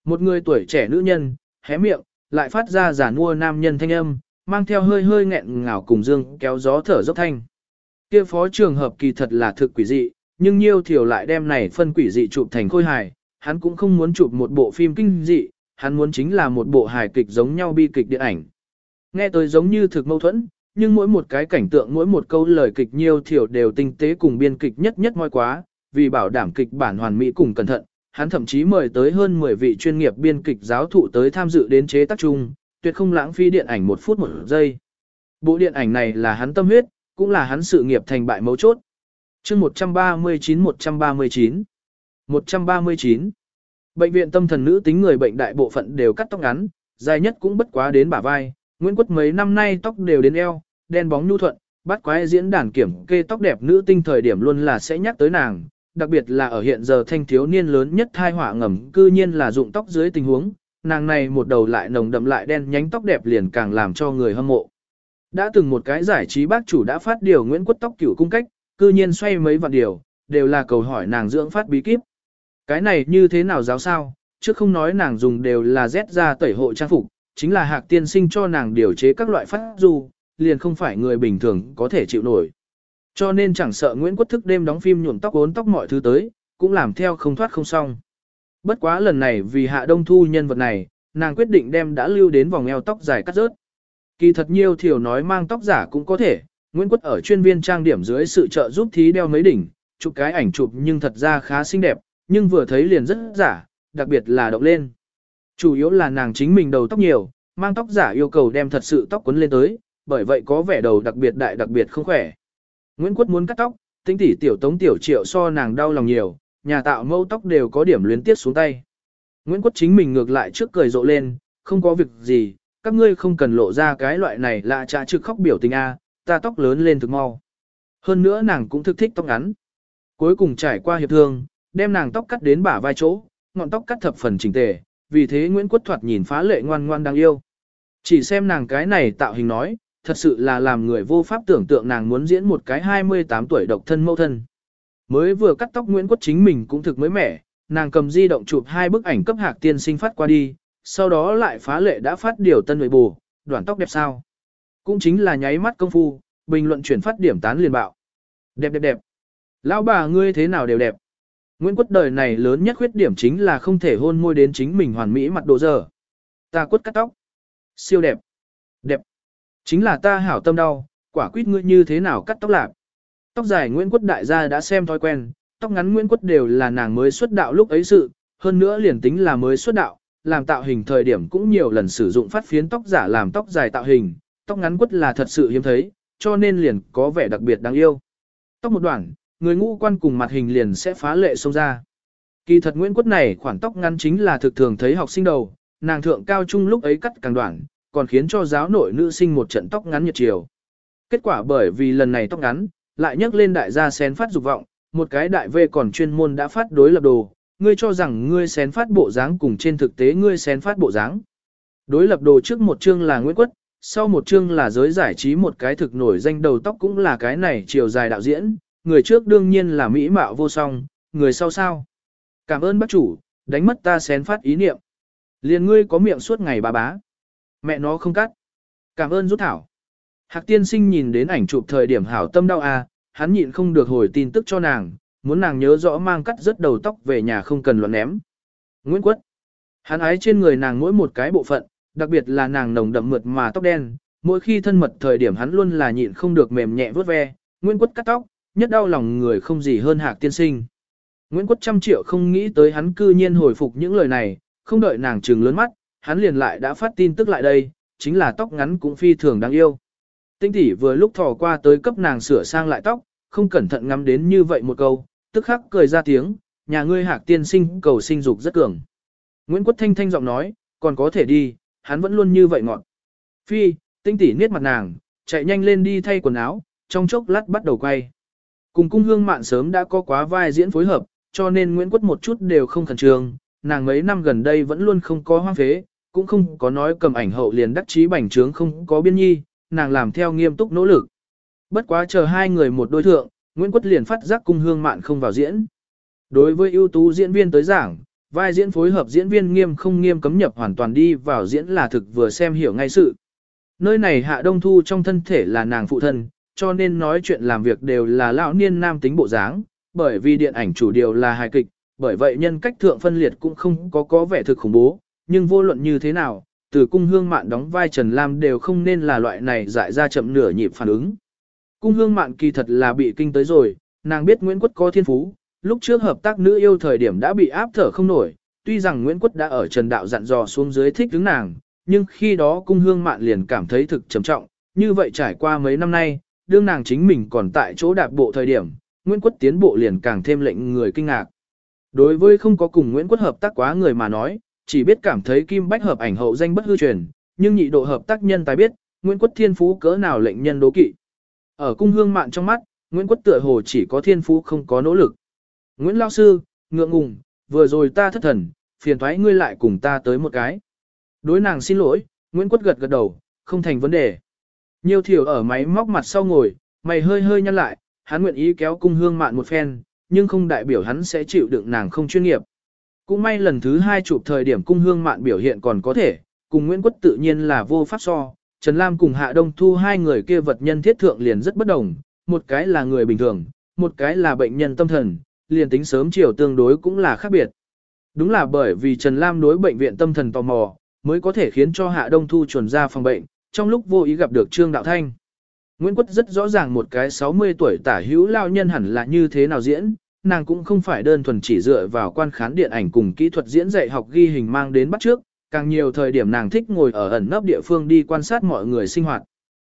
Một người tuổi trẻ nữ nhân, hé miệng, lại phát ra giả nua nam nhân thanh âm, mang theo hơi hơi nghẹn ngào cùng dương kéo gió thở dốc thanh. Kia phó trường hợp kỳ thật là thực quỷ dị, nhưng nhiêu thiểu lại đem này phân quỷ dị chụp thành khôi hài, hắn cũng không muốn chụp một bộ phim kinh dị, hắn muốn chính là một bộ hài kịch giống nhau bi kịch điện ảnh. Nghe tới giống như thực mâu thuẫn, nhưng mỗi một cái cảnh tượng mỗi một câu lời kịch nhiều thiểu đều tinh tế cùng biên kịch nhất nhất moi quá, vì bảo đảm kịch bản hoàn mỹ cùng cẩn thận, hắn thậm chí mời tới hơn 10 vị chuyên nghiệp biên kịch giáo thụ tới tham dự đến chế tác chung, tuyệt không lãng phí điện ảnh một phút một giây. Bộ điện ảnh này là hắn tâm huyết, cũng là hắn sự nghiệp thành bại mấu chốt. chương 139-139 139 Bệnh viện tâm thần nữ tính người bệnh đại bộ phận đều cắt tóc ngắn, dài nhất cũng bất quá đến bả vai, Nguyễn Quất mấy năm nay tóc đều đến eo, đen bóng nhu thuận, bắt quái diễn đàn kiểm kê tóc đẹp nữ tinh thời điểm luôn là sẽ nhắc tới nàng, đặc biệt là ở hiện giờ thanh thiếu niên lớn nhất thai họa ngầm cư nhiên là dụng tóc dưới tình huống, nàng này một đầu lại nồng đậm lại đen nhánh tóc đẹp liền càng làm cho người hâm mộ. Đã từng một cái giải trí bác chủ đã phát điều Nguyễn Quất tóc cửu cung cách, cư nhiên xoay mấy vạn điều, đều là cầu hỏi nàng dưỡng phát bí kíp. Cái này như thế nào giáo sao, chứ không nói nàng dùng đều là Z ra tẩy hộ trang phục, chính là hạc tiên sinh cho nàng điều chế các loại phát du, liền không phải người bình thường có thể chịu nổi. Cho nên chẳng sợ Nguyễn Quốc thức đêm đóng phim nhuộm tóc ốn tóc mọi thứ tới, cũng làm theo không thoát không xong. Bất quá lần này vì hạ đông thu nhân vật này, nàng quyết định đem đã lưu đến vòng eo tóc dài cắt rớt. Kỳ thật nhiều thiểu nói mang tóc giả cũng có thể, Nguyễn Quốc ở chuyên viên trang điểm dưới sự trợ giúp thí đeo mấy đỉnh, chụp cái ảnh chụp nhưng thật ra khá xinh đẹp, nhưng vừa thấy liền rất giả, đặc biệt là động lên. Chủ yếu là nàng chính mình đầu tóc nhiều, mang tóc giả yêu cầu đem thật sự tóc quấn lên tới, bởi vậy có vẻ đầu đặc biệt đại đặc biệt không khỏe. Nguyễn Quất muốn cắt tóc, tính tỷ tiểu tống tiểu triệu so nàng đau lòng nhiều, nhà tạo mâu tóc đều có điểm luyến tiết xuống tay. Nguyễn Quất chính mình ngược lại trước cười rộ lên, không có việc gì, các ngươi không cần lộ ra cái loại này lạ trả trực khóc biểu tình A, ta tóc lớn lên thực mau. Hơn nữa nàng cũng thực thích tóc ngắn. Cuối cùng trải qua hiệp thương, đem nàng tóc cắt đến bả vai chỗ, ngọn tóc cắt thập phần chỉnh tề, vì thế Nguyễn Quất thoạt nhìn phá lệ ngoan ngoan đáng yêu. Chỉ xem nàng cái này tạo hình nói, thật sự là làm người vô pháp tưởng tượng nàng muốn diễn một cái 28 tuổi độc thân mẫu thân. Mới vừa cắt tóc Nguyễn Quốc chính mình cũng thực mới mẻ, nàng cầm di động chụp hai bức ảnh cấp hạc tiên sinh phát qua đi, sau đó lại phá lệ đã phát điều tân nội bù, đoạn tóc đẹp sao. Cũng chính là nháy mắt công phu, bình luận chuyển phát điểm tán liền bạo. Đẹp đẹp đẹp. Lão bà ngươi thế nào đều đẹp. Nguyễn Quất đời này lớn nhất khuyết điểm chính là không thể hôn môi đến chính mình hoàn mỹ mặt đồ dở. Ta quất cắt tóc. Siêu đẹp. Đẹp. Chính là ta hảo tâm đau, quả quyết ngươi như thế nào cắt tóc lạc. Tóc dài Nguyễn Quất đại gia đã xem thói quen, tóc ngắn Nguyễn Quất đều là nàng mới xuất đạo lúc ấy sự, hơn nữa liền tính là mới xuất đạo, làm tạo hình thời điểm cũng nhiều lần sử dụng phát phiến tóc giả làm tóc dài tạo hình, tóc ngắn quất là thật sự hiếm thấy, cho nên liền có vẻ đặc biệt đáng yêu. Tóc một đoạn, người ngũ quan cùng mặt hình liền sẽ phá lệ xông ra. Kỳ thật Nguyễn Quất này khoản tóc ngắn chính là thực thường thấy học sinh đầu, nàng thượng cao trung lúc ấy cắt càng đoạn, còn khiến cho giáo nội nữ sinh một trận tóc ngắn nhiệt chiều. Kết quả bởi vì lần này tóc ngắn, lại nhắc lên đại gia xén phát dục vọng, một cái đại vê còn chuyên môn đã phát đối lập đồ, ngươi cho rằng ngươi xén phát bộ dáng cùng trên thực tế ngươi xén phát bộ dáng. Đối lập đồ trước một chương là Nguyễn Quất, sau một chương là giới giải trí một cái thực nổi danh đầu tóc cũng là cái này chiều dài đạo diễn, người trước đương nhiên là mỹ mạo vô song, người sau sao. Cảm ơn bác chủ, đánh mất ta xén phát ý niệm. Liền ngươi có miệng suốt ngày bà bá. Mẹ nó không cắt. Cảm ơn rút thảo. Hạc tiên sinh nhìn đến ảnh chụp thời điểm hảo tâm đau à, hắn nhịn không được hồi tin tức cho nàng, muốn nàng nhớ rõ mang cắt rất đầu tóc về nhà không cần loạn ném. Nguyễn Quất. Hắn ái trên người nàng mỗi một cái bộ phận, đặc biệt là nàng nồng đậm mượt mà tóc đen, mỗi khi thân mật thời điểm hắn luôn là nhịn không được mềm nhẹ vuốt ve, Nguyễn Quất cắt tóc, nhất đau lòng người không gì hơn Hạc tiên sinh. Nguyễn Quất trăm triệu không nghĩ tới hắn cư nhiên hồi phục những lời này, không đợi nàng trừng lớn mắt, hắn liền lại đã phát tin tức lại đây, chính là tóc ngắn cũng phi thường đáng yêu. Tinh tỷ vừa lúc thò qua tới cấp nàng sửa sang lại tóc, không cẩn thận ngắm đến như vậy một câu, tức khắc cười ra tiếng, nhà ngươi hạc tiên sinh cầu sinh dục rất cường. Nguyễn Quốc Thanh thanh giọng nói, còn có thể đi, hắn vẫn luôn như vậy ngọn. Phi, tinh tỷ niết mặt nàng, chạy nhanh lên đi thay quần áo, trong chốc lát bắt đầu quay. Cùng cung hương mạn sớm đã có quá vai diễn phối hợp, cho nên Nguyễn quất một chút đều không khẩn trương, nàng mấy năm gần đây vẫn luôn không có hoang phế, cũng không có nói cầm ảnh hậu liền đắc chí bảnh trướng không có biên nhi, nàng làm theo nghiêm túc nỗ lực. Bất quá chờ hai người một đối thượng, Nguyễn quất liền phát giác cung hương mạn không vào diễn. Đối với ưu tú diễn viên tới giảng, vai diễn phối hợp diễn viên nghiêm không nghiêm cấm nhập hoàn toàn đi vào diễn là thực vừa xem hiểu ngay sự. Nơi này Hạ Đông Thu trong thân thể là nàng phụ thân, cho nên nói chuyện làm việc đều là lão niên nam tính bộ dáng, bởi vì điện ảnh chủ điều là hài kịch, bởi vậy nhân cách thượng phân liệt cũng không có có vẻ thực khủng bố, nhưng vô luận như thế nào, từ cung hương mạn đóng vai Trần Lam đều không nên là loại này dại ra chậm nửa nhịp phản ứng. Cung hương mạn kỳ thật là bị kinh tới rồi, nàng biết Nguyễn Quất có thiên phú, lúc trước hợp tác nữ yêu thời điểm đã bị áp thở không nổi, tuy rằng Nguyễn Quất đã ở Trần Đạo dặn dò xuống dưới thích đứng nàng, nhưng khi đó cung hương mạn liền cảm thấy thực trầm trọng, như vậy trải qua mấy năm nay, đương nàng chính mình còn tại chỗ đạp bộ thời điểm, Nguyễn Quất tiến bộ liền càng thêm lệnh người kinh ngạc. Đối với không có cùng Nguyễn Quất hợp tác quá người mà nói, chỉ biết cảm thấy Kim Bách hợp ảnh hậu danh bất hư truyền, nhưng nhị độ hợp tác nhân tài biết, Nguyễn Quất thiên phú cỡ nào lệnh nhân đố kỵ. Ở cung hương mạn trong mắt, Nguyễn Quất tựa hồ chỉ có thiên phú không có nỗ lực. Nguyễn Lao Sư, ngượng ngùng, vừa rồi ta thất thần, phiền thoái ngươi lại cùng ta tới một cái. Đối nàng xin lỗi, Nguyễn Quất gật gật đầu, không thành vấn đề. Nhiêu thiểu ở máy móc mặt sau ngồi, mày hơi hơi nhăn lại, hắn nguyện ý kéo cung hương mạn một phen, nhưng không đại biểu hắn sẽ chịu đựng nàng không chuyên nghiệp. Cũng may lần thứ hai chụp thời điểm cung hương mạn biểu hiện còn có thể, cùng Nguyễn Quất tự nhiên là vô pháp so. Trần Lam cùng Hạ Đông Thu hai người kia vật nhân thiết thượng liền rất bất đồng, một cái là người bình thường, một cái là bệnh nhân tâm thần, liền tính sớm chiều tương đối cũng là khác biệt. Đúng là bởi vì Trần Lam đối bệnh viện tâm thần tò mò, mới có thể khiến cho Hạ Đông Thu chuẩn ra phòng bệnh, trong lúc vô ý gặp được Trương Đạo Thanh. Nguyễn Quất rất rõ ràng một cái 60 tuổi tả hữu lao nhân hẳn là như thế nào diễn, nàng cũng không phải đơn thuần chỉ dựa vào quan khán điện ảnh cùng kỹ thuật diễn dạy học ghi hình mang đến bắt trước, càng nhiều thời điểm nàng thích ngồi ở ẩn nấp địa phương đi quan sát mọi người sinh hoạt.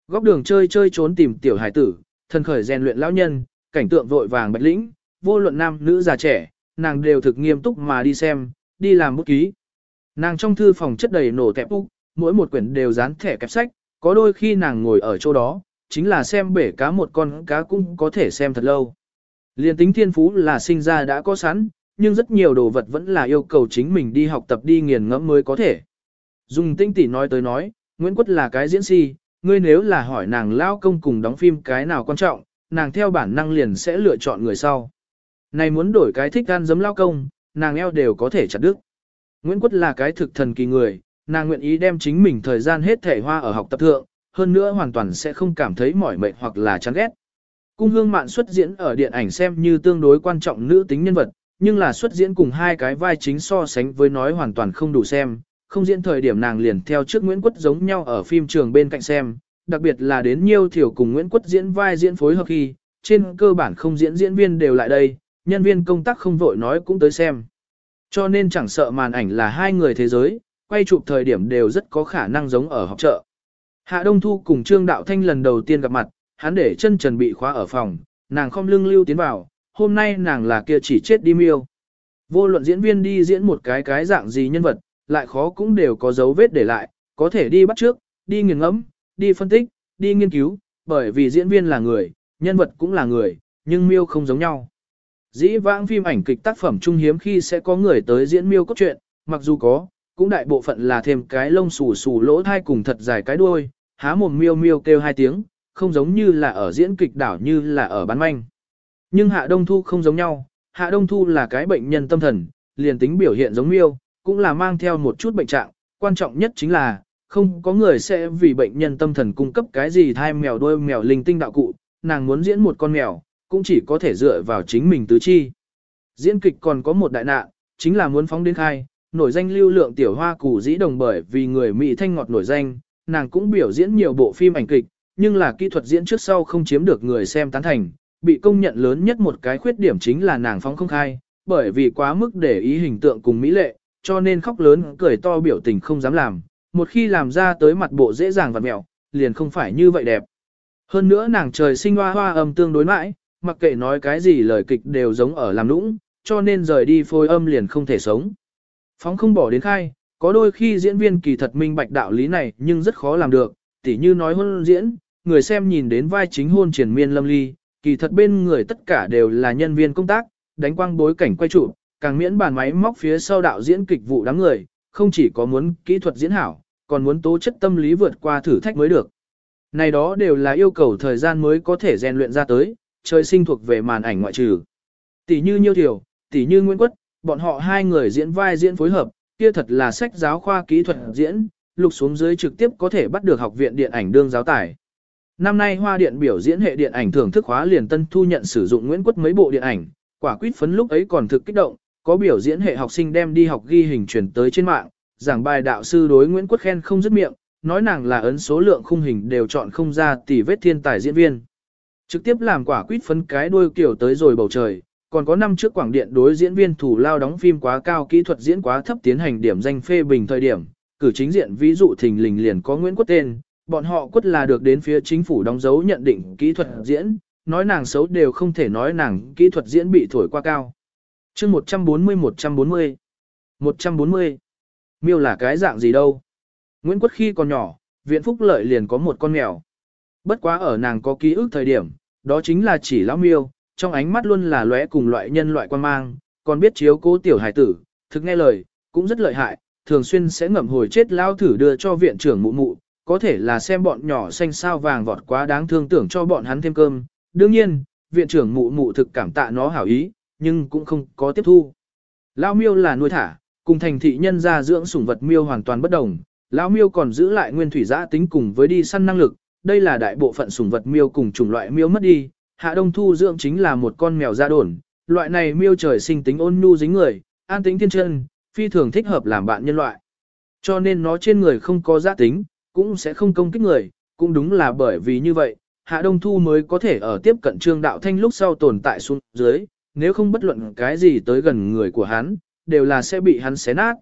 Góc đường chơi chơi trốn tìm tiểu hải tử, thân khởi rèn luyện lão nhân, cảnh tượng vội vàng bạch lĩnh, vô luận nam nữ già trẻ, nàng đều thực nghiêm túc mà đi xem, đi làm bút ký. Nàng trong thư phòng chất đầy nổ tẹp úc, mỗi một quyển đều dán thẻ kẹp sách, có đôi khi nàng ngồi ở chỗ đó, chính là xem bể cá một con cá cũng có thể xem thật lâu. Liên tính thiên phú là sinh ra đã có sẵn, nhưng rất nhiều đồ vật vẫn là yêu cầu chính mình đi học tập đi nghiền ngẫm mới có thể. Dùng tinh tỷ nói tới nói, Nguyễn Quất là cái diễn si, ngươi nếu là hỏi nàng lao công cùng đóng phim cái nào quan trọng, nàng theo bản năng liền sẽ lựa chọn người sau. Này muốn đổi cái thích ăn giấm lao công, nàng eo đều có thể chặt đứt. Nguyễn Quất là cái thực thần kỳ người, nàng nguyện ý đem chính mình thời gian hết thể hoa ở học tập thượng, hơn nữa hoàn toàn sẽ không cảm thấy mỏi mệt hoặc là chán ghét. Cung hương mạn xuất diễn ở điện ảnh xem như tương đối quan trọng nữ tính nhân vật, nhưng là xuất diễn cùng hai cái vai chính so sánh với nói hoàn toàn không đủ xem, không diễn thời điểm nàng liền theo trước Nguyễn Quất giống nhau ở phim trường bên cạnh xem, đặc biệt là đến nhiêu thiểu cùng Nguyễn Quất diễn vai diễn phối hợp khi, trên cơ bản không diễn diễn viên đều lại đây, nhân viên công tác không vội nói cũng tới xem. Cho nên chẳng sợ màn ảnh là hai người thế giới, quay chụp thời điểm đều rất có khả năng giống ở học chợ. Hạ Đông Thu cùng Trương Đạo Thanh lần đầu tiên gặp mặt, hắn để chân trần bị khóa ở phòng, nàng không lưng lưu tiến vào, hôm nay nàng là kia chỉ chết đi miêu. Vô luận diễn viên đi diễn một cái cái dạng gì nhân vật, lại khó cũng đều có dấu vết để lại, có thể đi bắt trước, đi nghiền ngẫm, đi phân tích, đi nghiên cứu, bởi vì diễn viên là người, nhân vật cũng là người, nhưng miêu không giống nhau. Dĩ vãng phim ảnh kịch tác phẩm trung hiếm khi sẽ có người tới diễn miêu cốt truyện, mặc dù có, cũng đại bộ phận là thêm cái lông xù xù lỗ thai cùng thật dài cái đuôi, há mồm miêu miêu kêu hai tiếng, không giống như là ở diễn kịch đảo như là ở bán manh. Nhưng Hạ Đông Thu không giống nhau, Hạ Đông Thu là cái bệnh nhân tâm thần, liền tính biểu hiện giống miêu, cũng là mang theo một chút bệnh trạng, quan trọng nhất chính là, không có người sẽ vì bệnh nhân tâm thần cung cấp cái gì thai mèo đôi mèo linh tinh đạo cụ, nàng muốn diễn một con mèo, cũng chỉ có thể dựa vào chính mình tứ chi. Diễn kịch còn có một đại nạn, chính là muốn phóng đến khai, nổi danh lưu lượng tiểu hoa củ dĩ đồng bởi vì người Mỹ thanh ngọt nổi danh, nàng cũng biểu diễn nhiều bộ phim ảnh kịch, nhưng là kỹ thuật diễn trước sau không chiếm được người xem tán thành, bị công nhận lớn nhất một cái khuyết điểm chính là nàng phóng không khai, bởi vì quá mức để ý hình tượng cùng mỹ lệ, cho nên khóc lớn cười to biểu tình không dám làm, một khi làm ra tới mặt bộ dễ dàng và mẹo, liền không phải như vậy đẹp. Hơn nữa nàng trời sinh hoa hoa âm tương đối mãi, mặc kệ nói cái gì lời kịch đều giống ở làm nũng, cho nên rời đi phôi âm liền không thể sống. Phóng không bỏ đến khai, có đôi khi diễn viên kỳ thật minh bạch đạo lý này nhưng rất khó làm được, tỉ như nói hôn diễn, người xem nhìn đến vai chính hôn triển miên lâm ly, kỳ thật bên người tất cả đều là nhân viên công tác, đánh quang bối cảnh quay trụ, càng miễn bàn máy móc phía sau đạo diễn kịch vụ đám người, không chỉ có muốn kỹ thuật diễn hảo, còn muốn tố chất tâm lý vượt qua thử thách mới được. Này đó đều là yêu cầu thời gian mới có thể rèn luyện ra tới, trời sinh thuộc về màn ảnh ngoại trừ. Tỷ như Nhiêu Thiểu, tỷ như Nguyễn Quất, bọn họ hai người diễn vai diễn phối hợp, kia thật là sách giáo khoa kỹ thuật diễn, lục xuống dưới trực tiếp có thể bắt được học viện điện ảnh đương giáo tải. Năm nay Hoa Điện biểu diễn hệ điện ảnh thưởng thức khóa liền tân thu nhận sử dụng Nguyễn Quất mấy bộ điện ảnh, quả quýt phấn lúc ấy còn thực kích động, có biểu diễn hệ học sinh đem đi học ghi hình truyền tới trên mạng, giảng bài đạo sư đối Nguyễn Quất khen không dứt miệng, nói nàng là ấn số lượng khung hình đều chọn không ra tỷ vết thiên tài diễn viên. Trực tiếp làm quả quýt phấn cái đuôi kiểu tới rồi bầu trời, còn có năm trước quảng điện đối diễn viên thủ lao đóng phim quá cao kỹ thuật diễn quá thấp tiến hành điểm danh phê bình thời điểm, cử chính diện ví dụ thình lình liền có Nguyễn Quốc tên, bọn họ quất là được đến phía chính phủ đóng dấu nhận định kỹ thuật diễn, nói nàng xấu đều không thể nói nàng kỹ thuật diễn bị thổi qua cao. chương 140-140 140 Miêu là cái dạng gì đâu? Nguyễn Quốc khi còn nhỏ, viện phúc lợi liền có một con mèo. Bất quá ở nàng có ký ức thời điểm, đó chính là chỉ lão miêu, trong ánh mắt luôn là lóe cùng loại nhân loại quan mang, còn biết chiếu cố tiểu hải tử, thực nghe lời, cũng rất lợi hại, thường xuyên sẽ ngậm hồi chết lao thử đưa cho viện trưởng mụ mụ, có thể là xem bọn nhỏ xanh sao vàng vọt quá đáng thương tưởng cho bọn hắn thêm cơm. Đương nhiên, viện trưởng mụ mụ thực cảm tạ nó hảo ý, nhưng cũng không có tiếp thu. Lao miêu là nuôi thả, cùng thành thị nhân gia dưỡng sủng vật miêu hoàn toàn bất đồng. Lão miêu còn giữ lại nguyên thủy giã tính cùng với đi săn năng lực, đây là đại bộ phận sủng vật miêu cùng chủng loại miêu mất đi. Hạ Đông Thu dưỡng chính là một con mèo da đồn, loại này miêu trời sinh tính ôn nhu dính người, an tính thiên chân, phi thường thích hợp làm bạn nhân loại. Cho nên nó trên người không có giá tính, cũng sẽ không công kích người, cũng đúng là bởi vì như vậy, Hạ Đông Thu mới có thể ở tiếp cận Trương Đạo Thanh lúc sau tồn tại xuống dưới, nếu không bất luận cái gì tới gần người của hắn, đều là sẽ bị hắn xé nát.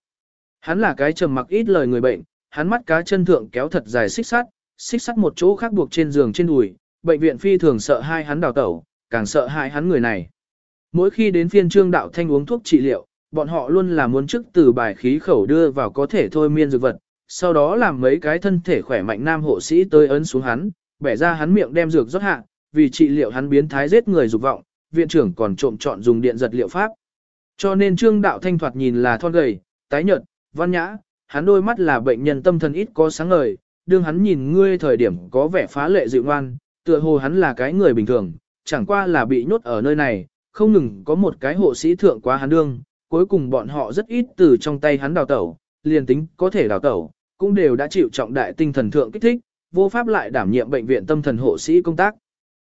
Hắn là cái trầm mặc ít lời người bệnh, hắn mắt cá chân thượng kéo thật dài xích sắt, xích sắt một chỗ khác buộc trên giường trên đùi, bệnh viện phi thường sợ hai hắn đào tẩu, càng sợ hai hắn người này. Mỗi khi đến phiên Trương Đạo Thanh uống thuốc trị liệu, bọn họ luôn là muốn trước từ bài khí khẩu đưa vào có thể thôi miên dược vật, sau đó làm mấy cái thân thể khỏe mạnh nam hộ sĩ tới ấn xuống hắn, bẻ ra hắn miệng đem dược rót hạ, vì trị liệu hắn biến thái giết người dục vọng, viện trưởng còn trộm chọn dùng điện giật liệu pháp. Cho nên Trương Đạo Thanh thoạt nhìn là thon gầy, tái nhợt, văn nhã, hắn đôi mắt là bệnh nhân tâm thần ít có sáng ngời, đương hắn nhìn ngươi thời điểm có vẻ phá lệ dịu ngoan, tựa hồ hắn là cái người bình thường, chẳng qua là bị nhốt ở nơi này, không ngừng có một cái hộ sĩ thượng quá hắn đương, cuối cùng bọn họ rất ít từ trong tay hắn đào tẩu, liền tính có thể đào tẩu, cũng đều đã chịu trọng đại tinh thần thượng kích thích, vô pháp lại đảm nhiệm bệnh viện tâm thần hộ sĩ công tác.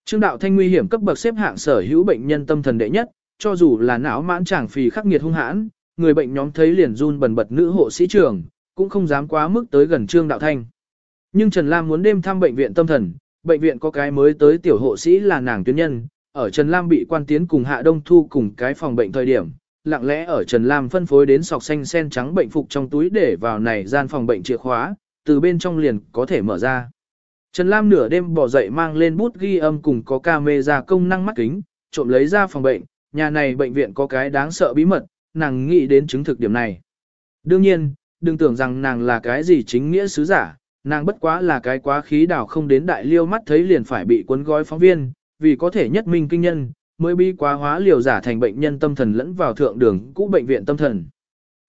Trương đạo thanh nguy hiểm cấp bậc xếp hạng sở hữu bệnh nhân tâm thần đệ nhất, cho dù là não mãn chàng phì khắc nghiệt hung hãn, người bệnh nhóm thấy liền run bần bật nữ hộ sĩ trưởng, cũng không dám quá mức tới gần Trương đạo thanh. Nhưng Trần Lam muốn đêm thăm bệnh viện tâm thần, bệnh viện có cái mới tới tiểu hộ sĩ là nàng tuyến nhân, ở Trần Lam bị quan tiến cùng Hạ Đông Thu cùng cái phòng bệnh thời điểm, lặng lẽ ở Trần Lam phân phối đến sọc xanh sen trắng bệnh phục trong túi để vào này gian phòng bệnh chìa khóa, từ bên trong liền có thể mở ra. Trần Lam nửa đêm bỏ dậy mang lên bút ghi âm cùng có camera công năng mắt kính, trộm lấy ra phòng bệnh, nhà này bệnh viện có cái đáng sợ bí mật, nàng nghĩ đến chứng thực điểm này. Đương nhiên, đừng tưởng rằng nàng là cái gì chính nghĩa sứ giả, nàng bất quá là cái quá khí đảo không đến đại liêu mắt thấy liền phải bị cuốn gói phóng viên, vì có thể nhất minh kinh nhân, mới bi quá hóa liều giả thành bệnh nhân tâm thần lẫn vào thượng đường cũ bệnh viện tâm thần.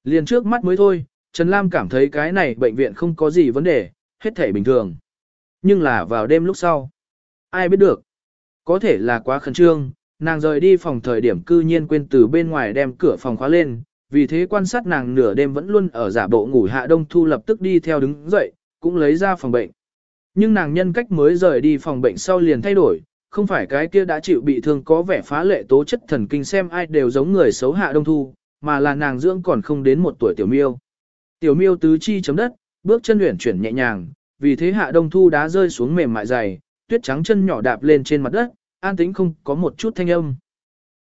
Liền trước mắt mới thôi, Trần Lam cảm thấy cái này bệnh viện không có gì vấn đề, hết thể bình thường. Nhưng là vào đêm lúc sau, ai biết được. Có thể là quá khẩn trương, nàng rời đi phòng thời điểm cư nhiên quên từ bên ngoài đem cửa phòng khóa lên, vì thế quan sát nàng nửa đêm vẫn luôn ở giả bộ ngủ hạ đông thu lập tức đi theo đứng dậy, cũng lấy ra phòng bệnh. Nhưng nàng nhân cách mới rời đi phòng bệnh sau liền thay đổi, không phải cái kia đã chịu bị thương có vẻ phá lệ tố chất thần kinh xem ai đều giống người xấu hạ đông thu, mà là nàng dưỡng còn không đến một tuổi tiểu miêu. Tiểu miêu tứ chi chấm đất, bước chân luyện chuyển nhẹ nhàng, vì thế hạ đông thu đá rơi xuống mềm mại dày, tuyết trắng chân nhỏ đạp lên trên mặt đất, an tĩnh không có một chút thanh âm.